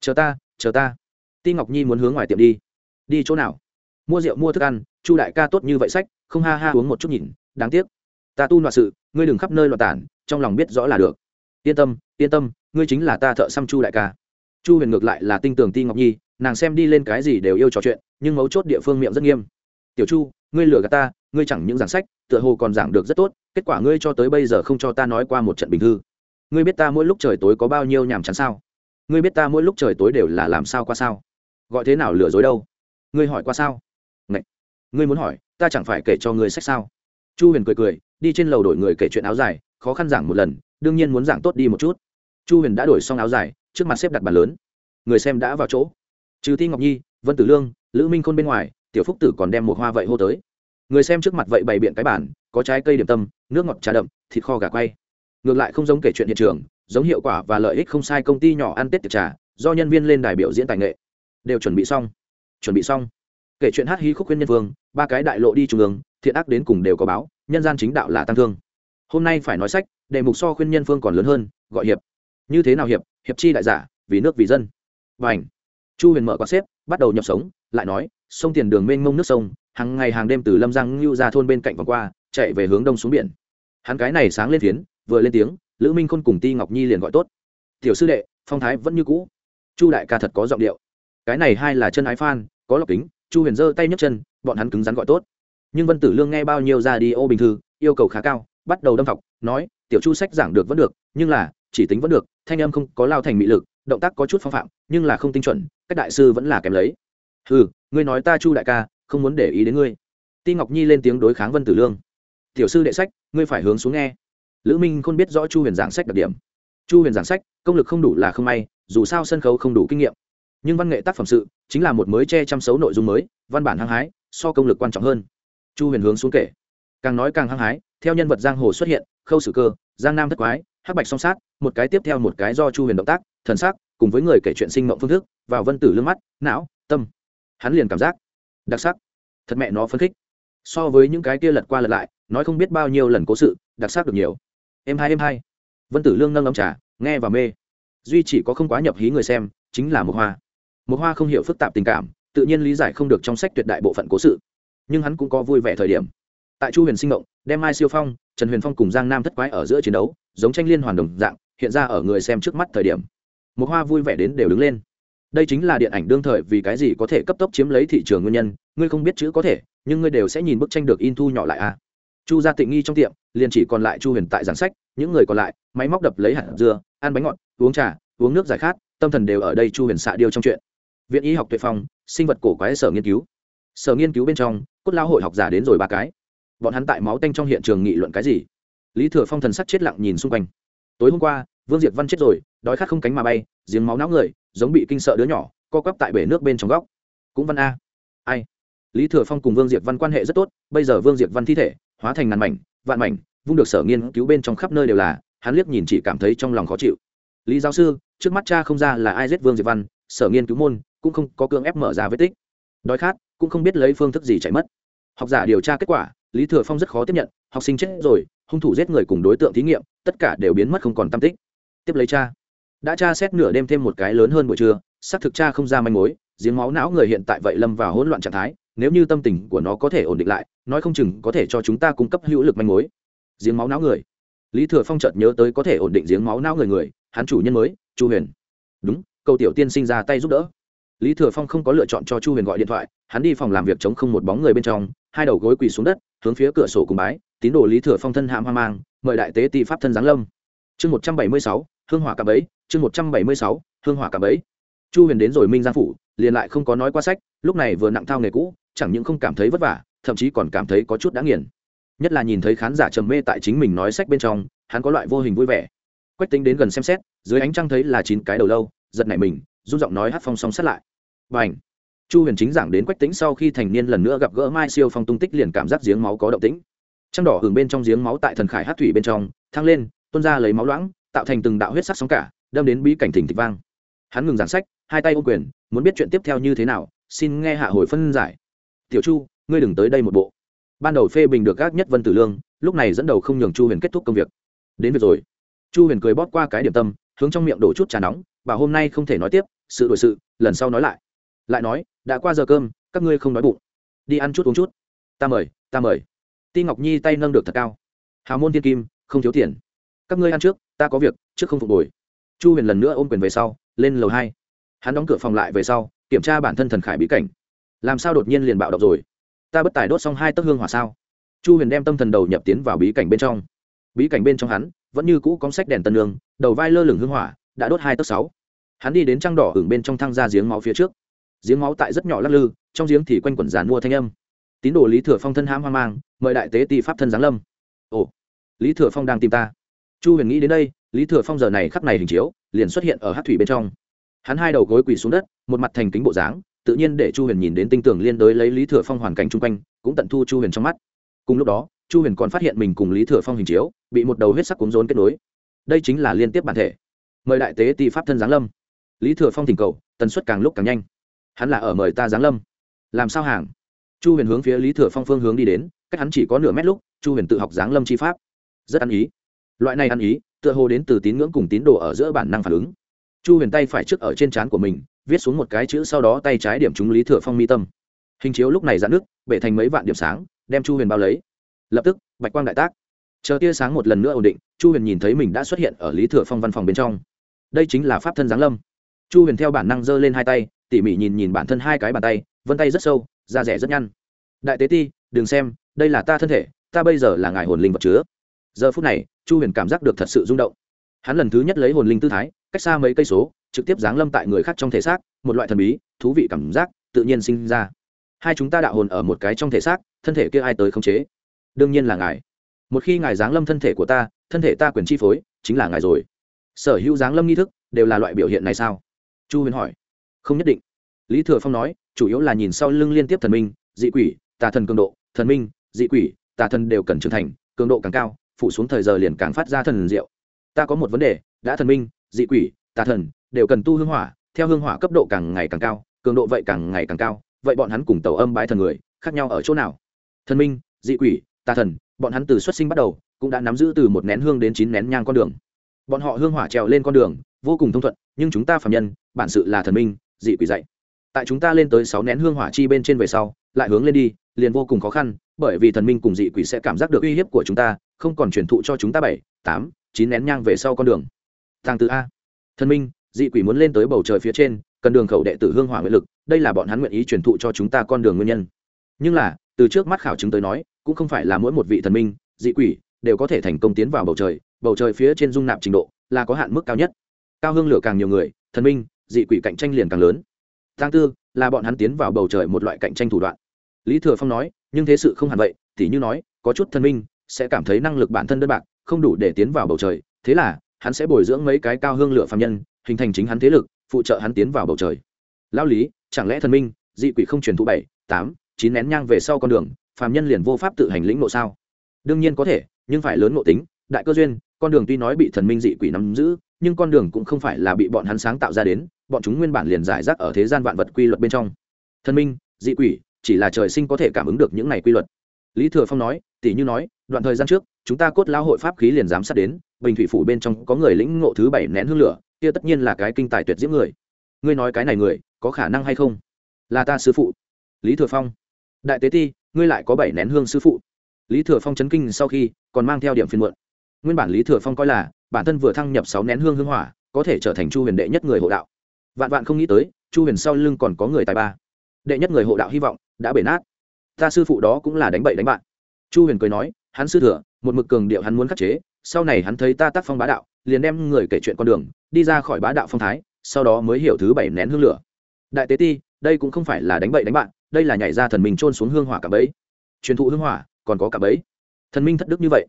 Chờ ta chờ ta. Ti ngọc nhi muốn hướng ngoài tiệm đi. Đi chỗ nào? Mua rượu, mua thức ăn, chu đại ca tốt như vậy sách, không ha ha uống một chút nhìn, đáng tiếc. Ta tu loạn sự, ngươi đừng khắp nơi loạn tản, trong lòng biết rõ là được. Yên tâm yên tâm, ngươi chính là ta thợ xăm chu đại ca. Chu huyền ngược lại là tinh tường ti ngọc nhi, nàng xem đi lên cái gì đều yêu trò chuyện, nhưng mấu chốt địa phương miệng rất nghiêm. Tiểu chu, ngươi lừa gạt ta, ngươi chẳng những giảng sách, tựa hồ còn giảng được rất tốt, kết quả ngươi cho tới bây giờ không cho ta nói qua một trận bình thư. Ngươi biết ta mỗi lúc trời tối có bao nhiêu nhàm chán sao? Ngươi biết ta mỗi lúc trời tối đều là làm sao qua sao? Gọi thế nào lừa dối đâu? Ngươi hỏi qua sao? Ngậy! ngươi muốn hỏi, ta chẳng phải kể cho ngươi sách sao? Chu huyền cười cười, đi trên lầu đổi người kể chuyện áo dài, khó khăn giảng một lần, đương nhiên muốn giảng tốt đi một chút. Chu huyền đã đổi xong áo dài, trước mặt xếp đặt bàn lớn. Người xem đã vào chỗ. Trừ ti ngọc nhi, vân tử lương, lữ minh khôn bên ngoài, tiểu phúc tử còn đem một hoa vậy hô tới. Người xem trước mặt vậy bày biện cái bản có trái cây điểm tâm, nước ngọt trà đậm, thịt kho gà quay. Ngược lại không giống kể chuyện hiện trường giống hiệu quả và lợi ích không sai công ty nhỏ ăn tết tiệc trà, do nhân viên lên đài biểu diễn tài nghệ. Đều chuẩn bị xong. Chuẩn bị xong. Kể chuyện hát hí khúc khuyên nhân vương, ba cái đại lộ đi trung ương, thiện ác đến cùng đều có báo, nhân gian chính đạo là tăng thương. Hôm nay phải nói sách đề mục so khuyên nhân phương còn lớn hơn, gọi hiệp. Như thế nào hiệp? Hiệp chi đại giả, vì nước vì dân. Và ảnh chu huyền mở quạt xếp, bắt đầu nhập sống, lại nói, sông tiền đường mênh mông nước sông, hàng ngày hàng đêm từ lâm giang lưu ra thôn bên cạnh vòng qua, chạy về hướng đông xuống biển. Hắn cái này sáng lên phiến, vừa lên tiếng lữ minh khôn cùng ti ngọc nhi liền gọi tốt tiểu sư đệ phong thái vẫn như cũ chu đại ca thật có giọng điệu cái này hai là chân ái phan có lọc kính chu huyền giơ tay nhấc chân bọn hắn cứng rắn gọi tốt nhưng vân tử lương nghe bao nhiêu ra đi ô bình thư yêu cầu khá cao bắt đầu đâm phọc, nói tiểu chu sách giảng được vẫn được nhưng là chỉ tính vẫn được thanh âm không có lao thành mị lực động tác có chút phong phạm nhưng là không tinh chuẩn các đại sư vẫn là kém lấy ừ ngươi nói ta chu đại ca không muốn để ý đến ngươi ti ngọc nhi lên tiếng đối kháng vân tử lương tiểu sư đệ sách ngươi phải hướng xuống nghe lữ minh không biết rõ chu huyền giảng sách đặc điểm. Chu huyền giảng sách, công lực không đủ là không may, dù sao sân khấu không đủ kinh nghiệm. Nhưng văn nghệ tác phẩm sự chính là một mới che chăm xấu nội dung mới, văn bản hăng hái, so công lực quan trọng hơn. Chu huyền hướng xuống kể. Càng nói càng hăng hái, theo nhân vật giang hồ xuất hiện, khâu sử cơ, giang nam thất quái, hắc bạch song sát, một cái tiếp theo một cái do chu huyền động tác, thần sắc, cùng với người kể chuyện sinh mộng phương thức, vào vân tử lương mắt, não, tâm. Hắn liền cảm giác đặc sắc. Thật mẹ nó phấn khích. So với những cái kia lật qua lật lại, nói không biết bao nhiêu lần cố sự, đặc sắc được nhiều em hai em hai. Vân tử lương nâng ấm trà, nghe và mê. Duy chỉ có không quá nhập hí người xem, chính là một hoa. Một hoa không hiểu phức tạp tình cảm, tự nhiên lý giải không được trong sách tuyệt đại bộ phận cố sự. Nhưng hắn cũng có vui vẻ thời điểm. Tại chu huyền sinh động đem mai siêu phong, trần huyền phong cùng giang nam thất quái ở giữa chiến đấu, giống tranh liên hoàn đồng dạng, hiện ra ở người xem trước mắt thời điểm. Một hoa vui vẻ đến đều đứng lên. Đây chính là điện ảnh đương thời, vì cái gì có thể cấp tốc chiếm lấy thị trường nguyên nhân, ngươi không biết chữ có thể, nhưng ngươi đều sẽ nhìn bức tranh được in thu nhỏ lại à chu gia tịnh nghi trong tiệm, liền chỉ còn lại chu huyền tại giảng sách, những người còn lại, máy móc đập lấy hạt dưa, ăn bánh ngọt, uống trà, uống nước giải khát, tâm thần đều ở đây chu huyền xạ điêu trong chuyện. Viện y học tuệ phong, sinh vật cổ quái sở nghiên cứu. Sở nghiên cứu bên trong, cốt lao hội học giả đến rồi ba cái. Bọn hắn tại máu tanh trong hiện trường nghị luận cái gì? Lý thừa phong thần sắc chết lặng nhìn xung quanh. Tối hôm qua, vương diệt văn chết rồi, đói khát không cánh mà bay, giếng máu não người, giống bị kinh sợ đứa nhỏ, co quắp tại bể nước bên trong góc. Cũng văn a. Ai? Lý thừa phong cùng vương diệt văn quan hệ rất tốt, bây giờ vương diệt văn thi thể hóa thành ngàn mảnh, vạn mảnh, vung được sở nghiên cứu bên trong khắp nơi đều là, hắn liếc nhìn chỉ cảm thấy trong lòng khó chịu. Lý giáo sư, trước mắt cha không ra là ai giết vương Diệp văn, sở nghiên cứu môn cũng không có cưỡng ép mở ra vết tích. Đói khát, cũng không biết lấy phương thức gì chạy mất. Học giả điều tra kết quả, lý thừa phong rất khó tiếp nhận, học sinh chết rồi, hung thủ giết người cùng đối tượng thí nghiệm, tất cả đều biến mất không còn tam tích. Tiếp lấy cha. Đã tra xét nửa đêm thêm một cái lớn hơn buổi trưa, xác thực cha không ra manh mối, giếng máu não người hiện tại vậy lâm vào hỗn loạn trạng thái nếu như tâm tình của nó có thể ổn định lại, nói không chừng có thể cho chúng ta cung cấp hữu lực manh mối. Giếng máu não người. Lý thừa phong chợt nhớ tới có thể ổn định giếng máu não người người, hắn chủ nhân mới, chu huyền. Đúng câu tiểu tiên sinh ra tay giúp đỡ. Lý thừa phong không có lựa chọn cho chu huyền gọi điện thoại, hắn đi phòng làm việc chống không một bóng người bên trong, hai đầu gối quỳ xuống đất, hướng phía cửa sổ cùng bái, tín đồ lý thừa phong thân hạm hoang mang, mời đại tế ti pháp thân giáng lâm. Chương một trăm bảy mươi sáu, hương hỏa cạm ấy chương một trăm bảy mươi sáu, hương hỏa cạm ấy chu huyền đến rồi minh giang phủ, liền lại không có nói qua sách, lúc này vừa nặng thao nghề cũ chẳng những không cảm thấy vất vả, thậm chí còn cảm thấy có chút đã nghiền. Nhất là nhìn thấy khán giả trầm mê tại chính mình nói sách bên trong, hắn có loại vô hình vui vẻ. Quách tính đến gần xem xét, dưới ánh trăng thấy là chín cái đầu lâu, giật nảy mình, run giọng nói hát phong song sát lại. Và ảnh chu huyền chính giảng đến quách tính sau khi thành niên lần nữa gặp gỡ mai siêu phong tung tích liền cảm giác giếng máu có động tĩnh. Trăng đỏ hưởng bên trong giếng máu tại thần khải hát thủy bên trong, thăng lên, tuôn ra lấy máu loãng, tạo thành từng đạo huyết sắc sóng cả, đâm đến bí cảnh thỉnh thịch vang. Hắn ngừng giảng sách, hai tay ô quyền, muốn biết chuyện tiếp theo như thế nào, xin nghe hạ hồi phân giải tiểu chu, ngươi đừng tới đây một bộ. Ban đầu phê bình được gác nhất vân tử lương, lúc này dẫn đầu không nhường chu huyền kết thúc công việc. Đến việc rồi. Chu huyền cười bóp qua cái điểm tâm, hướng trong miệng đổ chút trà nóng và hôm nay không thể nói tiếp, sự đổi sự, lần sau nói lại. Lại nói, đã qua giờ cơm, các ngươi không nói bụng. Đi ăn chút uống chút. Ta mời ta mời. Ti ngọc nhi tay nâng được thật cao. Hào môn thiên kim, không thiếu tiền. Các ngươi ăn trước, ta có việc, trước không phục hồi. Chu huyền lần nữa ôm quyền về sau, lên lầu hai. Hắn đóng cửa phòng lại về sau, kiểm tra bản thân thần khải bí cảnh làm sao đột nhiên liền bạo động rồi? Ta bất tài đốt xong hai tấc hương hỏa sao? Chu huyền đem tâm thần đầu nhập tiến vào bí cảnh bên trong. Bí cảnh bên trong hắn, vẫn như cũ cóng sách đèn tân lương đầu vai lơ lửng hương hỏa, đã đốt hai tấc sáu. Hắn đi đến trăng đỏ hưởng bên trong thang ra giếng máu phía trước. Giếng máu tại rất nhỏ lắc lư, trong giếng thì quanh quẩn giàn mua thanh âm. Tín đồ lý thừa phong thân hãm hoang mang, mời đại tế tị pháp thân giáng lâm. Ồ, lý thừa phong đang tìm ta. Chu huyền nghĩ đến đây, lý thừa phong giờ này khắp này hình chiếu, liền xuất hiện ở hát thủy bên trong. Hắn hai đầu gối quỳ xuống đất, một mặt thành kính bộ dáng tự nhiên để chu huyền nhìn đến tinh tưởng liên đối lấy lý thừa phong hoàn cảnh chung quanh, cũng tận thu chu huyền trong mắt. Cùng lúc đó, chu huyền còn phát hiện mình cùng lý thừa phong hình chiếu, bị một đầu huyết sắc cúng rốn kết nối. Đây chính là liên tiếp bản thể. Mời đại tế tị pháp thân giáng lâm. Lý thừa phong thỉnh cầu, tần suất càng lúc càng nhanh. Hắn là ở mời ta giáng lâm. Làm sao hàng? Chu huyền hướng phía lý thừa phong phương hướng đi đến, cách hắn chỉ có nửa mét lúc, chu huyền tự học giáng lâm chi pháp. Rất ăn ý. Loại này ăn ý, tựa hồ đến từ tín ngưỡng cùng tín đồ ở giữa bản năng phản ứng. Chu huyền tay phải trước ở trên trán của mình viết xuống một cái chữ sau đó tay trái điểm trúng lý thừa phong mi tâm. Hình chiếu lúc này dạn nước bể thành mấy vạn điểm sáng, đem chu huyền bao lấy. Lập tức, bạch quang đại tác. Chờ tia sáng một lần nữa ổn định, chu huyền nhìn thấy mình đã xuất hiện ở lý thừa phong văn phòng bên trong. Đây chính là pháp thân giáng lâm. Chu huyền theo bản năng giơ lên hai tay, tỉ mỉ nhìn nhìn bản thân hai cái bàn tay, vân tay rất sâu, da rẻ rất nhăn. Đại tế ti, đừng xem, đây là ta thân thể, ta bây giờ là ngài hồn linh vật chứa. Giờ phút này, chu huyền cảm giác được thật sự rung động. Hắn lần thứ nhất lấy hồn linh tư thái, cách xa mấy cây số trực tiếp giáng lâm tại người khác trong thể xác, một loại thần bí, thú vị cảm giác tự nhiên sinh ra. Hai chúng ta đạo hồn ở một cái trong thể xác, thân thể kia ai tới khống chế? Đương nhiên là ngài. Một khi ngài giáng lâm thân thể của ta, thân thể ta quyền chi phối, chính là ngài rồi. Sở hữu giáng lâm nghi thức đều là loại biểu hiện này sao? Chu huyền hỏi. Không nhất định. Lý thừa phong nói, chủ yếu là nhìn sau lưng liên tiếp thần minh, dị quỷ, tà thần cường độ, thần minh, dị quỷ, tà thần đều cần trưởng thành, cường độ càng cao, phủ xuống thời giờ liền càng phát ra thần diệu. Ta có một vấn đề, đã thần minh, dị quỷ tà thần, đều cần tu hương hỏa, theo hương hỏa cấp độ càng ngày càng cao, cường độ vậy càng ngày càng cao, vậy bọn hắn cùng tàu âm bái thần người, khác nhau ở chỗ nào? Thần minh, dị quỷ, tà thần, bọn hắn từ xuất sinh bắt đầu, cũng đã nắm giữ từ một nén hương đến chín nén nhang con đường. Bọn họ hương hỏa trèo lên con đường, vô cùng thông thuận, nhưng chúng ta phạm nhân, bản sự là thần minh, dị quỷ dạy. Tại chúng ta lên tới sáu nén hương hỏa chi bên trên về sau, lại hướng lên đi, liền vô cùng khó khăn, bởi vì thần minh cùng dị quỷ sẽ cảm giác được uy hiếp của chúng ta, không còn truyền thụ cho chúng ta bảy, tám, chín nén nhang về sau con đường. Tàng từ a thần minh, dị quỷ muốn lên tới bầu trời phía trên, cần đường khẩu đệ tử hương hỏa nguyện lực, đây là bọn hắn nguyện ý truyền thụ cho chúng ta con đường nguyên nhân. Nhưng là, từ trước mắt khảo chứng tới nói, cũng không phải là mỗi một vị thần minh, dị quỷ, đều có thể thành công tiến vào bầu trời bầu trời phía trên dung nạp trình độ, là có hạn mức cao nhất. Cao hương lửa càng nhiều người, thần minh, dị quỷ cạnh tranh liền càng lớn. Tháng tư, là bọn hắn tiến vào bầu trời một loại cạnh tranh thủ đoạn. Lý thừa phong nói, nhưng thế sự không hẳn vậy thì như nói, có chút thần minh sẽ cảm thấy năng lực bản thân đơn bạc, không đủ để tiến vào bầu trời, thế là hắn sẽ bồi dưỡng mấy cái cao hương lửa phạm nhân, hình thành chính hắn thế lực, phụ trợ hắn tiến vào bầu trời. Lao lý, chẳng lẽ thần minh, dị quỷ không truyền thụ bảy, tám, chín nén nhang về sau con đường, phàm nhân liền vô pháp tự hành lĩnh ngộ sao? Đương nhiên có thể, nhưng phải lớn ngộ tính, đại cơ duyên, con đường tuy nói bị thần minh dị quỷ nắm giữ, nhưng con đường cũng không phải là bị bọn hắn sáng tạo ra đến, bọn chúng nguyên bản liền giải rác ở thế gian vạn vật quy luật bên trong. Thần minh, dị quỷ, chỉ là trời sinh có thể cảm ứng được những này quy luật lý thừa phong nói, tỷ như nói, đoạn thời gian trước, chúng ta cốt lao hội pháp khí liền giám sát đến, bình thủy phủ bên trong có người lĩnh ngộ thứ bảy nén hương lửa, kia tất nhiên là cái kinh tài tuyệt diễm người. Ngươi nói cái này người, có khả năng hay không? Là ta sư phụ. Lý thừa phong, đại tế ti, ngươi lại có bảy nén hương sư phụ. Lý thừa phong chấn kinh sau khi, còn mang theo điểm phiên muộn. Nguyên bản lý thừa phong coi là, bản thân vừa thăng nhập sáu nén hương hương hỏa, có thể trở thành chu huyền đệ nhất người hộ đạo. Vạn vạn không nghĩ tới, chu huyền sau lưng còn có người tài ba. Đệ nhất người hộ đạo hy vọng đã bể nát ta sư phụ đó cũng là đánh bậy đánh bạn. Chu huyền cười nói, hắn sư thừa, một mực cường điệu hắn muốn khắc chế, sau này hắn thấy ta tác phong bá đạo, liền đem người kể chuyện con đường, đi ra khỏi bá đạo phong thái, sau đó mới hiểu thứ bảy nén hương lửa. Đại tế ti, đây cũng không phải là đánh bậy đánh bạn, đây là nhảy ra thần minh trôn xuống hương hỏa cả bấy. Truyền thụ hương hỏa, còn có cả bấy. Thần minh thất đức như vậy.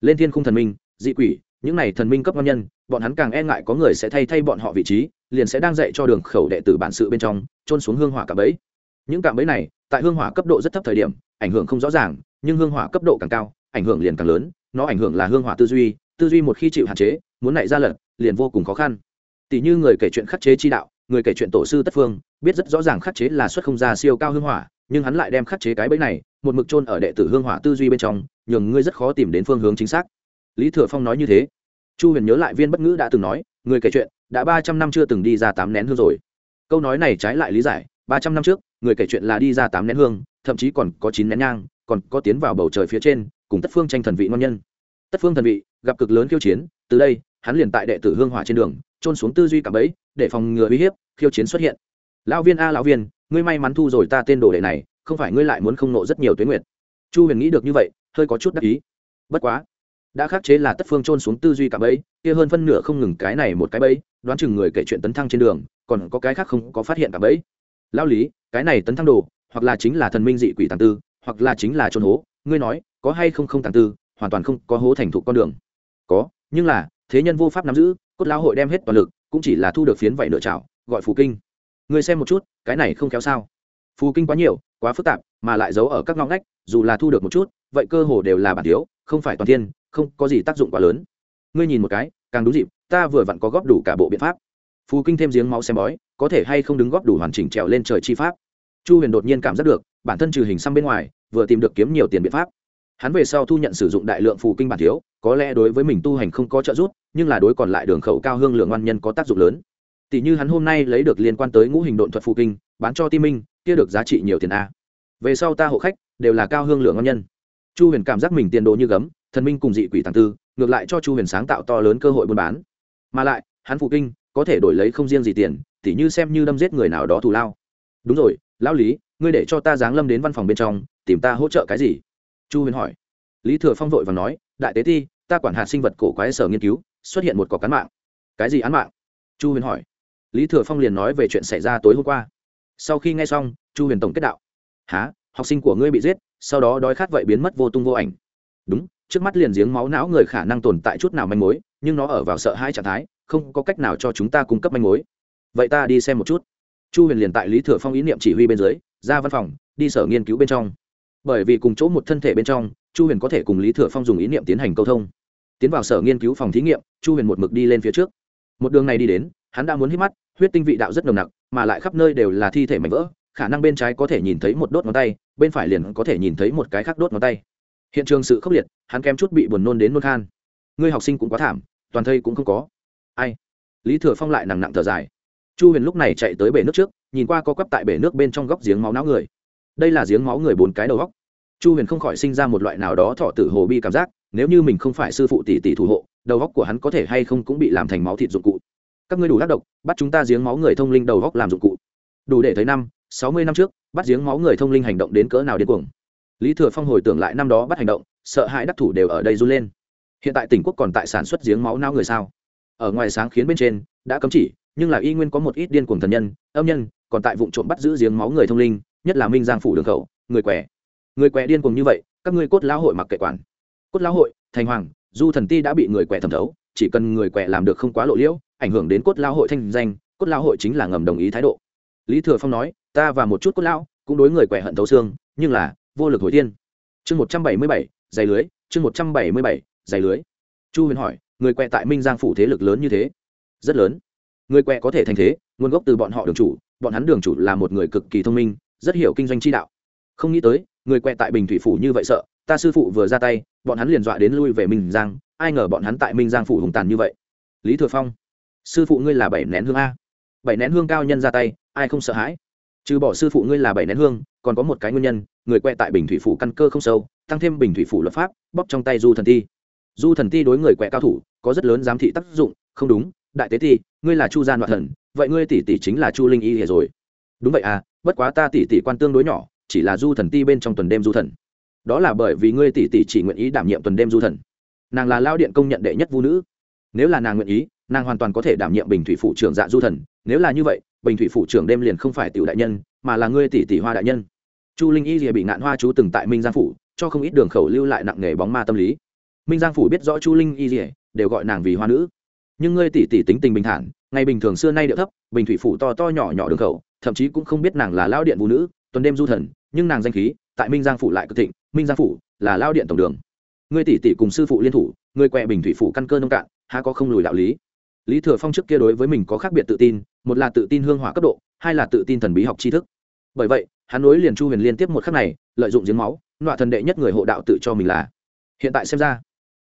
Lên thiên khung thần minh, dị quỷ, những này thần minh cấp ngon nhân, bọn hắn càng e ngại có người sẽ thay thay bọn họ vị trí, liền sẽ đang dạy cho đường khẩu đệ tử bản sự bên trong trôn xuống hương hỏa cả bấy những cạm bẫy này, tại hương hỏa cấp độ rất thấp thời điểm, ảnh hưởng không rõ ràng, nhưng hương hỏa cấp độ càng cao, ảnh hưởng liền càng lớn. Nó ảnh hưởng là hương hỏa tư duy tư duy một khi chịu hạn chế, muốn nảy ra lật, liền vô cùng khó khăn. Tỷ như người kể chuyện khắc chế chi đạo, người kể chuyện tổ sư tất phương, biết rất rõ ràng khắc chế là xuất không ra siêu cao hương hỏa, nhưng hắn lại đem khắc chế cái bẫy này, một mực chôn ở đệ tử hương hỏa tư duy bên trong, nhường ngươi rất khó tìm đến phương hướng chính xác. Lý thừa phong nói như thế. Chu huyền nhớ lại viên bất ngữ đã từng nói, người kể chuyện, đã ba trăm năm chưa từng đi ra tám nén hương rồi. Câu nói này trái lại lý giải, ba trăm năm trước người kể chuyện là đi ra tám nén hương, thậm chí còn có chín nén nhang, còn có tiến vào bầu trời phía trên, cùng tất phương tranh thần vị ngon nhân. Tất phương thần vị, gặp cực lớn khiêu chiến, từ đây, hắn liền tại đệ tử hương hỏa trên đường trôn xuống tư duy cả ấy để phòng ngừa uy hiếp, khiêu chiến xuất hiện. Lão viên a, lão viên, ngươi may mắn thu rồi ta tên đồ đệ này, không phải ngươi lại muốn không nộ rất nhiều tuyến nguyện? chu huyền nghĩ được như vậy, hơi có chút đắc ý. Bất quá, đã khắc chế là tất phương trôn xuống tư duy cả ấy kia hơn phân nửa không ngừng cái này một cái bẫy, đoán chừng người kể chuyện tấn thăng trên đường, còn có cái khác không có phát hiện cả ấy lao lý, cái này tấn thăng đồ, hoặc là chính là thần minh dị quỷ tàng tư, hoặc là chính là trôn hố, ngươi nói, có hay không không tàng tư, hoàn toàn không có hố thành thục con đường. Có, nhưng là, thế nhân vô pháp nắm giữ, cốt lão hội đem hết toàn lực, cũng chỉ là thu được phiến vậy nửa chảo, gọi phù kinh. Ngươi xem một chút, cái này không kéo sao. Phù kinh quá nhiều, quá phức tạp, mà lại giấu ở các ngõ ngách, dù là thu được một chút, vậy cơ hồ đều là bản thiếu, không phải toàn thiên, không có gì tác dụng quá lớn. Ngươi nhìn một cái, càng đúng dịp, ta vừa vặn có góp đủ cả bộ biện pháp phù kinh thêm giếng máu xem bói, có thể hay không đứng góp đủ hoàn chỉnh trèo lên trời chi pháp. Chu huyền đột nhiên cảm giác được, bản thân trừ hình xăm bên ngoài, vừa tìm được kiếm nhiều tiền biện pháp. Hắn về sau thu nhận sử dụng đại lượng phù kinh bản thiếu, có lẽ đối với mình tu hành không có trợ giúp, nhưng là đối còn lại đường khẩu cao hương lượng ngoan nhân có tác dụng lớn. Tỷ như hắn hôm nay lấy được liên quan tới ngũ hình độn thuật phù kinh, bán cho ti minh, kia được giá trị nhiều tiền a. Về sau ta hộ khách, đều là cao hương lượng ngon nhân. Chu huyền cảm giác mình tiền đồ như gấm, thần minh cùng dị quỷ tàng tư, ngược lại cho chu huyền sáng tạo to lớn cơ hội buôn bán. Mà lại, hắn phù kinh có thể đổi lấy không riêng gì tiền, tỉ như xem như đâm giết người nào đó thù lao. Đúng rồi, lão lý, ngươi để cho ta giáng lâm đến văn phòng bên trong, tìm ta hỗ trợ cái gì? Chu huyền hỏi. Lý thừa phong vội và nói, đại tế ti, ta quản hạt sinh vật cổ quái sở nghiên cứu, xuất hiện một cọc cán mạng. Cái gì án mạng? Chu huyền hỏi. Lý thừa phong liền nói về chuyện xảy ra tối hôm qua. Sau khi nghe xong, chu huyền tổng kết đạo. Há học sinh của ngươi bị giết, sau đó đói khát vậy biến mất vô tung vô ảnh. Đúng, trước mắt liền giếng máu não người khả năng tồn tại chút nào manh mối, nhưng nó ở vào sợ hãi trạng thái không có cách nào cho chúng ta cung cấp manh mối. Vậy ta đi xem một chút. Chu huyền liền tại lý thừa phong ý niệm chỉ huy bên dưới, ra văn phòng, đi sở nghiên cứu bên trong. Bởi vì cùng chỗ một thân thể bên trong, chu huyền có thể cùng lý thừa phong dùng ý niệm tiến hành câu thông. Tiến vào sở nghiên cứu phòng thí nghiệm, chu huyền một mực đi lên phía trước. Một đường này đi đến, hắn đã muốn hít mắt, huyết tinh vị đạo rất nồng nặc, mà lại khắp nơi đều là thi thể mảnh vỡ, khả năng bên trái có thể nhìn thấy một đốt ngón tay, bên phải liền có thể nhìn thấy một cái khác đốt ngón tay. Hiện trường sự khốc liệt, hắn kém chút bị buồn nôn đến nôn khan. Ngươi học sinh cũng quá thảm, toàn thây cũng không có ai? Lý thừa phong lại nặng nặng thở dài. Chu huyền lúc này chạy tới bể nước trước, nhìn qua có quắp tại bể nước bên trong góc giếng máu não người. Đây là giếng máu người bốn cái đầu góc chu huyền không khỏi sinh ra một loại nào đó thọ tử hồ bi cảm giác, nếu như mình không phải sư phụ tỷ tỷ thủ hộ, đầu góc của hắn có thể hay không cũng bị làm thành máu thịt dụng cụ. Các ngươi đủ tác động bắt chúng ta giếng máu người thông linh đầu góc làm dụng cụ. Đủ để thấy năm, sáu mươi năm trước, bắt giếng máu người thông linh hành động đến cỡ nào điên cuồng. Lý thừa phong hồi tưởng lại năm đó bắt hành động, sợ hãi đắc thủ đều ở đây run lên. Hiện tại tỉnh quốc còn tại sản xuất giếng máu não người sao? Ở ngoài sáng khiến bên trên, đã cấm chỉ, nhưng là y nguyên có một ít điên cuồng thần nhân, âm nhân, còn tại vụ trộm bắt giữ giếng máu người thông linh, nhất là minh giang phủ đường khẩu, người què người què điên cuồng như vậy, các ngươi cốt lão hội mặc kệ quản. Cốt lão hội, thành hoàng, du thần ti đã bị người què thẩm thấu, chỉ cần người què làm được không quá lộ liễu, ảnh hưởng đến cốt lão hội thanh danh, cốt lão hội chính là ngầm đồng ý thái độ. Lý thừa phong nói, ta và một chút cốt lão cũng đối người què hận thấu xương, nhưng là, vô lực hồi tiên chương một trăm bảy mươi bảy dày lưới, chương một trăm bảy mươi bảy dày lưới. Chu huyền hỏi người quẹ tại minh giang phủ thế lực lớn như thế. Rất lớn. Người quẹ có thể thành thế, nguồn gốc từ bọn họ đường chủ, bọn hắn đường chủ là một người cực kỳ thông minh, rất hiểu kinh doanh chi đạo. Không nghĩ tới, người quẹ tại bình thủy phủ như vậy sợ, ta sư phụ vừa ra tay, bọn hắn liền dọa đến lui về minh giang, ai ngờ bọn hắn tại minh giang phủ hùng tàn như vậy. Lý thừa phong, sư phụ ngươi là bảy nén hương a. Bảy nén hương cao nhân ra tay, ai không sợ hãi? Trừ bỏ sư phụ ngươi là bảy nén hương, còn có một cái nguyên nhân, người quẹ tại bình thủy phủ căn cơ không sâu, tăng thêm bình thủy phủ luật pháp bóc trong tay du thần thi du thần ti đối người quẹ cao thủ, có rất lớn giám thị tác dụng, không đúng, đại tế ti, ngươi là chu Gia đoạn thần, vậy ngươi tỷ tỷ chính là chu linh y rồi. Đúng vậy à bất quá ta tỷ tỷ quan tương đối nhỏ, chỉ là du thần ti bên trong tuần đêm du thần. Đó là bởi vì ngươi tỷ tỷ chỉ nguyện ý đảm nhiệm tuần đêm du thần. Nàng là lao điện công nhận đệ nhất vũ nữ. Nếu là nàng nguyện ý, nàng hoàn toàn có thể đảm nhiệm bình thủy phủ trưởng dạ du thần. Nếu là như vậy, bình thủy phủ trưởng đêm liền không phải tiểu đại nhân, mà là ngươi tỷ tỷ hoa đại nhân. Chu linh y rìa bị ngạn hoa chú từng tại minh giang phủ, cho không ít đường khẩu lưu lại nặng nghề bóng ma tâm lý minh giang phủ biết rõ chu linh y dỉa đều gọi nàng vì hoa nữ nhưng ngươi tỷ tỷ tính tình bình thản ngày bình thường xưa nay điệu thấp bình thủy phủ to to nhỏ nhỏ đường khẩu thậm chí cũng không biết nàng là lao điện vũ nữ tuần đêm du thần nhưng nàng danh khí tại minh giang phủ lại cực thịnh minh giang phủ là lao điện tổng đường ngươi tỷ tỷ cùng sư phụ liên thủ ngươi quẹ bình thủy phủ căn cơ nông cạn há có không lùi đạo lý lý thừa phong trước kia đối với mình có khác biệt tự tin một là tự tin hương hỏa cấp độ hai là tự tin thần bí học tri thức bởi vậy hắn nối liền chu huyền liên tiếp một khắc này lợi dụng giếng máu nọa thần đệ nhất người hộ đạo tự cho mình là hiện tại xem ra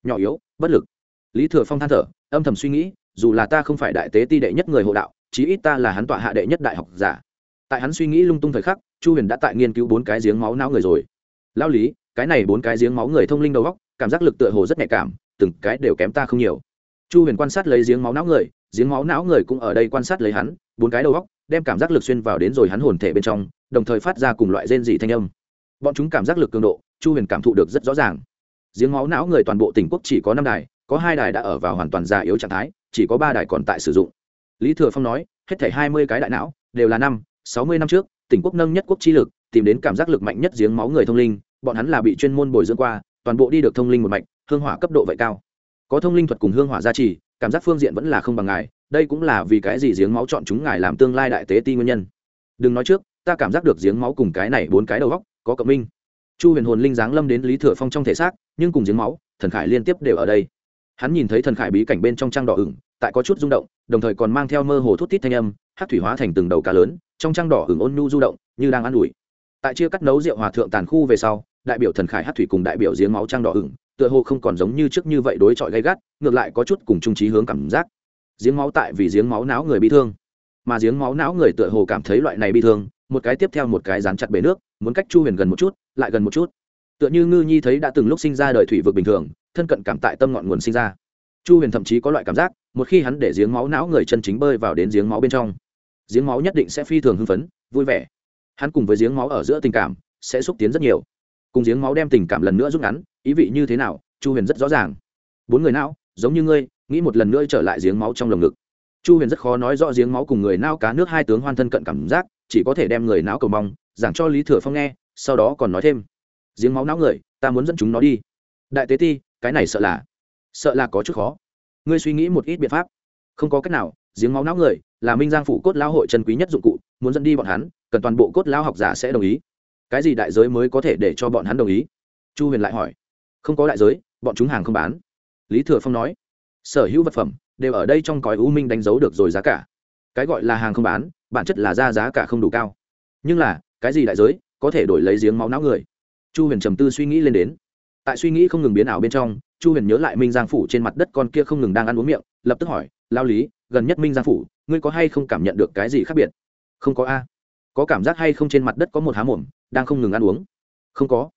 nhỏ yếu, bất lực. Lý thừa phong than thở, âm thầm suy nghĩ, dù là ta không phải đại tế ti đệ nhất người hộ đạo, chí ít ta là hắn tọa hạ đệ nhất đại học giả. Tại hắn suy nghĩ lung tung thời khắc, chu huyền đã tại nghiên cứu bốn cái giếng máu não người rồi. Lao lý, cái này bốn cái giếng máu người thông linh đầu góc cảm giác lực tựa hồ rất nhạy cảm, từng cái đều kém ta không nhiều. Chu huyền quan sát lấy giếng máu não người, giếng máu não người cũng ở đây quan sát lấy hắn, bốn cái đầu góc đem cảm giác lực xuyên vào đến rồi hắn hồn thể bên trong, đồng thời phát ra cùng loại rên dị thanh âm. Bọn chúng cảm giác lực cường độ, chu huyền cảm thụ được rất rõ ràng giếng máu não người toàn bộ tỉnh quốc chỉ có năm đài, có hai đài đã ở vào hoàn toàn già yếu trạng thái, chỉ có ba đài còn tại sử dụng. Lý thừa phong nói, hết thảy hai mươi cái đại não, đều là năm, sáu mươi năm trước, tỉnh quốc nâng nhất quốc chi lực, tìm đến cảm giác lực mạnh nhất giếng máu người thông linh, bọn hắn là bị chuyên môn bồi dưỡng qua, toàn bộ đi được thông linh một mạch, hương hỏa cấp độ vậy cao. Có thông linh thuật cùng hương hỏa gia trì, cảm giác phương diện vẫn là không bằng ngài, đây cũng là vì cái gì giếng máu chọn chúng ngài làm tương lai đại tế ti nguyên nhân. Đừng nói trước, ta cảm giác được giếng máu cùng cái này bốn cái đầu góc có cộng minh chu huyền hồn linh giáng lâm đến lý thừa phong trong thể xác, nhưng cùng giếng máu, thần khải liên tiếp đều ở đây. Hắn nhìn thấy thần khải bí cảnh bên trong trang đỏ ửng, tại có chút rung động, đồng thời còn mang theo mơ hồ thút tít thanh âm, hát thủy hóa thành từng đầu cá lớn, trong trang đỏ ửng ôn nhu du động, như đang an ủi. Tại chia cắt nấu rượu hòa thượng tàn khu về sau, đại biểu thần khải hát thủy cùng đại biểu giếng máu trang đỏ ửng, tựa hồ không còn giống như trước như vậy đối chọi gay gắt, ngược lại có chút cùng trung trí hướng cảm giác. Giếng máu tại vì giếng máu não người bị thương, mà giếng máu não người tựa hồ cảm thấy loại này bị thương một cái tiếp theo một cái dán chặt bể nước, muốn cách chu huyền gần một chút, lại gần một chút. Tựa như ngư nhi thấy đã từng lúc sinh ra đời thủy vực bình thường, thân cận cảm tại tâm ngọn nguồn sinh ra. Chu huyền thậm chí có loại cảm giác, một khi hắn để giếng máu não người chân chính bơi vào đến giếng máu bên trong, giếng máu nhất định sẽ phi thường hưng phấn, vui vẻ. Hắn cùng với giếng máu ở giữa tình cảm, sẽ xúc tiến rất nhiều. Cùng giếng máu đem tình cảm lần nữa rút ngắn, ý vị như thế nào, chu huyền rất rõ ràng. Bốn người não, giống như ngươi, nghĩ một lần nữa trở lại giếng máu trong lồng ngực. Chu huyền rất khó nói rõ giếng máu cùng người nao cá nước hai tướng hoan thân cận cảm giác chỉ có thể đem người não cầu mong, giảng cho lý thừa phong nghe, sau đó còn nói thêm. Giếng máu não người, ta muốn dẫn chúng nó đi. Đại tế ti, cái này sợ là sợ là có chút khó. Ngươi suy nghĩ một ít biện pháp. Không có cách nào, giếng máu não người, là minh giang phủ cốt lao hội chân quý nhất dụng cụ, muốn dẫn đi bọn hắn, cần toàn bộ cốt lao học giả sẽ đồng ý. Cái gì đại giới mới có thể để cho bọn hắn đồng ý? Chu huyền lại hỏi. Không có đại giới, bọn chúng hàng không bán. Lý thừa phong nói. Sở hữu vật phẩm đều ở đây trong cõi u minh đánh dấu được rồi giá cả. Cái gọi là hàng không bán bản chất là ra giá cả không đủ cao. Nhưng là, cái gì đại giới có thể đổi lấy giếng máu não người? Chu huyền trầm tư suy nghĩ lên đến. Tại suy nghĩ không ngừng biến ảo bên trong, chu huyền nhớ lại minh giang phủ trên mặt đất con kia không ngừng đang ăn uống miệng, lập tức hỏi, lao lý, gần nhất minh giang phủ, ngươi có hay không cảm nhận được cái gì khác biệt? Không có a. Có cảm giác hay không trên mặt đất có một há mồm đang không ngừng ăn uống? Không có.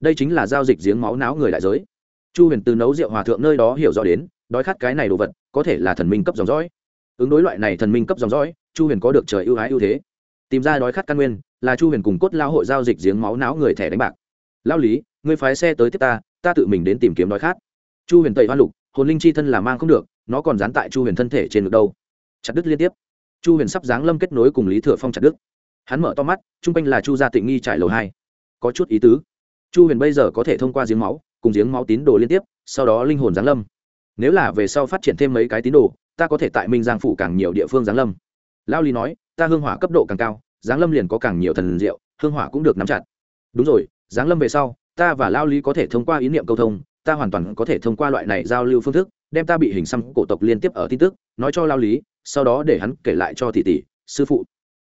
Đây chính là giao dịch giếng máu não người đại giới. Chu huyền từ nấu rượu hòa thượng nơi đó hiểu rõ đến, đói khát cái này đồ vật có thể là thần minh cấp dòng dõi ứng đối loại này thần minh cấp dòng dõi, chu huyền có được trời ưu ái ưu thế. Tìm ra đói khát căn nguyên, là chu huyền cùng cốt lao hội giao dịch giếng máu não người thẻ đánh bạc. Lao lý người phái xe tới tiếp ta ta tự mình đến tìm kiếm đói khát. Chu huyền tẩy hoa lục, hồn linh chi thân là mang không được, nó còn dán tại chu huyền thân thể trên ngực đâu. Chặt đứt liên tiếp. Chu huyền sắp giáng lâm kết nối cùng lý thừa phong chặt đứt. Hắn mở to mắt t r u n g quanh là chu gia tịnh nghi trải lầu hai. Có chút ý tứ. Chu huyền bây giờ có thể thông qua giếng máu, cùng giếng máu tín đồ liên tiếp, sau đó linh hồn giáng lâm. Nếu là về sau phát triển thêm mấy cái tín đồ ta có thể tại minh giang phủ càng nhiều địa phương giáng lâm. Lao lý nói, ta hương hỏa cấp độ càng cao, giáng lâm liền có càng nhiều thần diệu, hương hỏa cũng được nắm chặt. Đúng rồi, giáng lâm về sau, ta và lao lý có thể thông qua ý niệm câu thông, ta hoàn toàn có thể thông qua loại này giao lưu phương thức, đem ta bị hình xăm cổ tộc liên tiếp ở tin tức, nói cho lao lý, sau đó để hắn kể lại cho tỷ tỷ, sư phụ.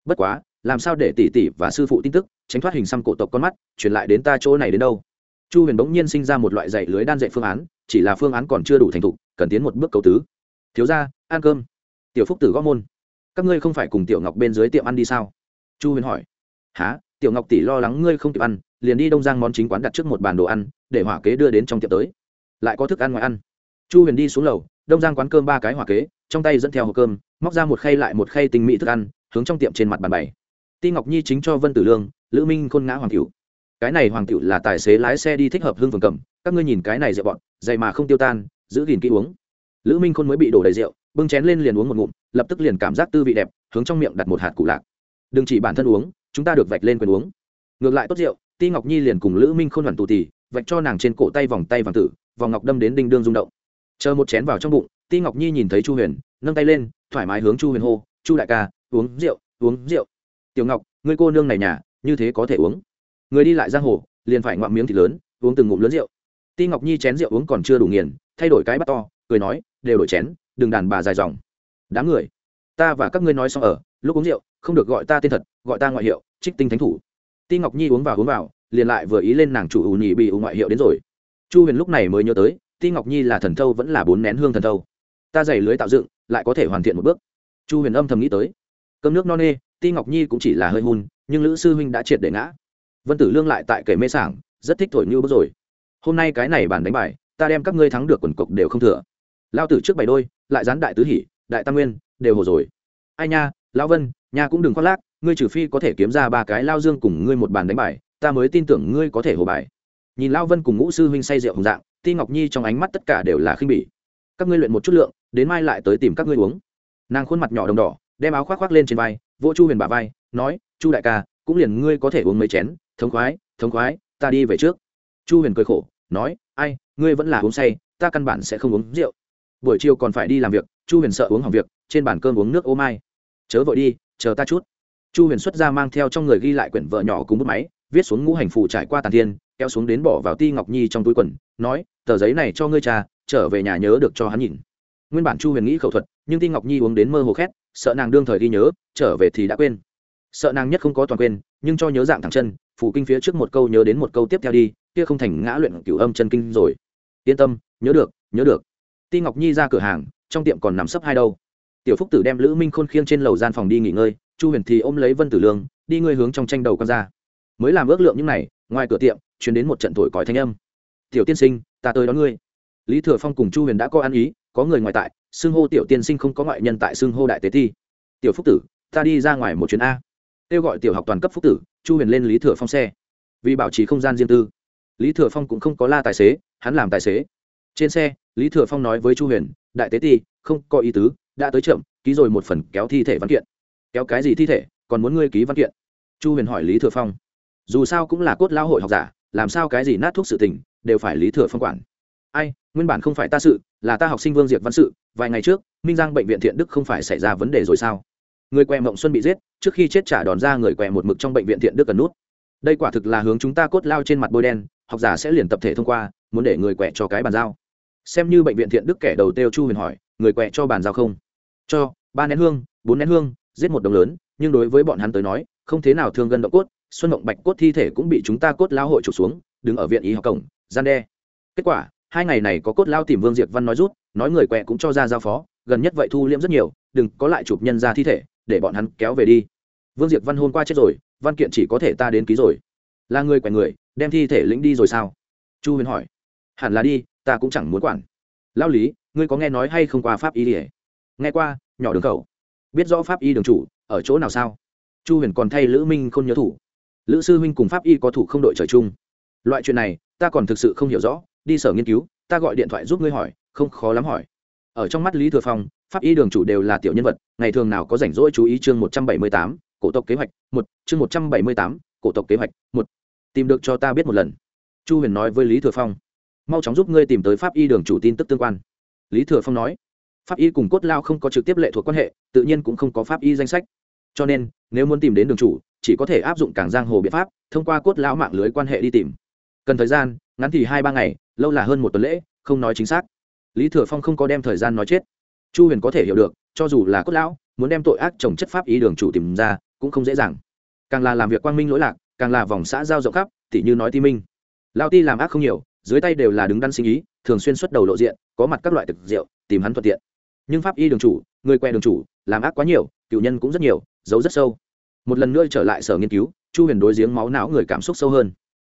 Bất quá, làm sao để tỷ tỷ và sư phụ tin tức, tránh thoát hình xăm cổ tộc con mắt, truyền lại đến ta chỗ này đến đâu? Chu huyền bỗng nhiên sinh ra một loại dạy lưới đan dạy phương án, chỉ là phương án còn chưa đủ thành thục, cần tiến một bước cầu tứ thiếu ra ăn cơm. Tiểu phúc tử gõ môn. Các ngươi không phải cùng tiểu ngọc bên dưới tiệm ăn đi sao? Chu huyền hỏi. Há tiểu ngọc tỷ lo lắng ngươi không kịp ăn, liền đi đông giang món chính quán đặt trước một bàn đồ ăn, để hỏa kế đưa đến trong tiệm tới. Lại có thức ăn ngoài ăn. Chu huyền đi xuống lầu, đông giang quán cơm ba cái hỏa kế, trong tay dẫn theo hộp cơm, móc ra một khay lại một khay tinh mỹ thức ăn, hướng trong tiệm trên mặt bàn bày. Ti ngọc nhi chính cho vân tử lương, lữ minh khôn ngã hoàng cựu cái này hoàng cựu là tài xế lái xe đi thích hợp hương phường cầm, các ngươi nhìn cái này rượu bọn dày mà không tiêu tan, giữ gìn kỹ uống lữ minh khôn mới bị đổ đầy rượu, bưng chén lên liền uống một ngụm, lập tức liền cảm giác tư vị đẹp, hướng trong miệng đặt một hạt cụ lạc. Đừng chỉ bản thân uống, chúng ta được vạch lên quyền uống. Ngược lại tốt rượu, ti ngọc nhi liền cùng lữ minh khôn hoàn tù tì vạch cho nàng trên cổ tay vòng tay vàng tử, vòng ngọc đâm đến đinh đương rung động. Chờ một chén vào trong bụng, ti ngọc nhi nhìn thấy chu huyền, nâng tay lên, thoải mái hướng chu huyền hô, chu đại ca, uống rượu uống rượu. Tiểu ngọc người cô nương này nhà, như thế có thể uống? Người đi lại giang hồ, liền phải ngoạm miếng thịt lớn, uống từng ngụm lớn rượu. Ti ngọc nhi chén rượu uống còn chưa đủ nghiền, thay đổi cái bắt to cười nói, đều đổi chén, đừng đàn bà dài dòng. Đám người, ta và các ngươi nói xong ở, lúc uống rượu, không được gọi ta tên thật, gọi ta ngoại hiệu, trích tinh thánh thủ. Ti ngọc nhi uống vào uống vào, liền lại vừa ý lên nàng chủ ủ nhị bị ủ ngoại hiệu đến rồi. Chu huyền lúc này mới nhớ tới, ti ngọc nhi là thần thâu vẫn là bốn nén hương thần thâu. Ta dày lưới tạo dựng, lại có thể hoàn thiện một bước. Chu huyền âm thầm nghĩ tới. Cơm nước no nê, ti ngọc nhi cũng chỉ là hơi hun, nhưng lữ sư huynh đã triệt để ngã. Vân tử lương lại tại kể mê sảng, rất thích thổi như bước rồi. Hôm nay cái này bàn đánh bài, ta đem các ngươi thắng được quần cục đều không thừa lao tử trước bảy đôi, lại dán đại tứ hỷ đại tam nguyên, đều hồ rồi. Ai nha, lão vân nha cũng đừng khoác lác, ngươi trừ phi có thể kiếm ra ba cái lao dương cùng ngươi một bàn đánh bài, ta mới tin tưởng ngươi có thể hồ bài. Nhìn lao vân cùng ngũ sư huynh say rượu hùng dạng, ti ngọc nhi trong ánh mắt tất cả đều là khinh bỉ. Các ngươi luyện một chút lượng, đến mai lại tới tìm các ngươi uống. Nàng khuôn mặt nhỏ đồng đỏ, đem áo khoác khoác lên trên vai, vỗ chu huyền bà vai, nói, chu đại ca, cũng liền ngươi có thể uống mấy chén, thống khoái thống khoái, ta đi về trước. Chu huyền cười khổ, nói, ai, ngươi vẫn là uống say, ta căn bản sẽ không uống rượu buổi chiều còn phải đi làm việc, chu huyền sợ uống hỏng việc, trên bàn cơm uống nước ô mai. Chớ vội đi, chờ ta chút. Chu huyền xuất ra mang theo trong người ghi lại quyển vợ nhỏ cùng bút máy, viết xuống ngũ hành phù trải qua tàn thiên, kéo xuống đến bỏ vào ti ngọc nhi trong túi quần, nói, tờ giấy này cho ngươi cha, trở về nhà nhớ được cho hắn nhìn. Nguyên bản chu huyền nghĩ khẩu thuật, nhưng ti ngọc nhi uống đến mơ hồ khét, sợ nàng đương thời ghi nhớ, trở về thì đã quên. Sợ nàng nhất không có toàn quên, nhưng cho nhớ dạng thẳng chân, phủ kinh phía trước một câu nhớ đến một câu tiếp theo đi, kia không thành ngã luyện cửu âm chân kinh rồi. Yên tâm, nhớ được nhớ được ti ngọc nhi ra cửa hàng, trong tiệm còn nằm sấp hai đâu. Tiểu phúc tử đem lữ minh khôn khiêng trên lầu gian phòng đi nghỉ ngơi, chu huyền thì ôm lấy vân tử lương, đi ngươi hướng trong tranh đầu con ra. Mới làm ước lượng những này, ngoài cửa tiệm chuyển đến một trận thổi còi thanh âm. Tiểu tiên sinh, ta tới đón ngươi. Lý thừa phong cùng chu huyền đã có ăn ý, có người ngoài tại, xưng hô tiểu tiên sinh không có ngoại nhân tại xưng hô đại tế Thi. tiểu phúc tử, ta đi ra ngoài một chuyến a. Kêu gọi tiểu học toàn cấp phúc tử, chu huyền lên lý thừa phong xe. Vì bảo trì không gian riêng tư, lý thừa phong cũng không có la tài xế, hắn làm tài xế trên xe, lý thừa phong nói với chu huyền, đại tế ti, không có ý tứ, đã tới chậm, ký rồi một phần kéo thi thể văn kiện. Kéo cái gì thi thể? Còn muốn ngươi ký văn kiện? Chu huyền hỏi lý thừa phong. Dù sao cũng là cốt lao hội học giả, làm sao cái gì nát thuốc sự tình, đều phải lý thừa phong quản. Ai, nguyên bản không phải ta sự, là ta học sinh vương diệt văn sự, vài ngày trước, minh giang bệnh viện thiện đức không phải xảy ra vấn đề rồi sao? Người què mộng xuân bị giết, trước khi chết trả đòn ra người què một mực trong bệnh viện thiện đức cần nút. Đây quả thực là hướng chúng ta cốt lao trên mặt bôi đen, học giả sẽ liền tập thể thông qua, muốn để người quẹ cho cái bàn giao xem như bệnh viện thiện đức kẻ đầu tiêu chu huyền hỏi, người quẹ cho bàn giao không? Cho, ba nén hương, bốn nén hương, giết một đồng lớn, nhưng đối với bọn hắn tới nói, không thế nào thương gân động cốt, xuân mộng bạch cốt thi thể cũng bị chúng ta cốt lao hội trục xuống, đứng ở viện y học cổng, gian đe. Kết quả, hai ngày này có cốt lao tìm vương diệt văn nói rút, nói người quẹ cũng cho ra giao phó, gần nhất vậy thu liễm rất nhiều, đừng có lại chụp nhân ra thi thể, để bọn hắn kéo về đi. Vương diệt văn hôm qua chết rồi, văn kiện chỉ có thể ta đến ký rồi. Là người quẹ người, đem thi thể lĩnh đi rồi sao? Chu huyền hỏi. Hẳn là đi ta cũng chẳng muốn quản. Lao lý, ngươi có nghe nói hay không qua pháp y ỉa nghe qua, nhỏ đường khẩu. Biết rõ pháp y đường chủ, ở chỗ nào sao? Chu huyền còn thay lữ minh không nhớ thủ. Lữ sư huynh cùng pháp y có thủ không đội trời chung. Loại chuyện này, ta còn thực sự không hiểu rõ. Đi sở nghiên cứu, ta gọi điện thoại giúp ngươi hỏi, không khó lắm hỏi. Ở trong mắt lý thừa phong, pháp y đường chủ đều là tiểu nhân vật, ngày thường nào có rảnh rỗi chú ý chương một trăm bảy mươi tám, cổ tộc kế hoạch, một, chương một trăm bảy mươi tám, cổ tộc kế hoạch, một. Tìm được cho ta biết một lần. Chu huyền nói với lý thừa phong mau chóng giúp ngươi tìm tới pháp y đường chủ tin tức tương quan. Lý thừa phong nói, pháp y cùng cốt lao không có trực tiếp lệ thuộc quan hệ, tự nhiên cũng không có pháp y danh sách. Cho nên, nếu muốn tìm đến đường chủ, chỉ có thể áp dụng cảng giang hồ biện pháp, thông qua cốt lão mạng lưới quan hệ đi tìm. Cần thời gian, ngắn thì hai ba ngày, lâu là hơn một tuần lễ, không nói chính xác. Lý thừa phong không có đem thời gian nói chết. Chu huyền có thể hiểu được, cho dù là cốt lão, muốn đem tội ác trồng chất pháp y đường chủ tìm ra, cũng không dễ dàng. Càng là làm việc quang minh lỗi lạc, càng là vòng xã giao rộng khắp, tỉ như nói ti minh. Lao ti làm ác không nhiều dưới tay đều là đứng đắn sinh ý, thường xuyên xuất đầu lộ diện, có mặt các loại thực rượu, tìm hắn thuận tiện. Nhưng pháp y đường chủ, người que đường chủ, làm ác quá nhiều, cựu nhân cũng rất nhiều, giấu rất sâu. Một lần nữa trở lại sở nghiên cứu, chu huyền đối giếng máu não người cảm xúc sâu hơn.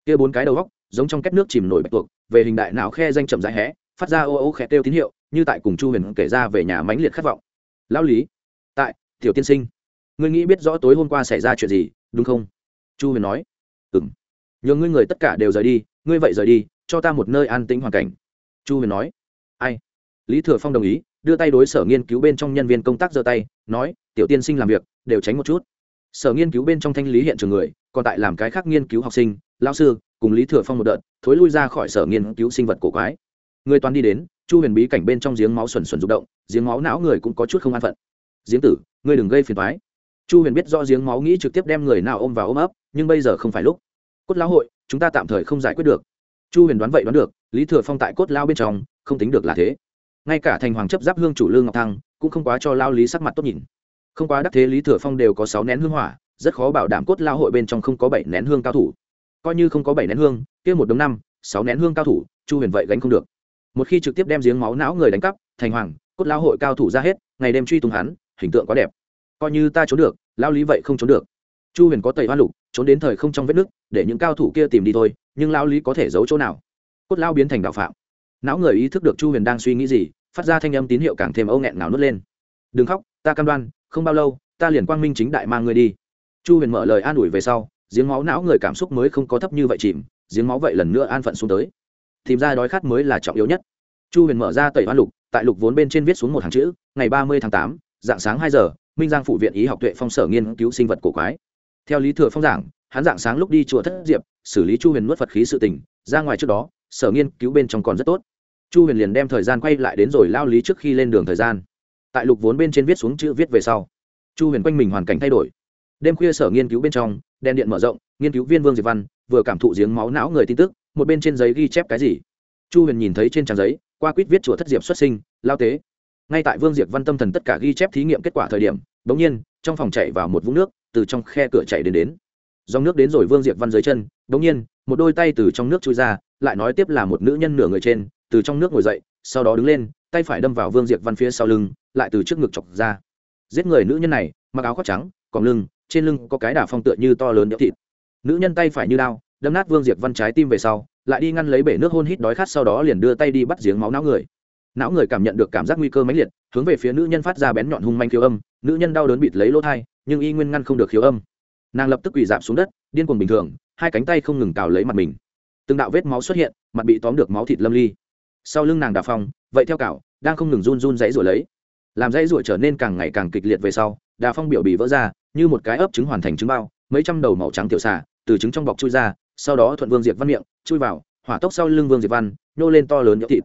Kia bốn cái đầu góc giống trong két nước chìm nổi bạch tuộc, về hình đại não khe danh chậm rãi hé, phát ra ô ô khẽ kêu tín hiệu, như tại cùng chu huyền kể ra về nhà mãnh liệt khát vọng. Lão lý, tại, tiểu tiên sinh, ngươi nghĩ biết rõ tối hôm qua xảy ra chuyện gì, đúng không? Chu huyền nói. Ừ m nhường ngươi người tất cả đều rời đi, ngươi vậy rời đi cho ta một nơi an tĩnh hoàn cảnh. Chu huyền nói. Ai? Lý thừa phong đồng ý, đưa tay đối sở nghiên cứu bên trong nhân viên công tác giơ tay, nói, tiểu tiên sinh làm việc, đều tránh một chút. Sở nghiên cứu bên trong thanh lý hiện trường người, còn tại làm cái khác nghiên cứu học sinh lao sư, cùng lý thừa phong một đợt, thối lui ra khỏi sở nghiên cứu sinh vật cổ quái. Người toàn đi đến, chu huyền bí cảnh bên trong giếng máu xuẩn xuẩn rụng động, giếng máu não người cũng có chút không an phận. Giếng tử, ngươi đừng gây phiền thoái chu huyền biết rõ giếng máu nghĩ trực tiếp đem người nào ôm vào ôm ấp, nhưng bây giờ không phải lúc. Cốt lão hội, chúng ta tạm thời không giải quyết được chu huyền đoán vậy đoán được, lý thừa phong tại cốt lao bên trong, không tính được là thế. Ngay cả thành hoàng chấp giáp hương chủ lương ngọc thăng, cũng không quá cho lao lý sắc mặt tốt nhìn. Không quá đắc thế, lý thừa phong đều có sáu nén hương hỏa, rất khó bảo đảm cốt lao hội bên trong không có bảy nén hương cao thủ. Coi như không có bảy nén hương, kia một đống năm, sáu nén hương cao thủ, chu huyền vậy gánh không được. Một khi trực tiếp đem giếng máu não người đánh cắp, thành hoàng, cốt lao hội cao thủ ra hết, ngày đêm truy tung hắn, hình tượng quá đẹp. Coi như ta trốn được, lao lý vậy không trốn được chu huyền có tẩy hoa lục, trốn đến thời không trong vết nước, để những cao thủ kia tìm đi thôi, nhưng lao lý có thể giấu chỗ nào? Cốt lao biến thành đạo phạm. Não người ý thức được chu huyền đang suy nghĩ gì, phát ra thanh âm tín hiệu càng thêm âu nghẹn nào nuốt lên. Đừng khóc, ta cam đoan, không bao lâu, ta liền quang minh chính đại mang ngươi đi. Chu huyền mở lời an ủi về sau, giếng máu não người cảm xúc mới không có thấp như vậy chìm, giếng máu vậy lần nữa an phận xuống tới. Tìm ra đói khát mới là trọng yếu nhất. Chu huyền mở ra tẩy hoa lục, tại lục vốn bên trên viết xuống một hàng chữ, ngày ba mươi tháng tám, dạng sáng hai giờ, minh giang phụ viện ý học tuệ phong sở nghiên cứu sinh vật cổ quái theo lý thừa phong giảng, hắn dạng sáng lúc đi chùa thất diệp, xử lý chu huyền nuốt phật khí sự tình, ra ngoài trước đó, sở nghiên cứu bên trong còn rất tốt. Chu huyền liền đem thời gian quay lại đến rồi lao lý trước khi lên đường thời gian. Tại lục vốn bên trên viết xuống chữ viết về sau, chu huyền quanh mình hoàn cảnh thay đổi. Đêm khuya sở nghiên cứu bên trong, đèn điện mở rộng, nghiên cứu viên vương diệp văn, vừa cảm thụ giếng máu não người tin tức, một bên trên giấy ghi chép cái gì. Chu huyền nhìn thấy trên trang giấy, qua quýt viết chùa thất diệp xuất sinh, lao tế. Ngay tại vương diệp văn tâm thần tất cả ghi chép thí nghiệm kết quả thời điểm, bỗng nhiên, trong phòng chạy vào một vũng nước từ trong khe cửa chạy đến đến. Dòng nước đến rồi vương diệp văn dưới chân bỗng nhiên, một đôi tay từ trong nước chui ra, lại nói tiếp là một nữ nhân nửa người trên, từ trong nước ngồi dậy, sau đó đứng lên, tay phải đâm vào vương diệp văn phía sau lưng, lại từ trước ngực chọc ra. Giết người nữ nhân này, mặc áo khoác trắng còn lưng, trên lưng có cái đà phong tựa như to lớn nhỡ thịt. Nữ nhân tay phải như đao, đâm nát vương diệp văn trái tim về sau, lại đi ngăn lấy bể nước hôn hít đói khát, sau đó liền đưa tay đi bắt giếng máu não người não người cảm nhận được cảm giác nguy cơ mãnh liệt, hướng về phía nữ nhân phát ra bén nhọn hung manh khiếu âm, nữ nhân đau đớn bịt lấy lỗ thai, nhưng y nguyên ngăn không được khiếu âm. Nàng lập tức quỳ dạp xuống đất, điên cuồng bình thường, hai cánh tay không ngừng cào lấy mặt mình. Từng đạo vết máu xuất hiện, mặt bị tóm được máu thịt lâm ly. Sau lưng nàng đà phong, vậy theo cào, đang không ngừng run run dãy rồi lấy. Làm dãy ruổi trở nên càng ngày càng kịch liệt về sau đà phong biểu bị vỡ ra, như một cái ấp trứng hoàn thành trứng bao, mấy trăm đầu màu trắng tiểu xà, từ trứng trong bọc chui ra, sau đó thuận vương Diệp văn miệng, chui vào, hỏa tốc sau lưng vương Diệp văn, nhô lên to lớn nhỡ thịt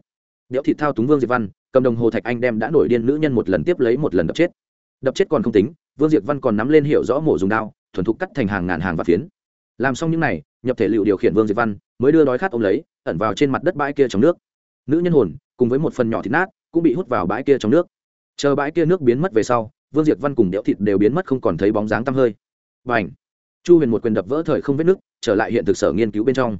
đẽo thịt thao túng vương diệt văn cầm đồng hồ thạch anh đem đã nổi điên nữ nhân một lần tiếp lấy một lần đập chết. Đập chết còn không tính vương diệt văn còn nắm lên hiểu rõ mổ dùng đao thuần thục cắt thành hàng ngàn hàng và phiến. Làm xong những này, nhập thể liệu điều khiển vương diệt văn mới đưa đói khát ôm lấy ẩn vào trên mặt đất bãi kia trong nước. Nữ nhân hồn cùng với một phần nhỏ thịt nát cũng bị hút vào bãi kia trong nước. Chờ bãi kia nước biến mất về sau vương diệt văn cùng đẽo thịt đều biến mất không còn thấy bóng dáng tăm hơi. Và ảnh chu huyền một quyền đập vỡ thời không vết nước trở lại hiện thực sở nghiên cứu bên trong.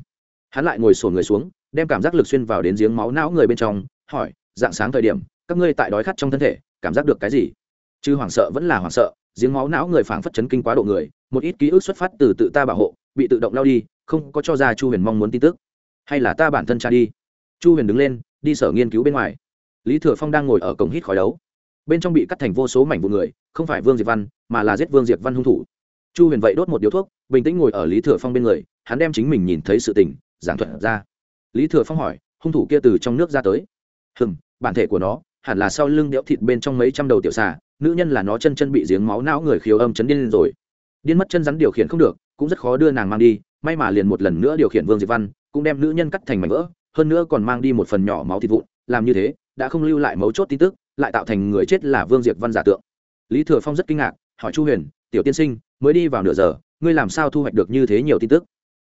Hắn lại ngồi sổ người xuống đem cảm giác lực xuyên vào đến giếng máu não người bên trong, hỏi, dạng sáng thời điểm, các ngươi tại đói khát trong thân thể, cảm giác được cái gì? Chứ hoảng sợ vẫn là hoảng sợ, giếng máu não người phảng phất chấn kinh quá độ người, một ít ký ức xuất phát từ tự ta bảo hộ, bị tự động lao đi, không có cho ra chu huyền mong muốn tin tức. Hay là ta bản thân cha đi? Chu huyền đứng lên, đi sở nghiên cứu bên ngoài. Lý thừa phong đang ngồi ở cổng hít khói đấu. Bên trong bị cắt thành vô số mảnh vụ người, không phải vương Diệp văn, mà là giết vương Diệp văn hung thủ. Chu huyền vậy đốt một điếu thuốc, bình tĩnh ngồi ở lý thừa phong bên người, hắn đem chính mình nhìn thấy sự tình, giảng thuật ra lý thừa phong hỏi hung thủ kia từ trong nước ra tới? Hừm, bản thể của nó hẳn là sau lưng đẽo thịt bên trong mấy trăm đầu tiểu xà nữ nhân là nó chân chân bị giếng máu não người khiếu âm chấn điên lên rồi. Điên mất chân rắn điều khiển không được cũng rất khó đưa nàng mang đi may mà liền một lần nữa điều khiển vương diệp văn cũng đem nữ nhân cắt thành mảnh vỡ hơn nữa còn mang đi một phần nhỏ máu thịt vụn làm như thế đã không lưu lại mấu chốt tin tức lại tạo thành người chết là vương diệp văn giả tượng. Lý thừa phong rất kinh ngạc hỏi chu huyền tiểu tiên sinh mới đi vào nửa giờ ngươi làm sao thu hoạch được như thế nhiều tin tức?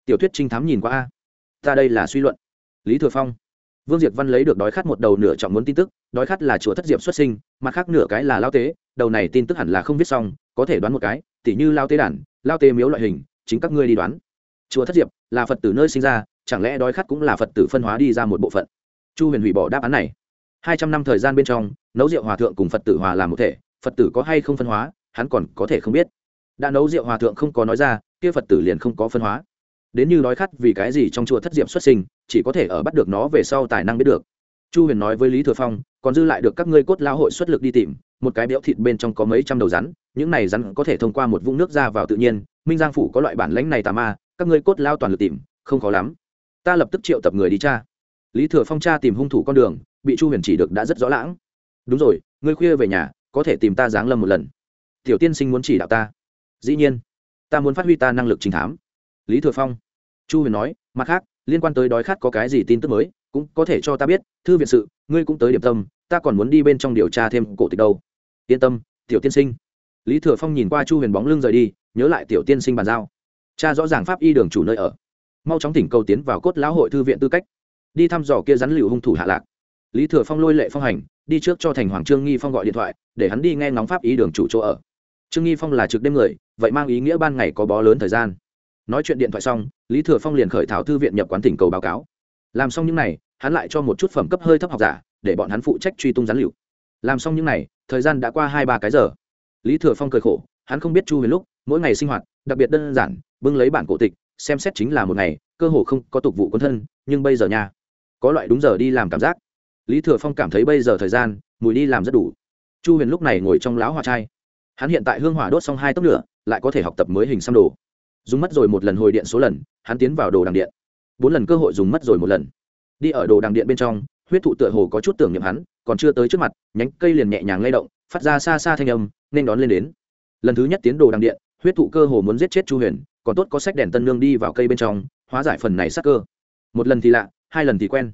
Tiểu thuyết trinh thám nhìn qua a. Ta đây là suy luận lý thừa phong. Vương diệp văn lấy được đói khát một đầu nửa trọng muốn tin tức, đói khát là chùa thất diệp xuất sinh, mặt khác nửa cái là lao tế, đầu này tin tức hẳn là không viết xong, có thể đoán một cái, tỉ như lao tế đản lao tế miếu loại hình, chính các ngươi đi đoán. Chùa thất diệp là phật tử nơi sinh ra, chẳng lẽ đói khát cũng là phật tử phân hóa đi ra một bộ phận? Chu huyền hủy bỏ đáp án này. Hai trăm năm thời gian bên trong, nấu rượu hòa thượng cùng phật tử hòa làm một thể, phật tử có hay không phân hóa, hắn còn có thể không biết. Đã nấu rượu hòa thượng không có nói ra, kia phật tử liền không có phân hóa. Đến như đói khát vì cái gì trong chùa thất diệp xuất sinh chỉ có thể ở bắt được nó về sau tài năng biết được. Chu huyền nói với lý thừa phong, còn dư lại được các ngươi cốt lao hội xuất lực đi tìm, một cái béo thịt bên trong có mấy trăm đầu rắn, những này rắn có thể thông qua một vũng nước ra vào tự nhiên, minh giang phủ có loại bản lãnh này tà ma, các ngươi cốt lao toàn lực tìm, không khó lắm. Ta lập tức triệu tập người đi cha lý thừa phong cha tìm hung thủ con đường, bị chu huyền chỉ được đã rất rõ lãng. Đúng rồi, ngươi khuya về nhà, có thể tìm ta giáng lâm một lần. Tiểu tiên sinh muốn chỉ đạo ta. Dĩ nhiên, ta muốn phát huy ta năng lực trình thám. Lý thừa phong. Chu huyền nói, mặt khác liên quan tới đói khát có cái gì tin tức mới, cũng có thể cho ta biết, thư viện sự, ngươi cũng tới điểm tâm, ta còn muốn đi bên trong điều tra thêm cổ tịch đâu. Yên tâm, tiểu tiên sinh. Lý thừa phong nhìn qua chu huyền bóng lưng rời đi, nhớ lại tiểu tiên sinh bàn giao. Cha rõ ràng pháp y đường chủ nơi ở. Mau chóng tỉnh cầu tiến vào cốt lão hội thư viện tư cách. Đi thăm dò kia rắn liệu hung thủ hạ lạc. Lý thừa phong lôi lệ phong hành, đi trước cho thành hoàng trương nghi phong gọi điện thoại, để hắn đi nghe ngóng pháp ý đường chủ chỗ ở. Trương nghi phong là trực đêm người, vậy mang ý nghĩa ban ngày có bó lớn thời gian nói chuyện điện thoại xong, lý thừa phong liền khởi thảo thư viện nhập quán tỉnh cầu báo cáo. Làm xong những n à y hắn lại cho một chút phẩm cấp hơi thấp học giả, để bọn hắn phụ trách truy tung gián liệu. Làm xong những n à y thời gian đã qua hai ba cái giờ. Lý thừa phong cười khổ, hắn không biết chu huyền lúc, mỗi ngày sinh hoạt, đặc biệt đơn giản, bưng lấy bản cổ tịch, xem xét chính là một ngày, cơ hồ không có tục vụ quân thân, nhưng bây giờ nha, có loại đúng giờ đi làm cảm giác. Lý thừa phong cảm thấy bây giờ thời gian, mùi đi làm rất đủ. Chu huyền lúc này ngồi trong lão hoa trai. Hắn hiện tại hương hỏa đốt xong hai tốc lửa, lại có thể học tập mới hình xăm đồ dùng mất rồi một lần hồi điện số lần, hắn tiến vào đồ đằng điện. Bốn lần cơ hội dùng mất rồi một lần. Đi ở đồ đằng điện bên trong, huyết thụ tựa hồ có chút tưởng niệm hắn, còn chưa tới trước mặt, nhánh cây liền nhẹ nhàng lay động, phát ra xa xa thanh âm, nên đón lên đến. Lần thứ nhất tiến đồ đằng điện, huyết thụ cơ hồ muốn giết chết chu huyền, còn tốt có sách đèn tân nương đi vào cây bên trong, hóa giải phần này sắc cơ. Một lần thì lạ, hai lần thì quen.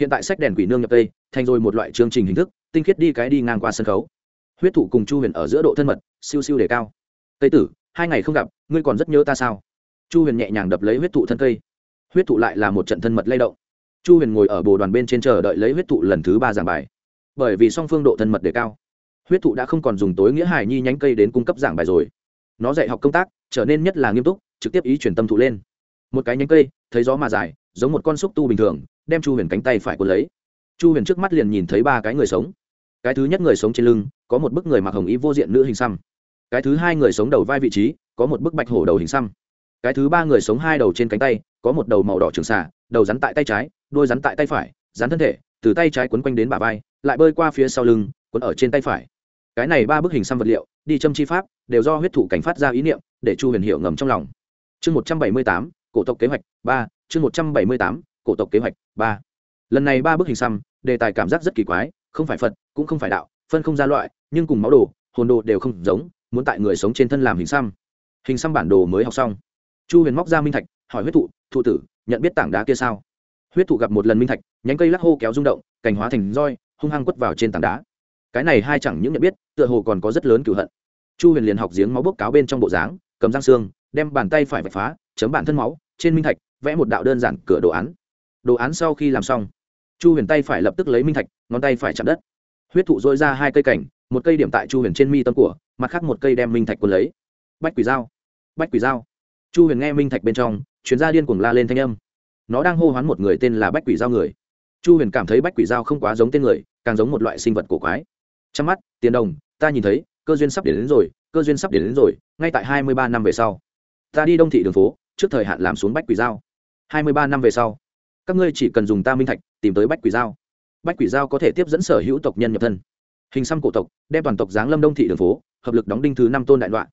Hiện tại sách đèn quỷ nương nhập tây, thành rồi một loại chương trình hình thức, tinh khiết đi cái đi ngang qua sân khấu. Huyết thụ cùng chu huyền ở giữa độ thân mật, siêu siêu đề cao. Tây tử hai ngày không gặp, ngươi còn rất nhớ ta sao? Chu huyền nhẹ nhàng đập lấy huyết thụ thân cây. Huyết thụ lại là một trận thân mật lay động. Chu huyền ngồi ở bồ đoàn bên trên chờ đợi lấy huyết thụ lần thứ ba giảng bài. Bởi vì song phương độ thân mật đề cao, huyết thụ đã không còn dùng tối nghĩa hài nhi nhánh cây đến cung cấp giảng bài rồi. Nó dạy học công tác, trở nên nhất là nghiêm túc, trực tiếp ý chuyển tâm thụ lên. Một cái nhánh cây, thấy gió mà dài, giống một con xúc tu bình thường, đem chu huyền cánh tay phải cuốn lấy. Chu huyền trước mắt liền nhìn thấy ba cái người sống. Cái thứ nhất người sống trên lưng, có một bức người mặc hồng ý vô diện nữ hình xăm cái thứ hai người sống đầu vai vị trí, có một bức bạch hổ đầu hình xăm. Cái thứ ba người sống hai đầu trên cánh tay, có một đầu màu đỏ trường xả đầu rắn tại tay trái đôi rắn tại tay phải, rắn thân thể, từ tay trái quấn quanh đến bả vai, lại bơi qua phía sau lưng, quấn ở trên tay phải. Cái này ba bức hình xăm vật liệu, đi châm chi pháp, đều do huyết thủ cảnh phát ra ý niệm, để chu huyền hiệu ngầm trong lòng. Chương một trăm bảy mươi tám, cổ tộc kế hoạch ba, chương một trăm bảy mươi tám, cổ tộc kế hoạch ba. Lần này ba bức hình xăm, đề tài cảm giác rất kỳ quái, không phải phật, cũng không phải đạo, phân không ra loại, nhưng cùng máu đồ, hồn đồ đều không giống muốn tại người sống trên thân làm hình xăm. Hình xăm bản đồ mới học xong. Chu huyền móc ra minh thạch, hỏi huyết thụ thụ tử, nhận biết tảng đá kia sao? Huyết thụ gặp một lần minh thạch, nhánh cây lắc hô kéo rung động, cành hóa thành roi, hung hăng quất vào trên tảng đá. Cái này hai chẳng những nhận biết, tựa hồ còn có rất lớn cửu hận. Chu huyền liền học giếng máu bốc cáo bên trong bộ dáng, cầm răng xương, đem bàn tay phải vạch phá, chấm bản thân máu, trên minh thạch, vẽ một đạo đơn giản cửa đồ án. Đồ án sau khi làm xong, chu huyền tay phải lập tức lấy minh thạch, ngón tay phải chạm đất. Huyết thụ dội ra hai cây cảnh một cây điểm tại chu huyền trên mi tâm của mặt khác một cây đem minh thạch quân lấy. Bách quỷ dao bách quỷ dao chu huyền nghe minh thạch bên trong chuyến ra điên cuồng la lên thanh âm. Nó đang hô hoán một người tên là bách quỷ dao người. Chu huyền cảm thấy bách quỷ dao không quá giống tên người càng giống một loại sinh vật cổ quái. Trong mắt tiền đồng ta nhìn thấy cơ duyên sắp đến, đến rồi cơ duyên sắp đến, đến rồi ngay tại hai mươi ba năm về sau. Ta đi đông thị đường phố trước thời hạn làm xuống bách quỷ dao hai mươi ba năm về sau các ngươi chỉ cần dùng ta minh thạch tìm tới bách quỷ dao bách quỷ dao có thể tiếp dẫn sở hữu tộc nhân nhập thân hình xăm cổ tộc, đem toàn tộc giáng lâm đông thị đường phố, hợp lực đóng đinh thứ năm tôn đại đoạn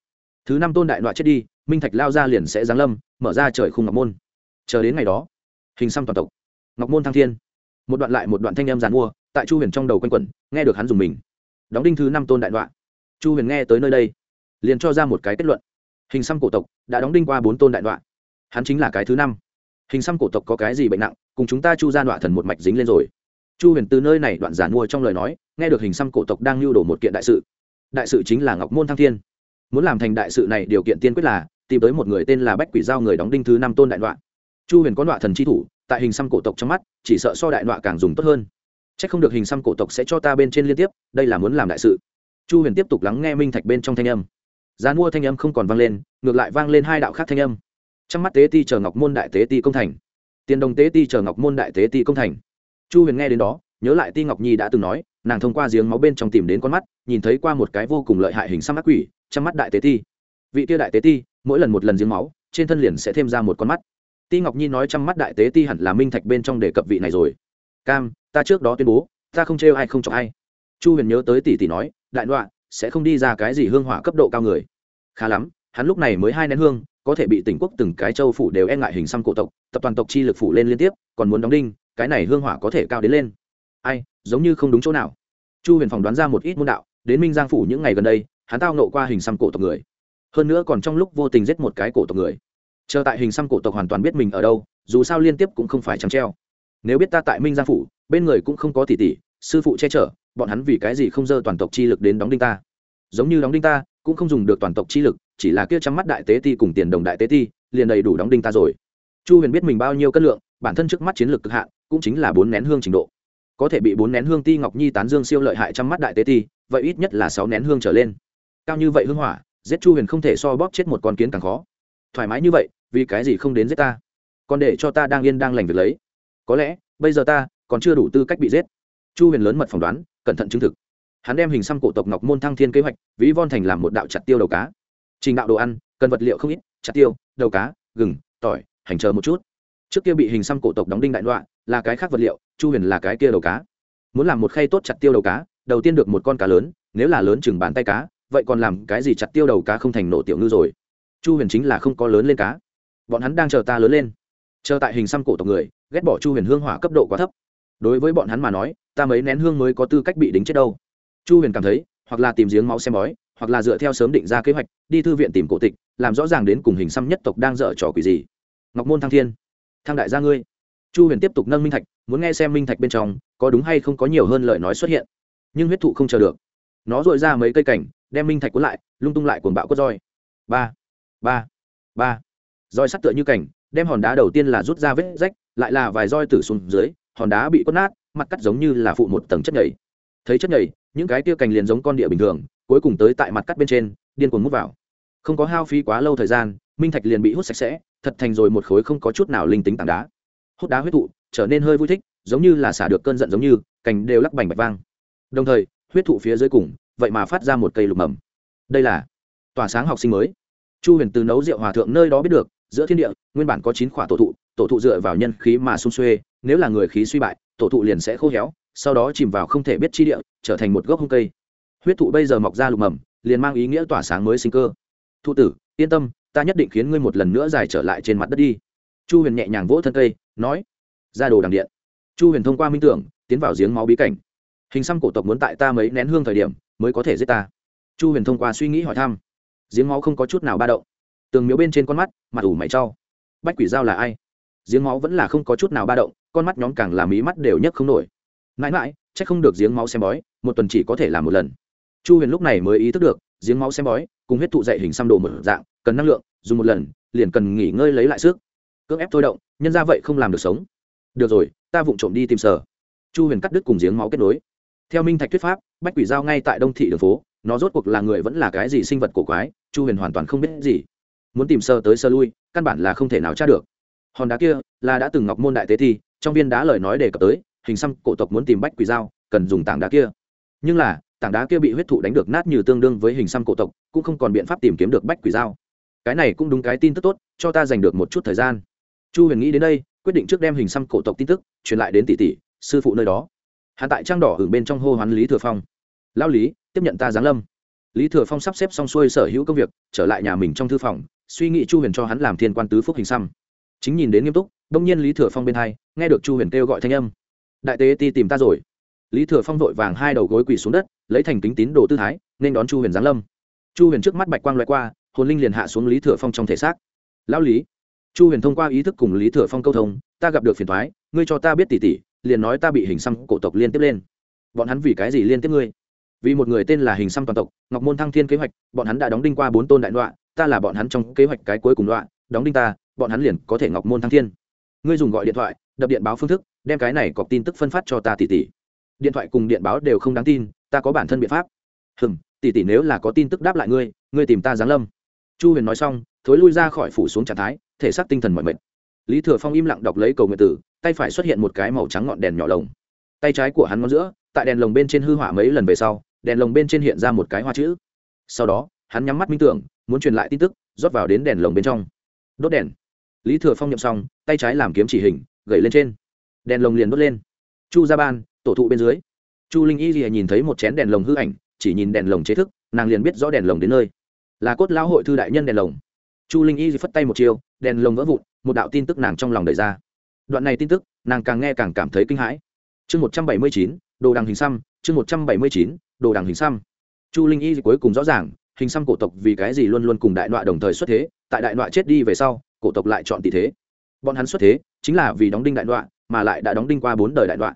thứ năm tôn đại đoạn chết đi, minh thạch lao ra liền sẽ giáng lâm, mở ra trời khung ngọc môn. Chờ đến ngày đó, hình xăm toàn tộc, ngọc môn thăng thiên. Một đoạn lại một đoạn thanh em giàn mua, tại chu huyền trong đầu quanh quẩn, nghe được hắn dùng mình. Đóng đinh thứ năm tôn đại đoạn chu huyền nghe tới nơi đây, liền cho ra một cái kết luận. Hình xăm cổ tộc đã đóng đinh qua bốn tôn đại đoạn hắn chính là cái thứ năm. Hình xăm cổ tộc có cái gì bệnh nặng, cùng chúng ta chu ra đoạn thần một mạch dính lên rồi chu huyền từ nơi này đoạn giản mua trong lời nói, nghe được hình xăm cổ tộc đang lưu đổ một kiện đại sự. Đại sự chính là ngọc môn thăng thiên. Muốn làm thành đại sự này, điều kiện tiên quyết là tìm tới một người tên là bách quỷ giao người đóng đinh thứ năm tôn đại đoạn chu huyền có đoạn thần chi thủ, tại hình xăm cổ tộc trong mắt, chỉ sợ so đại đoạn càng dùng tốt hơn. C h ắ c không được hình xăm cổ tộc sẽ cho ta bên trên liên tiếp, đây là muốn làm đại sự. Chu huyền tiếp tục lắng nghe minh thạch bên trong thanh âm. Giá mua thanh âm không còn vang lên, ngược lại vang lên hai đạo khác thanh âm. Trong mắt tế ti chờ ngọc môn đại tế ti công thành. Tiền đồng tế ti chờ ngọc môn đại tế ti công thành chu huyền nghe đến đó, nhớ lại ti ngọc nhi đã từng nói, nàng thông qua giếng máu bên trong tìm đến con mắt, nhìn thấy qua một cái vô cùng lợi hại hình xăm ác quỷ, trong mắt đại tế ti. Vị tiêu đại tế ti, mỗi lần một lần giếng máu, trên thân liền sẽ thêm ra một con mắt. Ti ngọc nhi nói trong mắt đại tế ti hẳn là minh thạch bên trong đề cập vị này rồi. Cam, ta trước đó tuyên bố, ta không trêu ai không chọc ai. Chu huyền nhớ tới tỷ tỷ nói, đại đoạn sẽ không đi ra cái gì hương hỏa cấp độ cao người. Khá lắm, hắn lúc này mới hai nén hương, có thể bị tỉnh quốc từng cái châu phủ đều e ngại hình xăm cổ tộc, tập toàn tộc chi lực phủ lên liên tiếp, còn muốn đóng đinh cái này hương hỏa có thể cao đến lên. Ai, giống như không đúng chỗ nào. Chu huyền phỏng đoán ra một ít môn đạo, đến minh giang phủ những ngày gần đây, hắn tao nộ qua hình xăm cổ tộc người. Hơn nữa còn trong lúc vô tình giết một cái cổ tộc người. Chờ tại hình xăm cổ tộc hoàn toàn biết mình ở đâu, dù sao liên tiếp cũng không phải trắng treo. Nếu biết ta tại minh giang phủ, bên người cũng không có tỷ tỷ, sư phụ che chở, bọn hắn vì cái gì không dơ toàn tộc chi lực đến đóng đinh ta? Giống như đóng đinh ta, cũng không dùng được toàn tộc chi lực, chỉ là kia chăm mắt đại tế ti cùng tiền đồng đại tế ti, liền đầy đủ đóng đinh ta rồi. Chu huyền biết mình bao nhiêu cân lượng bản thân trước mắt chiến lược cực hạn cũng chính là bốn nén hương trình độ. Có thể bị bốn nén hương ti ngọc nhi tán dương siêu lợi hại trong mắt đại tế ti, vậy ít nhất là sáu nén hương trở lên. Cao như vậy hương hỏa, giết chu huyền không thể so bóp chết một con kiến càng khó. Thoải mái như vậy, vì cái gì không đến giết ta? Còn để cho ta đang yên đang lành việc lấy. Có lẽ, bây giờ ta còn chưa đủ tư cách bị giết. Chu huyền lớn mật phỏng đoán, cẩn thận chứng thực. Hắn đem hình xăm cổ tộc ngọc môn thăng thiên kế hoạch, ví von thành làm một đạo chặt tiêu đầu cá. Trình đạo đồ ăn, cần vật liệu không ít, chặt tiêu, đầu cá, gừng, tỏi, hành chờ một chút trước kia bị hình xăm cổ tộc đóng đinh đại đoạn là cái khác vật liệu, chu huyền là cái kia đầu cá. Muốn làm một khay tốt chặt tiêu đầu cá, đầu tiên được một con cá lớn, nếu là lớn chừng bàn tay cá, vậy còn làm cái gì chặt tiêu đầu cá không thành nổ tiểu ngư rồi. Chu huyền chính là không có lớn lên cá. Bọn hắn đang chờ ta lớn lên. Chờ tại hình xăm cổ tộc người, ghét bỏ chu huyền hương hỏa cấp độ quá thấp. Đối với bọn hắn mà nói, ta mấy nén hương mới có tư cách bị đính chết đâu. Chu huyền cảm thấy, hoặc là tìm giếng máu xem bói, hoặc là dựa theo sớm định ra kế hoạch, đi thư viện tìm cổ tịch, làm rõ ràng đến cùng hình xăm nhất tộc đang dở trò quỷ gì. Ngọc môn thăng thiên. Thang đại gia ngươi. Chu huyền tiếp tục nâng minh thạch, muốn nghe xem minh thạch bên trong có đúng hay không có nhiều hơn lời nói xuất hiện. Nhưng huyết thụ không chờ được. Nó dội ra mấy cây cảnh, đem minh thạch cuốn lại, lung tung lại cuồng bạo cốt roi. Ba ba ba. Roi sắt tựa như cảnh, đem hòn đá đầu tiên là rút ra vết rách, lại là vài roi tử xuống dưới, hòn đá bị quất nát, mặt cắt giống như là phụ một tầng chất nhảy thấy chất nhảy những cái tia cành liền giống con địa bình thường, cuối cùng tới tại mặt cắt bên trên, điên cuồng mút vào. Không có hao phí quá lâu thời gian, minh thạch liền bị hút sạch sẽ thật thành rồi một khối không có chút nào linh tính tảng đá. Hút đá huyết thụ, trở nên hơi vui thích, giống như là xả được cơn giận giống như, cành đều lắc bành bạch vang. Đồng thời, huyết thụ phía dưới cùng, vậy mà phát ra một cây lục mầm. Đây là tỏa sáng học sinh mới. Chu huyền từ nấu rượu hòa thượng nơi đó biết được, giữa thiên địa, nguyên bản có chín khỏa tổ thụ tổ thụ dựa vào nhân khí mà xung xuê, nếu là người khí suy bại, tổ thụ liền sẽ khô héo, sau đó chìm vào không thể biết chi địa, trở thành một gốc hung cây. Huyết thụ bây giờ mọc ra lục mầm, liền mang ý nghĩa tỏa sáng mới sinh cơ. Thụ tử, yên tâm ta nhất định khiến ngươi một lần nữa dài trở lại trên mặt đất đi. Chu huyền nhẹ nhàng vỗ thân cây, nói, ra đồ đằng điện. Chu huyền thông qua minh tưởng, tiến vào giếng máu bí cảnh. Hình xăm cổ tộc muốn tại ta mấy nén hương thời điểm, mới có thể giết ta. Chu huyền thông qua suy nghĩ hỏi thăm. Giếng máu không có chút nào ba động. Tường miếu bên trên con mắt, mặt ủ mày trau bách quỷ dao là ai? Giếng máu vẫn là không có chút nào ba động, con mắt nhóm càng làm mí mắt đều nhấc không nổi. Mãi mãi c h ắ c không được giếng máu xem bói, một tuần chỉ có thể làm một lần. Chu huyền lúc này mới ý thức được, giếng máu xem bói, cùng huyết thụ dạy hình xăm đồ một dạng cần năng lượng, dùng một lần, liền cần nghỉ ngơi lấy lại sức. Cưỡng ép thôi động, nhân ra vậy không làm được sống. Được rồi, ta vụng trộm đi tìm sở. Chu huyền cắt đứt cùng giếng máu kết nối. Theo minh thạch thuyết pháp, bách quỷ giao ngay tại đông thị đường phố, nó rốt cuộc là người vẫn là cái gì sinh vật cổ quái, chu huyền hoàn toàn không biết gì. Muốn tìm sơ tới sơ lui, căn bản là không thể nào tra được. Hòn đá kia là đã từng ngọc môn đại tế thi, trong viên đá lời nói đề cập tới, hình xăm cổ tộc muốn tìm bách quỷ dao cần dùng tảng đá kia. Nhưng là, tảng đá kia bị huyết thụ đánh được nát như tương đương với hình xăm cổ tộc, cũng không còn biện pháp tìm kiếm được bách quỷ dao cái này cũng đúng cái tin tức tốt, cho ta giành được một chút thời gian. Chu huyền nghĩ đến đây, quyết định trước đem hình xăm cổ tộc tin tức truyền lại đến tỷ tỷ, sư phụ nơi đó. Hạ tại trang đỏ hưởng bên trong hô hoán lý thừa phong. Lao lý, tiếp nhận ta giáng lâm. Lý thừa phong sắp xếp xong xuôi sở hữu công việc, trở lại nhà mình trong thư phòng, suy nghĩ chu huyền cho hắn làm thiên quan tứ phúc hình xăm. Chính nhìn đến nghiêm túc đông nhiên lý thừa phong bên hai, nghe được chu huyền kêu gọi thanh âm. Đại tế, ti tìm ta rồi. Lý thừa phong vội vàng hai đầu gối quỳ xuống đất, lấy thành kính tín đồ tư thái, nên đón chu huyền giáng lâm. Chu huyền trước mắt bạch quang loại qua hồn linh liền hạ xuống lý thừa phong trong thể xác lão lý chu huyền thông qua ý thức cùng lý thừa phong câu thông ta gặp được phiền thoái ngươi cho ta biết tỉ tỉ liền nói ta bị hình xăm cổ tộc liên tiếp lên bọn hắn vì cái gì liên tiếp ngươi vì một người tên là hình xăm toàn tộc ngọc môn thăng thiên kế hoạch bọn hắn đã đóng đinh qua bốn tôn đại đoạn ta là bọn hắn trong kế hoạch cái cuối cùng đoạn đóng đinh ta bọn hắn liền có thể ngọc môn thăng thiên ngươi dùng gọi điện thoại đập điện báo phương thức đem cái này cọc tin tức phân phát cho ta tỷ tỷ điện thoại cùng điện báo đều không đáng tin ta có bản thân biện pháp hừm tỷ tỷ nếu là có tin tức đáp lại ngươi ngươi tìm ta giáng lâm chu huyền nói xong, thối lui ra khỏi phủ xuống trạng thái, thể xác tinh thần mọi mệt. Lý thừa phong im lặng đọc lấy cầu nguyện tử tay phải xuất hiện một cái màu trắng ngọn đèn nhỏ lồng. Tay trái của hắn ngón giữa, tại đèn lồng bên trên hư hỏa mấy lần về sau, đèn lồng bên trên hiện ra một cái hoa chữ. Sau đó, hắn nhắm mắt minh tưởng, muốn truyền lại tin tức, rót vào đến đèn lồng bên trong. Đốt đèn. Lý thừa phong nhậm xong, tay trái làm kiếm chỉ hình, gậy lên trên. Đèn lồng liền đốt lên. Chu ra ban, tổ thụ bên dưới. Chu linh y gì nhìn thấy một chén đèn lồng hư ảnh, chỉ nhìn đèn lồng chế thức, nàng liền biết rõ đèn lồng đến nơi là cốt lão hội thư đại nhân đèn lồng. Chu linh y phất tay một chiều đèn lồng vỡ vụn, một đạo tin tức nàng trong lòng đẩy ra. Đoạn này tin tức, nàng càng nghe càng cảm thấy kinh hãi. Chương một trăm bảy mươi chín, đồ đằng hình xăm, chương một trăm bảy mươi chín, đồ đằng hình xăm. Chu linh y cuối cùng rõ ràng, hình xăm cổ tộc vì cái gì luôn luôn cùng đại nọa đồng thời xuất thế, tại đại nọa chết đi về sau, cổ tộc lại chọn tỷ thế. Bọn hắn xuất thế, chính là vì đóng đinh đại nọa, mà lại đã đóng đinh qua bốn đời đại nọa.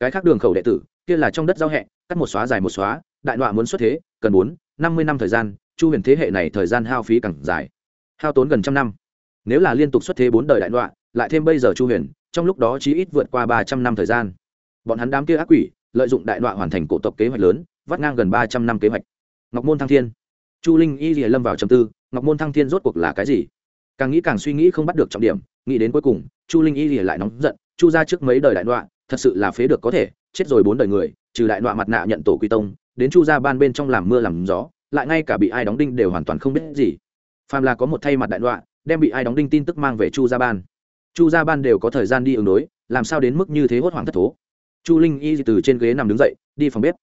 Cái khác đường khẩu đệ tử, kia là trong đất giao hẹ, cắt một xóa dài một xóa, đại nọa muốn xuất thế, cần bốn, năm mươi năm thời gian chu huyền thế hệ này thời gian hao phí càng dài. Hao tốn gần trăm năm. Nếu là liên tục xuất thế bốn đời đại đoạn lại thêm bây giờ chu huyền, trong lúc đó chí ít vượt qua ba trăm năm thời gian. Bọn hắn đám kia ác quỷ, lợi dụng đại đoạn hoàn thành cổ tộc kế hoạch lớn, vắt ngang gần ba trăm năm kế hoạch. Ngọc môn thăng thiên. Chu linh y lìa lâm vào trầm tư, ngọc môn thăng thiên rốt cuộc là cái gì? Càng nghĩ càng suy nghĩ không bắt được trọng điểm, nghĩ đến cuối cùng, chu linh y lìa lại nóng giận, chu ra trước mấy đời đại đoạn thật sự là phế được có thể, chết rồi bốn đời người, trừ đại đoạn mặt nạ nhận tổ quy tông, đến chu ra ban bên trong làm mưa làm gió lại ngay cả bị ai đóng đinh đều hoàn toàn không biết gì. Phàm là có một thay mặt đại đoạn đem bị ai đóng đinh tin tức mang về chu Gia ban. Chu Gia ban đều có thời gian đi ứng đối, làm sao đến mức như thế hốt hoảng thất thố? Chu linh y từ trên ghế nằm đứng dậy, đi phòng bếp.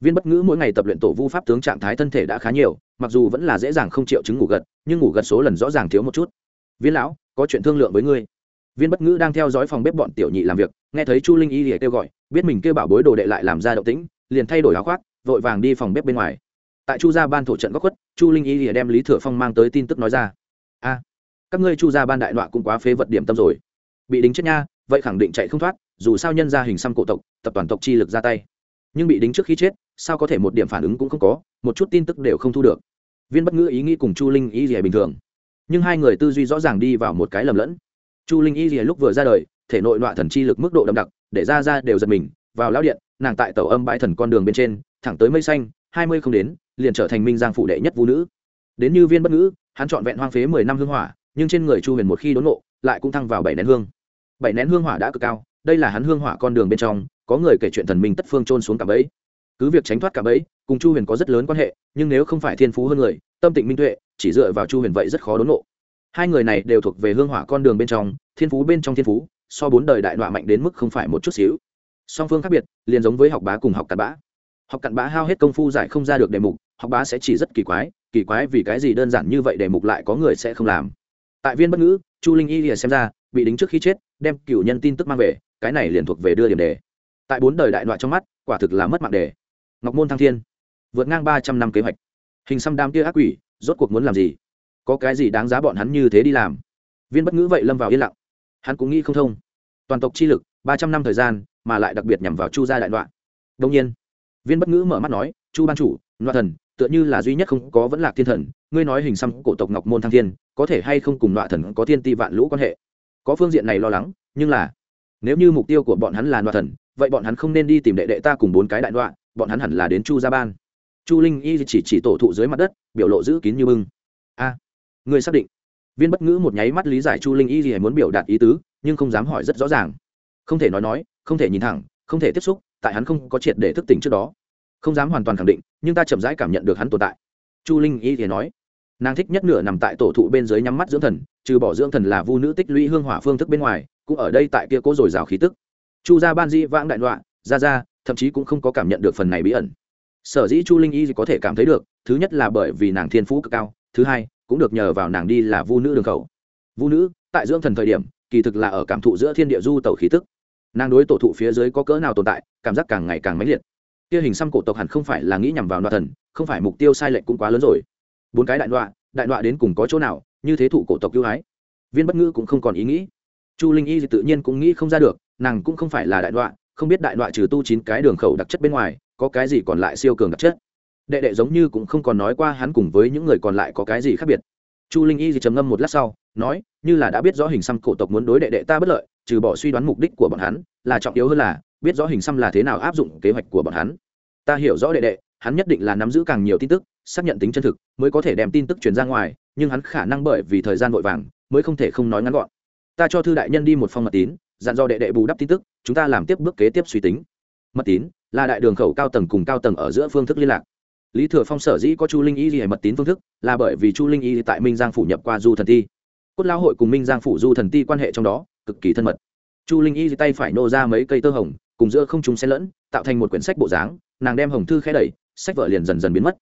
Viên bất ngữ mỗi ngày tập luyện tổ vu pháp tướng trạng thái thân thể đã khá nhiều, mặc dù vẫn là dễ dàng không triệu chứng ngủ gật, nhưng ngủ gật số lần rõ ràng thiếu một chút. Viên lão, có chuyện thương lượng với ngươi. Viên bất ngữ đang theo dõi phòng bếp bọn tiểu nhị làm việc, nghe thấy chu linh y thì kêu gọi, biết mình kêu bảo bối đồ đệ lại làm ra động tĩnh, liền thay đổi áo khoác, vội vàng đi phòng bếp bên ngoài tại chu gia ban thổ trận góc khuất, chu linh y lìa đem lý thừa phong mang tới tin tức nói ra. A, các ngươi chu gia ban đại đọa cũng quá phế vật điểm tâm rồi. Bị đính chết nha, vậy khẳng định chạy không thoát, dù sao nhân ra hình xăm cổ tộc, tập toàn tộc chi lực ra tay. Nhưng bị đính trước khi chết, sao có thể một điểm phản ứng cũng không có, một chút tin tức đều không thu được. Viên bất ngữ ý nghĩ cùng chu linh y lìa bình thường. Nhưng hai người tư duy rõ ràng đi vào một cái lầm lẫn. Chu linh y lìa lúc vừa ra đời, thể nội nọa thần chi lực mức độ đậm đặc, để ra ra đều giật mình, vào lão điện, nàng tại tàu âm bãi thần con đường bên trên, thẳng tới mây xanh, hai mươi không đến liền trở thành minh giang phụ đệ nhất vũ nữ. Đến như viên bất ngữ, hắn trọn vẹn hoang phế mười năm hương hỏa, nhưng trên người chu huyền một khi đốn nộ lại cũng thăng vào bảy nén hương. Bảy nén hương hỏa đã cực cao, đây là hắn hương hỏa con đường bên trong, có người kể chuyện thần minh tất phương trôn xuống cả bẫy. Cứ việc tránh thoát cả bẫy, cùng chu huyền có rất lớn quan hệ, nhưng nếu không phải thiên phú hơn người, tâm tịnh minh tuệ, chỉ dựa vào chu huyền vậy rất khó đốn nộ hai người này đều thuộc về hương hỏa con đường bên trong, thiên phú bên trong thiên phú, so bốn đời đại đọa mạnh đến mức không phải một chút xíu. Song phương khác biệt, liền giống với học bá cùng học cặn bã. Học cặn bã hao hết công phu giải không ra được đề mục học bá sẽ chỉ rất kỳ quái kỳ quái vì cái gì đơn giản như vậy để mục lại có người sẽ không làm. Tại viên bất ngữ, chu linh y lìa xem ra, bị đính trước khi chết, đem cựu nhân tin tức mang về, cái này liền thuộc về đưa điểm đề. Tại bốn đời đại loại trong mắt, quả thực là mất mạng đề. Ngọc môn thăng thiên, vượt ngang ba trăm năm kế hoạch. Hình xăm đam kia ác quỷ, rốt cuộc muốn làm gì? Có cái gì đáng giá bọn hắn như thế đi làm? Viên bất ngữ vậy lâm vào yên lặng. Hắn cũng nghĩ không thông. Toàn tộc chi lực, ba trăm năm thời gian, mà lại đặc biệt nhằm vào chu gia đại đoạn đông nhiên, viên bất ngữ mở mắt nói, chu ban chủ loạn thần tựa như là duy nhất không có vẫn lạc thiên thần, ngươi nói hình xăm cổ tộc ngọc môn thăng thiên, có thể hay không cùng loạn thần có thiên ti vạn lũ quan hệ? Có phương diện này lo lắng, nhưng là, nếu như mục tiêu của bọn hắn là loạn thần, vậy bọn hắn không nên đi tìm đệ đệ ta cùng bốn cái đại đoạn bọn hắn hẳn là đến chu gia ban. Chu linh y chỉ chỉ tổ thụ dưới mặt đất, biểu lộ giữ kín như bưng. A, ngươi xác định? Viên bất ngữ một nháy mắt lý giải chu linh y gì muốn biểu đạt ý tứ, nhưng không dám hỏi rất rõ ràng. Không thể nói nói, không thể nhìn thẳng, không thể tiếp xúc, tại hắn không có triệt để thức tỉnh trước đó không dám hoàn toàn khẳng định, nhưng ta chậm rãi cảm nhận được hắn tồn tại. Chu linh y thì nói, nàng thích nhất nửa nằm tại tổ thụ bên dưới nhắm mắt dưỡng thần, trừ bỏ dưỡng thần là vu nữ tích lũy hương hỏa phương thức bên ngoài, cũng ở đây tại kia cố rồi rào khí tức. Chu gia ban di vãng đại đoạn ra ra thậm chí cũng không có cảm nhận được phần này bí ẩn. Sở dĩ chu linh y có thể cảm thấy được, thứ nhất là bởi vì nàng thiên phú cực cao, thứ hai, cũng được nhờ vào nàng đi là vu nữ đường khẩu. Vu nữ, tại dưỡng thần thời điểm, kỳ thực là ở cảm thụ giữa thiên địa du tẩu khí tức. Nàng đối tổ thụ phía dưới có cỡ nào tồn tại, cảm giác càng ngày càng mãnh liệt kia hình xăm cổ tộc hẳn không phải là nghĩ nhằm vào đoạn thần, không phải mục tiêu sai lệch cũng quá lớn rồi. Bốn cái đại đoạn đại đoạn đến cùng có chỗ nào, như thế thụ cổ tộc ưu ái? Viên bất ngữ cũng không còn ý nghĩ. Chu linh y thì tự nhiên cũng nghĩ không ra được, nàng cũng không phải là đại đoạn không biết đại đoạn trừ tu chín cái đường khẩu đặc chất bên ngoài, có cái gì còn lại siêu cường đặc chất. Đệ đệ giống như cũng không còn nói qua hắn cùng với những người còn lại có cái gì khác biệt. Chu linh y thì trầm ngâm một lát sau, nói, như là đã biết rõ hình xăm cổ tộc muốn đối đệ đệ ta bất lợi, trừ bỏ suy đoán mục đích của bọn hắn, là trọng yếu hơn là biết rõ hình xăm là thế nào áp dụng kế hoạch của bọn hắn. Ta hiểu rõ đệ đệ, hắn nhất định là nắm giữ càng nhiều tin tức, xác nhận tính chân thực, mới có thể đem tin tức truyền ra ngoài, nhưng hắn khả năng bởi vì thời gian vội vàng, mới không thể không nói ngắn gọn. Ta cho thư đại nhân đi một phong mật tín, dặn do đệ đệ bù đắp tin tức, chúng ta làm tiếp bước kế tiếp suy tính. Mật tín, là đại đường khẩu cao tầng cùng cao tầng ở giữa phương thức liên lạc. Lý thừa phong sở dĩ có chu linh y gì mật tín phương thức, là bởi vì chu linh y tại minh giang phủ nhập qua du thần ti. Cốt lao hội cùng minh giang phủ du thần ti quan hệ trong đó cực kỳ thân mật. Chu linh y tay phải nô ra mấy cây tơ hồng cùng giữa không chúng xen lẫn, tạo thành một quyển sách bộ dáng, nàng đem hồng thư khẽ đẩy, sách vợ liền dần dần biến mất.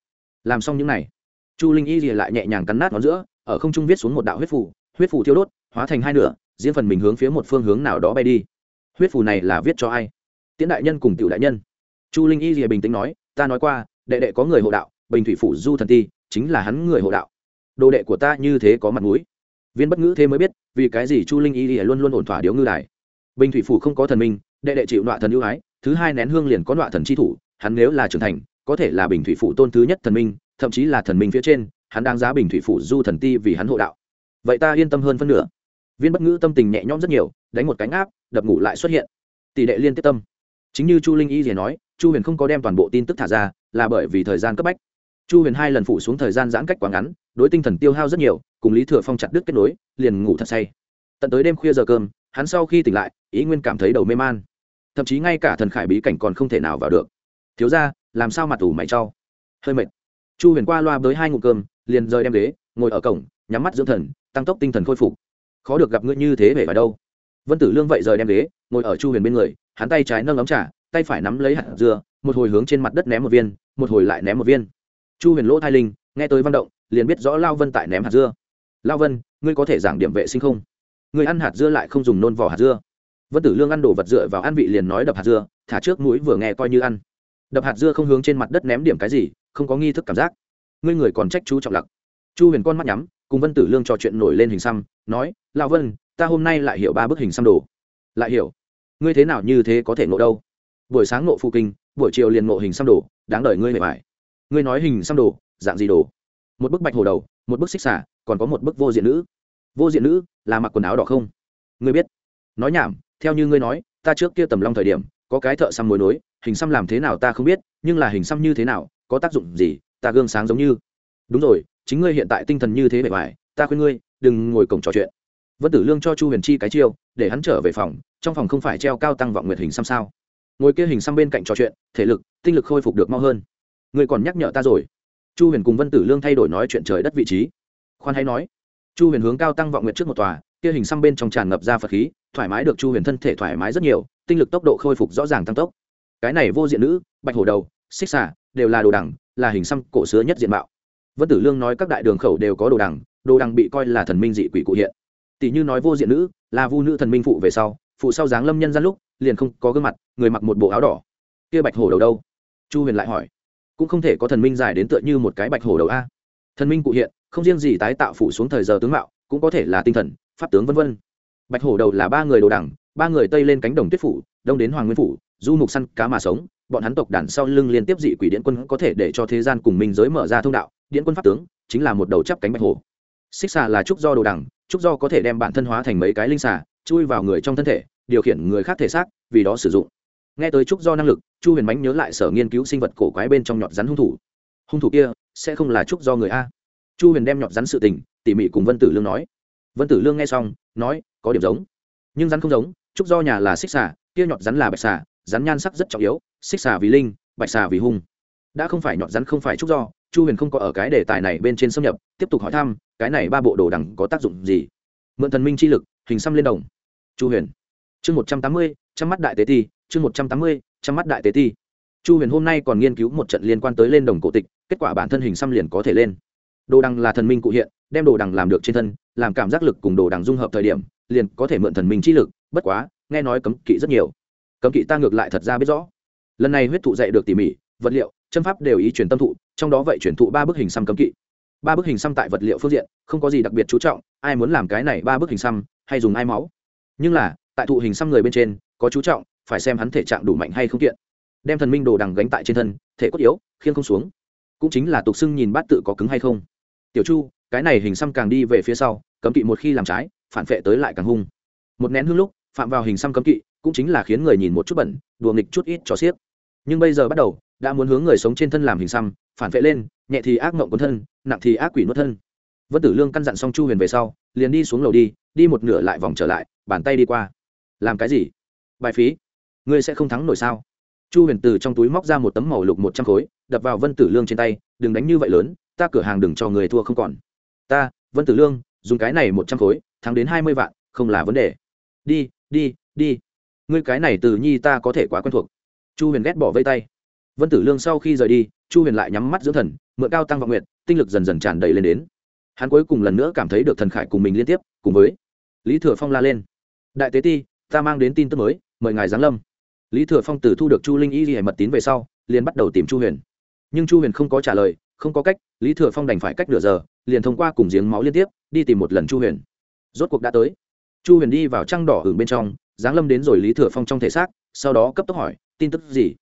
Làm xong những này, chu linh y lại nhẹ nhàng cắn nát ngón giữa, ở không trung viết xuống một đạo huyết phủ huyết phủ thiêu đốt, hóa thành hai nửa diễn phần mình hướng phía một phương hướng nào đó bay đi. Huyết phủ này là viết cho ai? Tiễn đại nhân cùng tiểu đại nhân. Chu linh y bình tĩnh nói, ta nói qua, đệ đệ có người hộ đạo, bình thủy phủ du thần ti chính là hắn người hộ đạo. Đồ đệ của ta như thế có mặt mũi. Viên bất ngữ thế mới biết, vì cái gì chu linh y luôn luôn ổn thỏa điếu ngư đài. Bình thủy phủ không có thần minh đệ đệ chịu nọa thần ưu ái, thứ hai nén hương liền có nọa thần chi thủ, hắn nếu là trưởng thành, có thể là bình thủy phủ tôn thứ nhất thần minh, thậm chí là thần minh phía trên, hắn đang giá bình thủy phủ du thần ti vì hắn hộ đạo. Vậy ta yên tâm hơn phân nửa. Viên bất ngữ tâm tình nhẹ nhõm rất nhiều, đánh một cánh áp, đập ngủ lại xuất hiện. Tỷ đệ liên tiếp tâm. Chính như chu linh y thì nói, chu huyền không có đem toàn bộ tin tức thả ra, là bởi vì thời gian cấp bách. Chu huyền hai lần phủ xuống thời gian giãn cách quá ngắn, đối tinh thần tiêu hao rất nhiều, cùng lý thừa phong chặt đứt kết nối, liền ngủ thật say. Tận tới đêm khuya giờ cơm hắn sau khi tỉnh lại, ý nguyên cảm thấy đầu mê man. Thậm chí ngay cả thần khải bí cảnh còn không thể nào vào được. Thiếu ra làm sao mặt ủ mày trau hơi mệt. Chu huyền qua loa với hai ngụm cơm, liền rời đem ghế, ngồi ở cổng, nhắm mắt dưỡng thần, tăng tốc tinh thần khôi phục. Khó được gặp ngươi như thế về vào đâu. Vân tử lương vậy rời đem ghế, ngồi ở chu huyền bên người, hắn tay trái nâng ấm trà, tay phải nắm lấy hạt dưa, một hồi hướng trên mặt đất ném một viên, một hồi lại ném một viên. Chu huyền lỗ thai linh, nghe tới văn động, liền biết rõ lao vân tại ném hạt dưa. Lao vân, ngươi có thể giảng điểm vệ sinh không? Người ăn hạt dưa lại không dùng nôn vỏ hạt dưa. Vân tử lương ăn đồ vật dựa vào ăn vị liền nói đập hạt dưa, thả trước mũi vừa nghe coi như ăn. Đập hạt dưa không hướng trên mặt đất ném điểm cái gì, không có nghi thức cảm giác. Ngươi người còn trách chú trọng lặc. Chu huyền con mắt nhắm, cùng vân tử lương trò chuyện nổi lên hình xăm, nói lao vân, ta hôm nay lại hiểu ba bức hình xăm đồ. Lại hiểu? Ngươi thế nào như thế có thể ngộ đâu? Buổi sáng ngộ phụ kinh, buổi chiều liền ngộ hình xăm đồ, đáng đời ngươi mệt mỏi. Ngươi nói hình xăm đồ, dạng gì đồ? Một bức bạch hồ đầu, một bức xích xả còn có một bức vô diện nữ vô diện nữ, là mặc quần áo đỏ không? Ngươi biết. Nói nhảm, theo như ngươi nói, ta trước kia tầm long thời điểm, có cái thợ xăm mối nối, hình xăm làm thế nào ta không biết, nhưng là hình xăm như thế nào, có tác dụng gì, ta gương sáng giống như. Đúng rồi, chính ngươi hiện tại tinh thần như thế bề ngoài, ta khuyên ngươi, đừng ngồi cổng trò chuyện. Vân tử lương cho chu huyền chi cái chiêu, để hắn trở về phòng, trong phòng không phải treo cao tăng vọng nguyệt hình xăm sao? Ngồi kia hình xăm bên cạnh trò chuyện, thể lực, tinh lực khôi phục được mau hơn. Ngươi còn nhắc nhở ta rồi. Chu huyền cùng vân tử lương thay đổi nói chuyện trời đất vị trí. Khoan hay nói chu huyền hướng cao tăng vọng nguyệt trước một tòa, kia hình xăm bên trong tràn ngập ra phật khí, thoải mái được chu huyền thân thể thoải mái rất nhiều, tinh lực tốc độ khôi phục rõ ràng tăng tốc. Cái này vô diện nữ, bạch hổ đầu, xích xả đều là đồ đẳng là hình xăm cổ xưa nhất diện mạo. Vân tử lương nói các đại đường khẩu đều có đồ đẳng đồ đẳng bị coi là thần minh dị quỷ cụ hiện. Tỷ như nói vô diện nữ, là vu nữ thần minh phụ về sau, phụ sau dáng lâm nhân gian lúc, liền không có gương mặt, người mặc một bộ áo đỏ. Kia bạch hổ đầu đâu? Chu huyền lại hỏi. Cũng không thể có thần minh dài đến tựa như một cái bạch hổ đầu a. Thần minh cụ hiện không riêng gì tái tạo phủ xuống thời giờ tướng mạo, cũng có thể là tinh thần, pháp tướng vân vân. Bạch hổ đầu là ba người đồ đẳng, ba người tây lên cánh đồng tuyết phủ, đông đến hoàng nguyên phủ, du mục săn cá mà sống, bọn hắn tộc đàn sau lưng liên tiếp dị quỷ điện quân có thể để cho thế gian cùng minh giới mở ra thông đạo, điện quân pháp tướng chính là một đầu chắp cánh bạch hổ. Xích xà là trúc do đồ đẳng, trúc do có thể đem bản thân hóa thành mấy cái linh xà, chui vào người trong thân thể, điều khiển người khác thể xác, vì đó sử dụng. Nghe tới trúc do năng lực, chu huyền mánh nhớ lại sở nghiên cứu sinh vật cổ quái bên trong nhọt rắn hung thủ. Hung thủ kia sẽ không là trúc do người a chu huyền đem nhọt rắn sự tình, tỉ mỉ cùng vân tử lương nói. Vân tử lương nghe xong, nói, có điểm giống. Nhưng rắn không giống, trúc do nhà là xích xà, kia nhọt rắn là bạch xà, rắn nhan sắc rất trọng yếu, xích xà vì linh, bạch xà vì hung. Đã không phải nhọt rắn không phải trúc do, chu huyền không có ở cái đề tài này bên trên xâm nhập, tiếp tục hỏi thăm, cái này ba bộ đồ đằng có tác dụng gì? Mượn thần minh chi lực, hình xăm lên đồng. Chu huyền. Chương một trăm tám mươi, trăm mắt đại tế ti, chương một trăm tám mươi, trăm mắt đại tế ti. Chu huyền hôm nay còn nghiên cứu một trận liên quan tới lên đồng cổ tịch, kết quả bản thân hình xăm liền có thể lên đồ đằng là thần minh cụ hiện, đem đồ đằng làm được trên thân, làm cảm giác lực cùng đồ đằng dung hợp thời điểm, liền có thể mượn thần minh chi lực, bất quá, nghe nói cấm kỵ rất nhiều. Cấm kỵ ta ngược lại thật ra biết rõ. Lần này huyết thụ dạy được tỉ mỉ, vật liệu, châm pháp đều ý chuyển tâm thụ, trong đó vậy chuyển thụ ba bức hình xăm cấm kỵ. Ba bức hình xăm tại vật liệu phương diện, không có gì đặc biệt chú trọng, ai muốn làm cái này ba bức hình xăm, hay dùng ai máu. Nhưng là, tại thụ hình xăm người bên trên, có chú trọng, phải xem hắn thể trạng đủ mạnh hay không kiện. Đem thần minh đồ đằng gánh tại trên thân, thể cốt yếu, khiêng không xuống. Cũng chính là tục xưng nhìn bát tự có cứng hay không tiểu chu, cái này hình xăm càng đi về phía sau, cấm kỵ một khi làm trái, phản vệ tới lại càng hung. Một nén hương lúc, phạm vào hình xăm cấm kỵ, cũng chính là khiến người nhìn một chút bẩn, đùa nghịch chút ít cho xiếc. Nhưng bây giờ bắt đầu, đã muốn hướng người sống trên thân làm hình xăm, phản vệ lên, nhẹ thì ác mộng cuốn thân, nặng thì ác quỷ nuốt thân. Vân tử lương căn dặn xong chu huyền về sau, liền đi xuống lầu đi đi một nửa lại vòng trở lại, bàn tay đi qua. Làm cái gì? Bài phí. Ngươi sẽ không thắng nổi sao? Chu huyền từ trong túi móc ra một tấm màu lục một trăm khối, đập vào vân tử lương trên tay, đừng đánh như vậy lớn ta cửa hàng đừng cho người thua không còn. Ta, vân tử lương, dùng cái này một trăm khối, thắng đến hai mươi vạn, không là vấn đề. Đi đi đi. Ngươi cái này từ nhi ta có thể quá quen thuộc. Chu huyền ghét bỏ vây tay. Vân tử lương sau khi rời đi, chu huyền lại nhắm mắt dưỡng thần, mượn cao tăng vọng nguyện tinh lực dần dần tràn đầy lên đến. Hắn cuối cùng lần nữa cảm thấy được thần khải cùng mình liên tiếp, cùng với lý thừa phong la lên. Đại tế ti, ta mang đến tin tức mới, mời ngài giáng lâm. Lý thừa phong từ thu được chu linh y ghi mật tín về sau, liền bắt đầu tìm chu huyền. Nhưng chu huyền không có trả lời không có cách, lý thừa phong đành phải cách nửa giờ, liền thông qua cùng giếng máu liên tiếp, đi tìm một lần chu huyền. Rốt cuộc đã tới. Chu huyền đi vào trăng đỏ hưởng bên trong, giáng lâm đến rồi lý thừa phong trong thể xác, sau đó cấp tốc hỏi, tin tức gì?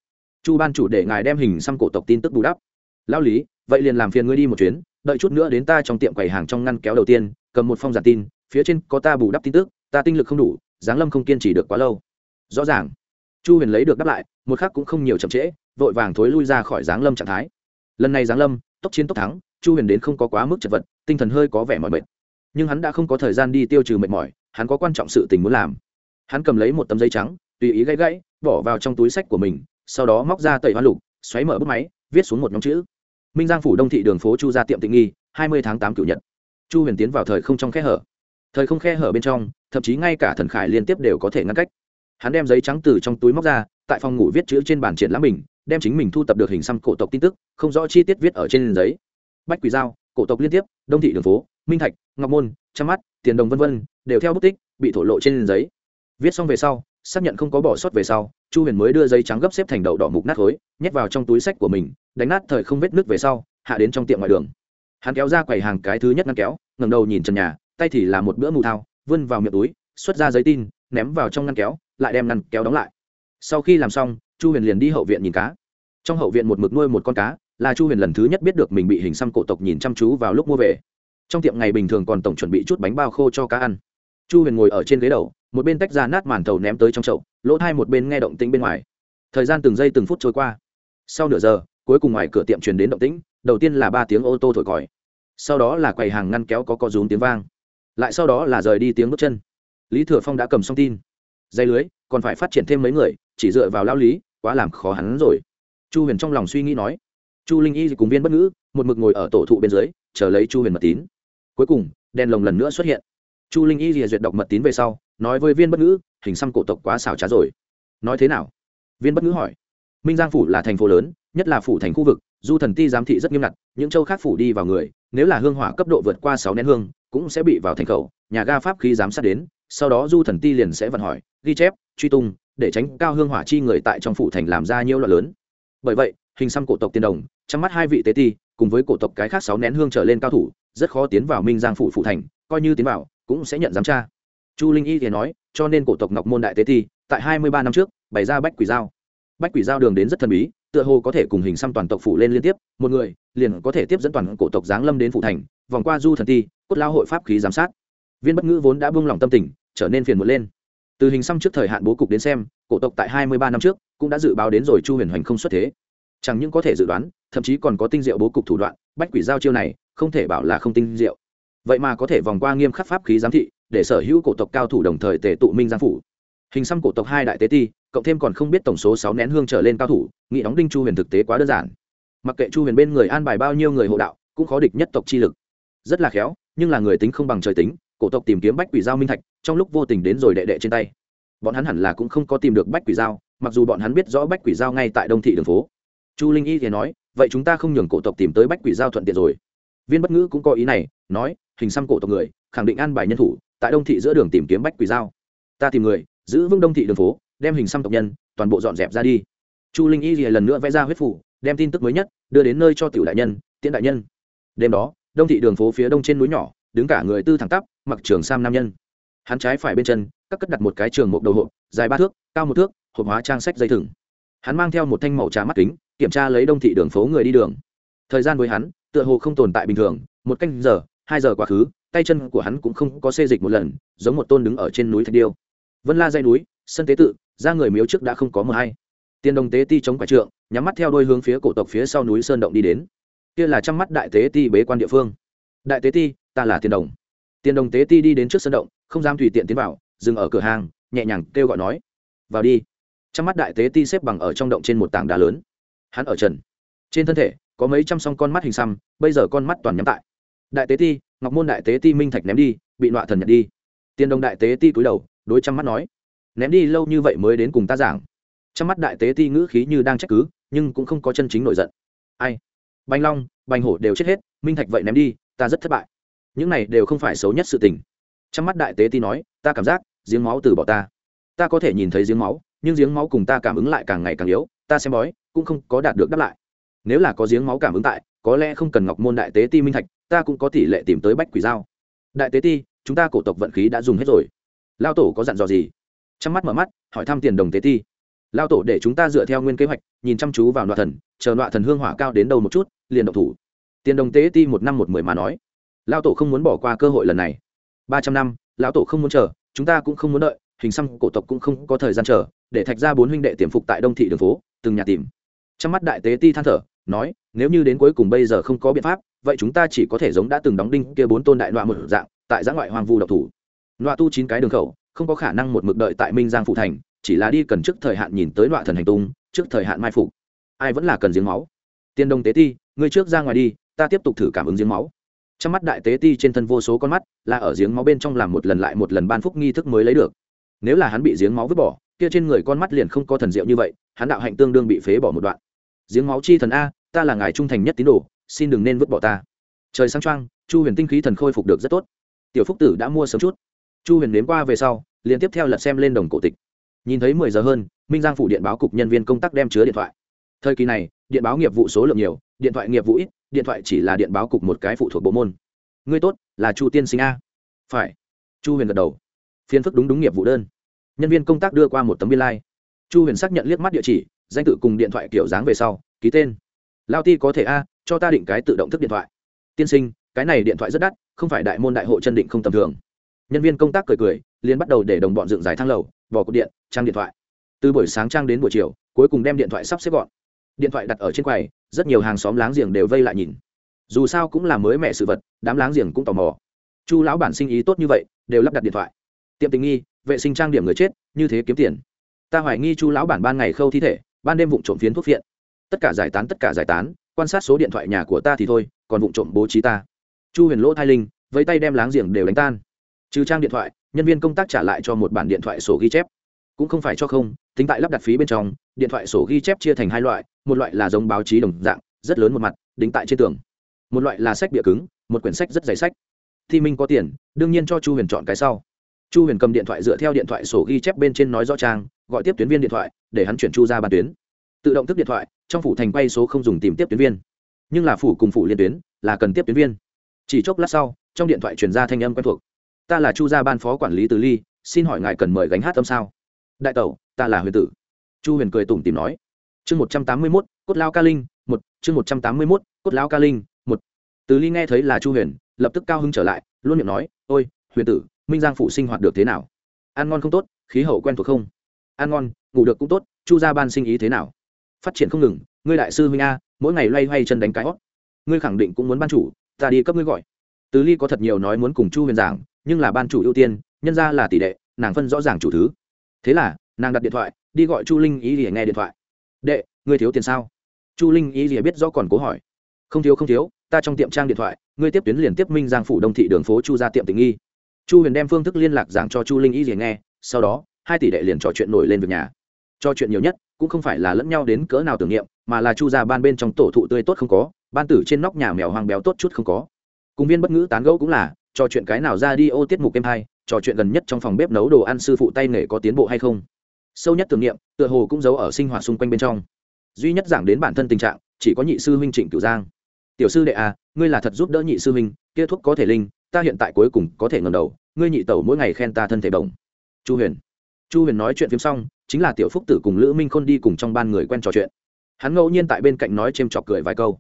Chu ban chủ để ngài đem hình xăm cổ tộc tin tức bù đắp. Lao lý, vậy liền làm phiền ngươi đi một chuyến, đợi chút nữa đến ta trong tiệm quầy hàng trong ngăn kéo đầu tiên, cầm một phong giản tin, phía trên có ta bù đắp tin tức, ta tinh lực không đủ, giáng lâm không kiên trì được quá lâu. Rõ ràng. Chu huyền lấy được đáp lại, một khắc cũng không nhiều chậm trễ, vội vàng thối lui ra khỏi giáng lâm trạng thái lần này giáng lâm, tốc chiến tốc thắng, chu huyền đến không có quá mức chật vật, tinh thần hơi có vẻ mỏi mệt. Nhưng hắn đã không có thời gian đi tiêu trừ mệt mỏi, hắn có quan trọng sự tình muốn làm. Hắn cầm lấy một tấm giấy trắng, tùy ý gãy gãy, bỏ vào trong túi sách của mình, sau đó móc ra tẩy hoa lục, xoáy mở bút máy, viết xuống một nhóm chữ. Minh giang phủ đông thị đường phố chu gia tiệm tịnh nghi, hai mươi tháng tám cửu nhật. Chu huyền tiến vào thời không trong khe hở. Thời không khe hở bên trong, thậm chí ngay cả thần khải liên tiếp đều có thể ngăn cách. Hắn đem giấy trắng từ trong túi móc ra, tại phòng ngủ viết chữ trên bàn triển lãm mình đem chính mình thu tập được hình xăm cổ tộc tin tức, không rõ chi tiết viết ở trên giấy. Bách quỷ giao, cổ tộc liên tiếp, đông thị đường phố, minh thạch, ngọc môn trăm mắt, tiền đồng vân vân, đều theo bút tích, bị thổ lộ trên giấy. Viết xong về sau, xác nhận không có bỏ sót về sau, chu huyền mới đưa giấy trắng gấp xếp thành đậu đỏ mục nát khối, nhét vào trong túi sách của mình, đánh nát thời không vết nước về sau, hạ đến trong tiệm ngoài đường. Hắn kéo ra quầy hàng cái thứ nhất ngăn kéo ngầm đầu nhìn trần nhà, tay thì là một bữa mù thao, vươn vào miệng túi, xuất ra giấy tin, ném vào trong ngăn kéo, lại đem ngăn kéo đóng lại. Sau khi làm xong chu huyền liền đi hậu viện nhìn cá. Trong hậu viện một mực nuôi một con cá, là chu huyền lần thứ nhất biết được mình bị hình xăm cổ tộc nhìn chăm chú vào lúc mua về. Trong tiệm ngày bình thường còn tổng chuẩn bị chút bánh bao khô cho cá ăn. Chu huyền ngồi ở trên ghế đầu, một bên tách ra nát màn thầu ném tới trong chậu, lỗ thai một bên nghe động tĩnh bên ngoài. Thời gian từng giây từng phút trôi qua. Sau nửa giờ, cuối cùng ngoài cửa tiệm truyền đến động tĩnh, đầu tiên là ba tiếng ô tô thổi còi. Sau đó là quầy hàng ngăn kéo có co rúm tiếng vang. Lại sau đó là rời đi tiếng bước chân. Lý thừa phong đã cầm xong tin. Dây lưới, còn phải phát triển thêm mấy người chỉ dựa vào lao lý, quá làm khó hắn rồi. Chu huyền trong lòng suy nghĩ nói, chu linh y cùng viên bất ngữ, một mực ngồi ở tổ thụ bên dưới, chờ lấy chu huyền mật tín. Cuối cùng, đèn lồng lần nữa xuất hiện. Chu linh y duyệt đọc mật tín về sau, nói với viên bất ngữ, hình xăm cổ tộc quá xảo trá rồi. Nói thế nào? Viên bất ngữ hỏi. Minh giang phủ là thành phố lớn, nhất là phủ thành khu vực, du thần ti giám thị rất nghiêm ngặt, những châu khác phủ đi vào người, nếu là hương hỏa cấp độ vượt qua sáu nén hương, cũng sẽ bị vào thành khẩu, nhà ga pháp khí giám sát đến, sau đó du thần ti liền sẽ vận hỏi, ghi chép, truy tung để tránh cao hương hỏa chi người tại trong phủ thành làm ra nhiều loại lớn. Bởi vậy, hình xăm cổ tộc tiền đồng chăm mắt hai vị tế ti, cùng với cổ tộc cái khác sáu nén hương trở lên cao thủ, rất khó tiến vào minh giang phủ phủ thành, coi như tiến vào, cũng sẽ nhận giám tra. Chu linh y thì nói, cho nên cổ tộc ngọc môn đại tế thi tại hai mươi ba năm trước, bày ra bách quỷ giao. Bách quỷ giao đường đến rất thần bí, tựa hồ có thể cùng hình xăm toàn tộc phủ lên liên tiếp, một người, liền có thể tiếp dẫn toàn cổ tộc giáng lâm đến phủ thành, vòng qua du thần ti, cốt lao hội pháp khí giám sát. Viên bất ngữ vốn đã buông lỏng tâm tình, trở nên phiền muộn lên từ hình xăm trước thời hạn bố cục đến xem, cổ tộc tại hai mươi ba năm trước cũng đã dự báo đến rồi chu huyền hoành không xuất thế. Chẳng những có thể dự đoán, thậm chí còn có tinh diệu bố cục thủ đoạn, bách quỷ giao chiêu này, không thể bảo là không tinh diệu. Vậy mà có thể vòng qua nghiêm khắc pháp khí giám thị, để sở hữu cổ tộc cao thủ đồng thời tề tụ minh giang phủ. Hình xăm cổ tộc hai đại tế ti, cộng thêm còn không biết tổng số sáu nén hương trở lên cao thủ nghị đóng đinh chu huyền thực tế quá đơn giản. Mặc kệ chu huyền bên người an bài bao nhiêu người hộ đạo, cũng khó địch nhất tộc chi lực. Rất là khéo, nhưng là người tính không bằng trời tính cổ tộc tìm kiếm bách quỷ dao minh thạch trong lúc vô tình đến rồi đệ đệ trên tay. Bọn hắn hẳn là cũng không có tìm được bách quỷ dao, mặc dù bọn hắn biết rõ bách quỷ dao ngay tại đông thị đường phố. Chu linh y thì nói vậy chúng ta không nhường cổ tộc tìm tới bách quỷ dao thuận tiện rồi. Viên bất ngữ cũng có ý này nói hình xăm cổ tộc người khẳng định an bài nhân thủ tại đông thị giữa đường tìm kiếm bách quỷ dao. ta tìm người giữ vững đông thị đường phố đem hình xăm tộc nhân toàn bộ dọn dẹp ra đi. Chu linh y thì lần nữa vẽ ra huyết phủ đem tin tức mới nhất đưa đến nơi cho tiểu đại nhân tiễn đại nhân. Đêm đó đông thị đường phố phía đông trên núi nhỏ đứng cả người tư thẳng tắp, mặc trường sam nam nhân. Hắn trái phải bên chân, các cất đặt một cái trường mục đầu hộp, dài ba thước, cao một thước, hộp hóa trang sách dây thừng. Hắn mang theo một thanh màu trà mắt kính, kiểm tra lấy đông thị đường phố người đi đường. Thời gian với hắn, tựa hồ không tồn tại bình thường, một canh giờ, hai giờ quá khứ, tay chân của hắn cũng không có xê dịch một lần, giống một tôn đứng ở trên núi thạch điêu. Vân la dây núi, sân tế tự, ra người miếu trước đã không có mờ hay. Tiền đồng tế ti chống quả trượng, nhắm mắt theo đôi hướng phía cổ tộc phía sau núi sơn động đi đến. Kia là trăm mắt đại tế ti bế quan địa phương. Đại tế ti ta là tiền đồng. Tiền đồng tế ti đi đến trước sân động, không dám tùy tiện tiến vào, dừng ở cửa hàng, nhẹ nhàng kêu gọi nói, vào đi. Trăm mắt đại tế ti xếp bằng ở trong động trên một tảng đá lớn. Hắn ở trần. Trên thân thể, có mấy trăm song con mắt hình xăm, bây giờ con mắt toàn nhắm tại. Đại tế ti, ngọc môn đại tế ti minh thạch ném đi, bị nọa thần nhật đi. Tiền đồng đại tế ti cúi đầu, đối trăm mắt nói, ném đi, lâu như vậy mới đến cùng ta giảng. Trăm mắt đại tế ti ngữ khí như đang trách cứ, nhưng cũng không có chân chính nổi giận. Ai? Bành long, bành hổ đều chết hết, minh thạch vậy ném đi, ta rất thất bại những này đều không phải xấu nhất sự tình. Trăm mắt đại tế ti nói, ta cảm giác, giếng máu từ bỏ ta. Ta có thể nhìn thấy giếng máu, nhưng giếng máu cùng ta cảm ứng lại càng ngày càng yếu, ta xem bói, cũng không có đạt được đáp lại. Nếu là có giếng máu cảm ứng tại, có lẽ không cần ngọc môn đại tế ti minh thạch, ta cũng có tỷ lệ tìm tới bách quỷ dao đại tế ti, chúng ta cổ tộc vận khí đã dùng hết rồi. Lao tổ có dặn dò gì? Chăm mắt mở mắt, hỏi thăm tiền đồng tế ti. Lao tổ để chúng ta dựa theo nguyên kế hoạch, nhìn chăm chú vào nọa thần, chờ nọa thần hương hỏa cao đến đâu một chút, liền độc thủ. Tiền đồng tế ti một năm một mười mà nói lão tổ không muốn bỏ qua cơ hội lần này. Ba trăm năm, lão tổ không muốn chờ, chúng ta cũng không muốn đợi, hình xăm cổ tộc cũng không có thời gian chờ, để thạch ra bốn huynh đệ tiềm phục tại đông thị đường phố, từng nhà tìm. Trong mắt đại tế ti than thở, nói, nếu như đến cuối cùng bây giờ không có biện pháp, vậy chúng ta chỉ có thể giống đã từng đóng đinh kia bốn tôn đại loạn một dạng, tại giã ngoại hoàng vu độc thủ. Nọa tu chín cái đường khẩu, không có khả năng một mực đợi tại minh giang phụ thành, chỉ là đi cần trước thời hạn nhìn tới loạn thần hành tung, trước thời hạn mai phục. Ai vẫn là cần giếng máu. Tiên đông tế ti, ngươi trước ra ngoài đi, ta tiếp tục thử cảm ứng giếng máu trong mắt đại tế ti trên thân vô số con mắt, là ở giếng máu bên trong làm một lần lại một lần ban phúc nghi thức mới lấy được. Nếu là hắn bị giếng máu vứt bỏ, kia trên người con mắt liền không có thần diệu như vậy, hắn đạo hạnh tương đương bị phế bỏ một đoạn. Giếng máu chi thần a, ta là ngài trung thành nhất tín đồ, xin đừng nên vứt bỏ ta. Trời sáng trăng chu huyền tinh khí thần khôi phục được rất tốt. Tiểu phúc tử đã mua sớm chút. Chu huyền đến qua về sau, liền tiếp theo lật xem lên đồng cổ tịch. Nhìn thấy mười giờ hơn, minh giang phủ điện báo cục nhân viên công tác đem chứa điện thoại. Thời kỳ này, điện báo nghiệp vụ số lượng nhiều, điện thoại nghiệp vụ ít điện thoại chỉ là điện báo cục một cái phụ thuộc bộ môn. Ngươi tốt, là chu tiên sinh a. Phải. Chu huyền gật đầu. Phiên phức đúng đúng nghiệp vụ đơn. Nhân viên công tác đưa qua một tấm biên lai、like. chu huyền xác nhận liếc mắt địa chỉ, danh tự cùng điện thoại kiểu dáng về sau, ký tên. Lao ti có thể a, cho ta định cái tự động thức điện thoại. Tiên sinh, cái này điện thoại rất đắt, không phải đại môn đại hộ chân định không tầm thường. Nhân viên công tác cười cười, liền bắt đầu để đồng bọn dựng dài thang lầu, bỏ cột điện, trang điện thoại. Từ buổi sáng trang đến buổi chiều, cuối cùng đem điện thoại sắp xếp gọn điện thoại đặt ở trên quầy, rất nhiều hàng xóm láng giềng đều vây lại nhìn. Dù sao cũng là mới mẹ sự vật, đám láng giềng cũng tò mò. Chu lão bản sinh ý tốt như vậy, đều lắp đặt điện thoại. Tiệm tình nghi, vệ sinh trang điểm người chết, như thế kiếm tiền. Ta hoài nghi chu lão bản ban ngày khâu thi thể, ban đêm vụ trộm phiến thuốc viện. tất cả giải tán, tất cả giải tán, quan sát số điện thoại nhà của ta thì thôi, còn vụ trộm bố trí ta. Chu huyền lỗ thai linh với tay đem láng giềng đều đánh tan. Trừ trang điện thoại, nhân viên công tác trả lại cho một bản điện thoại sổ ghi chép. Cũng không phải cho không, tính tại lắp đặt phí bên trong, điện thoại sổ ghi chép chia thành hai loại một loại là giống báo chí đồng dạng, rất lớn một mặt, đính tại trên tường. Một loại là sách bịa cứng, một quyển sách rất dày sách. Thi minh có tiền, đương nhiên cho chu huyền chọn cái sau. Chu huyền cầm điện thoại dựa theo điện thoại sổ ghi chép bên trên nói rõ trang, gọi tiếp tuyến viên điện thoại, để hắn chuyển chu ra bàn tuyến. Tự động thức điện thoại, trong phủ thành quay số không dùng tìm tiếp tuyến viên. Nhưng là phủ cùng phủ liên tuyến, là cần tiếp tuyến viên. Chỉ chốc lát sau, trong điện thoại truyền ra thanh âm quen thuộc. Ta là chu gia ban phó quản lý từ ly, xin hỏi ngài cần mời gánh hát âm sao? Đại tẩu, ta là huyền tử. Chu huyền cười tủm tìm nói chương một trăm tám mươi mốt, cốt lao ca linh, một. Chương một trăm tám mươi mốt, cốt lao ca linh, một. Từ ly nghe thấy là chu huyền, lập tức cao hứng trở lại, luôn miệng nói, ôi, huyền tử, minh giang phụ sinh hoạt được thế nào? Ăn ngon không tốt, khí hậu quen thuộc không? Ăn ngon, ngủ được cũng tốt, chu gia ban sinh ý thế nào? Phát triển không ngừng, ngươi đại sư huynh a, mỗi ngày loay hoay chân đánh cái hót. Ngươi khẳng định cũng muốn ban chủ, ta đi cấp ngươi gọi. Từ ly có thật nhiều nói muốn cùng chu huyền giảng, nhưng là ban chủ ưu tiên, nhân ra là tỷ đệ, nàng phân rõ ràng chủ thứ. Thế là, nàng đặt điện thoại, đi gọi chu linh ý để nghe điện thoại đệ, ngươi thiếu tiền sao? Chu linh ý gì biết rõ còn cố hỏi. Không thiếu không thiếu, ta trong tiệm trang điện thoại, ngươi tiếp tuyến liền tiếp minh giang phủ đông thị đường phố chu ra tiệm tình nghi. Chu huyền đem phương thức liên lạc giảng cho chu linh ý gì nghe, sau đó, hai tỷ đệ liền trò chuyện nổi lên việc nhà. Trò chuyện nhiều nhất cũng không phải là lẫn nhau đến cỡ nào tưởng niệm, mà là chu ra ban bên trong tổ thụ tươi tốt không có, ban tử trên nóc nhà mèo hoang béo tốt chút không có. Cùng viên bất ngữ tán gẫu cũng là, trò chuyện cái nào ra đi ô tiết mục em hai, trò chuyện gần nhất trong phòng bếp nấu đồ ăn sư phụ tay nghề có tiến bộ hay không? Sâu nhất tưởng niệm, tựa hồ cũng giấu ở sinh hoạt xung quanh bên trong. Duy nhất giảng đến bản thân tình trạng, chỉ có nhị sư huynh trịnh cửu giang. Tiểu sư đệ à ngươi là thật giúp đỡ nhị sư huynh, kia thuốc có thể linh, ta hiện tại cuối cùng có thể ngầm đầu, ngươi nhị tẩu mỗi ngày khen ta thân thể bổng. Chu huyền. Chu huyền nói chuyện phim xong, chính là tiểu phúc tử cùng lữ minh khôn đi cùng trong ban người quen trò chuyện. Hắn ngẫu nhiên tại bên cạnh nói c h ê m chọc cười vài câu.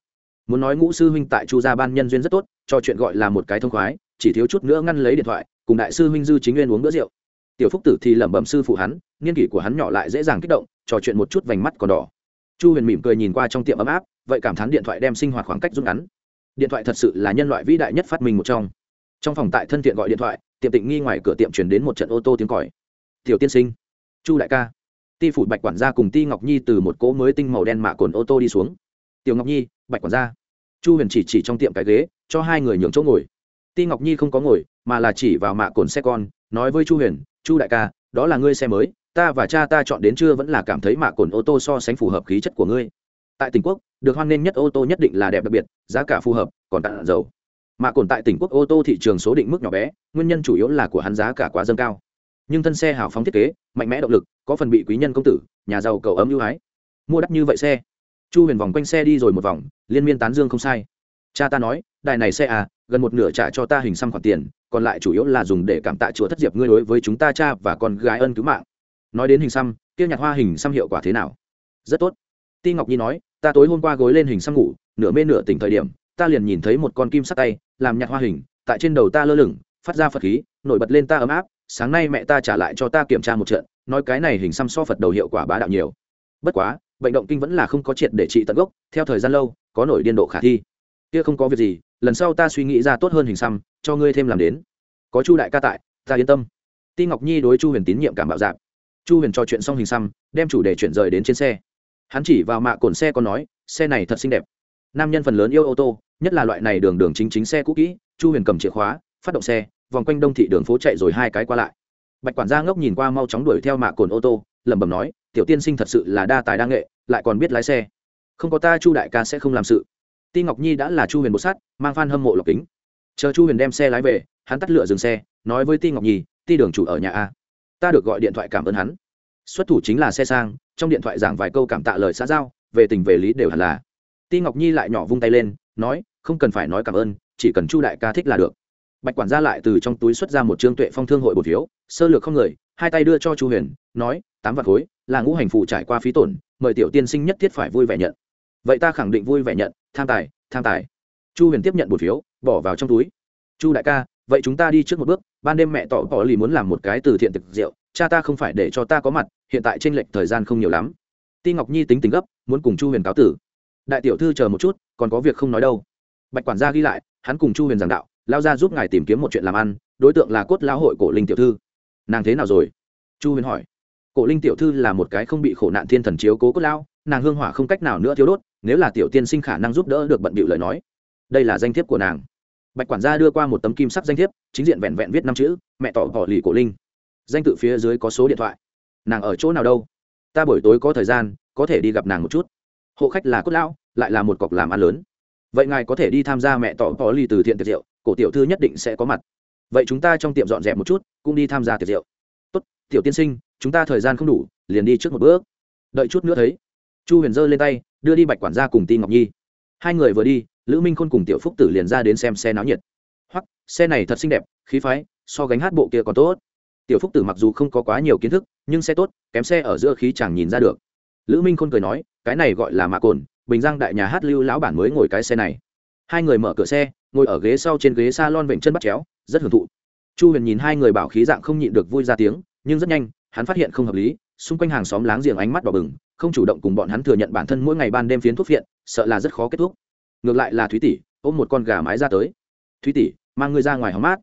Muốn nói ngũ sư huynh tại chu gia ban nhân duyên rất tốt, trò chuyện gọi là một cái thông khoái, chỉ thiếu chút nữa ngăn lấy điện thoại, cùng đại sư huynh dư chính nguyên uống bữa rượu tiểu phúc tử thì lẩm bẩm sư phụ hắn, niên kỷ của hắn nhỏ lại dễ dàng kích động, trò chuyện một chút vành mắt còn đỏ. Chu huyền mỉm cười nhìn qua trong tiệm ấm áp, vậy cảm thán điện thoại đem sinh hoạt khoảng cách rút ngắn. Điện thoại thật sự là nhân loại vĩ đại nhất phát minh một trong. Trong phòng tại thân thiện gọi điện thoại, tiệm tịnh nghi ngoài cửa tiệm chuyển đến một trận ô tô tiếng còi. Tiểu tiên sinh. Chu đại ca. Ti phủ bạch quản gia cùng ti ngọc nhi từ một cỗ mới tinh màu đen mạ cồn ô tô đi xuống. Tiểu ngọc nhi, bạch quản gia. Chu huyền chỉ chỉ trong tiệm cái ghế, cho hai người nhường chỗ ngồi. Ti ngọc nhi không có ngồi, mà là chỉ vào mạ cồn xe con, nói với chu huyền chu đại ca, đó là ngươi xe mới, ta và cha ta chọn đến chưa vẫn là cảm thấy mạ cồn ô tô so sánh phù hợp khí chất của ngươi. Tại tỉnh quốc, được hoan nghênh nhất ô tô nhất định là đẹp đặc biệt, giá cả phù hợp, còn tặng dầu. Mạ cồn tại tỉnh quốc ô tô thị trường số định mức nhỏ bé, nguyên nhân chủ yếu là của hắn giá cả quá dâng cao. Nhưng thân xe hào phóng thiết kế, mạnh mẽ động lực, có phần bị quý nhân công tử, nhà giàu cầu ấm ưu ái. Mua đắt như vậy xe. Chu huyền vòng quanh xe đi rồi một vòng, liên miên tán dương không sai. Cha ta nói, đài này xe à gần một nửa trả cho ta hình xăm khoản tiền, còn lại chủ yếu là dùng để cảm tạ chùa thất diệp ngươi đối với chúng ta cha và con gái ân cứu mạng. Nói đến hình xăm, kia nhạc hoa hình xăm hiệu quả thế nào? Rất tốt. Ti ngọc nhi nói, ta tối hôm qua gối lên hình xăm ngủ, nửa mê nửa tỉnh thời điểm, ta liền nhìn thấy một con kim sắt tay, làm nhạc hoa hình, tại trên đầu ta lơ lửng, phát ra phật khí, nổi bật lên ta ấm áp, sáng nay mẹ ta trả lại cho ta kiểm tra một trận, nói cái này hình xăm so phật đầu hiệu quả bá đạo nhiều. Bất quá, bệnh động kinh vẫn là không có triệt để trị tận gốc, theo thời gian lâu, có nổi điên độ khả thi. Kia không có việc gì lần sau ta suy nghĩ ra tốt hơn hình xăm, cho ngươi thêm làm đến. Có chu đại ca tại, ta yên tâm. Ti ngọc nhi đối chu huyền tín nhiệm cảm bạo dạp chu huyền trò chuyện xong hình xăm, đem chủ đề chuyển rời đến trên xe. Hắn chỉ vào mạ cồn xe còn nói, xe này thật xinh đẹp. Nam nhân phần lớn yêu ô tô, nhất là loại này đường đường chính chính xe cũ kỹ. Chu huyền cầm chìa khóa, phát động xe, vòng quanh đông thị đường phố chạy rồi hai cái qua lại. Bạch quản gia ngốc nhìn qua mau chóng đuổi theo mạ cồn ô tô, lẩm bẩm nói, tiểu tiên sinh thật sự là đa tài đa nghệ, lại còn biết lái xe. Không có ta chu đại ca sẽ không làm sự ti ngọc nhi đã là chu huyền bột sát, mang f hâm mộ lọc kính. Chờ chu huyền đem xe lái về, hắn tắt lửa dừng xe, nói với ti ngọc nhi, ti đường chủ ở nhà a. Ta được gọi điện thoại cảm ơn hắn. Xuất thủ chính là xe sang, trong điện thoại giảng vài câu cảm tạ lời xã giao, về tình về lý đều hẳn là. Ti ngọc nhi lại nhỏ vung tay lên, nói, không cần phải nói cảm ơn, chỉ cần chu đại ca thích là được. Bạch quản gia lại từ trong túi xuất ra một trương tuệ phong thương hội bột phiếu, sơ lược không người, hai tay đưa cho chu huyền, nói, tám vạn khối, là ngũ hành phụ trải qua phí tổn, mời tiểu tiên sinh nhất thiết phải vui vẻ nhận vậy ta khẳng định vui vẻ nhận, tham tài tham tài. Chu huyền tiếp nhận một phiếu, bỏ vào trong túi. Chu đại ca, vậy chúng ta đi trước một bước. Ban đêm mẹ tỏ bỏ lì muốn làm một cái từ thiện thực rượu. Cha ta không phải để cho ta có mặt, hiện tại trên lệch thời gian không nhiều lắm. Ti ngọc nhi tính tính gấp, muốn cùng chu huyền cáo tử. Đại tiểu thư chờ một chút, còn có việc không nói đâu. Bạch quản gia ghi lại, hắn cùng chu huyền giảng đạo, lao ra giúp ngài tìm kiếm một chuyện làm ăn, đối tượng là cốt lão hội cổ linh tiểu thư. Nàng thế nào rồi? Chu huyền hỏi. Cổ linh tiểu thư là một cái không bị khổ nạn thiên thần chiếu cố cốt lão nàng hương hỏa không cách nào nữa thiếu đốt, nếu là tiểu tiên sinh khả năng giúp đỡ được bận bịu lời nói. Đây là danh thiếp của nàng. Bạch quản gia đưa qua một tấm kim sắc danh thiếp, chính diện vẹn vẹn viết năm chữ, mẹ tỏ vỏ lì cổ linh. Danh tự phía dưới có số điện thoại. Nàng ở chỗ nào đâu? Ta buổi tối có thời gian, có thể đi gặp nàng một chút. Hộ khách là cốt lão, lại là một cọc làm ăn lớn. Vậy ngài có thể đi tham gia mẹ tỏ vỏ lì từ thiện tiệc rượu, cổ tiểu thư nhất định sẽ có mặt. Vậy chúng ta trong tiệm dọn dẹp một chút, cũng đi tham gia tiệc rượu. Tốt, tiểu tiên sinh, chúng ta thời gian không đủ, liền đi trước một bước. Đợi chút nữa thấy chu huyền giơ lên tay, đưa đi bạch quản gia cùng ti ngọc nhi. Hai người vừa đi, lữ minh khôn cùng tiểu phúc tử liền ra đến xem xe náo nhiệt. Xe này thật xinh đẹp, khí phái, so gánh hát bộ kia còn tốt. Tiểu phúc tử mặc dù không có quá nhiều kiến thức, nhưng xe tốt, kém xe ở giữa khí chẳng nhìn ra được. Lữ minh khôn cười nói, cái này gọi là mạ cồn, bình giang đại nhà hát lưu lão bản mới ngồi cái xe này. Hai người mở cửa xe, ngồi ở ghế sau trên ghế s a lon vệnh chân bắt chéo, rất hưởng thụ. Chu huyền nhìn hai người bảo khí dạng không nhịn được vui ra tiếng, nhưng rất nhanh, hắn phát hiện không hợp lý xung quanh hàng xóm láng giềng ánh mắt đỏ bừng, không chủ động cùng bọn hắn thừa nhận bản thân mỗi ngày ban đêm phiến thuốc viện sợ là rất khó kết thúc. Ngược lại là thúy tỷ, ôm một con gà mái ra tới. Thúy tỷ, mang ngươi ra ngoài hóng mát.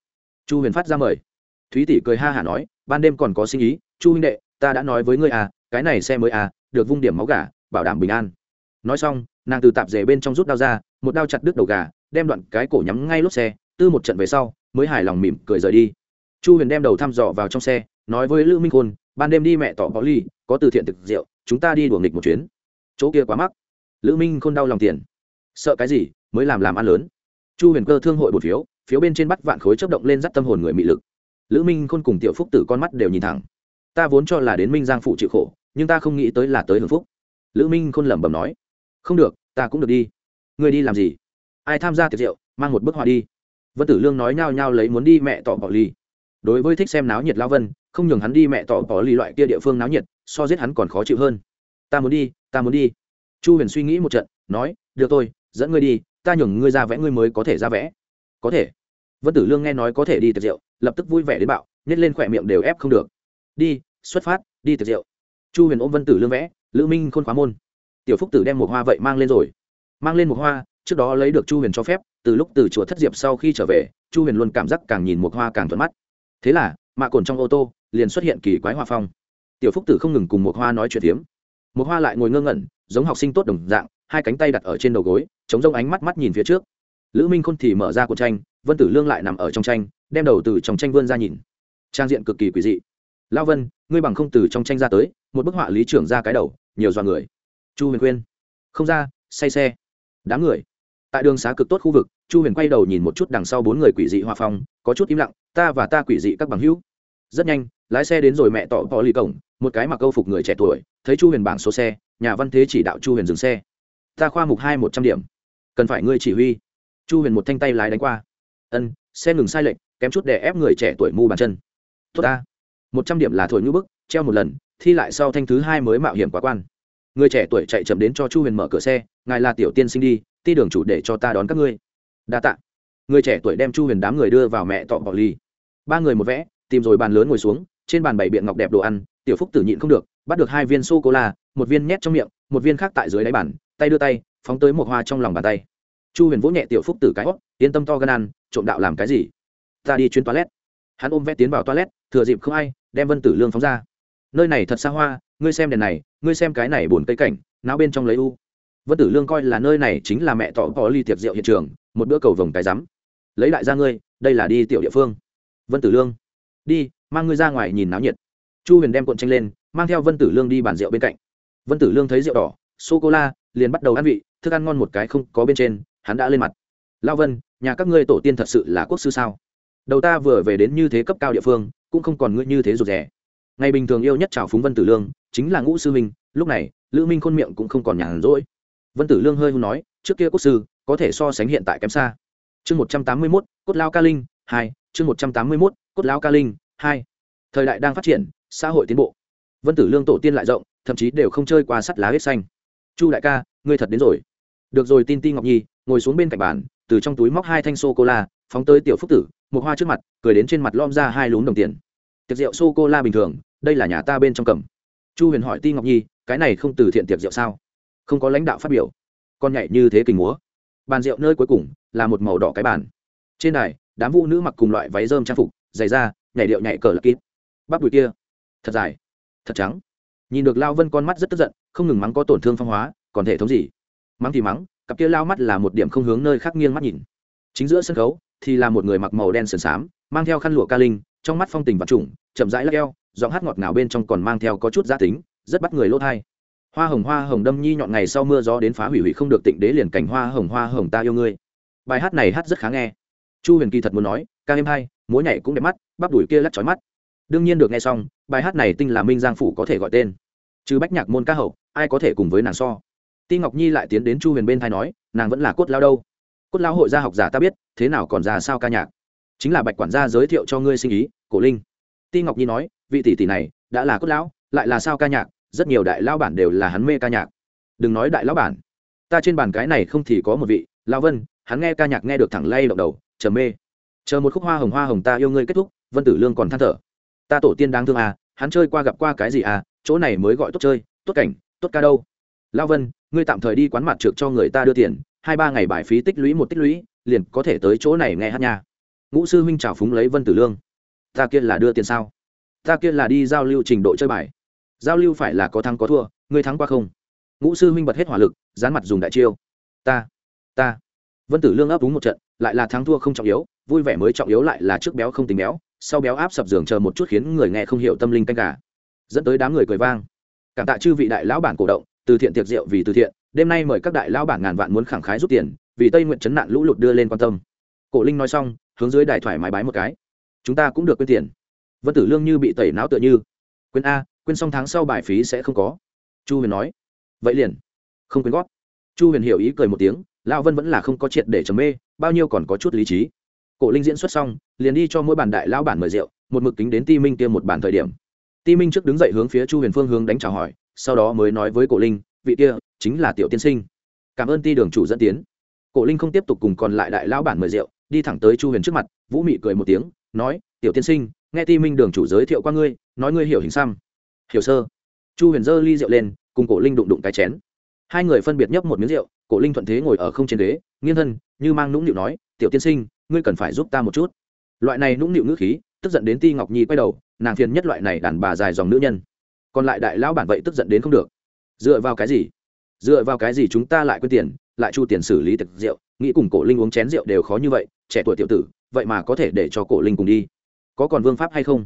Chu huyền phát ra mời. Thúy tỷ cười ha hả nói, ban đêm còn có sinh ý, chu huynh đệ, ta đã nói với ngươi à cái này xe mới à được vung điểm máu gà, bảo đảm bình an. Nói xong, nàng từ tạp rể bên trong rút đao ra, một đao chặt đứt đầu gà, đem đoạn cái cổ nhắm ngay lốp xe, tư một trận về sau, mới hài lòng mỉm cười rời đi. Chu huyền đem đầu thăm dò vào trong xe, nói với lữ minh khôn ban đêm đi mẹ tỏ có ly có từ thiện thực rượu, chúng ta đi đuổi nghịch một chuyến. Chỗ kia quá mắc. Lữ minh khôn đau lòng tiền. Sợ cái gì, mới làm làm ăn lớn. Chu huyền cơ thương hội một phiếu phiếu bên trên bắt vạn khối chấp động lên dắt tâm hồn người mị lực. Lữ minh khôn cùng tiểu phúc tử con mắt đều nhìn thẳng. Ta vốn cho là đến minh giang phụ chịu khổ, nhưng ta không nghĩ tới là tới hưởng phúc. Lữ minh khôn lẩm bẩm nói. Không được, ta cũng được đi. Người đi làm gì? Ai tham gia tiệc rượu, mang một bức họa đi. Vân tử lương nói nhao nhao lấy muốn đi mẹ tỏ bỏ ly đối với thích xem náo nhiệt lao vân không nhường hắn đi mẹ tỏ bỏ lì loại kia địa phương náo nhiệt, so giết hắn còn khó chịu hơn. Ta muốn đi, ta muốn đi. Chu huyền suy nghĩ một trận, nói, được tôi dẫn ngươi đi, ta nhường ngươi ra vẽ ngươi mới có thể ra vẽ. Có thể. Vân tử lương nghe nói có thể đi tiệc rượu, lập tức vui vẻ đến bạo, nhét lên khỏe miệng đều ép không được. Đi, xuất phát, đi tiệc rượu. Chu huyền ôm vân tử lương vẽ, lữ minh khôn khóa môn. Tiểu phúc tử đem một hoa vậy mang lên rồi. Mang lên một hoa, trước đó lấy được chu huyền cho phép, từ lúc từ chùa thất diệp sau khi trở về, chu huyền luôn cảm giác càng nhìn một hoa càng thuận mắt. Thế là, mạ cồn trong ô tô liền xuất hiện kỳ quái hoa phong. Tiểu phúc tử không ngừng cùng một hoa nói chuyện tiếm một hoa lại ngồi ngơ ngẩn, giống học sinh tốt đồng dạng, hai cánh tay đặt ở trên đầu gối, chống rông ánh mắt mắt nhìn phía trước. Lữ minh khôn thì mở ra cuộn tranh, vân tử lương lại nằm ở trong tranh, đem đầu từ trong tranh vươn ra nhìn. Trang diện cực kỳ quỷ dị. Lao vân, ngươi bằng không từ trong tranh ra tới, một bức họa lý trưởng ra cái đầu, nhiều dọa người. Chu huyền khuyên. Không ra, say xe. Đám người. Tại đường xá cực tốt khu vực, chu huyền quay đầu nhìn một chút đằng sau bốn người quỷ dị hòa phong, có chút im lặng, ta và ta quỷ dị các bằng hữu rất nhanh, lái xe đến rồi mẹ tỏ bỏ lì cổng, một cái mặc câu phục người trẻ tuổi, thấy chu huyền bảng số xe, nhà văn thế chỉ đạo chu huyền dừng xe. Ta khoa mục hai một trăm điểm. Cần phải ngươi chỉ huy. Chu huyền một thanh tay lái đánh qua. Ân, xe ngừng sai lệch, kém chút để ép người trẻ tuổi mu bàn chân. Tốt ta. Một trăm điểm là thổi ngữ bức, treo một lần, thi lại sau thanh thứ hai mới mạo hiểm quá quan. Người trẻ tuổi chạy chậm đến cho chu huyền mở cửa xe, ngài là tiểu tiên sinh đi, ti đường chủ để cho ta đón các ngươi. Đa t ạ người trẻ tuổi đem chu huyền đám người đưa vào mẹ tọ bỏ ly ba người một vẽ tìm rồi bàn lớn ngồi xuống, trên bàn bày biện ngọc đẹp đồ ăn, tiểu phúc tử nhịn không được, bắt được hai viên sô cô la một viên nhét trong miệng, một viên khác tại dưới đáy bàn, tay đưa tay, phóng tới một hoa trong lòng bàn tay. Chu huyền vỗ nhẹ tiểu phúc tử cái hót yên tâm to gan ăn, trộm đạo làm cái gì? Ta đi chuyến toilet. Hắn ôm vẽ tiến vào toilet, thừa dịp không ai, đem vân tử lương phóng ra. Nơi này thật xa hoa, ngươi xem đèn này, ngươi xem cái này buồn cây cảnh não bên trong lấy u. Vân tử lương coi là nơi này chính là mẹ tỏ có ly tiệc rượu hiện trường, một bữa cầu vồng cái rắm. Lấy lại ra ngươi, đây là đi tiểu địa phương. Vân tử lương đi, mang ngươi ra ngoài nhìn náo nhiệt. Chu huyền đem cuộn tranh lên, mang theo vân tử lương đi bàn rượu bên cạnh. Vân tử lương thấy rượu đỏ sô cô la liền bắt đầu ăn vị, thức ăn ngon một cái không có bên trên, hắn đã lên mặt. Lao vân, nhà các ngươi tổ tiên thật sự là quốc sư sao? Đầu ta vừa về đến như thế cấp cao địa phương, cũng không còn ngươi như thế rụt rè. ngày bình thường yêu nhất chào phúng vân tử lương, chính là ngũ sư minh lúc này, lữ minh khôn miệng cũng không còn nhàn rỗi. Vân tử lương hơi hung nói, trước kia quốc sư, có thể so sánh hiện tại kém xa. Chương một trăm tám mươi mốt, cốt lao ca linh hai, chương một trăm tám mươi mốt, cốt lão ca linh, hai. Thời đại đang phát triển, xã hội tiến bộ. Vân tử lương tổ tiên lại rộng, thậm chí đều không chơi qua sắt lá hết xanh. Chu đại ca, ngươi thật đến rồi. Được rồi, tin ti ngọc nhi, ngồi xuống bên cạnh bàn, từ trong túi móc hai thanh sô cô la phóng tới tiểu phúc tử, một hoa trước mặt, cười đến trên mặt lom ra hai lún đồng tiền. Tiệc rượu sô cô la bình thường, đây là nhà ta bên trong cầm. Chu huyền hỏi ti ngọc nhi, cái này không từ thiện tiệc rượu sao? Không có lãnh đạo phát biểu. Con nhảy như thế kình múa. Bàn rượu nơi cuối cùng là một màu đỏ cái bàn. Trên này đám vũ nữ mặc cùng loại váy rơm trang phục, giày da, nhảy điệu nhảy cờ lạc kít bắp đùi kia, thật dài, thật trắng. Nhìn được lao vân con mắt rất tức giận, không ngừng mắng có tổn thương phong hóa, còn thể thống gì? Mắng thì mắng, cặp kia lao mắt là một điểm không hướng nơi khác nghiêng mắt nhìn. Chính giữa sân khấu thì là một người mặc màu đen sườn xám, mang theo khăn lụa ca linh, trong mắt phong tình và trùng, chậm rãi lắc eo, giọng hát ngọt ngào bên trong còn mang theo có chút gia tính, rất bắt người lỗ thai. Hoa hồng hoa hồng đâm nhi nhọn ngày sau mưa gió đến phá hủy hủy không được tịnh đế liền cảnh hoa hồng hoa hồng ta yêu ngươi. Bài hát này hát rất khá nghe chu huyền kỳ thật muốn nói, ca êm hay múa nhảy cũng đẹp mắt, bắp đùi kia lắc trói mắt. Đương nhiên được nghe xong, bài hát này tinh là minh giang phủ có thể gọi tên. Chứ bách nhạc môn ca hậu, ai có thể cùng với nàng so? Ti ngọc nhi lại tiến đến chu huyền bên thai nói, nàng vẫn là cốt lao đâu? Cốt lao hội gia học giả ta biết, thế nào còn già sao ca nhạc? Chính là bạch quản gia giới thiệu cho ngươi sinh ý, cổ linh. Ti ngọc nhi nói, vị tỷ tỷ này, đã là cốt lão, lại là sao ca nhạc, rất nhiều đại lao bản đều là hắn mê ca nhạc. Đừng nói đại lao bản, ta trên bàn cái này không thì có một vị lao vân hắn nghe ca nhạc nghe được thẳng lay động đầu, chờ mê. Chờ một khúc hoa hồng hoa hồng ta yêu ngươi kết thúc, vân tử lương còn than thở. Ta tổ tiên đáng thương à hắn chơi qua gặp qua cái gì à chỗ này mới gọi tốt chơi, tốt cảnh, tốt ca đâu. Lao vân, ngươi tạm thời đi quán mặt trượt cho người ta đưa tiền, hai ba ngày bài phí tích lũy một tích lũy, liền có thể tới chỗ này nghe hát nha. Ngũ sư huynh trào phúng lấy vân tử lương. Ta kia là đưa tiền sao? Ta kia là đi giao lưu trình độ chơi bài. Giao lưu phải là có thắng có thua, ngươi thắng qua không? Ngũ sư huynh bật hết hỏa lực, dán mặt dùng đại chiêu. Ta ta vân tử lương ấp đúng một trận, lại là thắng thua không trọng yếu, vui vẻ mới trọng yếu lại là trước béo không tính béo, sau béo áp sập giường chờ một chút khiến người nghe không hiểu tâm linh canh cả dẫn tới đám người cười vang. Cảm tạ chư vị đại lão bản cổ động, từ thiện tiệc rượu vì từ thiện, đêm nay mời các đại lão bản ngàn vạn muốn khẳng khái rút tiền, vì tây nguyện chấn nạn lũ lụt đưa lên quan tâm. Cổ linh nói xong, hướng dưới đài thoải mái bái một cái. Chúng ta cũng được quyên tiền. Vân tử lương như bị tẩy não tựa như. Quyên a quyên xong tháng sau bài phí sẽ không có. Chu huyền nói. Vậy liền. Không quyên góp. Chu huyền hiểu ý cười một tiếng lão vân vẫn là không có triệt để trầm mê, bao nhiêu còn có chút lý trí. Cổ linh diễn xuất xong, liền đi cho mỗi bàn đại lão bản mời rượu, một mực kính đến ti minh kia một bàn thời điểm. Ti minh trước đứng dậy hướng phía chu huyền phương hướng đánh chào hỏi, sau đó mới nói với cổ linh, vị kia chính là tiểu tiên sinh. Cảm ơn ti đường chủ dẫn tiến. Cổ linh không tiếp tục cùng còn lại đại lão bản mời rượu, đi thẳng tới chu huyền trước mặt, vũ mị cười một tiếng, nói, tiểu tiên sinh, nghe ti minh đường chủ giới thiệu qua ngươi, nói ngươi hiểu hình xăm. Hiểu sơ. Chu huyền giơ ly rượu lên, cùng cổ linh đụng đụng cái chén. Hai người phân biệt nhấp một miếng rượu cổ linh thuận thế ngồi ở không trên ghế, nghiêng thân, như mang nũng nịu nói, tiểu tiên sinh, ngươi cần phải giúp ta một chút. Loại này nũng nịu ngữ khí, tức giận đến ti ngọc nhi quay đầu, nàng phiền nhất loại này đàn bà dài dòng nữ nhân. Còn lại đại lão bản vậy tức giận đến không được. Dựa vào cái gì? Dựa vào cái gì chúng ta lại quên tiền, lại chu tiền xử lý thực rượu? Nghĩ cùng cổ linh uống chén rượu đều khó như vậy, trẻ tuổi tiểu tử, vậy mà có thể để cho cổ linh cùng đi? Có còn vương pháp hay không?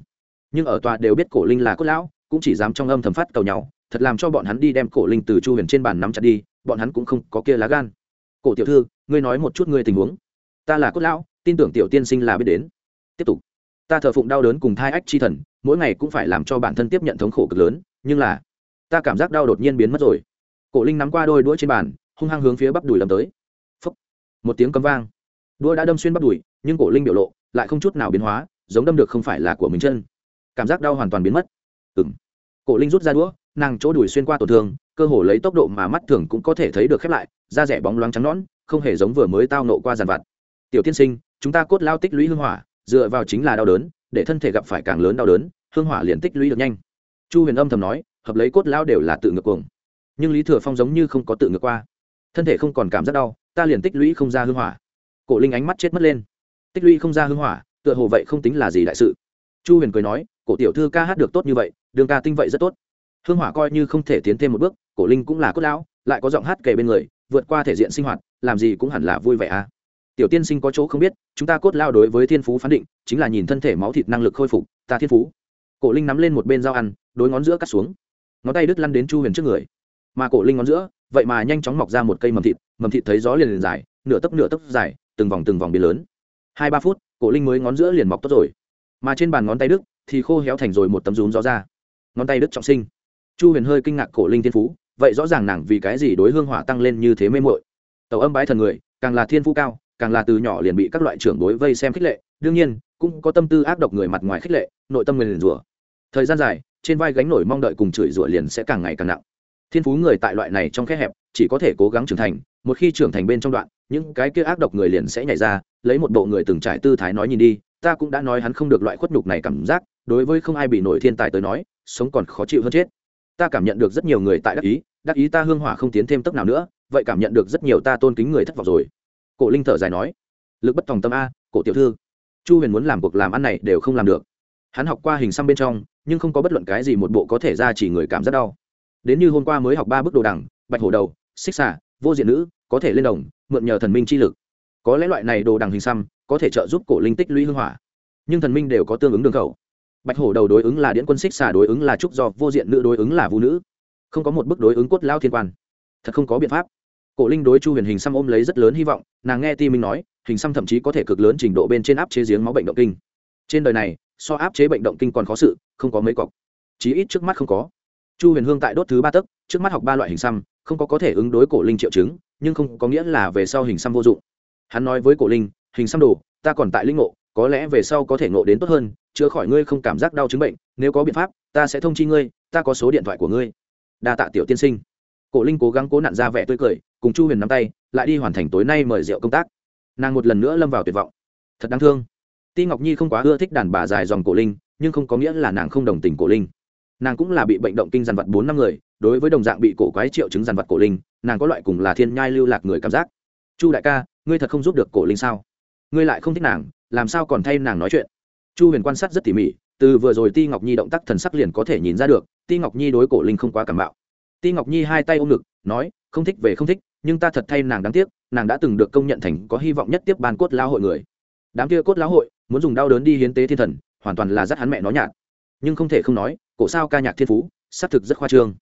Nhưng ở tòa đều biết cổ linh là cốt lão, cũng chỉ dám trong âm thầm phát cầu nhau, thật làm cho bọn hắn đi đem cổ linh từ chu huyền trên bàn nắm chặt đi bọn hắn cũng không có kia lá gan. Cổ tiểu thư, ngươi nói một chút ngươi tình huống. Ta là cốt lão, tin tưởng tiểu tiên sinh là biết đến. Tiếp tục. Ta thờ phụng đau đớn cùng thai ách chi thần, mỗi ngày cũng phải làm cho bản thân tiếp nhận thống khổ cực lớn, nhưng là, ta cảm giác đau đột nhiên biến mất rồi. Cổ linh nắm qua đôi đũa trên bàn, hung hăng hướng phía bắp đùi lâm tới. Phốc. một tiếng cấm vang. Đũa đã đâm xuyên bắp đùi, nhưng cổ linh biểu lộ lại không chút nào biến hóa, giống đâm được không phải là của mình chân. Cảm giác đau hoàn toàn biến mất. Ừng cổ linh rút ra đũa, nàng chỗ đùi xuyên qua tổn thương cơ hồ lấy tốc độ mà mắt thường cũng có thể thấy được khép lại, da rẻ bóng loáng trắng nõn, không hề giống vừa mới tao nộ qua giàn vặt. Tiểu tiên sinh, chúng ta cốt lao tích lũy hương hỏa, dựa vào chính là đau đớn, để thân thể gặp phải càng lớn đau đớn, hương hỏa liền tích lũy được nhanh. Chu huyền âm thầm nói, hợp lấy cốt lao đều là tự ngược cuồng. Nhưng lý thừa phong giống như không có tự ngược qua. Thân thể không còn cảm giác đau, ta liền tích lũy không ra hương hỏa. Cổ linh ánh mắt chết mất lên. Tích lũy không ra hương hỏa, tựa hồ vậy không tính là gì đại sự. Chu huyền cười nói, cổ tiểu thư ca hát được tốt như vậy, đường ca tinh vậy rất tốt. Hương hỏa coi như không thể tiến thêm một bước cổ linh cũng là cốt lão, lại có giọng hát kề bên người, vượt qua thể diện sinh hoạt, làm gì cũng hẳn là vui vẻ à. Tiểu tiên sinh có chỗ không biết, chúng ta cốt lao đối với thiên phú phán định, chính là nhìn thân thể máu thịt năng lực khôi phục, ta thiên phú. Cổ linh nắm lên một bên dao ăn, đối ngón giữa cắt xuống. Ngón tay đứt lăn đến chu huyền trước người. Mà cổ linh ngón giữa, vậy mà nhanh chóng mọc ra một cây mầm thịt mầm thịt thấy gió liền liền dài, nửa tấc nửa tấc dài, từng vòng từng vòng biến lớn. Hai ba phút, cổ linh mới ngón giữa liền mọc tốt rồi. Mà trên bàn ngón tay đức thì khô héo thành rồi một tấm rúm gió ra. Ngón tay đức trọng sinh. Chu huyền hơi kinh ngạc cổ linh thiên phú vậy rõ ràng nàng vì cái gì đối hương hỏa tăng lên như thế mê mội tàu âm bái thần người, càng là thiên phú cao, càng là từ nhỏ liền bị các loại trưởng đối vây xem khích lệ, đương nhiên, cũng có tâm tư ác độc người mặt ngoài khích lệ, nội tâm người liền rủa. Thời gian dài, trên vai gánh nổi mong đợi cùng chửi rủa liền sẽ càng ngày càng nặng. Thiên phú người tại loại này trong khe hẹp, chỉ có thể cố gắng trưởng thành, một khi trưởng thành bên trong đoạn, những cái kia ác độc người liền sẽ nhảy ra, lấy một bộ người từng trải tư thái nói nhìn đi, ta cũng đã nói hắn không được loại khuất nhục này cảm giác, đối với không ai bị nổi thiên tài tới nói, sống còn khó chịu hơn chết ta cảm nhận được rất nhiều người tại đắc ý đắc ý ta hương hỏa không tiến thêm tốc nào nữa vậy cảm nhận được rất nhiều ta tôn kính người thất vọng rồi. Cổ linh thở dài nói lực bất tòng tâm a cổ tiểu thư chu huyền muốn làm cuộc làm ăn này đều không làm được. Hắn học qua hình xăm bên trong nhưng không có bất luận cái gì một bộ có thể ra chỉ người cảm giác đau. Đến như hôm qua mới học ba bước đồ đẳng, bạch hổ đầu xích xả vô diện nữ có thể lên đồng mượn nhờ thần minh chi lực. Có lẽ loại này đồ đằng hình xăm có thể trợ giúp cổ linh tích lũy hương hỏa. Nhưng thần minh đều có tương ứng đường khẩu bạch hổ đầu đối ứng là điện quân xích xả đối ứng là trúc do, vô diện nữ đối ứng là vũ nữ. Không có một bức đối ứng cốt lao thiên quan. Thật không có biện pháp. Cổ linh đối chu huyền hình xăm ôm lấy rất lớn hy vọng, nàng nghe ti minh nói, hình xăm thậm chí có thể cực lớn trình độ bên trên áp chế giếng máu bệnh động kinh. Trên đời này, so áp chế bệnh động kinh còn khó sự không có mấy cọc. Chí ít trước mắt không có. Chu huyền hương tại đốt thứ ba tấc, trước mắt học ba loại hình xăm, không có có thể ứng đối cổ linh triệu chứng, nhưng không có nghĩa là về sau hình xăm vô dụng. Hắn nói với cổ linh, hình xăm đồ, ta còn tại linh ngộ có lẽ về sau có thể ngộ đến tốt hơn, chữa khỏi ngươi không cảm giác đau chứng bệnh, nếu có biện pháp, ta sẽ thông chi ngươi, ta có số điện thoại của ngươi. Đa tạ tiểu tiên sinh. Cổ linh cố gắng cố nặn ra vẻ tươi cười, cùng chu huyền nắm tay, lại đi hoàn thành tối nay mời rượu công tác. Nàng một lần nữa lâm vào tuyệt vọng. Thật đáng thương. Ti ngọc nhi không quá ưa thích đàn bà dài dòng cổ linh, nhưng không có nghĩa là nàng không đồng tình cổ linh. Nàng cũng là bị bệnh động kinh dàn vật bốn năm người, đối với đồng dạng bị cổ quái triệu chứng dàn vật cổ linh, nàng có loại cùng là thiên nhai lưu lạc người cảm giác. Chu đại ca, ngươi thật không giúp được cổ linh sao? Ngươi lại không thích nàng làm sao còn thay nàng nói chuyện? Chu huyền quan sát rất tỉ mỉ, từ vừa rồi ti ngọc nhi động tác thần sắc liền có thể nhìn ra được, ti ngọc nhi đối cổ linh không quá cảm bạo ti ngọc nhi hai tay ôm ngực, nói, không thích về không thích, nhưng ta thật thay nàng đáng tiếc, nàng đã từng được công nhận thành có hy vọng nhất tiếp ban cốt lao hội người. Đám kia cốt lão hội, muốn dùng đau đớn đi hiến tế thiên thần, hoàn toàn là dắt hắn mẹ nó nhạt. Nhưng không thể không nói, cổ sao ca nhạc thiên phú, xác thực rất khoa trương.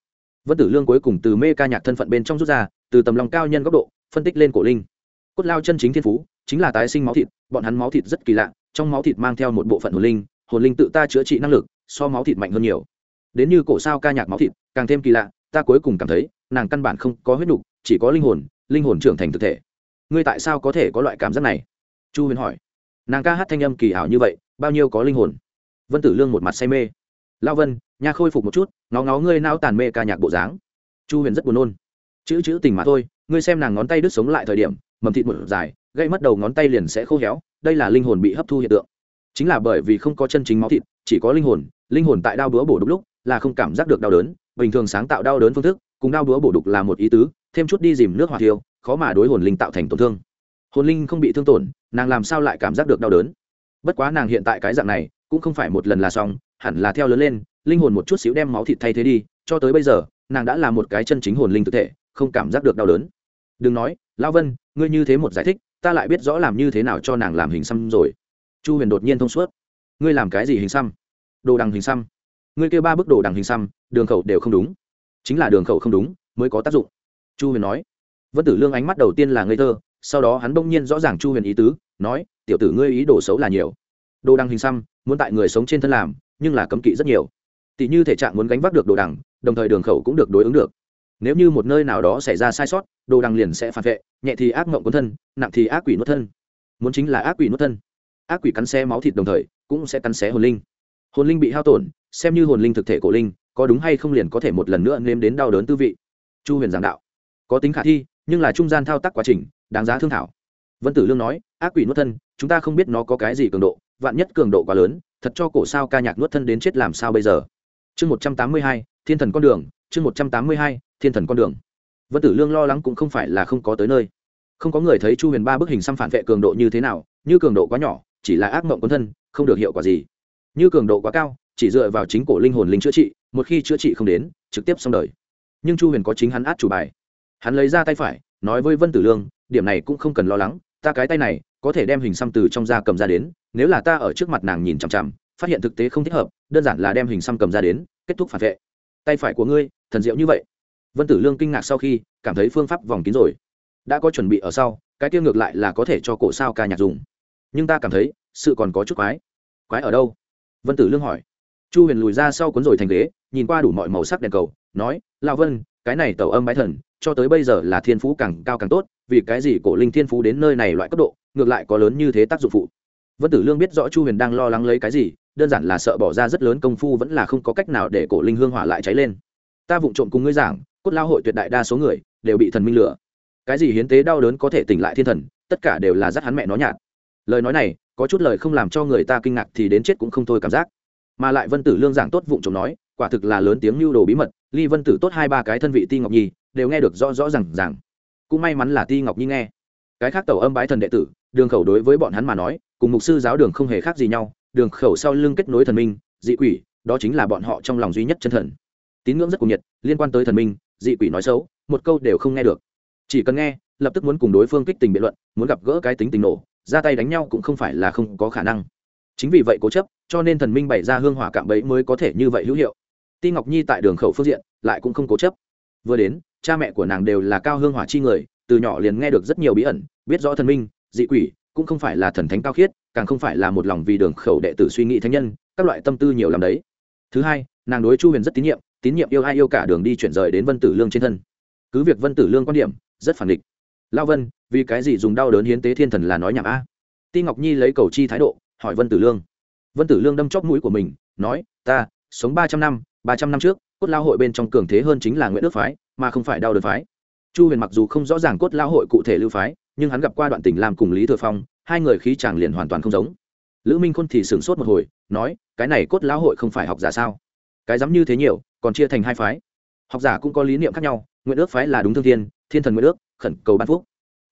Vân tử lương cuối cùng từ mê ca nhạc thân phận bên trong rút ra, từ tầm lòng cao nhân góc độ, phân tích lên cổ linh. Cốt lao chân chính thiên phú, chính là tái sinh máu thịt bọn hắn máu thịt rất kỳ lạ, trong máu thịt mang theo một bộ phận hồn linh hồn linh tự ta chữa trị năng lực, so máu thịt mạnh hơn nhiều. Đến như cổ sao ca nhạc máu thịt, càng thêm kỳ lạ, ta cuối cùng cảm thấy, nàng căn bản không có huyết nục chỉ có linh hồn linh hồn trưởng thành thực thể. Ngươi tại sao có thể có loại cảm giác này? Chu huyền hỏi. Nàng ca hát thanh âm kỳ ảo như vậy, bao nhiêu có linh hồn? Vân tử lương một mặt say mê. Lao vân nha khôi phục một chút, ngó ngó ngươi nao tàn mê ca nhạc bộ dáng. Chu huyền rất buồn nôn. Chữ chữ tình mà thôi, ngươi xem nàng ngón tay đứt sống lại thời điểm, mầm thịt một dài gây mất đầu ngón tay liền sẽ khô héo, đây là linh hồn bị hấp thu hiện tượng. Chính là bởi vì không có chân chính máu thịt, chỉ có linh hồn linh hồn tại đau búa bổ đục lúc là không cảm giác được đau đớn, bình thường sáng tạo đau đớn phương thức, cùng đau búa bổ đục là một ý tứ, thêm chút đi dìm nước hỏa thiêu, khó mà đối hồn linh tạo thành tổn thương. Hồn linh không bị thương tổn, nàng làm sao lại cảm giác được đau đớn? Bất quá nàng hiện tại cái dạng này, cũng không phải một lần là xong, hẳn là theo lớn lên, linh hồn một chút xíu đem máu thịt thay thế đi, cho tới bây giờ, nàng đã là một cái chân chính hồn linh thực thể, không cảm giác được đau đớn. Đừng nói lão vân, ngươi như thế một giải thích ta lại biết rõ làm như thế nào cho nàng làm hình xăm rồi. Chu huyền đột nhiên thông suốt. Ngươi làm cái gì hình xăm? Đồ đằng hình xăm. Ngươi kêu ba bức đồ đằng hình xăm, đường khẩu đều không đúng. Chính là đường khẩu không đúng, mới có tác dụng. Chu huyền nói. Vân tử lương ánh mắt đầu tiên là ngây thơ, sau đó hắn bỗng nhiên rõ ràng chu huyền ý tứ, nói, tiểu tử ngươi ý đồ xấu là nhiều. Đồ đằng hình xăm, muốn tại người sống trên thân làm, nhưng là cấm kỵ rất nhiều. Tỷ như thể trạng muốn gánh vác được đồ đằng, đồng thời đường khẩu cũng được đối ứng được. Nếu như một nơi nào đó xảy ra sai sót, đồ đằng liền sẽ phản vệ nhẹ thì ác mộng cuốn thân, nặng thì ác quỷ nuốt thân. Muốn chính là ác quỷ nuốt thân. Ác quỷ cắn xé máu thịt đồng thời, cũng sẽ cắn xé hồn linh. Hồn linh bị hao tổn, xem như hồn linh thực thể cổ linh, có đúng hay không liền có thể một lần nữa nêm đến đau đớn tư vị. Chu huyền giảng đạo. Có tính khả thi, nhưng là trung gian thao tác quá trình, đáng giá thương thảo. Vân tử lương nói, ác quỷ nuốt thân, chúng ta không biết nó có cái gì cường độ, vạn nhất cường độ quá lớn, thật cho cổ sao ca nhạc nuốt thân đến chết làm sao bây giờ? Chương một trăm tám mươi hai, thiên thần con đường, chương một trăm tám mươi hai, thiên thần con đường. Vân tử lương lo lắng cũng không phải là không có tới nơi không có người thấy chu huyền ba bức hình xăm phản vệ cường độ như thế nào, như cường độ quá nhỏ, chỉ là ác mộng quân thân, không được hiệu quả gì. Như cường độ quá cao, chỉ dựa vào chính cổ linh hồn linh chữa trị, một khi chữa trị không đến, trực tiếp xong đời. Nhưng chu huyền có chính hắn át chủ bài. Hắn lấy ra tay phải, nói với vân tử lương, điểm này cũng không cần lo lắng, ta cái tay này có thể đem hình xăm từ trong da cầm ra đến, nếu là ta ở trước mặt nàng nhìn chằm chằm, phát hiện thực tế không thích hợp, đơn giản là đem hình xăm cầm ra đến, kết thúc phản vệ. Tay phải của ngươi, thần diệu như vậy. Vân tử lương kinh ngạc sau khi cảm thấy phương pháp vòng kín rồi đã có chuẩn bị ở sau, cái kia ngược lại là có thể cho cổ sao ca nhạc dùng. Nhưng ta cảm thấy, sự còn có chút quái. Quái ở đâu? Vân tử lương hỏi. Chu huyền lùi ra sau cuốn rồi thành ghế, nhìn qua đủ mọi màu sắc đèn cầu, nói lao vân, cái này tàu âm bái thần, cho tới bây giờ là thiên phú càng cao càng tốt, vì cái gì cổ linh thiên phú đến nơi này loại cấp độ, ngược lại có lớn như thế tác dụng phụ? Vân tử lương biết rõ chu huyền đang lo lắng lấy cái gì, đơn giản là sợ bỏ ra rất lớn công phu vẫn là không có cách nào để cổ linh hương hỏa lại cháy lên. Ta vụng trộm cùng ngươi giảng, cốt lao hội tuyệt đại đa số người đều bị thần minh lửa cái gì hiến tế đau đớn có thể tỉnh lại thiên thần, tất cả đều là dắt hắn mẹ nó nhạt. Lời nói này, có chút lời không làm cho người ta kinh ngạc thì đến chết cũng không thôi cảm giác. Mà lại vân tử lương giảng tốt vụng trộm nói, quả thực là lớn tiếng lưu đồ bí mật, ly vân tử tốt hai ba cái thân vị ti ngọc nhi, đều nghe được rõ rõ rằng rằng cũng may mắn là ti ngọc nhi nghe. Cái khác tàu âm bái thần đệ tử, đường khẩu đối với bọn hắn mà nói, cùng mục sư giáo đường không hề khác gì nhau. Đường khẩu sau lưng kết nối thần minh, dị quỷ, đó chính là bọn họ trong lòng duy nhất chân thần. Tín ngưỡng rất cuồng nhiệt, liên quan tới thần minh, dị quỷ nói xấu, một câu đều không nghe được chỉ cần nghe, lập tức muốn cùng đối phương kích tình biện luận, muốn gặp gỡ cái tính tình nổ, ra tay đánh nhau cũng không phải là không có khả năng. Chính vì vậy cố chấp, cho nên thần minh bày ra hương hỏa cạm bẫy mới có thể như vậy hữu hiệu. Ti ngọc nhi tại đường khẩu phương diện, lại cũng không cố chấp. Vừa đến, cha mẹ của nàng đều là cao hương hỏa chi người, từ nhỏ liền nghe được rất nhiều bí ẩn, biết rõ thần minh, dị quỷ, cũng không phải là thần thánh cao khiết, càng không phải là một lòng vì đường khẩu đệ tử suy nghĩ thánh nhân, các loại tâm tư nhiều làm đấy. Thứ hai, nàng đối chu huyền rất tín nhiệm tín nhiệm yêu ai yêu cả đường đi chuyển rời đến vân tử lương trên thân. Cứ việc vân tử lương quan điểm rất phản địch. Lao vân, vì cái gì dùng đau đớn hiến tế thiên thần là nói nhảm a? Ti ngọc nhi lấy cầu chi thái độ, hỏi vân tử lương. Vân tử lương đâm chóp mũi của mình, nói, ta, sống ba trăm năm, ba trăm năm trước, cốt lao hội bên trong cường thế hơn chính là nguyễn đức phái, mà không phải đau đớn phái. Chu huyền mặc dù không rõ ràng cốt lao hội cụ thể lưu phái, nhưng hắn gặp qua đoạn tình làm cùng lý thừa phong, hai người khí chàng liền hoàn toàn không giống. Lữ minh khôn thì sửng sốt một hồi, nói, cái này cốt lao hội không phải học giả sao? Cái dám như thế nhiều, còn chia thành hai phái. Học giả cũng có lý niệm khác nhau nguyện ước phái là đúng thương thiên thiên thần nguyện ước, khẩn cầu ban phúc.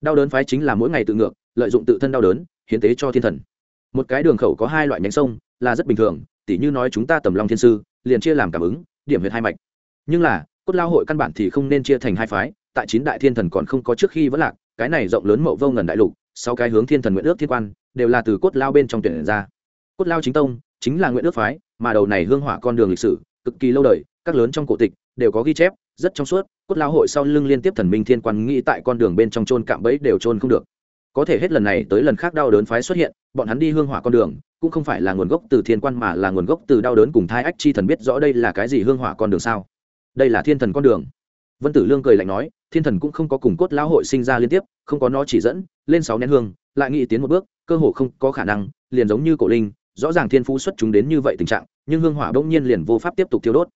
Đau đớn phái chính là mỗi ngày tự ngược, lợi dụng tự thân đau đớn, hiến tế cho thiên thần. Một cái đường khẩu có hai loại nhánh sông, là rất bình thường, tỉ như nói chúng ta tầm long thiên sư, liền chia làm cảm ứng, điểm huyệt hai mạch. Nhưng là, cốt lao hội căn bản thì không nên chia thành hai phái, tại chín đại thiên thần còn không có trước khi vẫn lạc, cái này rộng lớn mậu vô ngần đại lục sau cái hướng thiên thần nguyện ước thiên quan, đều là từ cốt lao bên trong tuyển ra. Cốt lao chính tông, chính là nguyện ước phái, mà đầu này hương hỏa con đường lịch sử, cực kỳ lâu đời, các lớn trong cổ tịch, đều có ghi chép, rất trong suốt cốt lao hội sau lưng liên tiếp thần minh thiên quan nghĩ tại con đường bên trong trôn cạm bẫy đều trôn không được. Có thể hết lần này tới lần khác đau đớn phái xuất hiện, bọn hắn đi hương hỏa con đường, cũng không phải là nguồn gốc từ thiên quan mà là nguồn gốc từ đau đớn cùng thai ách chi thần biết rõ đây là cái gì hương hỏa con đường sao. Đây là thiên thần con đường. Vân tử lương cười lạnh nói, thiên thần cũng không có cùng cốt lão hội sinh ra liên tiếp, không có nó chỉ dẫn, lên sáu nén hương, lại nghĩ tiến một bước, cơ hồ không có khả năng, liền giống như cổ linh, rõ ràng thiên phú xuất chúng đến như vậy tình trạng, nhưng hương hỏa bỗng nhiên liền vô pháp tiếp tục thiêu đốt.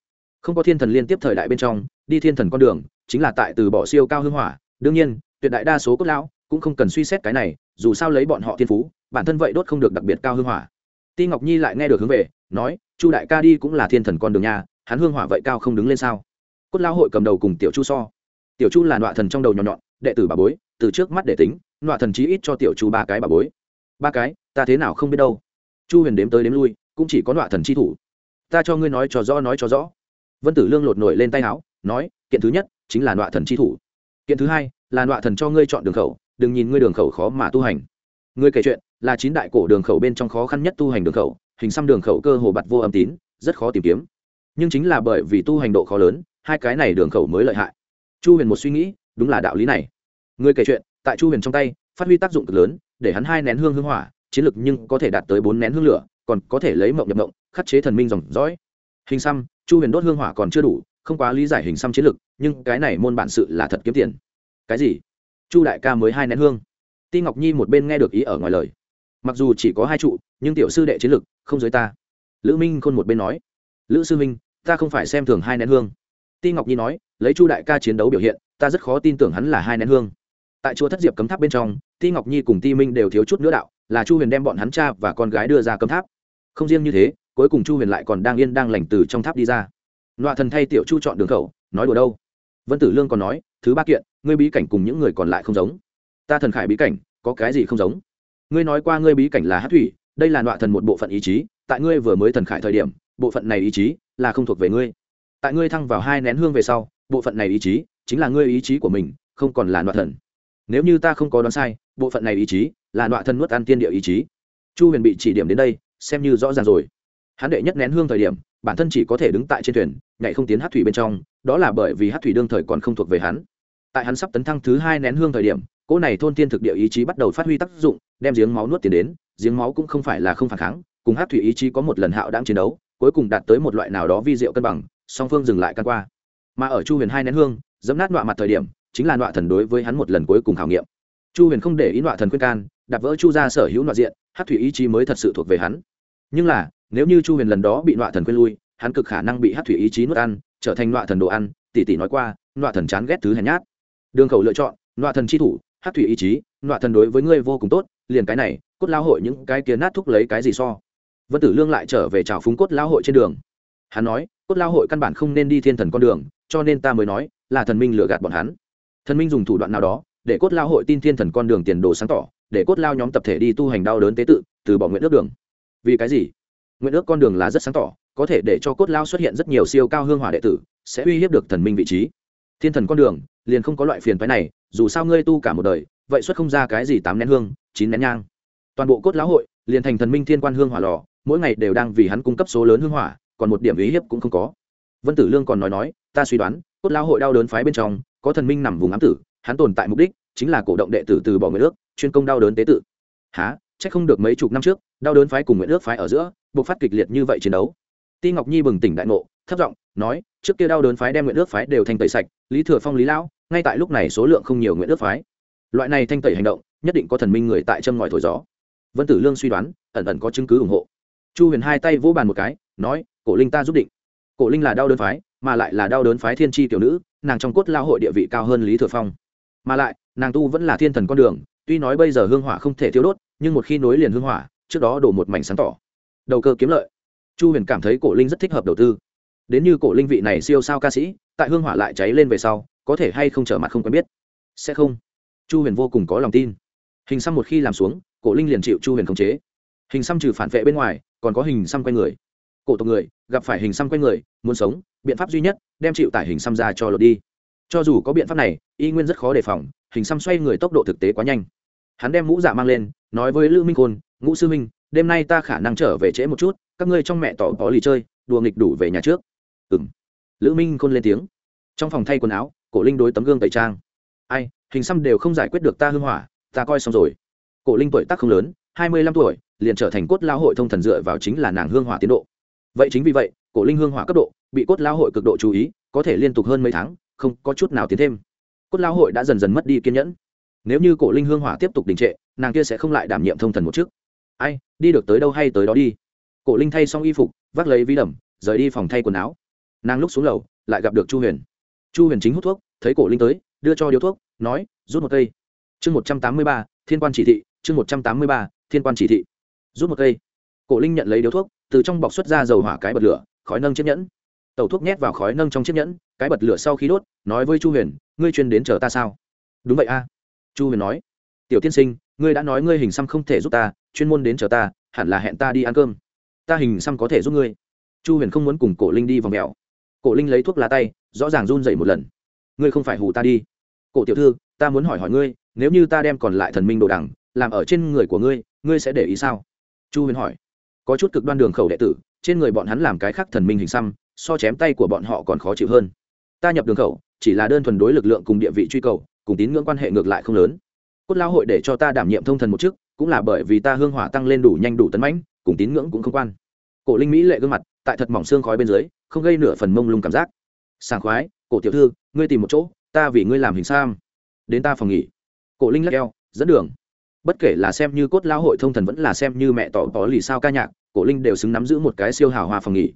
Không có thiên thần liên tiếp thời đại bên trong đi thiên thần con đường, chính là tại từ bỏ siêu cao hương hỏa. Đương nhiên, tuyệt đại đa số cốt lão cũng không cần suy xét cái này, dù sao lấy bọn họ thiên phú, bản thân vậy đốt không được đặc biệt cao hương hỏa. Ti ngọc nhi lại nghe được hướng về, nói, chu đại ca đi cũng là thiên thần con đường nhà hắn hương hỏa vậy cao không đứng lên sao? Cốt lão hội cầm đầu cùng tiểu chu so. Tiểu chu là nọa thần trong đầu nhỏ nhọn, đệ tử bà bối, từ trước mắt để tính, nọa thần chí ít cho tiểu chu ba cái bà bối. Ba cái, ta thế nào không biết đâu. Chu huyền đếm tới đếm lui, cũng chỉ có nọa thần chi thủ. Ta cho ngươi nói cho rõ, nói cho rõ. Vân tử lương lột nổi lên tay áo nói, kiện thứ nhất chính là nọa thần chi thủ. Kiện thứ hai là nọa thần cho ngươi chọn đường khẩu, đừng nhìn ngươi đường khẩu khó mà tu hành. Ngươi kể chuyện là chín đại cổ đường khẩu bên trong khó khăn nhất tu hành đường khẩu, hình xăm đường khẩu cơ hồ bặt vô âm tín, rất khó tìm kiếm. Nhưng chính là bởi vì tu hành độ khó lớn, hai cái này đường khẩu mới lợi hại. Chu huyền một suy nghĩ, đúng là đạo lý này. Ngươi kể chuyện, tại chu huyền trong tay, phát huy tác dụng cực lớn, để hắn hai nén hương hương hỏa, chiến lực nhưng có thể đạt tới bốn nén hương lửa, còn có thể lấy mộng nhập mộng, khắc chế thần minh dòng dõi. Hình xăm, chu huyền đốt hương hỏa còn chưa đủ không quá lý giải hình xăm chiến lực nhưng cái này môn bản sự là thật kiếm tiền. Cái gì? Chu đại ca mới hai nén hương. Ti ngọc nhi một bên nghe được ý ở ngoài lời. Mặc dù chỉ có hai trụ, nhưng tiểu sư đệ chiến lực không giới ta. Lữ minh khôn một bên nói. Lữ sư minh ta không phải xem thường hai nén hương. Ti ngọc nhi nói, lấy chu đại ca chiến đấu biểu hiện, ta rất khó tin tưởng hắn là hai nén hương. Tại chùa thất diệp cấm tháp bên trong, ti ngọc nhi cùng ti minh đều thiếu chút nữa đạo, là chu huyền đem bọn hắn cha và con gái đưa ra cấm tháp. Không riêng như thế, cuối cùng chu huyền lại còn đang yên đang lành từ trong tháp đi ra nọa thần thay tiểu chu chọn đường khẩu, nói đùa đâu? Vân tử lương còn nói, thứ ba kiện, ngươi bí cảnh cùng những người còn lại không giống. Ta thần khải bí cảnh, có cái gì không giống? Ngươi nói qua ngươi bí cảnh là hát thủy, đây là nọa thần một bộ phận ý chí, tại ngươi vừa mới thần khải thời điểm, bộ phận này ý chí là không thuộc về ngươi. Tại ngươi thăng vào hai nén hương về sau, bộ phận này ý chí chính là ngươi ý chí của mình, không còn là nọa thần. Nếu như ta không có đoán sai, bộ phận này ý chí là nọa thần nuốt ăn tiên địa ý chí. Chu huyền bị chỉ điểm đến đây, xem như rõ ràng rồi. Hắn đệ nhất nén hương thời điểm bản thân chỉ có thể đứng tại trên thuyền, nhảy không tiến hát thủy bên trong, đó là bởi vì hát thủy đương thời còn không thuộc về hắn. Tại hắn sắp tấn thăng thứ hai nén hương thời điểm, cỗ này thôn thiên thực địa ý chí bắt đầu phát huy tác dụng, đem giếng máu nuốt tiền đến, giếng máu cũng không phải là không phản kháng, cùng hát thủy ý chí có một lần hạo đang chiến đấu, cuối cùng đạt tới một loại nào đó vi diệu cân bằng, song phương dừng lại căn qua. Mà ở chu huyền hai nén hương, dẫm nát nọa mặt thời điểm, chính là nọa thần đối với hắn một lần cuối cùng khảo nghiệm. Chu huyền không để ý nọa thần khuyên can, đạp vỡ chu ra sở hữu nọa diện, hát thủy ý chí mới thật sự thuộc về hắn. Nhưng là nếu như chu huyền lần đó bị nọa thần quên lui, hắn cực khả năng bị hát thủy ý chí nuốt ăn, trở thành nọa thần đồ ăn, tỷ tỷ nói qua, nọa thần chán ghét thứ hèn nhát. Đường khẩu lựa chọn, nọa thần chi thủ hát thủy ý chí, nọa thần đối với ngươi vô cùng tốt, liền cái này, cốt lao hội những cái kia nát thúc lấy cái gì so? Vân tử lương lại trở về trào phúng cốt lao hội trên đường. Hắn nói, cốt lao hội căn bản không nên đi thiên thần con đường, cho nên ta mới nói, là thần minh lừa gạt bọn hắn. Thần minh dùng thủ đoạn nào đó, để cốt lao hội tin thiên thần con đường tiền đồ sáng tỏ, để cốt lao nhóm tập thể đi tu hành đau đớn tế tự, từ bỏ nguyện ước đường. Vì cái gì? Nguyện ước con đường là rất sáng tỏ, có thể để cho cốt lao xuất hiện rất nhiều siêu cao hương hỏa đệ tử, sẽ uy hiếp được thần minh vị trí. Thiên thần con đường, liền không có loại phiền phái này, dù sao ngươi tu cả một đời, vậy xuất không ra cái gì tám nén hương, chín nén nhang. Toàn bộ cốt lão hội, liền thành thần minh thiên quan hương hỏa lò, mỗi ngày đều đang vì hắn cung cấp số lớn hương hỏa, còn một điểm ý hiếp cũng không có. Vân tử lương còn nói nói, ta suy đoán, cốt lão hội đau đớn phái bên trong, có thần minh nằm vùng ám tử, hắn tồn tại mục đích chính là cổ động đệ tử từ bỏ nguyện ước, chuyên công đau đớn tế tự. Há chắc không được mấy chục năm trước, đau đớn phái cùng nguyện ước phái ở giữa buộc phát kịch liệt như vậy chiến đấu. Ti ngọc nhi bừng tỉnh đại ngộ, thấp giọng nói, trước kia đau đớn phái đem nguyện ước phái đều thanh tẩy sạch, lý thừa phong, lý lão, ngay tại lúc này số lượng không nhiều nguyện ước phái. Loại này thanh tẩy hành động, nhất định có thần minh người tại châm ngòi thổi gió. Vân tử lương suy đoán, ẩn ẩn có chứng cứ ủng hộ. Chu huyền hai tay vỗ bàn một cái, nói, cổ linh ta giúp định. Cổ linh là đau đớn phái, mà lại là đau đớn phái thiên tri tiểu nữ, nàng trong cốt lao hội địa vị cao hơn lý thừa phong. Mà lại, nàng tu vẫn là thiên thần con đường, tuy nói bây giờ hương hỏa không thể thiếu đốt, nhưng một khi nối liền hương hỏa, trước đó đổ một mảnh sáng tỏ đầu cơ kiếm lợi. Chu huyền cảm thấy cổ linh rất thích hợp đầu tư. Đến như cổ linh vị này siêu sao ca sĩ, tại hương hỏa lại cháy lên về sau, có thể hay không trở mặt không quen biết. Sẽ không. Chu huyền vô cùng có lòng tin. Hình xăm một khi làm xuống, cổ linh liền chịu chu huyền khống chế. Hình xăm trừ phản vệ bên ngoài, còn có hình xăm quanh người. Cổ tộc người, gặp phải hình xăm quanh người, muốn sống, biện pháp duy nhất, đem chịu tải hình xăm ra cho lột đi. Cho dù có biện pháp này, y nguyên rất khó đề phòng, hình xăm xoay người tốc độ thực tế quá nhanh hắn đem mũ dạ mang lên, nói với lữ minh khôn, ngũ sư minh đêm nay ta khả năng trở về trễ một chút, các ngươi trong mẹ tỏ có lì chơi, đùa nghịch đủ về nhà trước. Ừ m lữ minh khôn lên tiếng. Trong phòng thay quần áo, cổ linh đối tấm gương tẩy trang. Ai, hình xăm đều không giải quyết được ta hưng hỏa, ta coi xong rồi. Cổ linh tuổi tác không lớn, hai mươi lăm tuổi, liền trở thành cốt lao hội thông thần dựa vào chính là nàng hương hỏa tiến độ. Vậy chính vì vậy, cổ linh hương hỏa cấp độ, bị cốt lao hội cực độ chú ý, có thể liên tục hơn mấy tháng, không có chút nào tiến thêm. Cốt lao hội đã dần dần mất đi kiên nhẫn nếu như cổ linh hương hỏa tiếp tục đình trệ, nàng kia sẽ không lại đảm nhiệm thông thần một chức. Ai, đi được tới đâu hay tới đó đi. Cổ linh thay xong y phục, vác lấy ví đầm, rời đi phòng thay quần áo. Nàng lúc xuống lầu, lại gặp được chu huyền. Chu huyền chính hút thuốc, thấy cổ linh tới, đưa cho điếu thuốc, nói, rút một cây. Chương một trăm tám mươi ba, thiên quan chỉ thị, chương một trăm tám mươi ba, thiên quan chỉ thị. Rút một cây. Cổ linh nhận lấy điếu thuốc, từ trong bọc xuất ra dầu hỏa cái bật lửa, khói nâng chiếc nhẫn. Tẩu thuốc nhét vào khói nâng trong chiếc nhẫn, cái bật lửa sau khi đốt, nói với chu huyền, ngươi chuyên đến chờ ta sao? Đúng vậy a chu huyền nói, tiểu tiên sinh, ngươi đã nói ngươi hình xăm không thể giúp ta, chuyên môn đến chờ ta, hẳn là hẹn ta đi ăn cơm. Ta hình xăm có thể giúp ngươi. Chu huyền không muốn cùng cổ linh đi vòng mèo. Cổ linh lấy thuốc lá tay, rõ ràng run dậy một lần. Ngươi không phải hù ta đi. Cổ tiểu thư, ta muốn hỏi hỏi ngươi, nếu như ta đem còn lại thần minh đồ đằng, làm ở trên người của ngươi ngươi sẽ để ý sao? Chu huyền hỏi. Có chút cực đoan đường khẩu đệ tử, trên người bọn hắn làm cái khác thần minh hình xăm, so chém tay của bọn họ còn khó chịu hơn. Ta nhập đường khẩu, chỉ là đơn thuần đối lực lượng cùng địa vị truy cầu cùng tín ngưỡng quan hệ ngược lại không lớn. Cốt lao hội để cho ta đảm nhiệm thông thần một chức, cũng là bởi vì ta hương hỏa tăng lên đủ nhanh đủ tấn mãnh, cùng tín ngưỡng cũng không quan. Cổ linh mỹ lệ gương mặt, tại thật mỏng xương khói bên dưới, không gây nửa phần mông lung cảm giác. Sảng khoái, cổ tiểu thư, ngươi tìm một chỗ, ta vì ngươi làm hình sam. Đến ta phòng nghỉ. Cổ linh lắc eo, dẫn đường. Bất kể là xem như cốt lao hội thông thần vẫn là xem như mẹ tỏ có lì sao ca nhạc, cổ linh đều xứng nắm giữ một cái siêu hào hòa phòng nghỉ.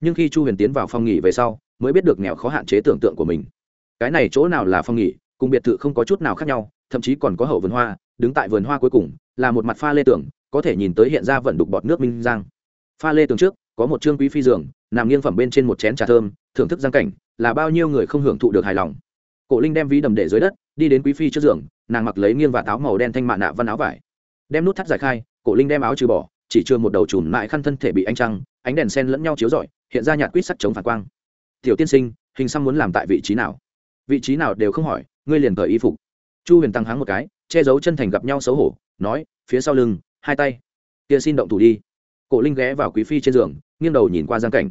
Nhưng khi chu huyền tiến vào phòng nghỉ về sau, mới biết được nghèo khó hạn chế tưởng tượng của mình. Cái này chỗ nào là phòng nghỉ? Cùng biệt thự không có chút nào khác nhau, thậm chí còn có hậu vườn hoa, đứng tại vườn hoa cuối cùng, là một mặt pha lê tưởng có thể nhìn tới hiện ra vận đục bọt nước minh giang. Pha lê tường trước, có một trương quý phi giường, nằm nghiêng phẩm bên trên một chén trà thơm, thưởng thức giang cảnh, là bao nhiêu người không hưởng thụ được hài lòng. Cổ linh đem ví đầm để dưới đất, đi đến quý phi trước giường, nàng mặc lấy nghiêng và táo màu đen thanh mạ nạ văn áo vải. Đem nút thắt giải khai, cổ linh đem áo trừ bỏ, chỉ chưa một đầu chùm mại khăn thân thể bị ánh trăng, ánh đèn sen lẫn nhau chiếu rọi, hiện ra nhạt quýt sắt chống phản quang. Tiểu tiên sinh, hình xăm muốn làm tại vị trí nào? Vị trí nào đều không hỏi ngươi liền cởi y phục. Chu huyền tăng háng một cái, che giấu chân thành gặp nhau xấu hổ, nói, phía sau lưng, hai tay. Kia xin động thủ đi. Cổ linh ghé vào quý phi trên giường, nghiêng đầu nhìn qua giang cảnh.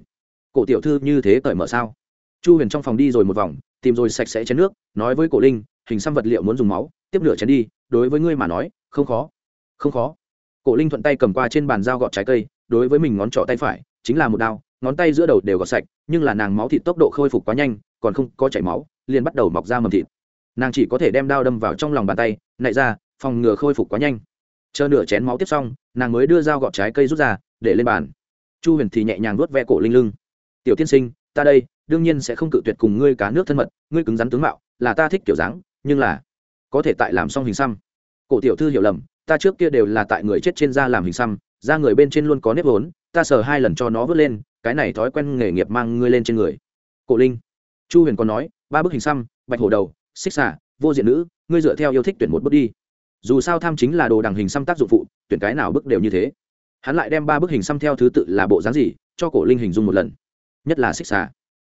Cổ tiểu thư như thế cởi mở sao? Chu huyền trong phòng đi rồi một vòng, tìm rồi sạch sẽ chén nước, nói với cổ linh, hình xăm vật liệu muốn dùng máu, tiếp lửa chén đi, đối với ngươi mà nói, không khó. Không khó. Cổ linh thuận tay cầm qua trên bàn dao gọt trái cây, đối với mình ngón trỏ tay phải, chính là một đao, ngón tay giữa đầu đều gọt sạch, nhưng là nàng máu thịt tốc độ khôi phục quá nhanh, còn không có chảy máu, liền bắt đầu mọc ra mầm thịt nàng chỉ có thể đem đao đâm vào trong lòng bàn tay, nạy ra, phòng ngừa khôi phục quá nhanh. Chờ nửa chén máu tiếp xong, nàng mới đưa dao gọt trái cây rút ra, để lên bàn. Chu huyền thì nhẹ nhàng nuốt ve cổ linh lưng. Tiểu tiên sinh, ta đây, đương nhiên sẽ không cự tuyệt cùng ngươi cá nước thân mật, ngươi cứng rắn tướng mạo, là ta thích kiểu dáng, nhưng là có thể tại làm xong hình xăm. Cổ tiểu thư hiểu lầm, ta trước kia đều là tại người chết trên da làm hình xăm, da người bên trên luôn có nếp vốn, ta sờ hai lần cho nó vớt lên, cái này thói quen nghề nghiệp mang ngươi lên trên người. Cổ linh, chu huyền còn nói, ba bức hình xăm, bạch hổ đầu xích xả vô diện nữ, ngươi dựa theo yêu thích tuyển một bước đi. Dù sao tham chính là đồ đằng hình xăm tác dụng phụ, tuyển cái nào bức đều như thế. Hắn lại đem ba bức hình xăm theo thứ tự là bộ dáng gì, cho cổ linh hình dung một lần. Nhất là xích xả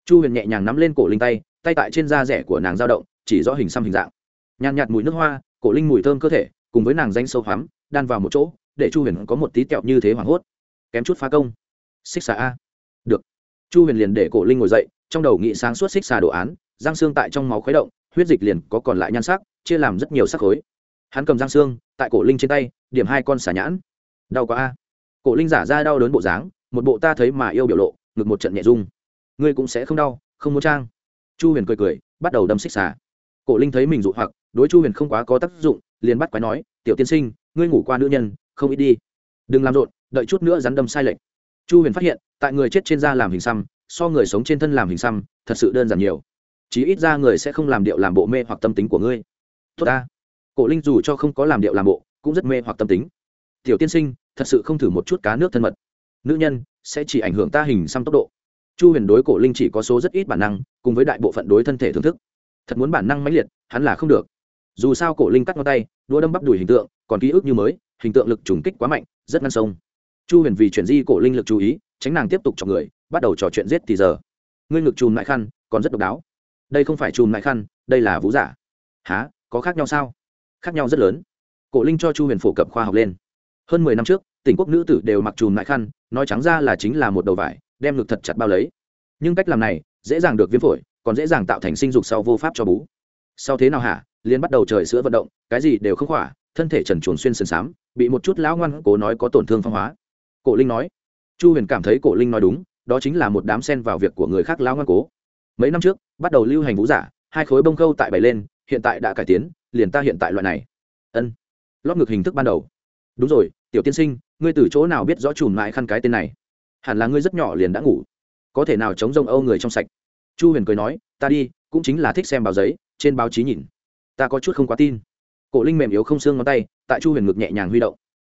chu huyền nhẹ nhàng nắm lên cổ linh tay tay tại trên da rẻ của nàng dao động, chỉ rõ hình xăm hình dạng. Nhàn nhạt mùi nước hoa, cổ linh mùi thơm cơ thể, cùng với nàng danh sâu hoắm, đan vào một chỗ, để chu huyền có một tí kẹo như thế hoảng hốt. Kém chút phá công. Xích xà a. Được. Chu huyền liền để cổ linh ngồi dậy, trong đầu nghị sáng suốt xích xà đồ án giang xương tại trong máu khuấy động huyết dịch liền có còn lại nhan sắc, chia làm rất nhiều sắc khối. Hắn cầm răng xương, tại cổ linh trên tay, điểm hai con xả nhãn. Đau quá a. Cổ linh giả ra đau đớn bộ dáng, một bộ ta thấy mà yêu biểu lộ, ngực một trận nhẹ rung. Ngươi cũng sẽ không đau, không muốn trang. Chu huyền cười cười, bắt đầu đâm xích xả. cổ linh thấy mình dụ hoặc, đối chu huyền không quá có tác dụng, liền bắt quái nói, tiểu tiên sinh, ngươi ngủ qua nữ nhân, không ít đi. Đừng làm rộn, đợi chút nữa rắn đâm sai lệch. Chu huyền phát hiện, tại người chết trên da làm hình xăm, so người sống trên thân làm hình xăm, thật sự đơn giản nhiều chí ít ra người sẽ không làm điệu làm bộ mê hoặc tâm tính của ngươi. Tốt ta. Cổ linh dù cho không có làm điệu làm bộ, cũng rất mê hoặc tâm tính. Tiểu tiên sinh, thật sự không thử một chút cá nước thân mật. Nữ nhân, sẽ chỉ ảnh hưởng ta hình xăm tốc độ. Chu huyền đối cổ linh chỉ có số rất ít bản năng, cùng với đại bộ phận đối thân thể thưởng thức. Thật muốn bản năng mãnh liệt, hắn là không được. Dù sao cổ linh cắt ngón tay đũa đâm bắp đùi hình tượng, còn ký ức như mới, hình tượng lực trùng kích quá mạnh, rất ngăn sông. Chu huyền vì chuyển di cổ linh lực chú ý, tránh nàng tiếp tục cho người, bắt đầu trò chuyện giết thì giờ. Ngươi ngực chùm lại khăn, còn rất độc đáo đây không phải chùm lại khăn, đây là vũ giả. Há có khác nhau sao? Khác nhau rất lớn. Cổ linh cho chu huyền phổ cập khoa học lên. Hơn mười năm trước, tỉnh quốc nữ tử đều mặc chùm lại khăn, nói trắng ra là chính là một đầu vải, đem ngực thật chặt bao lấy. Nhưng cách làm này, dễ dàng được viêm phổi, còn dễ dàng tạo thành sinh dục sau vô pháp cho bú. Sau thế nào hả? Liên bắt đầu trời sữa vận động, cái gì đều không khỏa, thân thể trần chuồn xuyên sườn xám, bị một chút lão ngoan cố nói có tổn thương phong hóa. Cổ linh nói. Chu huyền cảm thấy cổ linh nói đúng, đó chính là một đám sen vào việc của người khác lão ngoan cố. Mấy năm trước bắt đầu lưu hành vũ giả, hai khối bông câu tại bảy lên, hiện tại đã cải tiến, liền ta hiện tại loại này. Ân. Lót ngực hình thức ban đầu. Đúng rồi, tiểu tiên sinh, ngươi từ chỗ nào biết rõ chùm mãi khăn cái tên này? Hẳn là ngươi rất nhỏ liền đã ngủ. Có thể nào chống rông âu người trong sạch? Chu huyền cười nói, ta đi, cũng chính là thích xem báo giấy, trên báo chí nhìn. Ta có chút không quá tin. Cổ linh mềm yếu không xương ngón tay, tại chu huyền ngực nhẹ nhàng huy động.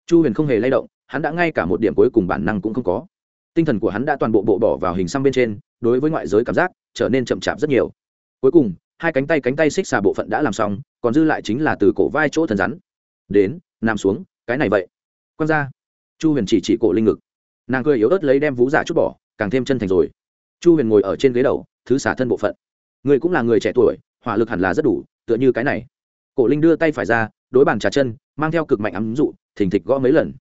Chu huyền không hề lay động, hắn đã ngay cả một điểm cuối cùng bản năng cũng không có. Tinh thần của hắn đã toàn bộ bộ bỏ vào hình xăm bên trên đối với ngoại giới cảm giác trở nên chậm chạp rất nhiều. Cuối cùng, hai cánh tay cánh tay xích xà bộ phận đã làm xong, còn dư lại chính là từ cổ vai chỗ thần rắn. Đến, nằm xuống, cái này vậy. Quan ra. Chu huyền chỉ chỉ cổ linh ngực. Nàng cười yếu ớt lấy đem vú giả chút bỏ, càng thêm chân thành rồi. Chu huyền ngồi ở trên ghế đầu, thứ xả thân bộ phận. Người cũng là người trẻ tuổi, hỏa lực hẳn là rất đủ, tựa như cái này. Cổ linh đưa tay phải ra, đối bàn trà chân, mang theo cực mạnh ấm dụ, thình thịch gõ mấy lần.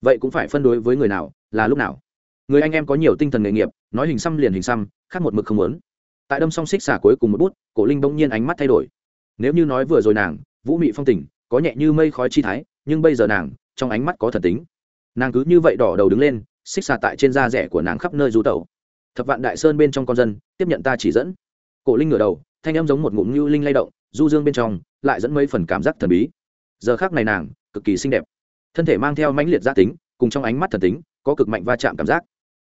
Vậy cũng phải phân đối với người nào, là lúc nào? Người anh em có nhiều tinh thần nghề nghiệp, nói hình xăm liền hình xăm, khác một mực không muốn. Tại đâm song xích xả cuối cùng một bút, cổ linh bỗng nhiên ánh mắt thay đổi. Nếu như nói vừa rồi nàng, vũ mị phong tình có nhẹ như mây khói chi thái, nhưng bây giờ nàng, trong ánh mắt có thần tính. Nàng cứ như vậy đỏ đầu đứng lên, xích xà tại trên da rẻ của nàng khắp nơi rú tẩu. Thập vạn đại sơn bên trong con dân, tiếp nhận ta chỉ dẫn. Cổ linh ngửa đầu, thanh em giống một ngụm như linh lay động, du dương bên trong, lại dẫn mấy phần cảm giác thần bí. Giờ khác này nàng, cực kỳ xinh đẹp. Thân thể mang theo mãnh liệt gia tính, cùng trong ánh mắt thần tính, có cực mạnh va chạm cảm giác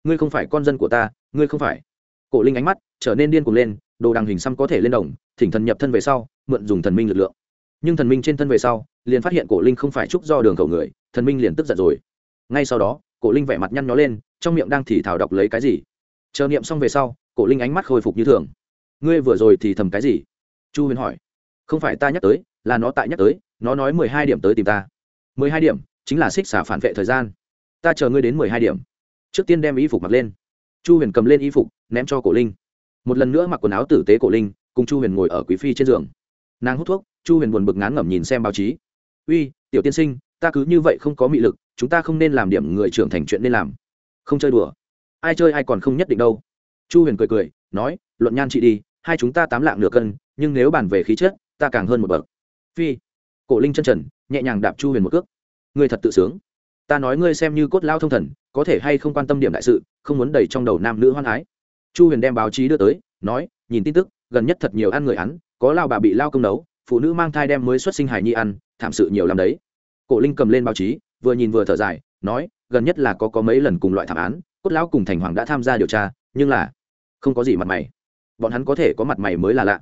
ngươi không phải con dân của ta, ngươi không phải. Cổ linh ánh mắt trở nên điên cuồng lên, đồ đằng hình xăm có thể lên đồng, thỉnh thần nhập thân về sau, mượn dùng thần minh lực lượng. Nhưng thần minh trên thân về sau, liền phát hiện cổ linh không phải trúc do đường cầu người, thần minh liền tức giận rồi. Ngay sau đó, cổ linh vẻ mặt nhăn nhó lên, trong miệng đang thì thảo đọc lấy cái gì. Chờ niệm xong về sau, cổ linh ánh mắt khôi phục như thường. Ngươi vừa rồi thì thầm cái gì? Chu huyền hỏi. Không phải ta nhắc tới, là nó tại nhắc tới, nó nói mười hai điểm tới tìm ta. Mười hai điểm, chính là xích xả phản vệ thời gian. Ta chờ ngươi đến mười hai điểm trước tiên đem y phục mặc lên. Chu huyền cầm lên y phục, ném cho cổ linh. Một lần nữa mặc quần áo tử tế cổ linh, cùng chu huyền ngồi ở quý phi trên giường. Nàng hút thuốc, chu huyền buồn bực ngán ngẩm nhìn xem báo chí. Uy, tiểu tiên sinh, ta cứ như vậy không có mị lực, chúng ta không nên làm điểm người trưởng thành chuyện nên làm. Không chơi đùa. Ai chơi ai còn không nhất định đâu. Chu huyền cười cười, nói, luận nhan chị đi, hai chúng ta tám lạng nửa cân, nhưng nếu bàn về khí chất, ta càng hơn một bậc. Phi, cổ linh chân trần, nhẹ nhàng đạp chu huyền một cước. Ngươi thật tự sướng. Ta nói ngươi xem như cốt lao thông thần có thể hay không quan tâm điểm đại sự, không muốn đầy trong đầu nam nữ hoan ái. Chu huyền đem báo chí đưa tới, nói, nhìn tin tức, gần nhất thật nhiều ăn người ăn có lao bà bị lao công nấu, phụ nữ mang thai đem mới xuất sinh hài nhi ăn, thảm sự nhiều làm đấy. Cổ linh cầm lên báo chí, vừa nhìn vừa thở dài, nói, gần nhất là có có mấy lần cùng loại thảm án, cốt lão cùng thành hoàng đã tham gia điều tra, nhưng là không có gì mặt mày. Bọn hắn có thể có mặt mày mới là lạ.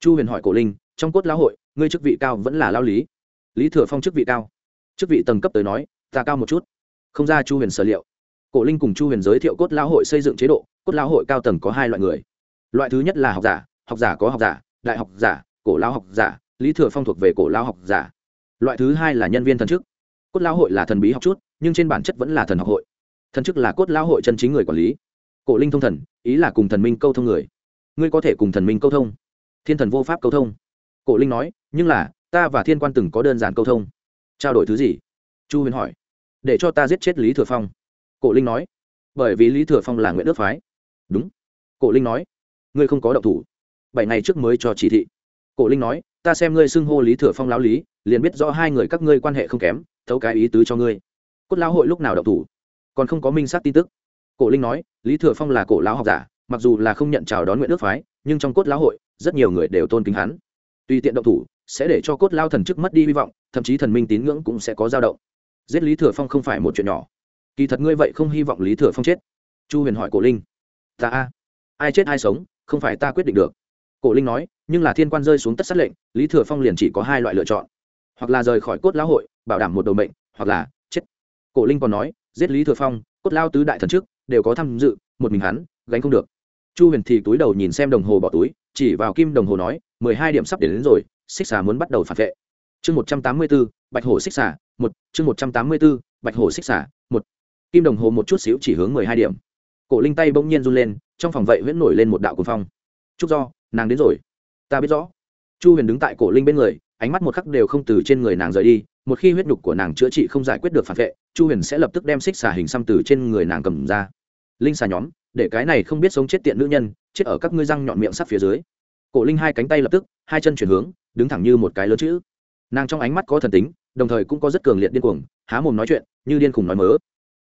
Chu huyền hỏi cổ linh, trong cốt lão hội, ngươi chức vị cao vẫn là lao lý? Lý thừa phong chức vị cao. Chức vị tầng cấp tới nói, ta cao một chút. Không ra chu huyền sở liệu cổ linh cùng chu huyền giới thiệu cốt lao hội xây dựng chế độ, cốt lao hội cao tầng có hai loại người. Loại thứ nhất là học giả học giả có học giả, đại học giả, cổ lao học giả, lý thừa phong thuộc về cổ lao học giả. Loại thứ hai là nhân viên thần chức. Cốt lao hội là thần bí học chút, nhưng trên bản chất vẫn là thần học hội. Thần chức là cốt lao hội chân chính người quản lý. Cổ linh thông thần, ý là cùng thần minh câu thông người. Ngươi có thể cùng thần minh câu thông. Thiên thần vô pháp câu thông. Cổ linh nói, nhưng là, ta và thiên quan từng có đơn giản câu thông. Trao đổi thứ gì? Chu huyền hỏi. Để cho ta giết chết lý thừa phong cổ linh nói. Bởi vì lý thừa phong là nguyễn đức phái. Đúng. Cổ linh nói. Ngươi không có động thủ. Bảy ngày trước mới cho chỉ thị. Cổ linh nói, ta xem ngươi xưng hô lý thừa phong lão lý, liền biết rõ hai người các ngươi quan hệ không kém, thấu cái ý tứ cho ngươi. Cốt lão hội lúc nào động thủ? Còn không có minh xác tin tức. Cổ linh nói, lý thừa phong là cổ lão học giả, mặc dù là không nhận chào đón nguyện ước phái, nhưng trong cốt lão hội, rất nhiều người đều tôn kính hắn. Tùy tiện động thủ, sẽ để cho cốt lao thần chức mất đi hy vọng, thậm chí thần minh tín ngưỡng cũng sẽ có dao động. Giết lý thừa phong không phải một chuyện nhỏ kỳ thật ngươi vậy không hy vọng lý thừa phong chết. Chu huyền hỏi cổ linh. Ta a ai chết ai sống không phải ta quyết định được. Cổ linh nói nhưng là thiên quan rơi xuống tất sát lệnh lý thừa phong liền chỉ có hai loại lựa chọn. Hoặc là rời khỏi cốt lão hội bảo đảm một đầu mệnh hoặc là chết. Cổ linh còn nói giết lý thừa phong cốt lao tứ đại thần trước đều có tham dự một mình hắn gánh không được. Chu huyền thì túi đầu nhìn xem đồng hồ bỏ túi chỉ vào kim đồng hồ nói mười hai điểm sắp đến, đến rồi xích xà muốn bắt đầu phản vệ. Chương một trăm tám mươi b ố bạch hổ xích xà một chương một trăm tám mươi b ố bạch hổ xích xà một kim đồng hồ một chút xíu chỉ hướng mười hai điểm. Cổ linh tay bỗng nhiên run lên, trong phòng vậy huyễn nổi lên một đạo cuồng phong. Chúc do, nàng đến rồi. Ta biết rõ. Chu huyền đứng tại cổ linh bên người, ánh mắt một khắc đều không từ trên người nàng rời đi, một khi huyết nhục của nàng chữa trị không giải quyết được phản vệ, chu huyền sẽ lập tức đem xích xà hình xăm từ trên người nàng cầm ra. Linh xà nhóm, để cái này không biết sống chết tiện nữ nhân, chết ở các ngươi răng nhọn miệng sắt phía dưới. Cổ linh hai cánh tay lập tức, hai chân chuyển hướng, đứng thẳng như một cái lớn chữ. Nàng trong ánh mắt có thần tính, đồng thời cũng có rất cường liệt điên cuồng, há mồm nói chuyện, như điên khùng nói mớ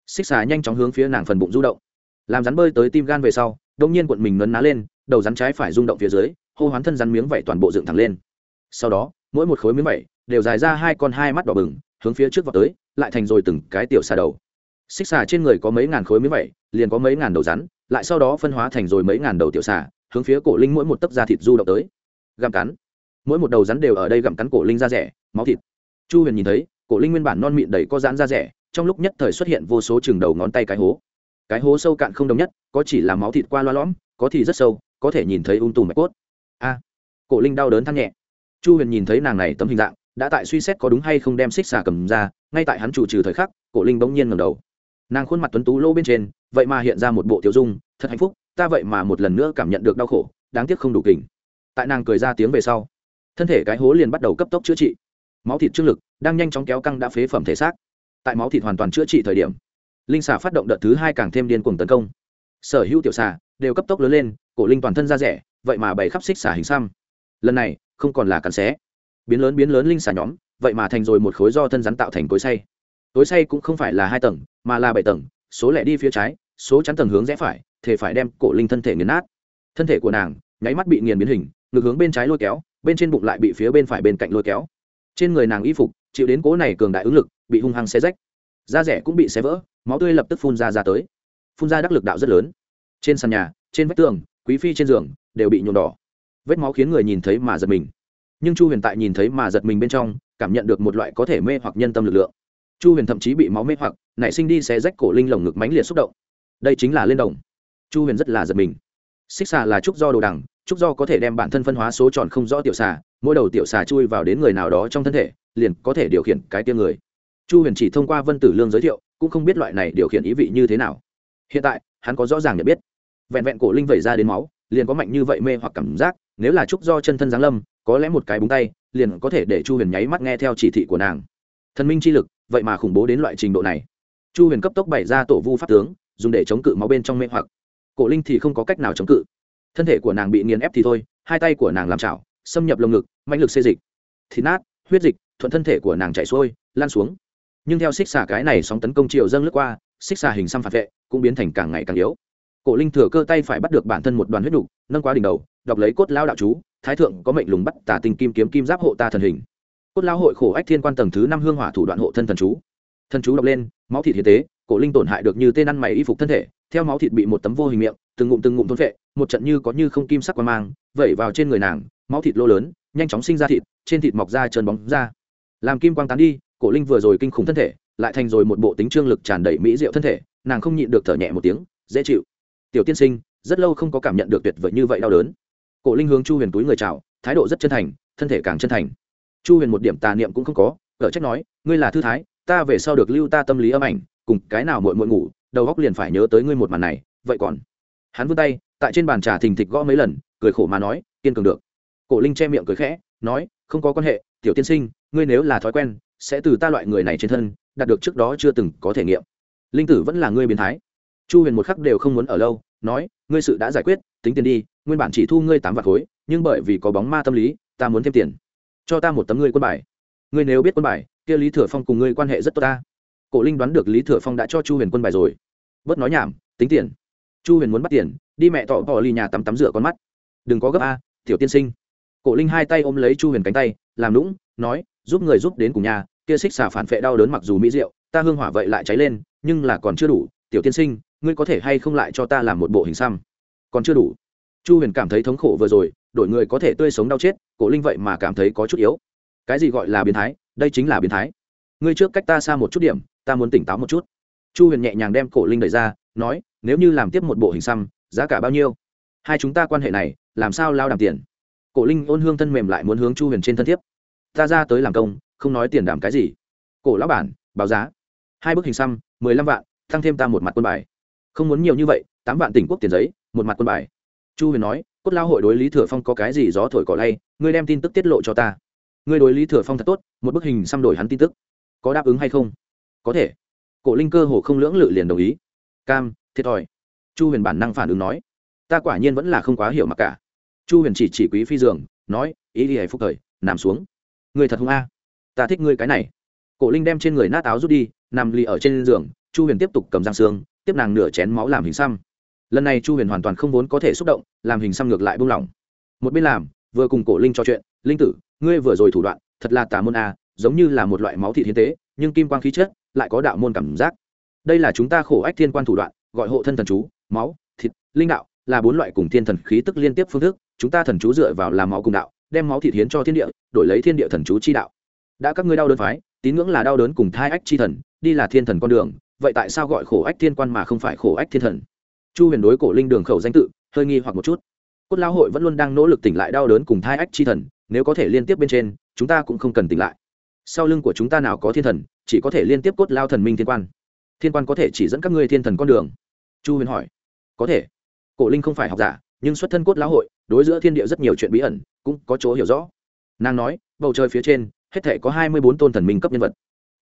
xích xà nhanh chóng hướng phía nàng phần bụng du động. Làm rắn bơi tới tim gan về sau đông nhiên cuộn mình nấn ná lên, đầu rắn trái phải rung động phía dưới, hô hoán thân rắn miếng vẩy toàn bộ dựng thẳng lên. Sau đó, mỗi một khối miếng vẩy đều dài ra hai con hai mắt đỏ bừng, hướng phía trước vào tới, lại thành rồi từng cái tiểu xà đầu. Xích xà trên người có mấy ngàn khối miếng vẩy liền có mấy ngàn đầu rắn, lại sau đó phân hóa thành rồi mấy ngàn đầu tiểu xà, hướng phía cổ linh mỗi một tấc da thịt du động tới. Gặm cắn. Mỗi một đầu rắn đều ở đây gặm cắn cổ linh da rẻ, máu thịt. Chu huyền nhìn thấy, cổ linh nguyên bản non mịn đầy có rán da rẻ trong lúc nhất thời xuất hiện vô số chừng đầu ngón tay cái hố. Cái hố sâu cạn không đồng nhất, có chỉ là máu thịt qua loa lõm, có thì rất sâu, có thể nhìn thấy ung tùm mạch cốt. A! Cổ linh đau đớn than nhẹ. Chu huyền nhìn thấy nàng này tấm hình dạng, đã tại suy xét có đúng hay không đem xích xà cầm ra, ngay tại hắn chủ trừ thời khắc, cổ linh bỗng nhiên ngầm đầu. Nàng khuôn mặt tuấn tú lô bên trên, vậy mà hiện ra một bộ tiểu dung, thật hạnh phúc, ta vậy mà một lần nữa cảm nhận được đau khổ, đáng tiếc không đủ kình. Tại nàng cười ra tiếng về sau, thân thể cái hố liền bắt đầu cấp tốc chữa trị. Máu thịt trương lực, đang nhanh chóng kéo căng đã phế phẩm thể xác tại máu thịt hoàn toàn chữa trị thời điểm, linh xà phát động đợt thứ hai càng thêm điên cuồng tấn công. Sở hữu tiểu xà đều cấp tốc lớn lên, cổ linh toàn thân ra rẻ, vậy mà bày khắp xích xà hình xăm. Lần này, không còn là cắn xé. Biến lớn biến lớn linh xà nhóm, vậy mà thành rồi một khối do thân rắn tạo thành cối say cối say cũng không phải là hai tầng, mà là bảy tầng, số lẻ đi phía trái, số chắn tầng hướng rẽ phải thể phải đem cổ linh thân thể nghiền nát. Thân thể của nàng nháy mắt bị nghiền biến hình, ngược hướng bên trái lôi kéo, bên trên bụng lại bị phía bên phải bên cạnh lôi kéo trên người nàng y phục, chịu đến cố này cường đại ứng lực, bị hung hăng xé rách. Da rẻ cũng bị xé vỡ, máu tươi lập tức phun ra ra tới. Phun ra đắc lực đạo rất lớn. Trên sàn nhà, trên vách tường, quý phi trên giường đều bị nhuộm đỏ. Vết máu khiến người nhìn thấy mà giật mình. Nhưng chu huyền tại nhìn thấy mà giật mình bên trong, cảm nhận được một loại có thể mê hoặc nhân tâm lực lượng. Chu huyền thậm chí bị máu mê hoặc, nảy sinh đi xé rách cổ linh lồng ngực mánh liệt xúc động. Đây chính là lên đồng. Chu huyền rất là giật mình. Xích xà là trúc do đồ đằng, trúc do có thể đem bản thân phân hóa số tròn không rõ tiểu xà mỗi đầu tiểu xà chui vào đến người nào đó trong thân thể, liền có thể điều khiển cái tia người. Chu huyền chỉ thông qua vân tử lương giới thiệu, cũng không biết loại này điều khiển ý vị như thế nào. Hiện tại, hắn có rõ ràng nhận biết. Vẹn vẹn cổ linh vẩy ra đến máu, liền có mạnh như vậy mê hoặc cảm giác, nếu là trúc do chân thân giáng lâm, có lẽ một cái búng tay, liền có thể để chu huyền nháy mắt nghe theo chỉ thị của nàng. Thần minh chi lực, vậy mà khủng bố đến loại trình độ này. Chu huyền cấp tốc bày ra tổ vu pháp tướng, dùng để chống cự máu bên trong mê hoặc. Cổ linh thì không có cách nào chống cự. Thân thể của nàng bị nghiền ép thì thôi, hai tay của nàng làm chảo xâm nhập lồng ngực mạnh lực xê dịch. Thịt nát, huyết dịch, thuận thân thể của nàng chạy xuôi, lan xuống. Nhưng theo xích xà cái này sóng tấn công triệu dâng lướt qua, xích xà hình xăm phản vệ cũng biến thành càng ngày càng yếu. Cổ linh thừa cơ tay phải bắt được bản thân một đoàn huyết đục, nâng quá đỉnh đầu, đọc lấy cốt lao đạo chú, thái thượng có mệnh lùng bắt tả tình kim kiếm kim giáp hộ ta thần hình. Cốt lao hội khổ ách thiên quan tầng thứ năm hương hỏa thủ đoạn hộ thân thần chú. Thần chú đọc lên, máu thịt hiến tế, cổ linh tổn hại được như tên ăn mày y phục thân thể, theo máu thịt bị một tấm vô hình miệng, từng ngụm từng ngụm thôn vệ một trận như có như không kim sắc qua mang, vẩy vào trên người nàng máu thịt lô lớn, nhanh chóng sinh ra thịt, trên thịt mọc ra trơn bóng ra làm kim quang tán đi, cổ linh vừa rồi kinh khủng thân thể, lại thành rồi một bộ tính trương lực tràn đầy mỹ diệu thân thể, nàng không nhịn được thở nhẹ một tiếng, dễ chịu. Tiểu tiên sinh, rất lâu không có cảm nhận được tuyệt vời như vậy đau đớn. Cổ linh hướng chu huyền túi người chào, thái độ rất chân thành, thân thể càng chân thành. Chu huyền một điểm tà niệm cũng không có gỡ trách nói, ngươi là thư thái, ta về sau được lưu ta tâm lý âm ảnh, cùng cái nào muội muội ngủ, đầu góc liền phải nhớ tới ngươi một màn này, vậy còn? Hắn vươn tay, tại trên bàn trà thình thịch gõ mấy lần, cười khổ mà nói, kiên cường được cổ linh che miệng cười khẽ, nói, không có quan hệ, tiểu tiên sinh, ngươi nếu là thói quen, sẽ từ ta loại người này trên thân, đạt được trước đó chưa từng có thể nghiệm. Linh tử vẫn là ngươi biến thái. Chu huyền một khắc đều không muốn ở lâu, nói, ngươi sự đã giải quyết, tính tiền đi, nguyên bản chỉ thu ngươi tám vạt khối, nhưng bởi vì có bóng ma tâm lý, ta muốn thêm tiền. Cho ta một tấm ngươi quân bài. Ngươi nếu biết quân bài, kia lý thừa phong cùng ngươi quan hệ rất tốt ta. Cổ linh đoán được lý thừa phong đã cho chu huyền quân bài rồi. Bớt nói nhảm, tính tiền. Chu huyền muốn bắt tiền, đi mẹ tọ bỏ ly nhà tắm tắm rửa con mắt. Đừng có gấp a, tiểu tiên sinh cổ linh hai tay ôm lấy chu huyền cánh tay, làm lũng nói, giúp người giúp đến cùng nhà, kia xích xà phản phệ đau đớn mặc dù mỹ diệu, ta hương hỏa vậy lại cháy lên, nhưng là còn chưa đủ, tiểu tiên sinh, ngươi có thể hay không lại cho ta làm một bộ hình xăm? Còn chưa đủ. Chu huyền cảm thấy thống khổ vừa rồi, đổi người có thể tươi sống đau chết, cổ linh vậy mà cảm thấy có chút yếu. Cái gì gọi là biến thái? Đây chính là biến thái. Ngươi trước cách ta xa một chút điểm, ta muốn tỉnh táo một chút. Chu huyền nhẹ nhàng đem cổ linh đẩy ra, nói, nếu như làm tiếp một bộ hình xăm, giá cả bao nhiêu? Hai chúng ta quan hệ này, làm sao lao đàm tiền? Cổ linh ôn hương thân mềm lại muốn hướng chu huyền trên thân thiếp. Ta ra tới làm công, không nói tiền đảm cái gì. Cổ lão bản, báo giá. Hai bức hình xăm, mười lăm vạn tăng thêm ta một mặt quân bài. Không muốn nhiều như vậy, tám vạn tỉnh quốc tiền giấy, một mặt quân bài. Chu huyền nói, cốt lao hội đối lý thừa phong có cái gì gió thổi cỏ lay, ngươi đem tin tức tiết lộ cho ta. Ngươi đối lý thừa phong thật tốt, một bức hình xăm đổi hắn tin tức. Có đáp ứng hay không? Có thể. Cổ linh cơ hồ không lưỡng lự liền đồng ý. Cam, thiệt thòi. Chu huyền bản năng phản ứng nói, ta quả nhiên vẫn là không quá hiểu mặc cả chu huyền chỉ chỉ quý phi giường, nói ý đi hãy phúc thời nằm xuống. Người thật hung a ta thích ngươi cái này. Cổ linh đem trên người nát áo rút đi nằm lì ở trên giường chu huyền tiếp tục cầm giang xương tiếp nàng nửa chén máu làm hình xăm. Lần này chu huyền hoàn toàn không vốn có thể xúc động làm hình xăm ngược lại buông lỏng. Một bên làm vừa cùng cổ linh trò chuyện linh tử ngươi vừa rồi thủ đoạn thật là tà môn a giống như là một loại máu thị thiên tế nhưng kim quang khí chất lại có đạo môn cảm giác. Đây là chúng ta khổ ách thiên quan thủ đoạn gọi hộ thân thần chú máu thịt linh đạo là bốn loại cùng thiên thần khí tức liên tiếp phương thức chúng ta thần chú dựa vào làm máu cùng đạo, đem máu thịt hiến cho thiên địa, đổi lấy thiên địa thần chú chi đạo. Đã các ngươi đau đớn phái, tín ngưỡng là đau đớn cùng thai ách chi thần, đi là thiên thần con đường, vậy tại sao gọi khổ ách thiên quan mà không phải khổ ách thiên thần? Chu huyền đối cổ linh đường khẩu danh tự, hơi nghi hoặc một chút. Cốt lao hội vẫn luôn đang nỗ lực tỉnh lại đau đớn cùng thai ách chi thần, nếu có thể liên tiếp bên trên, chúng ta cũng không cần tỉnh lại. Sau lưng của chúng ta nào có thiên thần, chỉ có thể liên tiếp cốt lao thần minh thiên quan. Thiên quan có thể chỉ dẫn các ngươi thiên thần con đường? Chu huyền hỏi. Có thể. Cổ linh không phải học giả nhưng xuất thân cốt lão hội, đối giữa thiên địa rất nhiều chuyện bí ẩn, cũng có chỗ hiểu rõ. Nàng nói, bầu trời phía trên, hết thể có hai mươi bốn tôn thần minh cấp nhân vật.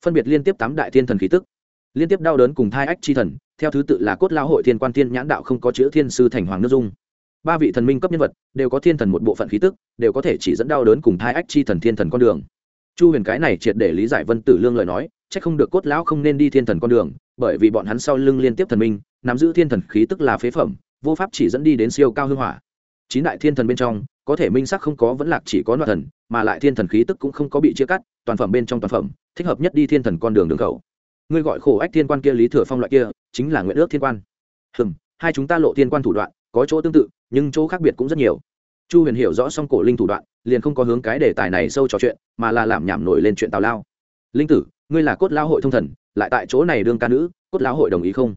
Phân biệt liên tiếp tám đại thiên thần khí tức. Liên tiếp đau đớn cùng thai ách chi thần, theo thứ tự là cốt lao hội thiên quan thiên nhãn đạo không có chữ thiên sư thành hoàng nước dung. Ba vị thần minh cấp nhân vật, đều có thiên thần một bộ phận khí tức, đều có thể chỉ dẫn đau đớn cùng thai ách chi thần thiên thần con đường. Chu huyền cái này triệt để lý giải vân tử lương lời nói c h ắ c không được cốt lão không nên đi thiên thần con đường, bởi vì bọn hắn sau lưng liên tiếp thần minh, nắm giữ thiên thần khí tức là phế phẩm vô pháp chỉ dẫn đi đến siêu cao hương hỏa. Chín đại thiên thần bên trong, có thể minh sắc không có vẫn lạc chỉ có loại thần, mà lại thiên thần khí tức cũng không có bị chia cắt, toàn phẩm bên trong toàn phẩm, thích hợp nhất đi thiên thần con đường đường khẩu. Ngươi gọi khổ ách thiên quan kia lý thừa phong loại kia, chính là nguyện ước thiên quan. Hừm, hai chúng ta lộ thiên quan thủ đoạn, có chỗ tương tự, nhưng chỗ khác biệt cũng rất nhiều. Chu huyền hiểu rõ xong cổ linh thủ đoạn, liền không có hướng cái đề tài này sâu trò chuyện, mà là làm nhảm nổi lên chuyện tào lao. Linh tử, ngươi là cốt lao hội thông thần, lại tại chỗ này đương ca nữ, cốt lao hội đồng ý không?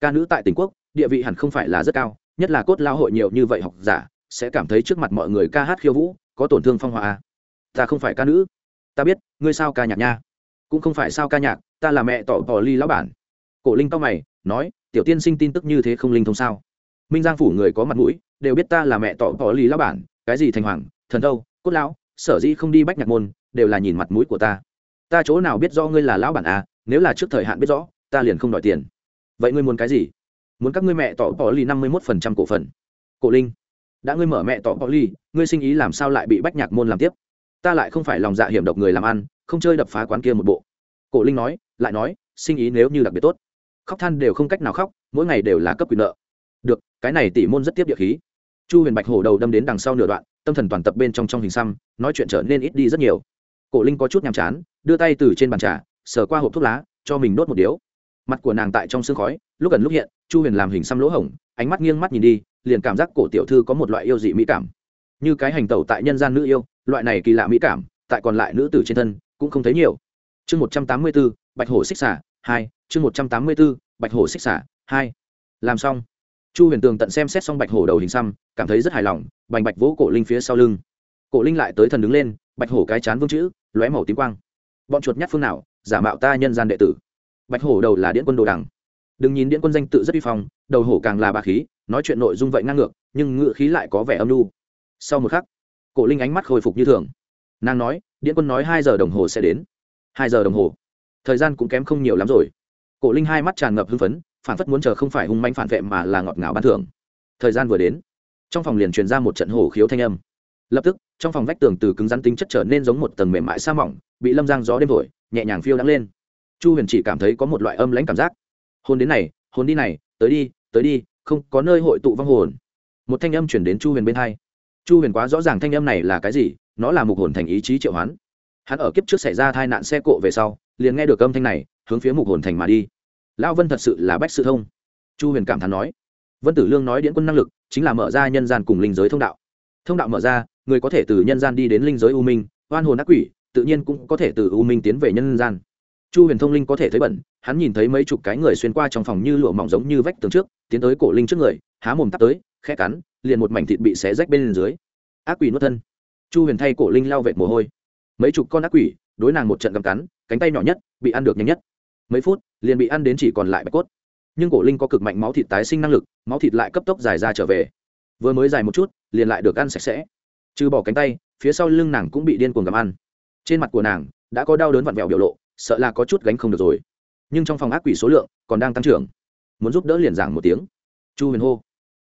Ca nữ tại tỉnh quốc địa vị hẳn không phải là rất cao, nhất là cốt lao hội nhiều như vậy học giả, sẽ cảm thấy trước mặt mọi người ca hát khiêu vũ, có tổn thương phong hòa. Ta không phải ca nữ. Ta biết, ngươi sao ca nhạc nha? Cũng không phải sao ca nhạc, ta là mẹ tỏ tỏ ly lão bản. Cổ linh tóc mày, nói, tiểu tiên sinh tin tức như thế không linh thông sao? Minh giang phủ người có mặt mũi, đều biết ta là mẹ tỏ tỏ ly lão bản, cái gì thành hoàng, thần đâu cốt lão, sở dĩ không đi bách nhạc môn, đều là nhìn mặt mũi của ta. Ta chỗ nào biết do ngươi là lão bản à nếu là trước thời hạn biết rõ, ta liền không đòi tiền. Vậy ngươi muốn cái gì? Muốn các ngươi mẹ tỏ bỏ ly năm mươi một phần trăm cổ phần. Cổ linh, đã ngươi mở mẹ tỏ bỏ ly ngươi sinh ý làm sao lại bị bách nhạc môn làm tiếp? Ta lại không phải lòng dạ hiểm độc người làm ăn, không chơi đập phá quán kia một bộ. Cổ linh nói, lại nói, sinh ý nếu như đặc biệt tốt, khóc than đều không cách nào khóc, mỗi ngày đều là cấp quyền nợ. Được, cái này tỷ môn rất tiếp địa khí. Chu huyền bạch hổ đầu đâm đến đằng sau nửa đoạn, tâm thần toàn tập bên trong trong hình xăm, nói chuyện trở nên ít đi rất nhiều. Cổ linh có chút nhàm chán, đưa tay từ trên bàn trà, sờ qua hộp thuốc lá, cho mình đốt một điếu. Mặt của nàng tại trong sương khói, lúc gần lúc hiện chu huyền làm hình xăm lỗ hổng, ánh mắt nghiêng mắt nhìn đi, liền cảm giác cổ tiểu thư có một loại yêu dị mỹ cảm. Như cái hành tẩu tại nhân gian nữ yêu, loại này kỳ lạ mỹ cảm, tại còn lại nữ tử trên thân, cũng không thấy nhiều. Chương một trăm tám mươi b ố bạch hổ xích xả hai, chương một trăm tám mươi b ố bạch hổ xích xả hai. Làm xong. Chu huyền tường tận xem xét xong bạch hổ đầu hình xăm, cảm thấy rất hài lòng, bành bạch vỗ cổ linh phía sau lưng. Cổ linh lại tới thần đứng lên, bạch hổ cái chán vương chữ, lóe màu tím quang. Bọn chuột nhát phương nào, giả mạo ta nhân gian đệ tử. Bạch hổ đầu là điện quân đồ đằng đừng nhìn điện quân danh tự rất uy phong, đầu hổ càng là bà khí, nói chuyện nội dung vậy ngang ngược, nhưng ngựa khí lại có vẻ âm lưu sau một khắc, cổ linh ánh mắt khôi phục như thường. Nàng nói điện quân nói hai giờ đồng hồ sẽ đến. Hai giờ đồng hồ. Thời gian cũng kém không nhiều lắm rồi. Cổ linh hai mắt tràn ngập hưng phấn, phản phất muốn chờ không phải hung manh phản vệ mà là ngọt ngào ban thưởng. Thời gian vừa đến, trong phòng liền truyền ra một trận hổ khiếu thanh âm. Lập tức, trong phòng vách tường từ cứng rắn tính chất trở nên giống một tầng mềm mại sa mỏng, bị lâm giang gió đêm thổi, nhẹ nhàng phiêu đắng lên. Chu huyền chỉ cảm thấy có một loại âm lãnh cảm giác hôn đến này hôn đi này, tới đi tới đi, không có nơi hội tụ vong hồn. Một thanh âm chuyển đến chu huyền bên hai. Chu huyền quá rõ ràng thanh âm này là cái gì, nó là mục hồn thành ý chí triệu hoán. Hắn ở kiếp trước xảy ra tai nạn xe cộ về sau, liền nghe được âm thanh này, hướng phía mục hồn thành mà đi. Lão vân thật sự là bách sự thông. Chu huyền cảm thán nói. Vân tử lương nói điện quân năng lực, chính là mở ra nhân gian cùng linh giới thông đạo. Thông đạo mở ra, người có thể từ nhân gian đi đến linh giới u minh, oan hồn ác quỷ, tự nhiên cũng có thể từ u minh tiến về nhân gian chu huyền thông linh có thể thấy bẩn, hắn nhìn thấy mấy chục cái người xuyên qua trong phòng như lụa mỏng giống như vách tường trước, tiến tới cổ linh trước người, há mồm tắt tới, khẽ cắn, liền một mảnh thịt bị xé rách bên dưới. Ác quỷ nuốt thân. Chu huyền thay cổ linh lao vệt mồ hôi. Mấy chục con ác quỷ, đối nàng một trận gầm cắn, cánh tay nhỏ nhất, bị ăn được nhanh nhất. Mấy phút, liền bị ăn đến chỉ còn lại bạch cốt. Nhưng cổ linh có cực mạnh máu thịt tái sinh năng lực, máu thịt lại cấp tốc dài ra trở về. Vừa mới dài một chút, liền lại được ăn sạch sẽ. Trừ bỏ cánh tay, phía sau lưng nàng cũng bị điên cuồng gặm ăn. Trên mặt của nàng, đã có đau đớn vặn vẹo biểu lộ sợ là có chút gánh không được rồi. Nhưng trong phòng ác quỷ số lượng còn đang tăng trưởng. Muốn giúp đỡ liền giảng một tiếng. Chu huyền hô.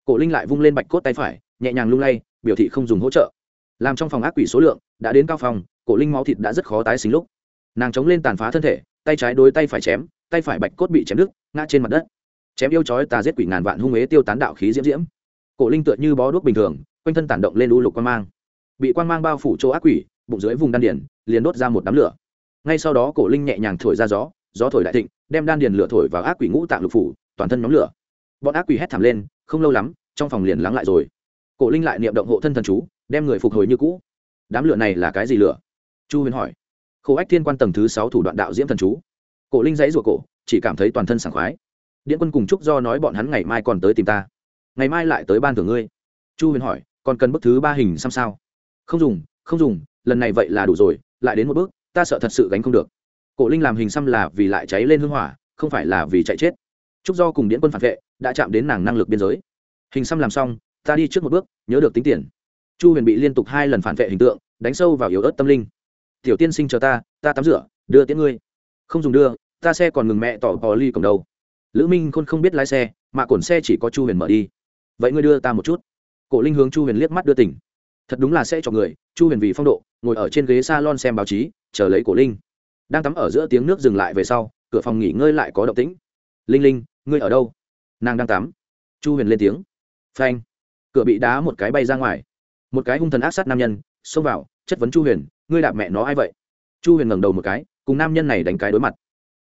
Cổ linh lại vung lên bạch cốt tay phải, nhẹ nhàng lung lay, biểu thị không dùng hỗ trợ. Làm trong phòng ác quỷ số lượng đã đến cao phòng cổ linh máu thịt đã rất khó tái sinh lúc. Nàng chống lên tàn phá thân thể, tay trái đôi tay phải chém, tay phải bạch cốt bị chém đứt, ngã trên mặt đất. Chém yêu chói tà giết quỷ ngàn vạn hung ế tiêu tán đạo khí diễm diễm. Cổ linh tựa như bó đuốc bình thường, quanh thân tản động lên u lục quan mang. Bị quan mang bao phủ chỗ ác quỷ, bụng dưới vùng đan điển liền đốt ra một đám lửa ngay sau đó cổ linh nhẹ nhàng thổi ra gió gió thổi đại thịnh, đem đan điền lửa thổi vào ác quỷ ngũ tạng lục phủ, toàn thân nhóm lửa. Bọn ác quỷ hét thảm lên, không lâu lắm, trong phòng liền lắng lại rồi. Cổ linh lại niệm động hộ thân thần chú, đem người phục hồi như cũ. Đám lửa này là cái gì lửa? Chu huyền hỏi. Khổ ách thiên quan tầng thứ sáu thủ đoạn đạo diễm thần chú. Cổ linh dãy ruột cổ, chỉ cảm thấy toàn thân sảng khoái. Điện quân cùng trúc do nói bọn hắn ngày mai còn tới tìm ta. Ngày mai lại tới ban thưởng ngươi. Chu huyền hỏi, còn cần bức thứ ba hình xăm sao? Không dùng không dùng, lần này vậy là đủ rồi, lại đến một bước ta sợ thật sự gánh không được. Cổ linh làm hình xăm là vì lại cháy lên hưng hỏa, không phải là vì chạy chết. Trúc do cùng điện quân phản vệ, đã chạm đến nàng năng lực biên giới. Hình xăm làm xong, ta đi trước một bước, nhớ được tính tiền. Chu huyền bị liên tục hai lần phản vệ hình tượng, đánh sâu vào yếu ớt tâm linh. Tiểu tiên sinh chờ ta ta tắm rửa, đưa tiễn ngươi. Không dùng đưa, ta xe còn ngừng mẹ tỏ bò ly cổng đầu. Lữ minh khôn không biết lái xe, mà cổn xe chỉ có chu huyền mở đi. Vậy ngươi đưa ta một chút. Cổ linh hướng chu huyền liếc mắt đưa tỉnh. Thật đúng là sẽ cho người, chu huyền vì phong độ, ngồi ở trên ghế s a lon xem báo chí chờ lấy cổ linh. Đang tắm ở giữa tiếng nước dừng lại về sau, cửa phòng nghỉ ngơi lại có động tĩnh. Linh linh, ngươi ở đâu? Nàng đang tắm. Chu huyền lên tiếng. Phanh. Cửa bị đá một cái bay ra ngoài. Một cái hung thần ác sát nam nhân, xông vào, chất vấn chu huyền, ngươi đạp mẹ nó ai vậy? Chu huyền ngẩng đầu một cái, cùng nam nhân này đánh cái đối mặt.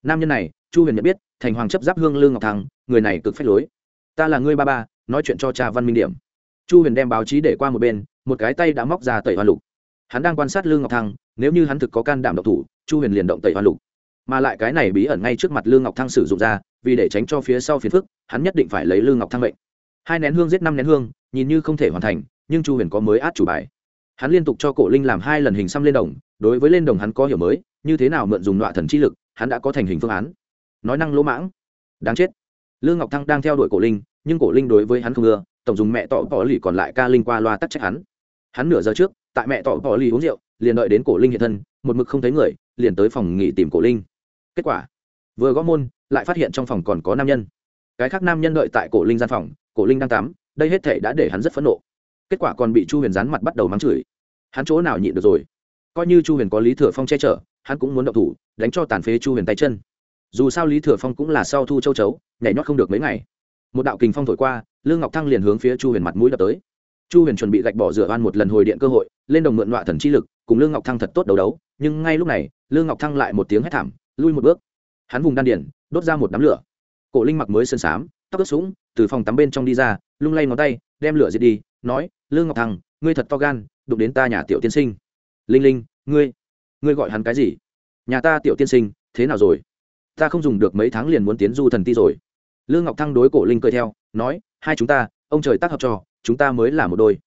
Nam nhân này, chu huyền nhận biết, thành hoàng chấp giáp hương lương ngọc thăng, người này cực phách lối. Ta là ngươi ba ba, nói chuyện cho cha văn minh điểm. Chu huyền đem báo chí để qua một bên, một cái tay đã móc ra tẩy hoa lục. Hắn đang quan sát lương ngọc thăng nếu như hắn thực có can đảm độc thủ, chu huyền liền động tẩy hoa lục. Mà lại cái này bí ẩn ngay trước mặt lương ngọc thăng sử dụng ra, vì để tránh cho phía sau phiền phức, hắn nhất định phải lấy lương ngọc thăng bệnh hai nén hương giết năm nén hương, nhìn như không thể hoàn thành, nhưng chu huyền có mới át chủ bài. Hắn liên tục cho cổ linh làm hai lần hình xăm lên đồng, đối với lên đồng hắn có hiểu mới, như thế nào mượn dùng nọa thần chi lực, hắn đã có thành hình phương án. Nói năng lỗ mãng. Đáng chết. Lương ngọc thăng đang theo đuổi cổ linh, nhưng cổ linh đối với hắn không ưa, tổng dùng mẹ tỏ bỏ lì còn lại ca linh qua loa tắc trách hắn. Hắn nửa giờ trước, tại mẹ tỏ bỏ lì uống rượu liền đợi đến cổ linh hiện thân, một mực không thấy người, liền tới phòng nghỉ tìm cổ linh. Kết quả, vừa gõ môn, lại phát hiện trong phòng còn có nam nhân. Cái khác nam nhân đợi tại cổ linh gian phòng, cổ linh đang tắm, đây hết thể đã để hắn rất phẫn nộ. Kết quả còn bị chu huyền rán mặt bắt đầu mắng chửi. Hắn chỗ nào nhịn được rồi? Coi như chu huyền có lý thừa phong che chở, hắn cũng muốn động thủ, đánh cho tàn phế chu huyền tay chân. Dù sao lý thừa phong cũng là sau thu châu chấu, nhảy nhót không được mấy ngày. Một đạo kình phong thổi qua, lương ngọc thăng liền hướng phía chu huyền mặt mũi đập tới. Chu huyền chuẩn bị gạch bỏ dựa oan một lần hồi điện cơ hội, lên đồng mượn nọa thần chi lực cùng lương ngọc thăng thật tốt đấu đấu, nhưng ngay lúc này, lương ngọc thăng lại một tiếng hét thảm, lui một bước. Hắn vùng đan điển đốt ra một đám lửa. Cổ linh mặc mới sơn sám, tóc ướt sũng, từ phòng tắm bên trong đi ra, lung lay ngón tay, đem lửa diệt đi, nói, lương ngọc thăng, ngươi thật to gan, đụng đến ta nhà tiểu tiên sinh. Linh linh, ngươi ngươi gọi hắn cái gì? Nhà ta tiểu tiên sinh, thế nào rồi? Ta không dùng được mấy tháng liền muốn tiến du thần ti rồi. Lương ngọc thăng đối cổ linh cười theo, nói, hai chúng ta, ông trời tác hợp cho, chúng ta mới là một đôi.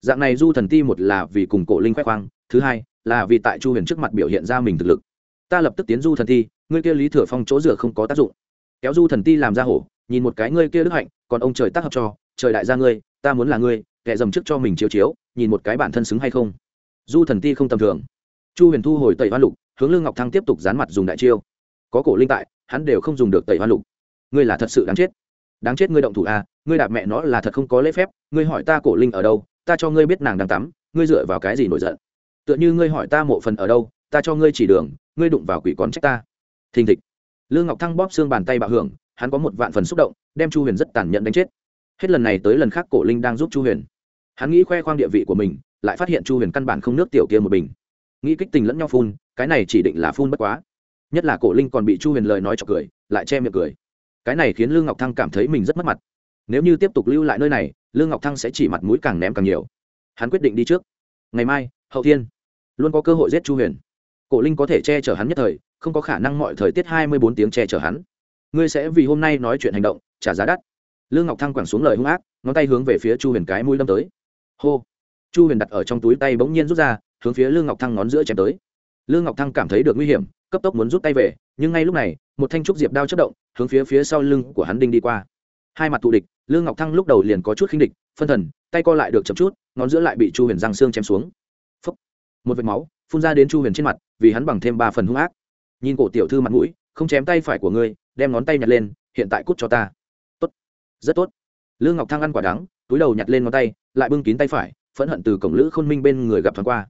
Dạng này du thần ti một là vì cùng cổ linh khoe khoang thứ hai, là vì tại chu huyền trước mặt biểu hiện ra mình thực lực. Ta lập tức tiến du thần ti, ngươi kia lý thừa phong chỗ dựa không có tác dụng. Kéo du thần ti làm ra hổ, nhìn một cái ngươi kia đức hạnh, còn ông trời tác hợp cho, trời đại gia ngươi, ta muốn là ngươi, kẻ dầm trước cho mình chiếu chiếu, nhìn một cái bản thân xứng hay không. Du thần ti không tầm thường. Chu huyền thu hồi tẩy hoa lục, hướng lương ngọc thăng tiếp tục dán mặt dùng đại chiêu. Có cổ linh tại, hắn đều không dùng được tẩy hoa lục. Ngươi là thật sự đáng chết. Đáng chết ngươi động thủ à ngươi đạp mẹ nó là thật không có lễ phép, ngươi hỏi ta cổ linh ở đâu, ta cho ngươi biết nàng đang tắm, ngươi dựa vào cái gì nổi giận tựa như ngươi hỏi ta mộ phần ở đâu, ta cho ngươi chỉ đường, ngươi đụng vào quỷ còn trách ta. Thình thịch. Lương ngọc thăng bóp xương bàn tay bạo hưởng, hắn có một vạn phần xúc động, đem chu huyền rất tàn nhẫn đánh chết. Hết lần này tới lần khác cổ linh đang giúp chu huyền. Hắn nghĩ khoe khoang địa vị của mình, lại phát hiện chu huyền căn bản không nước tiểu kia một bình. Nghĩ kích tình lẫn nhau phun, cái này chỉ định là phun bất quá. Nhất là cổ linh còn bị chu huyền lời nói chọc cười, lại che miệng cười. Cái này khiến lương ngọc thăng cảm thấy mình rất mất mặt. Nếu như tiếp tục lưu lại nơi này, lương ngọc thăng sẽ chỉ mặt mũi càng ném càng nhiều. Hắn quyết định đi trước. Ngày mai, hậu thiên luôn có cơ hội giết chu huyền. Cổ linh có thể che chở hắn nhất thời, không có khả năng mọi thời tiết hai mươi bốn tiếng che chở hắn. Ngươi sẽ vì hôm nay nói chuyện hành động, trả giá đắt. Lương ngọc thăng quẳng xuống lời hung ác, ngón tay hướng về phía chu huyền cái mũi đâm tới. Hô! Chu huyền đặt ở trong túi tay bỗng nhiên rút ra, hướng phía lương ngọc thăng ngón giữa chém tới. Lương ngọc thăng cảm thấy được nguy hiểm, cấp tốc muốn rút tay về, nhưng ngay lúc này, một thanh trúc diệp đao chất động, hướng phía phía sau lưng của hắn đinh đi qua. Hai mặt thù địch, lương ngọc thăng lúc đầu liền có chút khinh địch, phân thần, tay co lại được chậm chút, ngón giữa lại bị chu huyền răng xương chém xuống một vệt máu phun ra đến chu huyền trên mặt vì hắn bằng thêm ba phần hung ác nhìn cổ tiểu thư mặt mũi không chém tay phải của ngươi đem ngón tay nhặt lên hiện tại cút cho ta tốt rất tốt lương ngọc thăng ăn quả đắng túi đầu nhặt lên ngón tay lại bưng kín tay phải phẫn hận từ cổng lữ khôn minh bên người gặp thoáng qua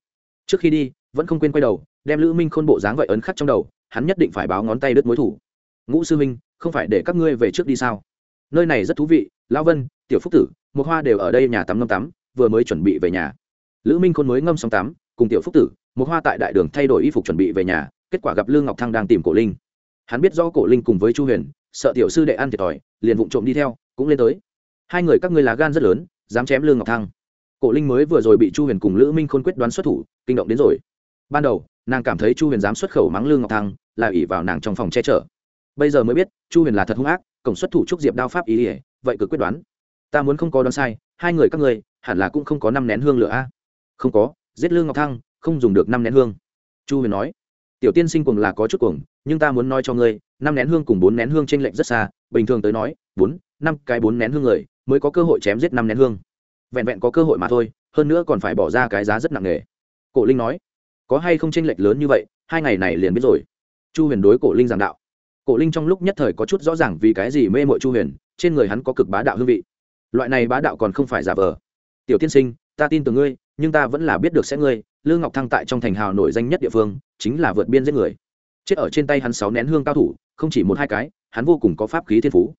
trước khi đi vẫn không quên quay đầu đem lữ minh khôn bộ dáng vậy ấn khắc trong đầu hắn nhất định phải báo ngón tay đứt mối thủ ngũ sư minh không phải để các ngươi về trước đi sao nơi này rất thú vị lão vân tiểu phúc tử một hoa đều ở đây nhà tắm ngâm tắm vừa mới chuẩn bị về nhà lữ minh khôn mới ngâm xong tắm cùng tiểu phúc tử, một hoa tại đại đường thay đổi y phục chuẩn bị về nhà, kết quả gặp lương ngọc thăng đang tìm cổ linh. Hắn biết do cổ linh cùng với chu huyền, sợ tiểu sư đệ ăn thiệt thòi, liền vụng trộm đi theo, cũng lên tới. Hai người các ngươi lá gan rất lớn, dám chém lương ngọc thăng. Cổ linh mới vừa rồi bị chu huyền cùng lữ minh khôn quyết đoán xuất thủ, kinh động đến rồi. Ban đầu, nàng cảm thấy chu huyền dám xuất khẩu mắng lương ngọc thăng, là ỉ vào nàng trong phòng che chở. Bây giờ mới biết, chu huyền là thật hung ác, cổng xuất thủ trúc diệp đao pháp ý ỉa vậy cứ quyết đoán. Ta muốn không có đoán sai, hai người các ngươi, hẳn là cũng không có năm nén hương lửa a. Không có giết lương ngọc thăng, không dùng được năm nén hương. Chu huyền nói, tiểu tiên sinh cùng là có chút cuồng, nhưng ta muốn nói cho ngươi, năm nén hương cùng bốn nén hương t r ê n lệch rất xa, bình thường tới nói, bốn, năm cái bốn nén hương người mới có cơ hội chém giết năm nén hương. Vẹn vẹn có cơ hội mà thôi, hơn nữa còn phải bỏ ra cái giá rất nặng nề. Cổ linh nói, có hay không t r ê n lệch lớn như vậy, hai ngày này liền biết rồi. Chu huyền đối cổ linh giảng đạo. Cổ linh trong lúc nhất thời có chút rõ ràng vì cái gì mê mội chu huyền, trên người hắn có cực bá đạo hương vị. Loại này bá đạo còn không phải giả vờ. Tiểu tiên sinh, ta tin từ ngươi nhưng ta vẫn là biết được sẽ ngươi lương ngọc thăng tại trong thành hào nổi danh nhất địa phương, chính là vượt biên giết người. Chết ở trên tay hắn sáu nén hương cao thủ, không chỉ một hai cái, hắn vô cùng có pháp khí thiên phú.